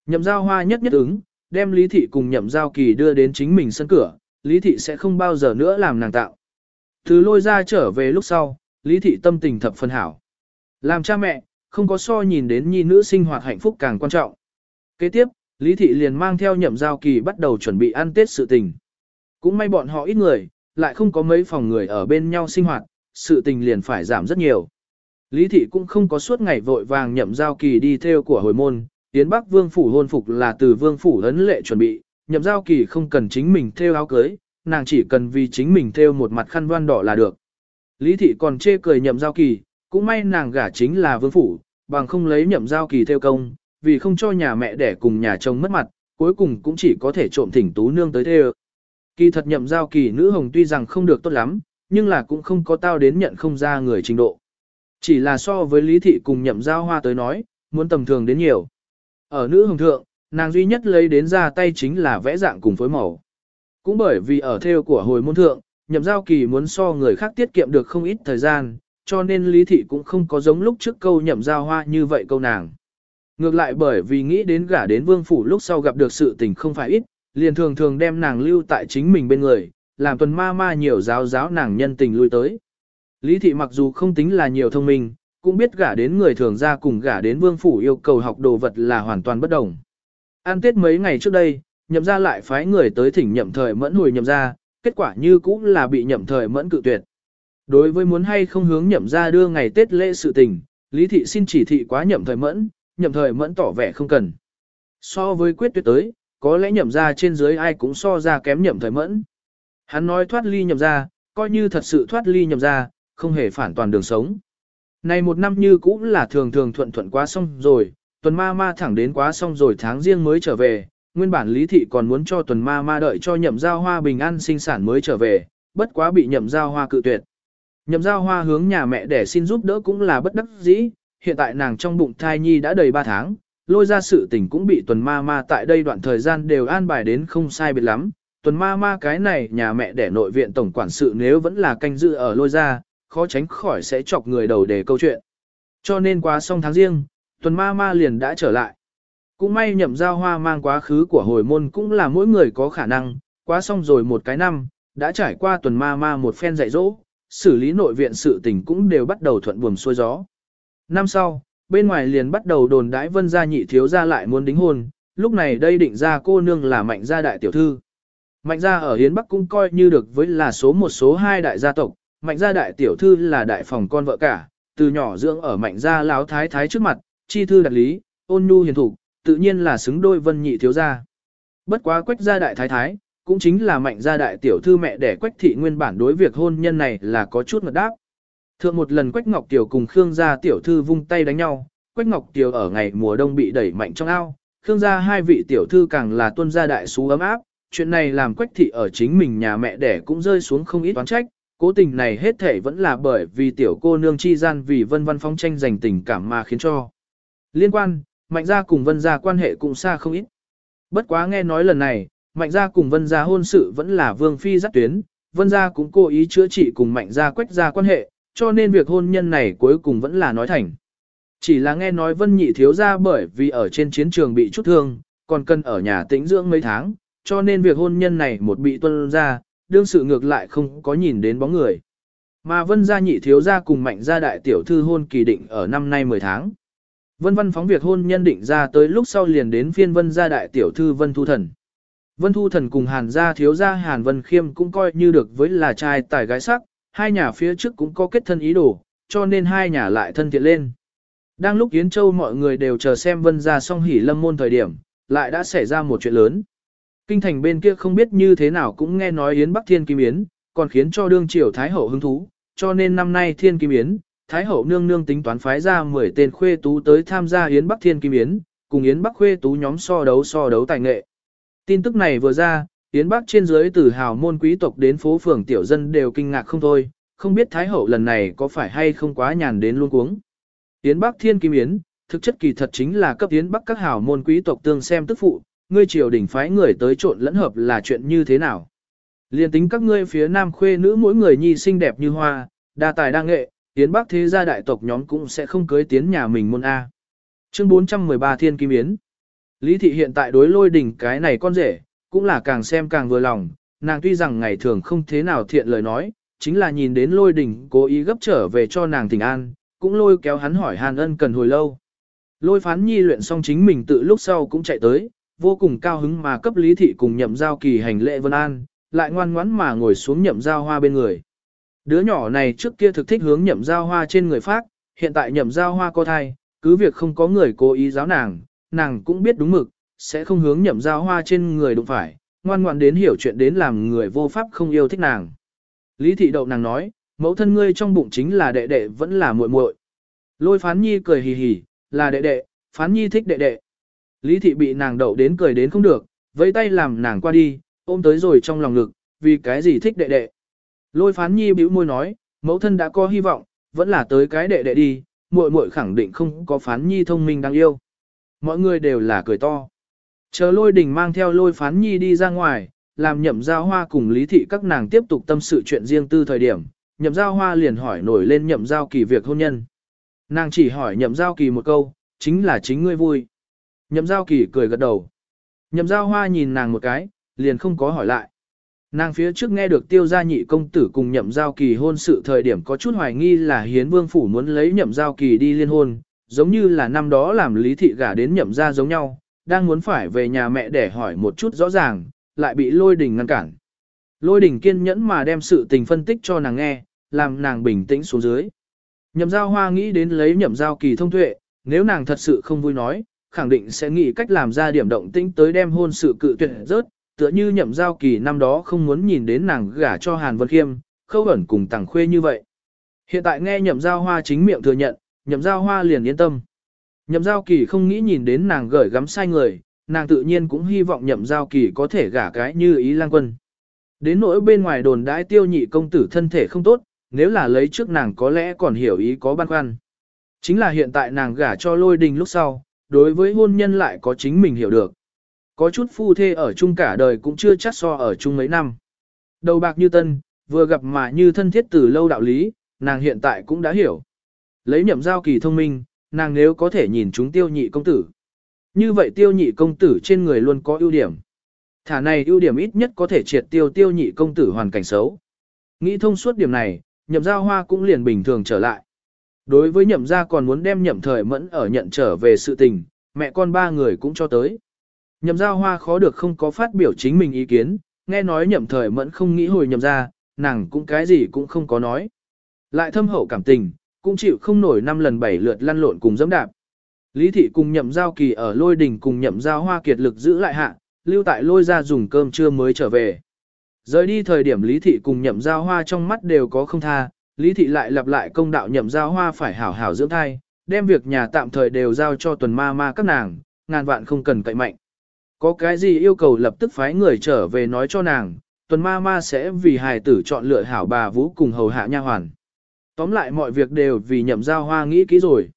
Nhậm giao hoa nhất nhất ứng, đem lý thị cùng nhậm giao kỳ đưa đến chính mình sân cửa, lý thị sẽ không bao giờ nữa làm nàng tạo. Thứ lôi ra trở về lúc sau, lý thị tâm tình thập phân hảo. Làm cha mẹ, không có so nhìn đến nhi nữ sinh hoạt hạnh phúc càng quan trọng. Kế tiếp, Lý Thị liền mang theo nhậm giao kỳ bắt đầu chuẩn bị ăn Tết sự tình. Cũng may bọn họ ít người, lại không có mấy phòng người ở bên nhau sinh hoạt, sự tình liền phải giảm rất nhiều. Lý Thị cũng không có suốt ngày vội vàng nhậm giao kỳ đi theo của hồi môn, Tiến Bắc Vương Phủ hôn phục là từ Vương Phủ ấn lệ chuẩn bị, nhậm giao kỳ không cần chính mình theo áo cưới, nàng chỉ cần vì chính mình theo một mặt khăn đoan đỏ là được. Lý Thị còn chê cười nhậm giao kỳ, cũng may nàng gả chính là Vương Phủ, bằng không lấy nhậm giao kỳ theo công, vì không cho nhà mẹ đẻ cùng nhà chồng mất mặt, cuối cùng cũng chỉ có thể trộm thỉnh tú nương tới thế Kỳ thật nhậm giao kỳ nữ hồng tuy rằng không được tốt lắm, nhưng là cũng không có tao đến nhận không ra người trình độ. Chỉ là so với lý thị cùng nhậm giao hoa tới nói, muốn tầm thường đến nhiều. Ở nữ hồng thượng, nàng duy nhất lấy đến ra tay chính là vẽ dạng cùng phối màu. Cũng bởi vì ở theo của hồi môn thượng, nhậm giao kỳ muốn so người khác tiết kiệm được không ít thời gian, cho nên lý thị cũng không có giống lúc trước câu nhậm giao hoa như vậy câu nàng. Ngược lại bởi vì nghĩ đến gả đến vương phủ lúc sau gặp được sự tình không phải ít, liền thường thường đem nàng lưu tại chính mình bên người, làm tuần ma ma nhiều giáo giáo nàng nhân tình lui tới. Lý thị mặc dù không tính là nhiều thông minh, cũng biết gả đến người thường ra cùng gả đến vương phủ yêu cầu học đồ vật là hoàn toàn bất đồng. An tết mấy ngày trước đây, nhậm ra lại phái người tới thỉnh nhậm thời mẫn hồi nhậm ra, kết quả như cũng là bị nhậm thời mẫn cự tuyệt. Đối với muốn hay không hướng nhậm ra đưa ngày tết lễ sự tình, Lý thị xin chỉ thị quá nhậm thời mẫn, nhậm thời mẫn tỏ vẻ không cần. So với quyết tuyệt tới, có lẽ nhậm ra trên dưới ai cũng so ra kém nhậm thời mẫn. Hắn nói thoát ly nhậm ra, coi như thật sự thoát ly nhậm ra, không hề phản toàn đường sống. Này một năm như cũng là thường thường thuận thuận quá xong rồi, tuần ma ma thẳng đến quá xong rồi tháng riêng mới trở về, nguyên bản lý thị còn muốn cho tuần ma ma đợi cho nhậm giao hoa bình an sinh sản mới trở về, bất quá bị nhậm giao hoa cự tuyệt. Nhậm giao hoa hướng nhà mẹ để xin giúp đỡ cũng là bất đắc dĩ, hiện tại nàng trong bụng thai nhi đã đầy 3 tháng, lôi ra sự tình cũng bị tuần ma ma tại đây đoạn thời gian đều an bài đến không sai biệt lắm. Tuần ma ma cái này nhà mẹ để nội viện tổng quản sự nếu vẫn là canh dự ở lôi ra, khó tránh khỏi sẽ chọc người đầu để câu chuyện. Cho nên qua xong tháng riêng, tuần ma ma liền đã trở lại. Cũng may nhậm giao hoa mang quá khứ của hồi môn cũng là mỗi người có khả năng, quá xong rồi một cái năm, đã trải qua tuần ma ma một phen dạy dỗ, xử lý nội viện sự tình cũng đều bắt đầu thuận buồm xuôi gió. Năm sau, bên ngoài liền bắt đầu đồn đãi vân gia nhị thiếu gia lại muốn đính hôn, lúc này đây định ra cô nương là mạnh gia đại tiểu thư. Mạnh gia ở Hiến Bắc cũng coi như được với là số một số hai đại gia tộc, mạnh gia đại tiểu thư là đại phòng con vợ cả, từ nhỏ dưỡng ở mạnh gia láo thái thái trước mặt, chi thư đặt lý, ôn nhu hiền thủ, tự nhiên là xứng đôi vân nhị thiếu gia. Bất quá quách gia đại thái thái, cũng chính là mạnh gia đại tiểu thư mẹ đẻ quách thị nguyên bản đối việc hôn nhân này là có chút ngật đáp. Thượng một lần quách ngọc tiểu cùng Khương gia tiểu thư vung tay đánh nhau, quách ngọc tiểu ở ngày mùa đông bị đẩy mạnh trong ao, Khương gia hai vị tiểu thư càng là tuân gia đại sú ấm áp, chuyện này làm quách thị ở chính mình nhà mẹ đẻ cũng rơi xuống không ít oán trách, cố tình này hết thể vẫn là bởi vì tiểu cô nương chi gian vì vân văn phong tranh giành tình cảm mà khiến cho. Liên quan, mạnh gia cùng vân gia quan hệ cũng xa không ít. Bất quá nghe nói lần này, mạnh gia cùng vân gia hôn sự vẫn là vương phi dắt tuyến, vân gia cũng cố ý chữa trị cùng mạnh gia quách gia quan hệ, cho nên việc hôn nhân này cuối cùng vẫn là nói thành. Chỉ là nghe nói vân nhị thiếu gia bởi vì ở trên chiến trường bị chút thương, còn cần ở nhà tĩnh dưỡng mấy tháng, cho nên việc hôn nhân này một bị tuân ra, đương sự ngược lại không có nhìn đến bóng người. Mà vân gia nhị thiếu gia cùng mạnh gia đại tiểu thư hôn kỳ định ở năm nay 10 tháng. Vân văn phóng việc hôn nhân định ra tới lúc sau liền đến phiên vân gia đại tiểu thư vân thu thần. Vân thu thần cùng hàn gia thiếu gia hàn vân khiêm cũng coi như được với là trai tài gái sắc, hai nhà phía trước cũng có kết thân ý đồ, cho nên hai nhà lại thân thiện lên. Đang lúc Yến Châu mọi người đều chờ xem vân gia song hỉ lâm môn thời điểm, lại đã xảy ra một chuyện lớn. Kinh thành bên kia không biết như thế nào cũng nghe nói Yến Bắc Thiên Kim Yến, còn khiến cho đương triều Thái Hậu hứng thú, cho nên năm nay Thiên Kim Yến, Thái Hậu nương nương tính toán phái ra 10 tên khuê tú tới tham gia Yến Bắc Thiên Kim Yến, cùng Yến Bắc khuê tú nhóm so đấu so đấu tài nghệ. Tin tức này vừa ra, Yến Bắc trên dưới từ hào môn quý tộc đến phố phường tiểu dân đều kinh ngạc không thôi, không biết Thái Hậu lần này có phải hay không quá nhàn đến luôn cuống. Yến Bắc Thiên Kim Yến, thực chất kỳ thật chính là cấp Yến Bắc các hào môn quý tộc tương xem tức phụ, ngươi triều đình phái người tới trộn lẫn hợp là chuyện như thế nào. Liên tính các ngươi phía nam khuê nữ mỗi người nhi xinh đẹp như hoa, đa tài đa nghệ, Yến Bắc thế gia đại tộc nhóm cũng sẽ không cưới tiến nhà mình môn A. Chương 413 Thiên Kim Yến Lý thị hiện tại đối lôi đỉnh cái này con rể, cũng là càng xem càng vừa lòng, nàng tuy rằng ngày thường không thế nào thiện lời nói, chính là nhìn đến lôi đỉnh cố ý gấp trở về cho nàng tình an, cũng lôi kéo hắn hỏi hàn ân cần hồi lâu. Lôi phán nhi luyện xong chính mình tự lúc sau cũng chạy tới, vô cùng cao hứng mà cấp lý thị cùng nhậm giao kỳ hành lễ vân an, lại ngoan ngoãn mà ngồi xuống nhậm giao hoa bên người. Đứa nhỏ này trước kia thực thích hướng nhậm giao hoa trên người phát, hiện tại nhậm giao hoa có thai, cứ việc không có người cố ý giáo nàng, nàng cũng biết đúng mực, sẽ không hướng nhậm giao hoa trên người đụng phải, ngoan ngoan đến hiểu chuyện đến làm người vô pháp không yêu thích nàng. Lý thị đậu nàng nói, mẫu thân ngươi trong bụng chính là đệ đệ vẫn là muội muội. Lôi phán nhi cười hì hì, là đệ đệ, phán nhi thích đệ đệ. Lý thị bị nàng đậu đến cười đến không được, vẫy tay làm nàng qua đi, ôm tới rồi trong lòng ngực, vì cái gì thích đệ đệ. Lôi phán nhi bĩu môi nói, mẫu thân đã có hy vọng, vẫn là tới cái đệ đệ đi, muội muội khẳng định không có phán nhi thông minh đáng yêu. Mọi người đều là cười to. Chờ lôi đình mang theo lôi phán nhi đi ra ngoài, làm nhậm giao hoa cùng lý thị các nàng tiếp tục tâm sự chuyện riêng tư thời điểm, nhậm giao hoa liền hỏi nổi lên nhậm giao kỳ việc hôn nhân. Nàng chỉ hỏi nhậm giao kỳ một câu, chính là chính ngươi vui. Nhậm giao kỳ cười gật đầu. Nhậm giao hoa nhìn nàng một cái, liền không có hỏi lại. Nàng phía trước nghe được tiêu gia nhị công tử cùng nhậm giao kỳ hôn sự thời điểm có chút hoài nghi là hiến vương phủ muốn lấy nhậm giao kỳ đi liên hôn, giống như là năm đó làm lý thị gả đến nhậm gia giống nhau, đang muốn phải về nhà mẹ để hỏi một chút rõ ràng, lại bị lôi đình ngăn cản. Lôi đình kiên nhẫn mà đem sự tình phân tích cho nàng nghe, làm nàng bình tĩnh xuống dưới. Nhậm giao hoa nghĩ đến lấy nhậm giao kỳ thông tuệ, nếu nàng thật sự không vui nói, khẳng định sẽ nghĩ cách làm ra điểm động tĩnh tới đem hôn sự cự tuyệt rớt, tựa như nhậm giao kỳ năm đó không muốn nhìn đến nàng gả cho Hàn Vân Khiêm, khâu ẩn cùng tàng khuê như vậy. Hiện tại nghe nhậm giao hoa chính miệng thừa nhận, nhậm giao hoa liền yên tâm. Nhậm giao kỳ không nghĩ nhìn đến nàng gởi gắm sai người, nàng tự nhiên cũng hy vọng nhậm giao kỳ có thể gả cái như ý lang quân. Đến nỗi bên ngoài đồn đãi tiêu nhị công tử thân thể không tốt, nếu là lấy trước nàng có lẽ còn hiểu ý có băn khoăn. Chính là hiện tại nàng gả cho lôi đình lúc sau, đối với hôn nhân lại có chính mình hiểu được. Có chút phu thê ở chung cả đời cũng chưa chắc so ở chung mấy năm. Đầu bạc như tân, vừa gặp mà như thân thiết từ lâu đạo lý, nàng hiện tại cũng đã hiểu. Lấy nhậm giao kỳ thông minh, nàng nếu có thể nhìn chúng tiêu nhị công tử. Như vậy tiêu nhị công tử trên người luôn có ưu điểm. Thả này ưu điểm ít nhất có thể triệt tiêu tiêu nhị công tử hoàn cảnh xấu. Nghĩ thông suốt điểm này, nhậm giao hoa cũng liền bình thường trở lại. Đối với nhậm gia còn muốn đem nhậm thời mẫn ở nhận trở về sự tình, mẹ con ba người cũng cho tới. Nhậm giao hoa khó được không có phát biểu chính mình ý kiến, nghe nói nhậm thời mẫn không nghĩ hồi nhậm gia, nàng cũng cái gì cũng không có nói. Lại thâm hậu cảm tình, cũng chịu không nổi năm lần bảy lượt lăn lộn cùng dẫm đạp. Lý thị cùng nhậm giao kỳ ở lôi đỉnh cùng nhậm giao hoa kiệt lực giữ lại hạ, lưu tại lôi ra dùng cơm trưa mới trở về. Rời đi thời điểm Lý thị cùng nhậm giao hoa trong mắt đều có không tha, Lý thị lại lặp lại công đạo nhậm giao hoa phải hảo hảo dưỡng thai, đem việc nhà tạm thời đều giao cho tuần ma ma các nàng, ngàn vạn không cần cậy mạnh. Có cái gì yêu cầu lập tức phái người trở về nói cho nàng, tuần ma ma sẽ vì hài tử chọn lựa hảo bà vũ cùng hầu hạ nha hoàn. Tóm lại mọi việc đều vì nhậm giao hoa nghĩ kỹ rồi.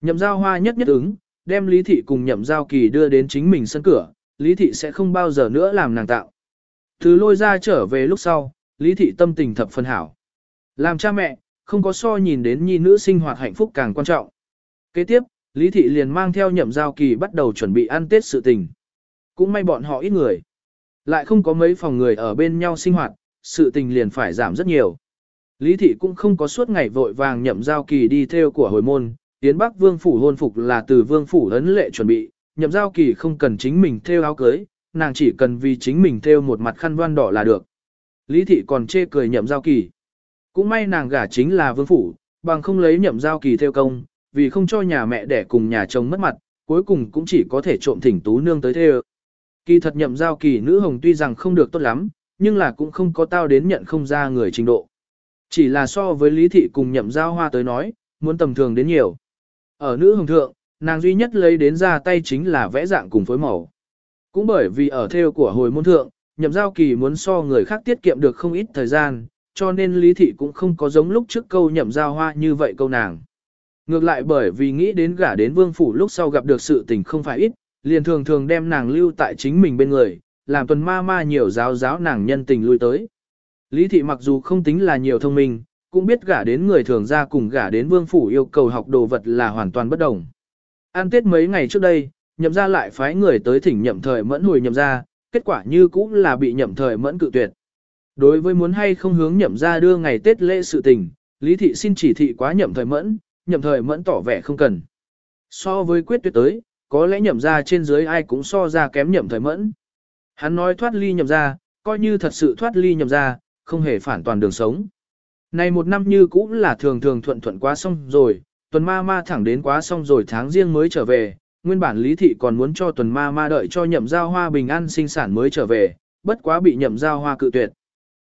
Nhậm giao hoa nhất nhất ứng, đem Lý Thị cùng nhậm giao kỳ đưa đến chính mình sân cửa, Lý Thị sẽ không bao giờ nữa làm nàng tạo. Từ lôi ra trở về lúc sau, Lý Thị tâm tình thập phân hảo. Làm cha mẹ, không có so nhìn đến nhi nữ sinh hoạt hạnh phúc càng quan trọng. Kế tiếp, Lý Thị liền mang theo nhậm giao kỳ bắt đầu chuẩn bị ăn Tết sự tình. Cũng may bọn họ ít người. Lại không có mấy phòng người ở bên nhau sinh hoạt, sự tình liền phải giảm rất nhiều. Lý Thị cũng không có suốt ngày vội vàng nhậm giao kỳ đi theo của hồi môn, Tiến Bắc Vương Phủ hôn phục là từ Vương Phủ ấn lệ chuẩn bị, nhậm giao kỳ không cần chính mình theo áo cưới, nàng chỉ cần vì chính mình theo một mặt khăn voan đỏ là được. Lý Thị còn chê cười nhậm giao kỳ. Cũng may nàng gả chính là Vương Phủ, bằng không lấy nhậm giao kỳ theo công, vì không cho nhà mẹ đẻ cùng nhà chồng mất mặt, cuối cùng cũng chỉ có thể trộm thỉnh tú nương tới theo. Kỳ thật nhậm giao kỳ nữ hồng tuy rằng không được tốt lắm, nhưng là cũng không có tao đến nhận không ra người trình độ. Chỉ là so với lý thị cùng nhậm giao hoa tới nói, muốn tầm thường đến nhiều. Ở nữ hồng thượng, nàng duy nhất lấy đến ra tay chính là vẽ dạng cùng phối màu. Cũng bởi vì ở theo của hồi môn thượng, nhậm giao kỳ muốn so người khác tiết kiệm được không ít thời gian, cho nên lý thị cũng không có giống lúc trước câu nhậm giao hoa như vậy câu nàng. Ngược lại bởi vì nghĩ đến gả đến vương phủ lúc sau gặp được sự tình không phải ít, liền thường thường đem nàng lưu tại chính mình bên người, làm tuần ma ma nhiều giáo giáo nàng nhân tình lui tới. Lý thị mặc dù không tính là nhiều thông minh, cũng biết gả đến người thường ra cùng gả đến vương phủ yêu cầu học đồ vật là hoàn toàn bất đồng. An tết mấy ngày trước đây, nhậm ra lại phái người tới thỉnh nhậm thời mẫn hồi nhậm ra, kết quả như cũng là bị nhậm thời mẫn cự tuyệt. Đối với muốn hay không hướng nhậm ra đưa ngày tết lễ sự tình, Lý thị xin chỉ thị quá nhậm thời mẫn, nhậm thời mẫn tỏ vẻ không cần. So với quyết tuyệt tới, có lẽ nhậm ra trên dưới ai cũng so ra kém nhậm thời mẫn. Hắn nói thoát ly nhậm ra, coi như thật sự thoát ly nhậm ra, không hề phản toàn đường sống. Này một năm như cũng là thường thường thuận thuận quá xong rồi, tuần ma ma thẳng đến quá xong rồi tháng riêng mới trở về, nguyên bản lý thị còn muốn cho tuần ma ma đợi cho nhậm giao hoa bình an sinh sản mới trở về, bất quá bị nhậm giao hoa cự tuyệt.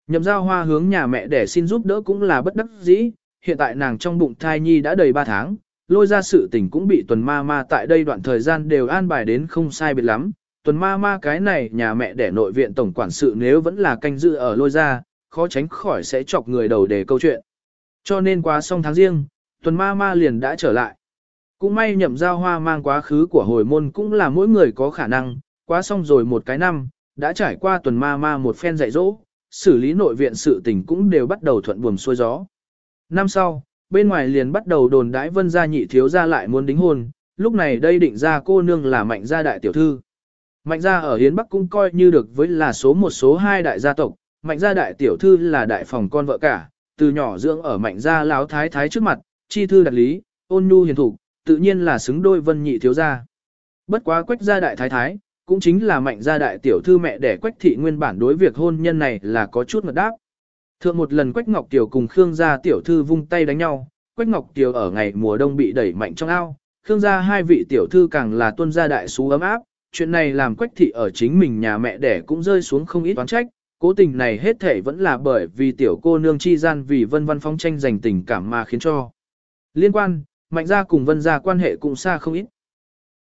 Nhậm giao hoa hướng nhà mẹ để xin giúp đỡ cũng là bất đắc dĩ, hiện tại nàng trong bụng thai nhi đã đầy 3 tháng, lôi ra sự tình cũng bị tuần ma ma tại đây đoạn thời gian đều an bài đến không sai biệt lắm. Tuần ma ma cái này nhà mẹ để nội viện tổng quản sự nếu vẫn là canh dự ở lôi ra, khó tránh khỏi sẽ chọc người đầu để câu chuyện. Cho nên qua xong tháng riêng, tuần ma ma liền đã trở lại. Cũng may nhậm giao hoa mang quá khứ của hồi môn cũng là mỗi người có khả năng, quá xong rồi một cái năm, đã trải qua tuần ma ma một phen dạy dỗ, xử lý nội viện sự tình cũng đều bắt đầu thuận buồm xuôi gió. Năm sau, bên ngoài liền bắt đầu đồn đãi vân gia nhị thiếu gia lại muốn đính hôn, lúc này đây định ra cô nương là mạnh gia đại tiểu thư. Mạnh gia ở Hiến Bắc cũng coi như được với là số một số hai đại gia tộc, mạnh gia đại tiểu thư là đại phòng con vợ cả, từ nhỏ dưỡng ở mạnh gia láo thái thái trước mặt, chi thư đặt lý, ôn nhu hiền thủ, tự nhiên là xứng đôi vân nhị thiếu gia. Bất quá quách gia đại thái thái, cũng chính là mạnh gia đại tiểu thư mẹ đẻ quách thị nguyên bản đối việc hôn nhân này là có chút ngật đáp. Thượng một lần quách ngọc tiểu cùng Khương gia tiểu thư vung tay đánh nhau, quách ngọc tiểu ở ngày mùa đông bị đẩy mạnh trong ao, Khương gia hai vị tiểu thư càng là tuân gia đại xú ấm áp, chuyện này làm quách thị ở chính mình nhà mẹ đẻ cũng rơi xuống không ít oán trách, cố tình này hết thể vẫn là bởi vì tiểu cô nương chi gian vì vân văn phong tranh giành tình cảm mà khiến cho. Liên quan, mạnh gia cùng vân gia quan hệ cũng xa không ít.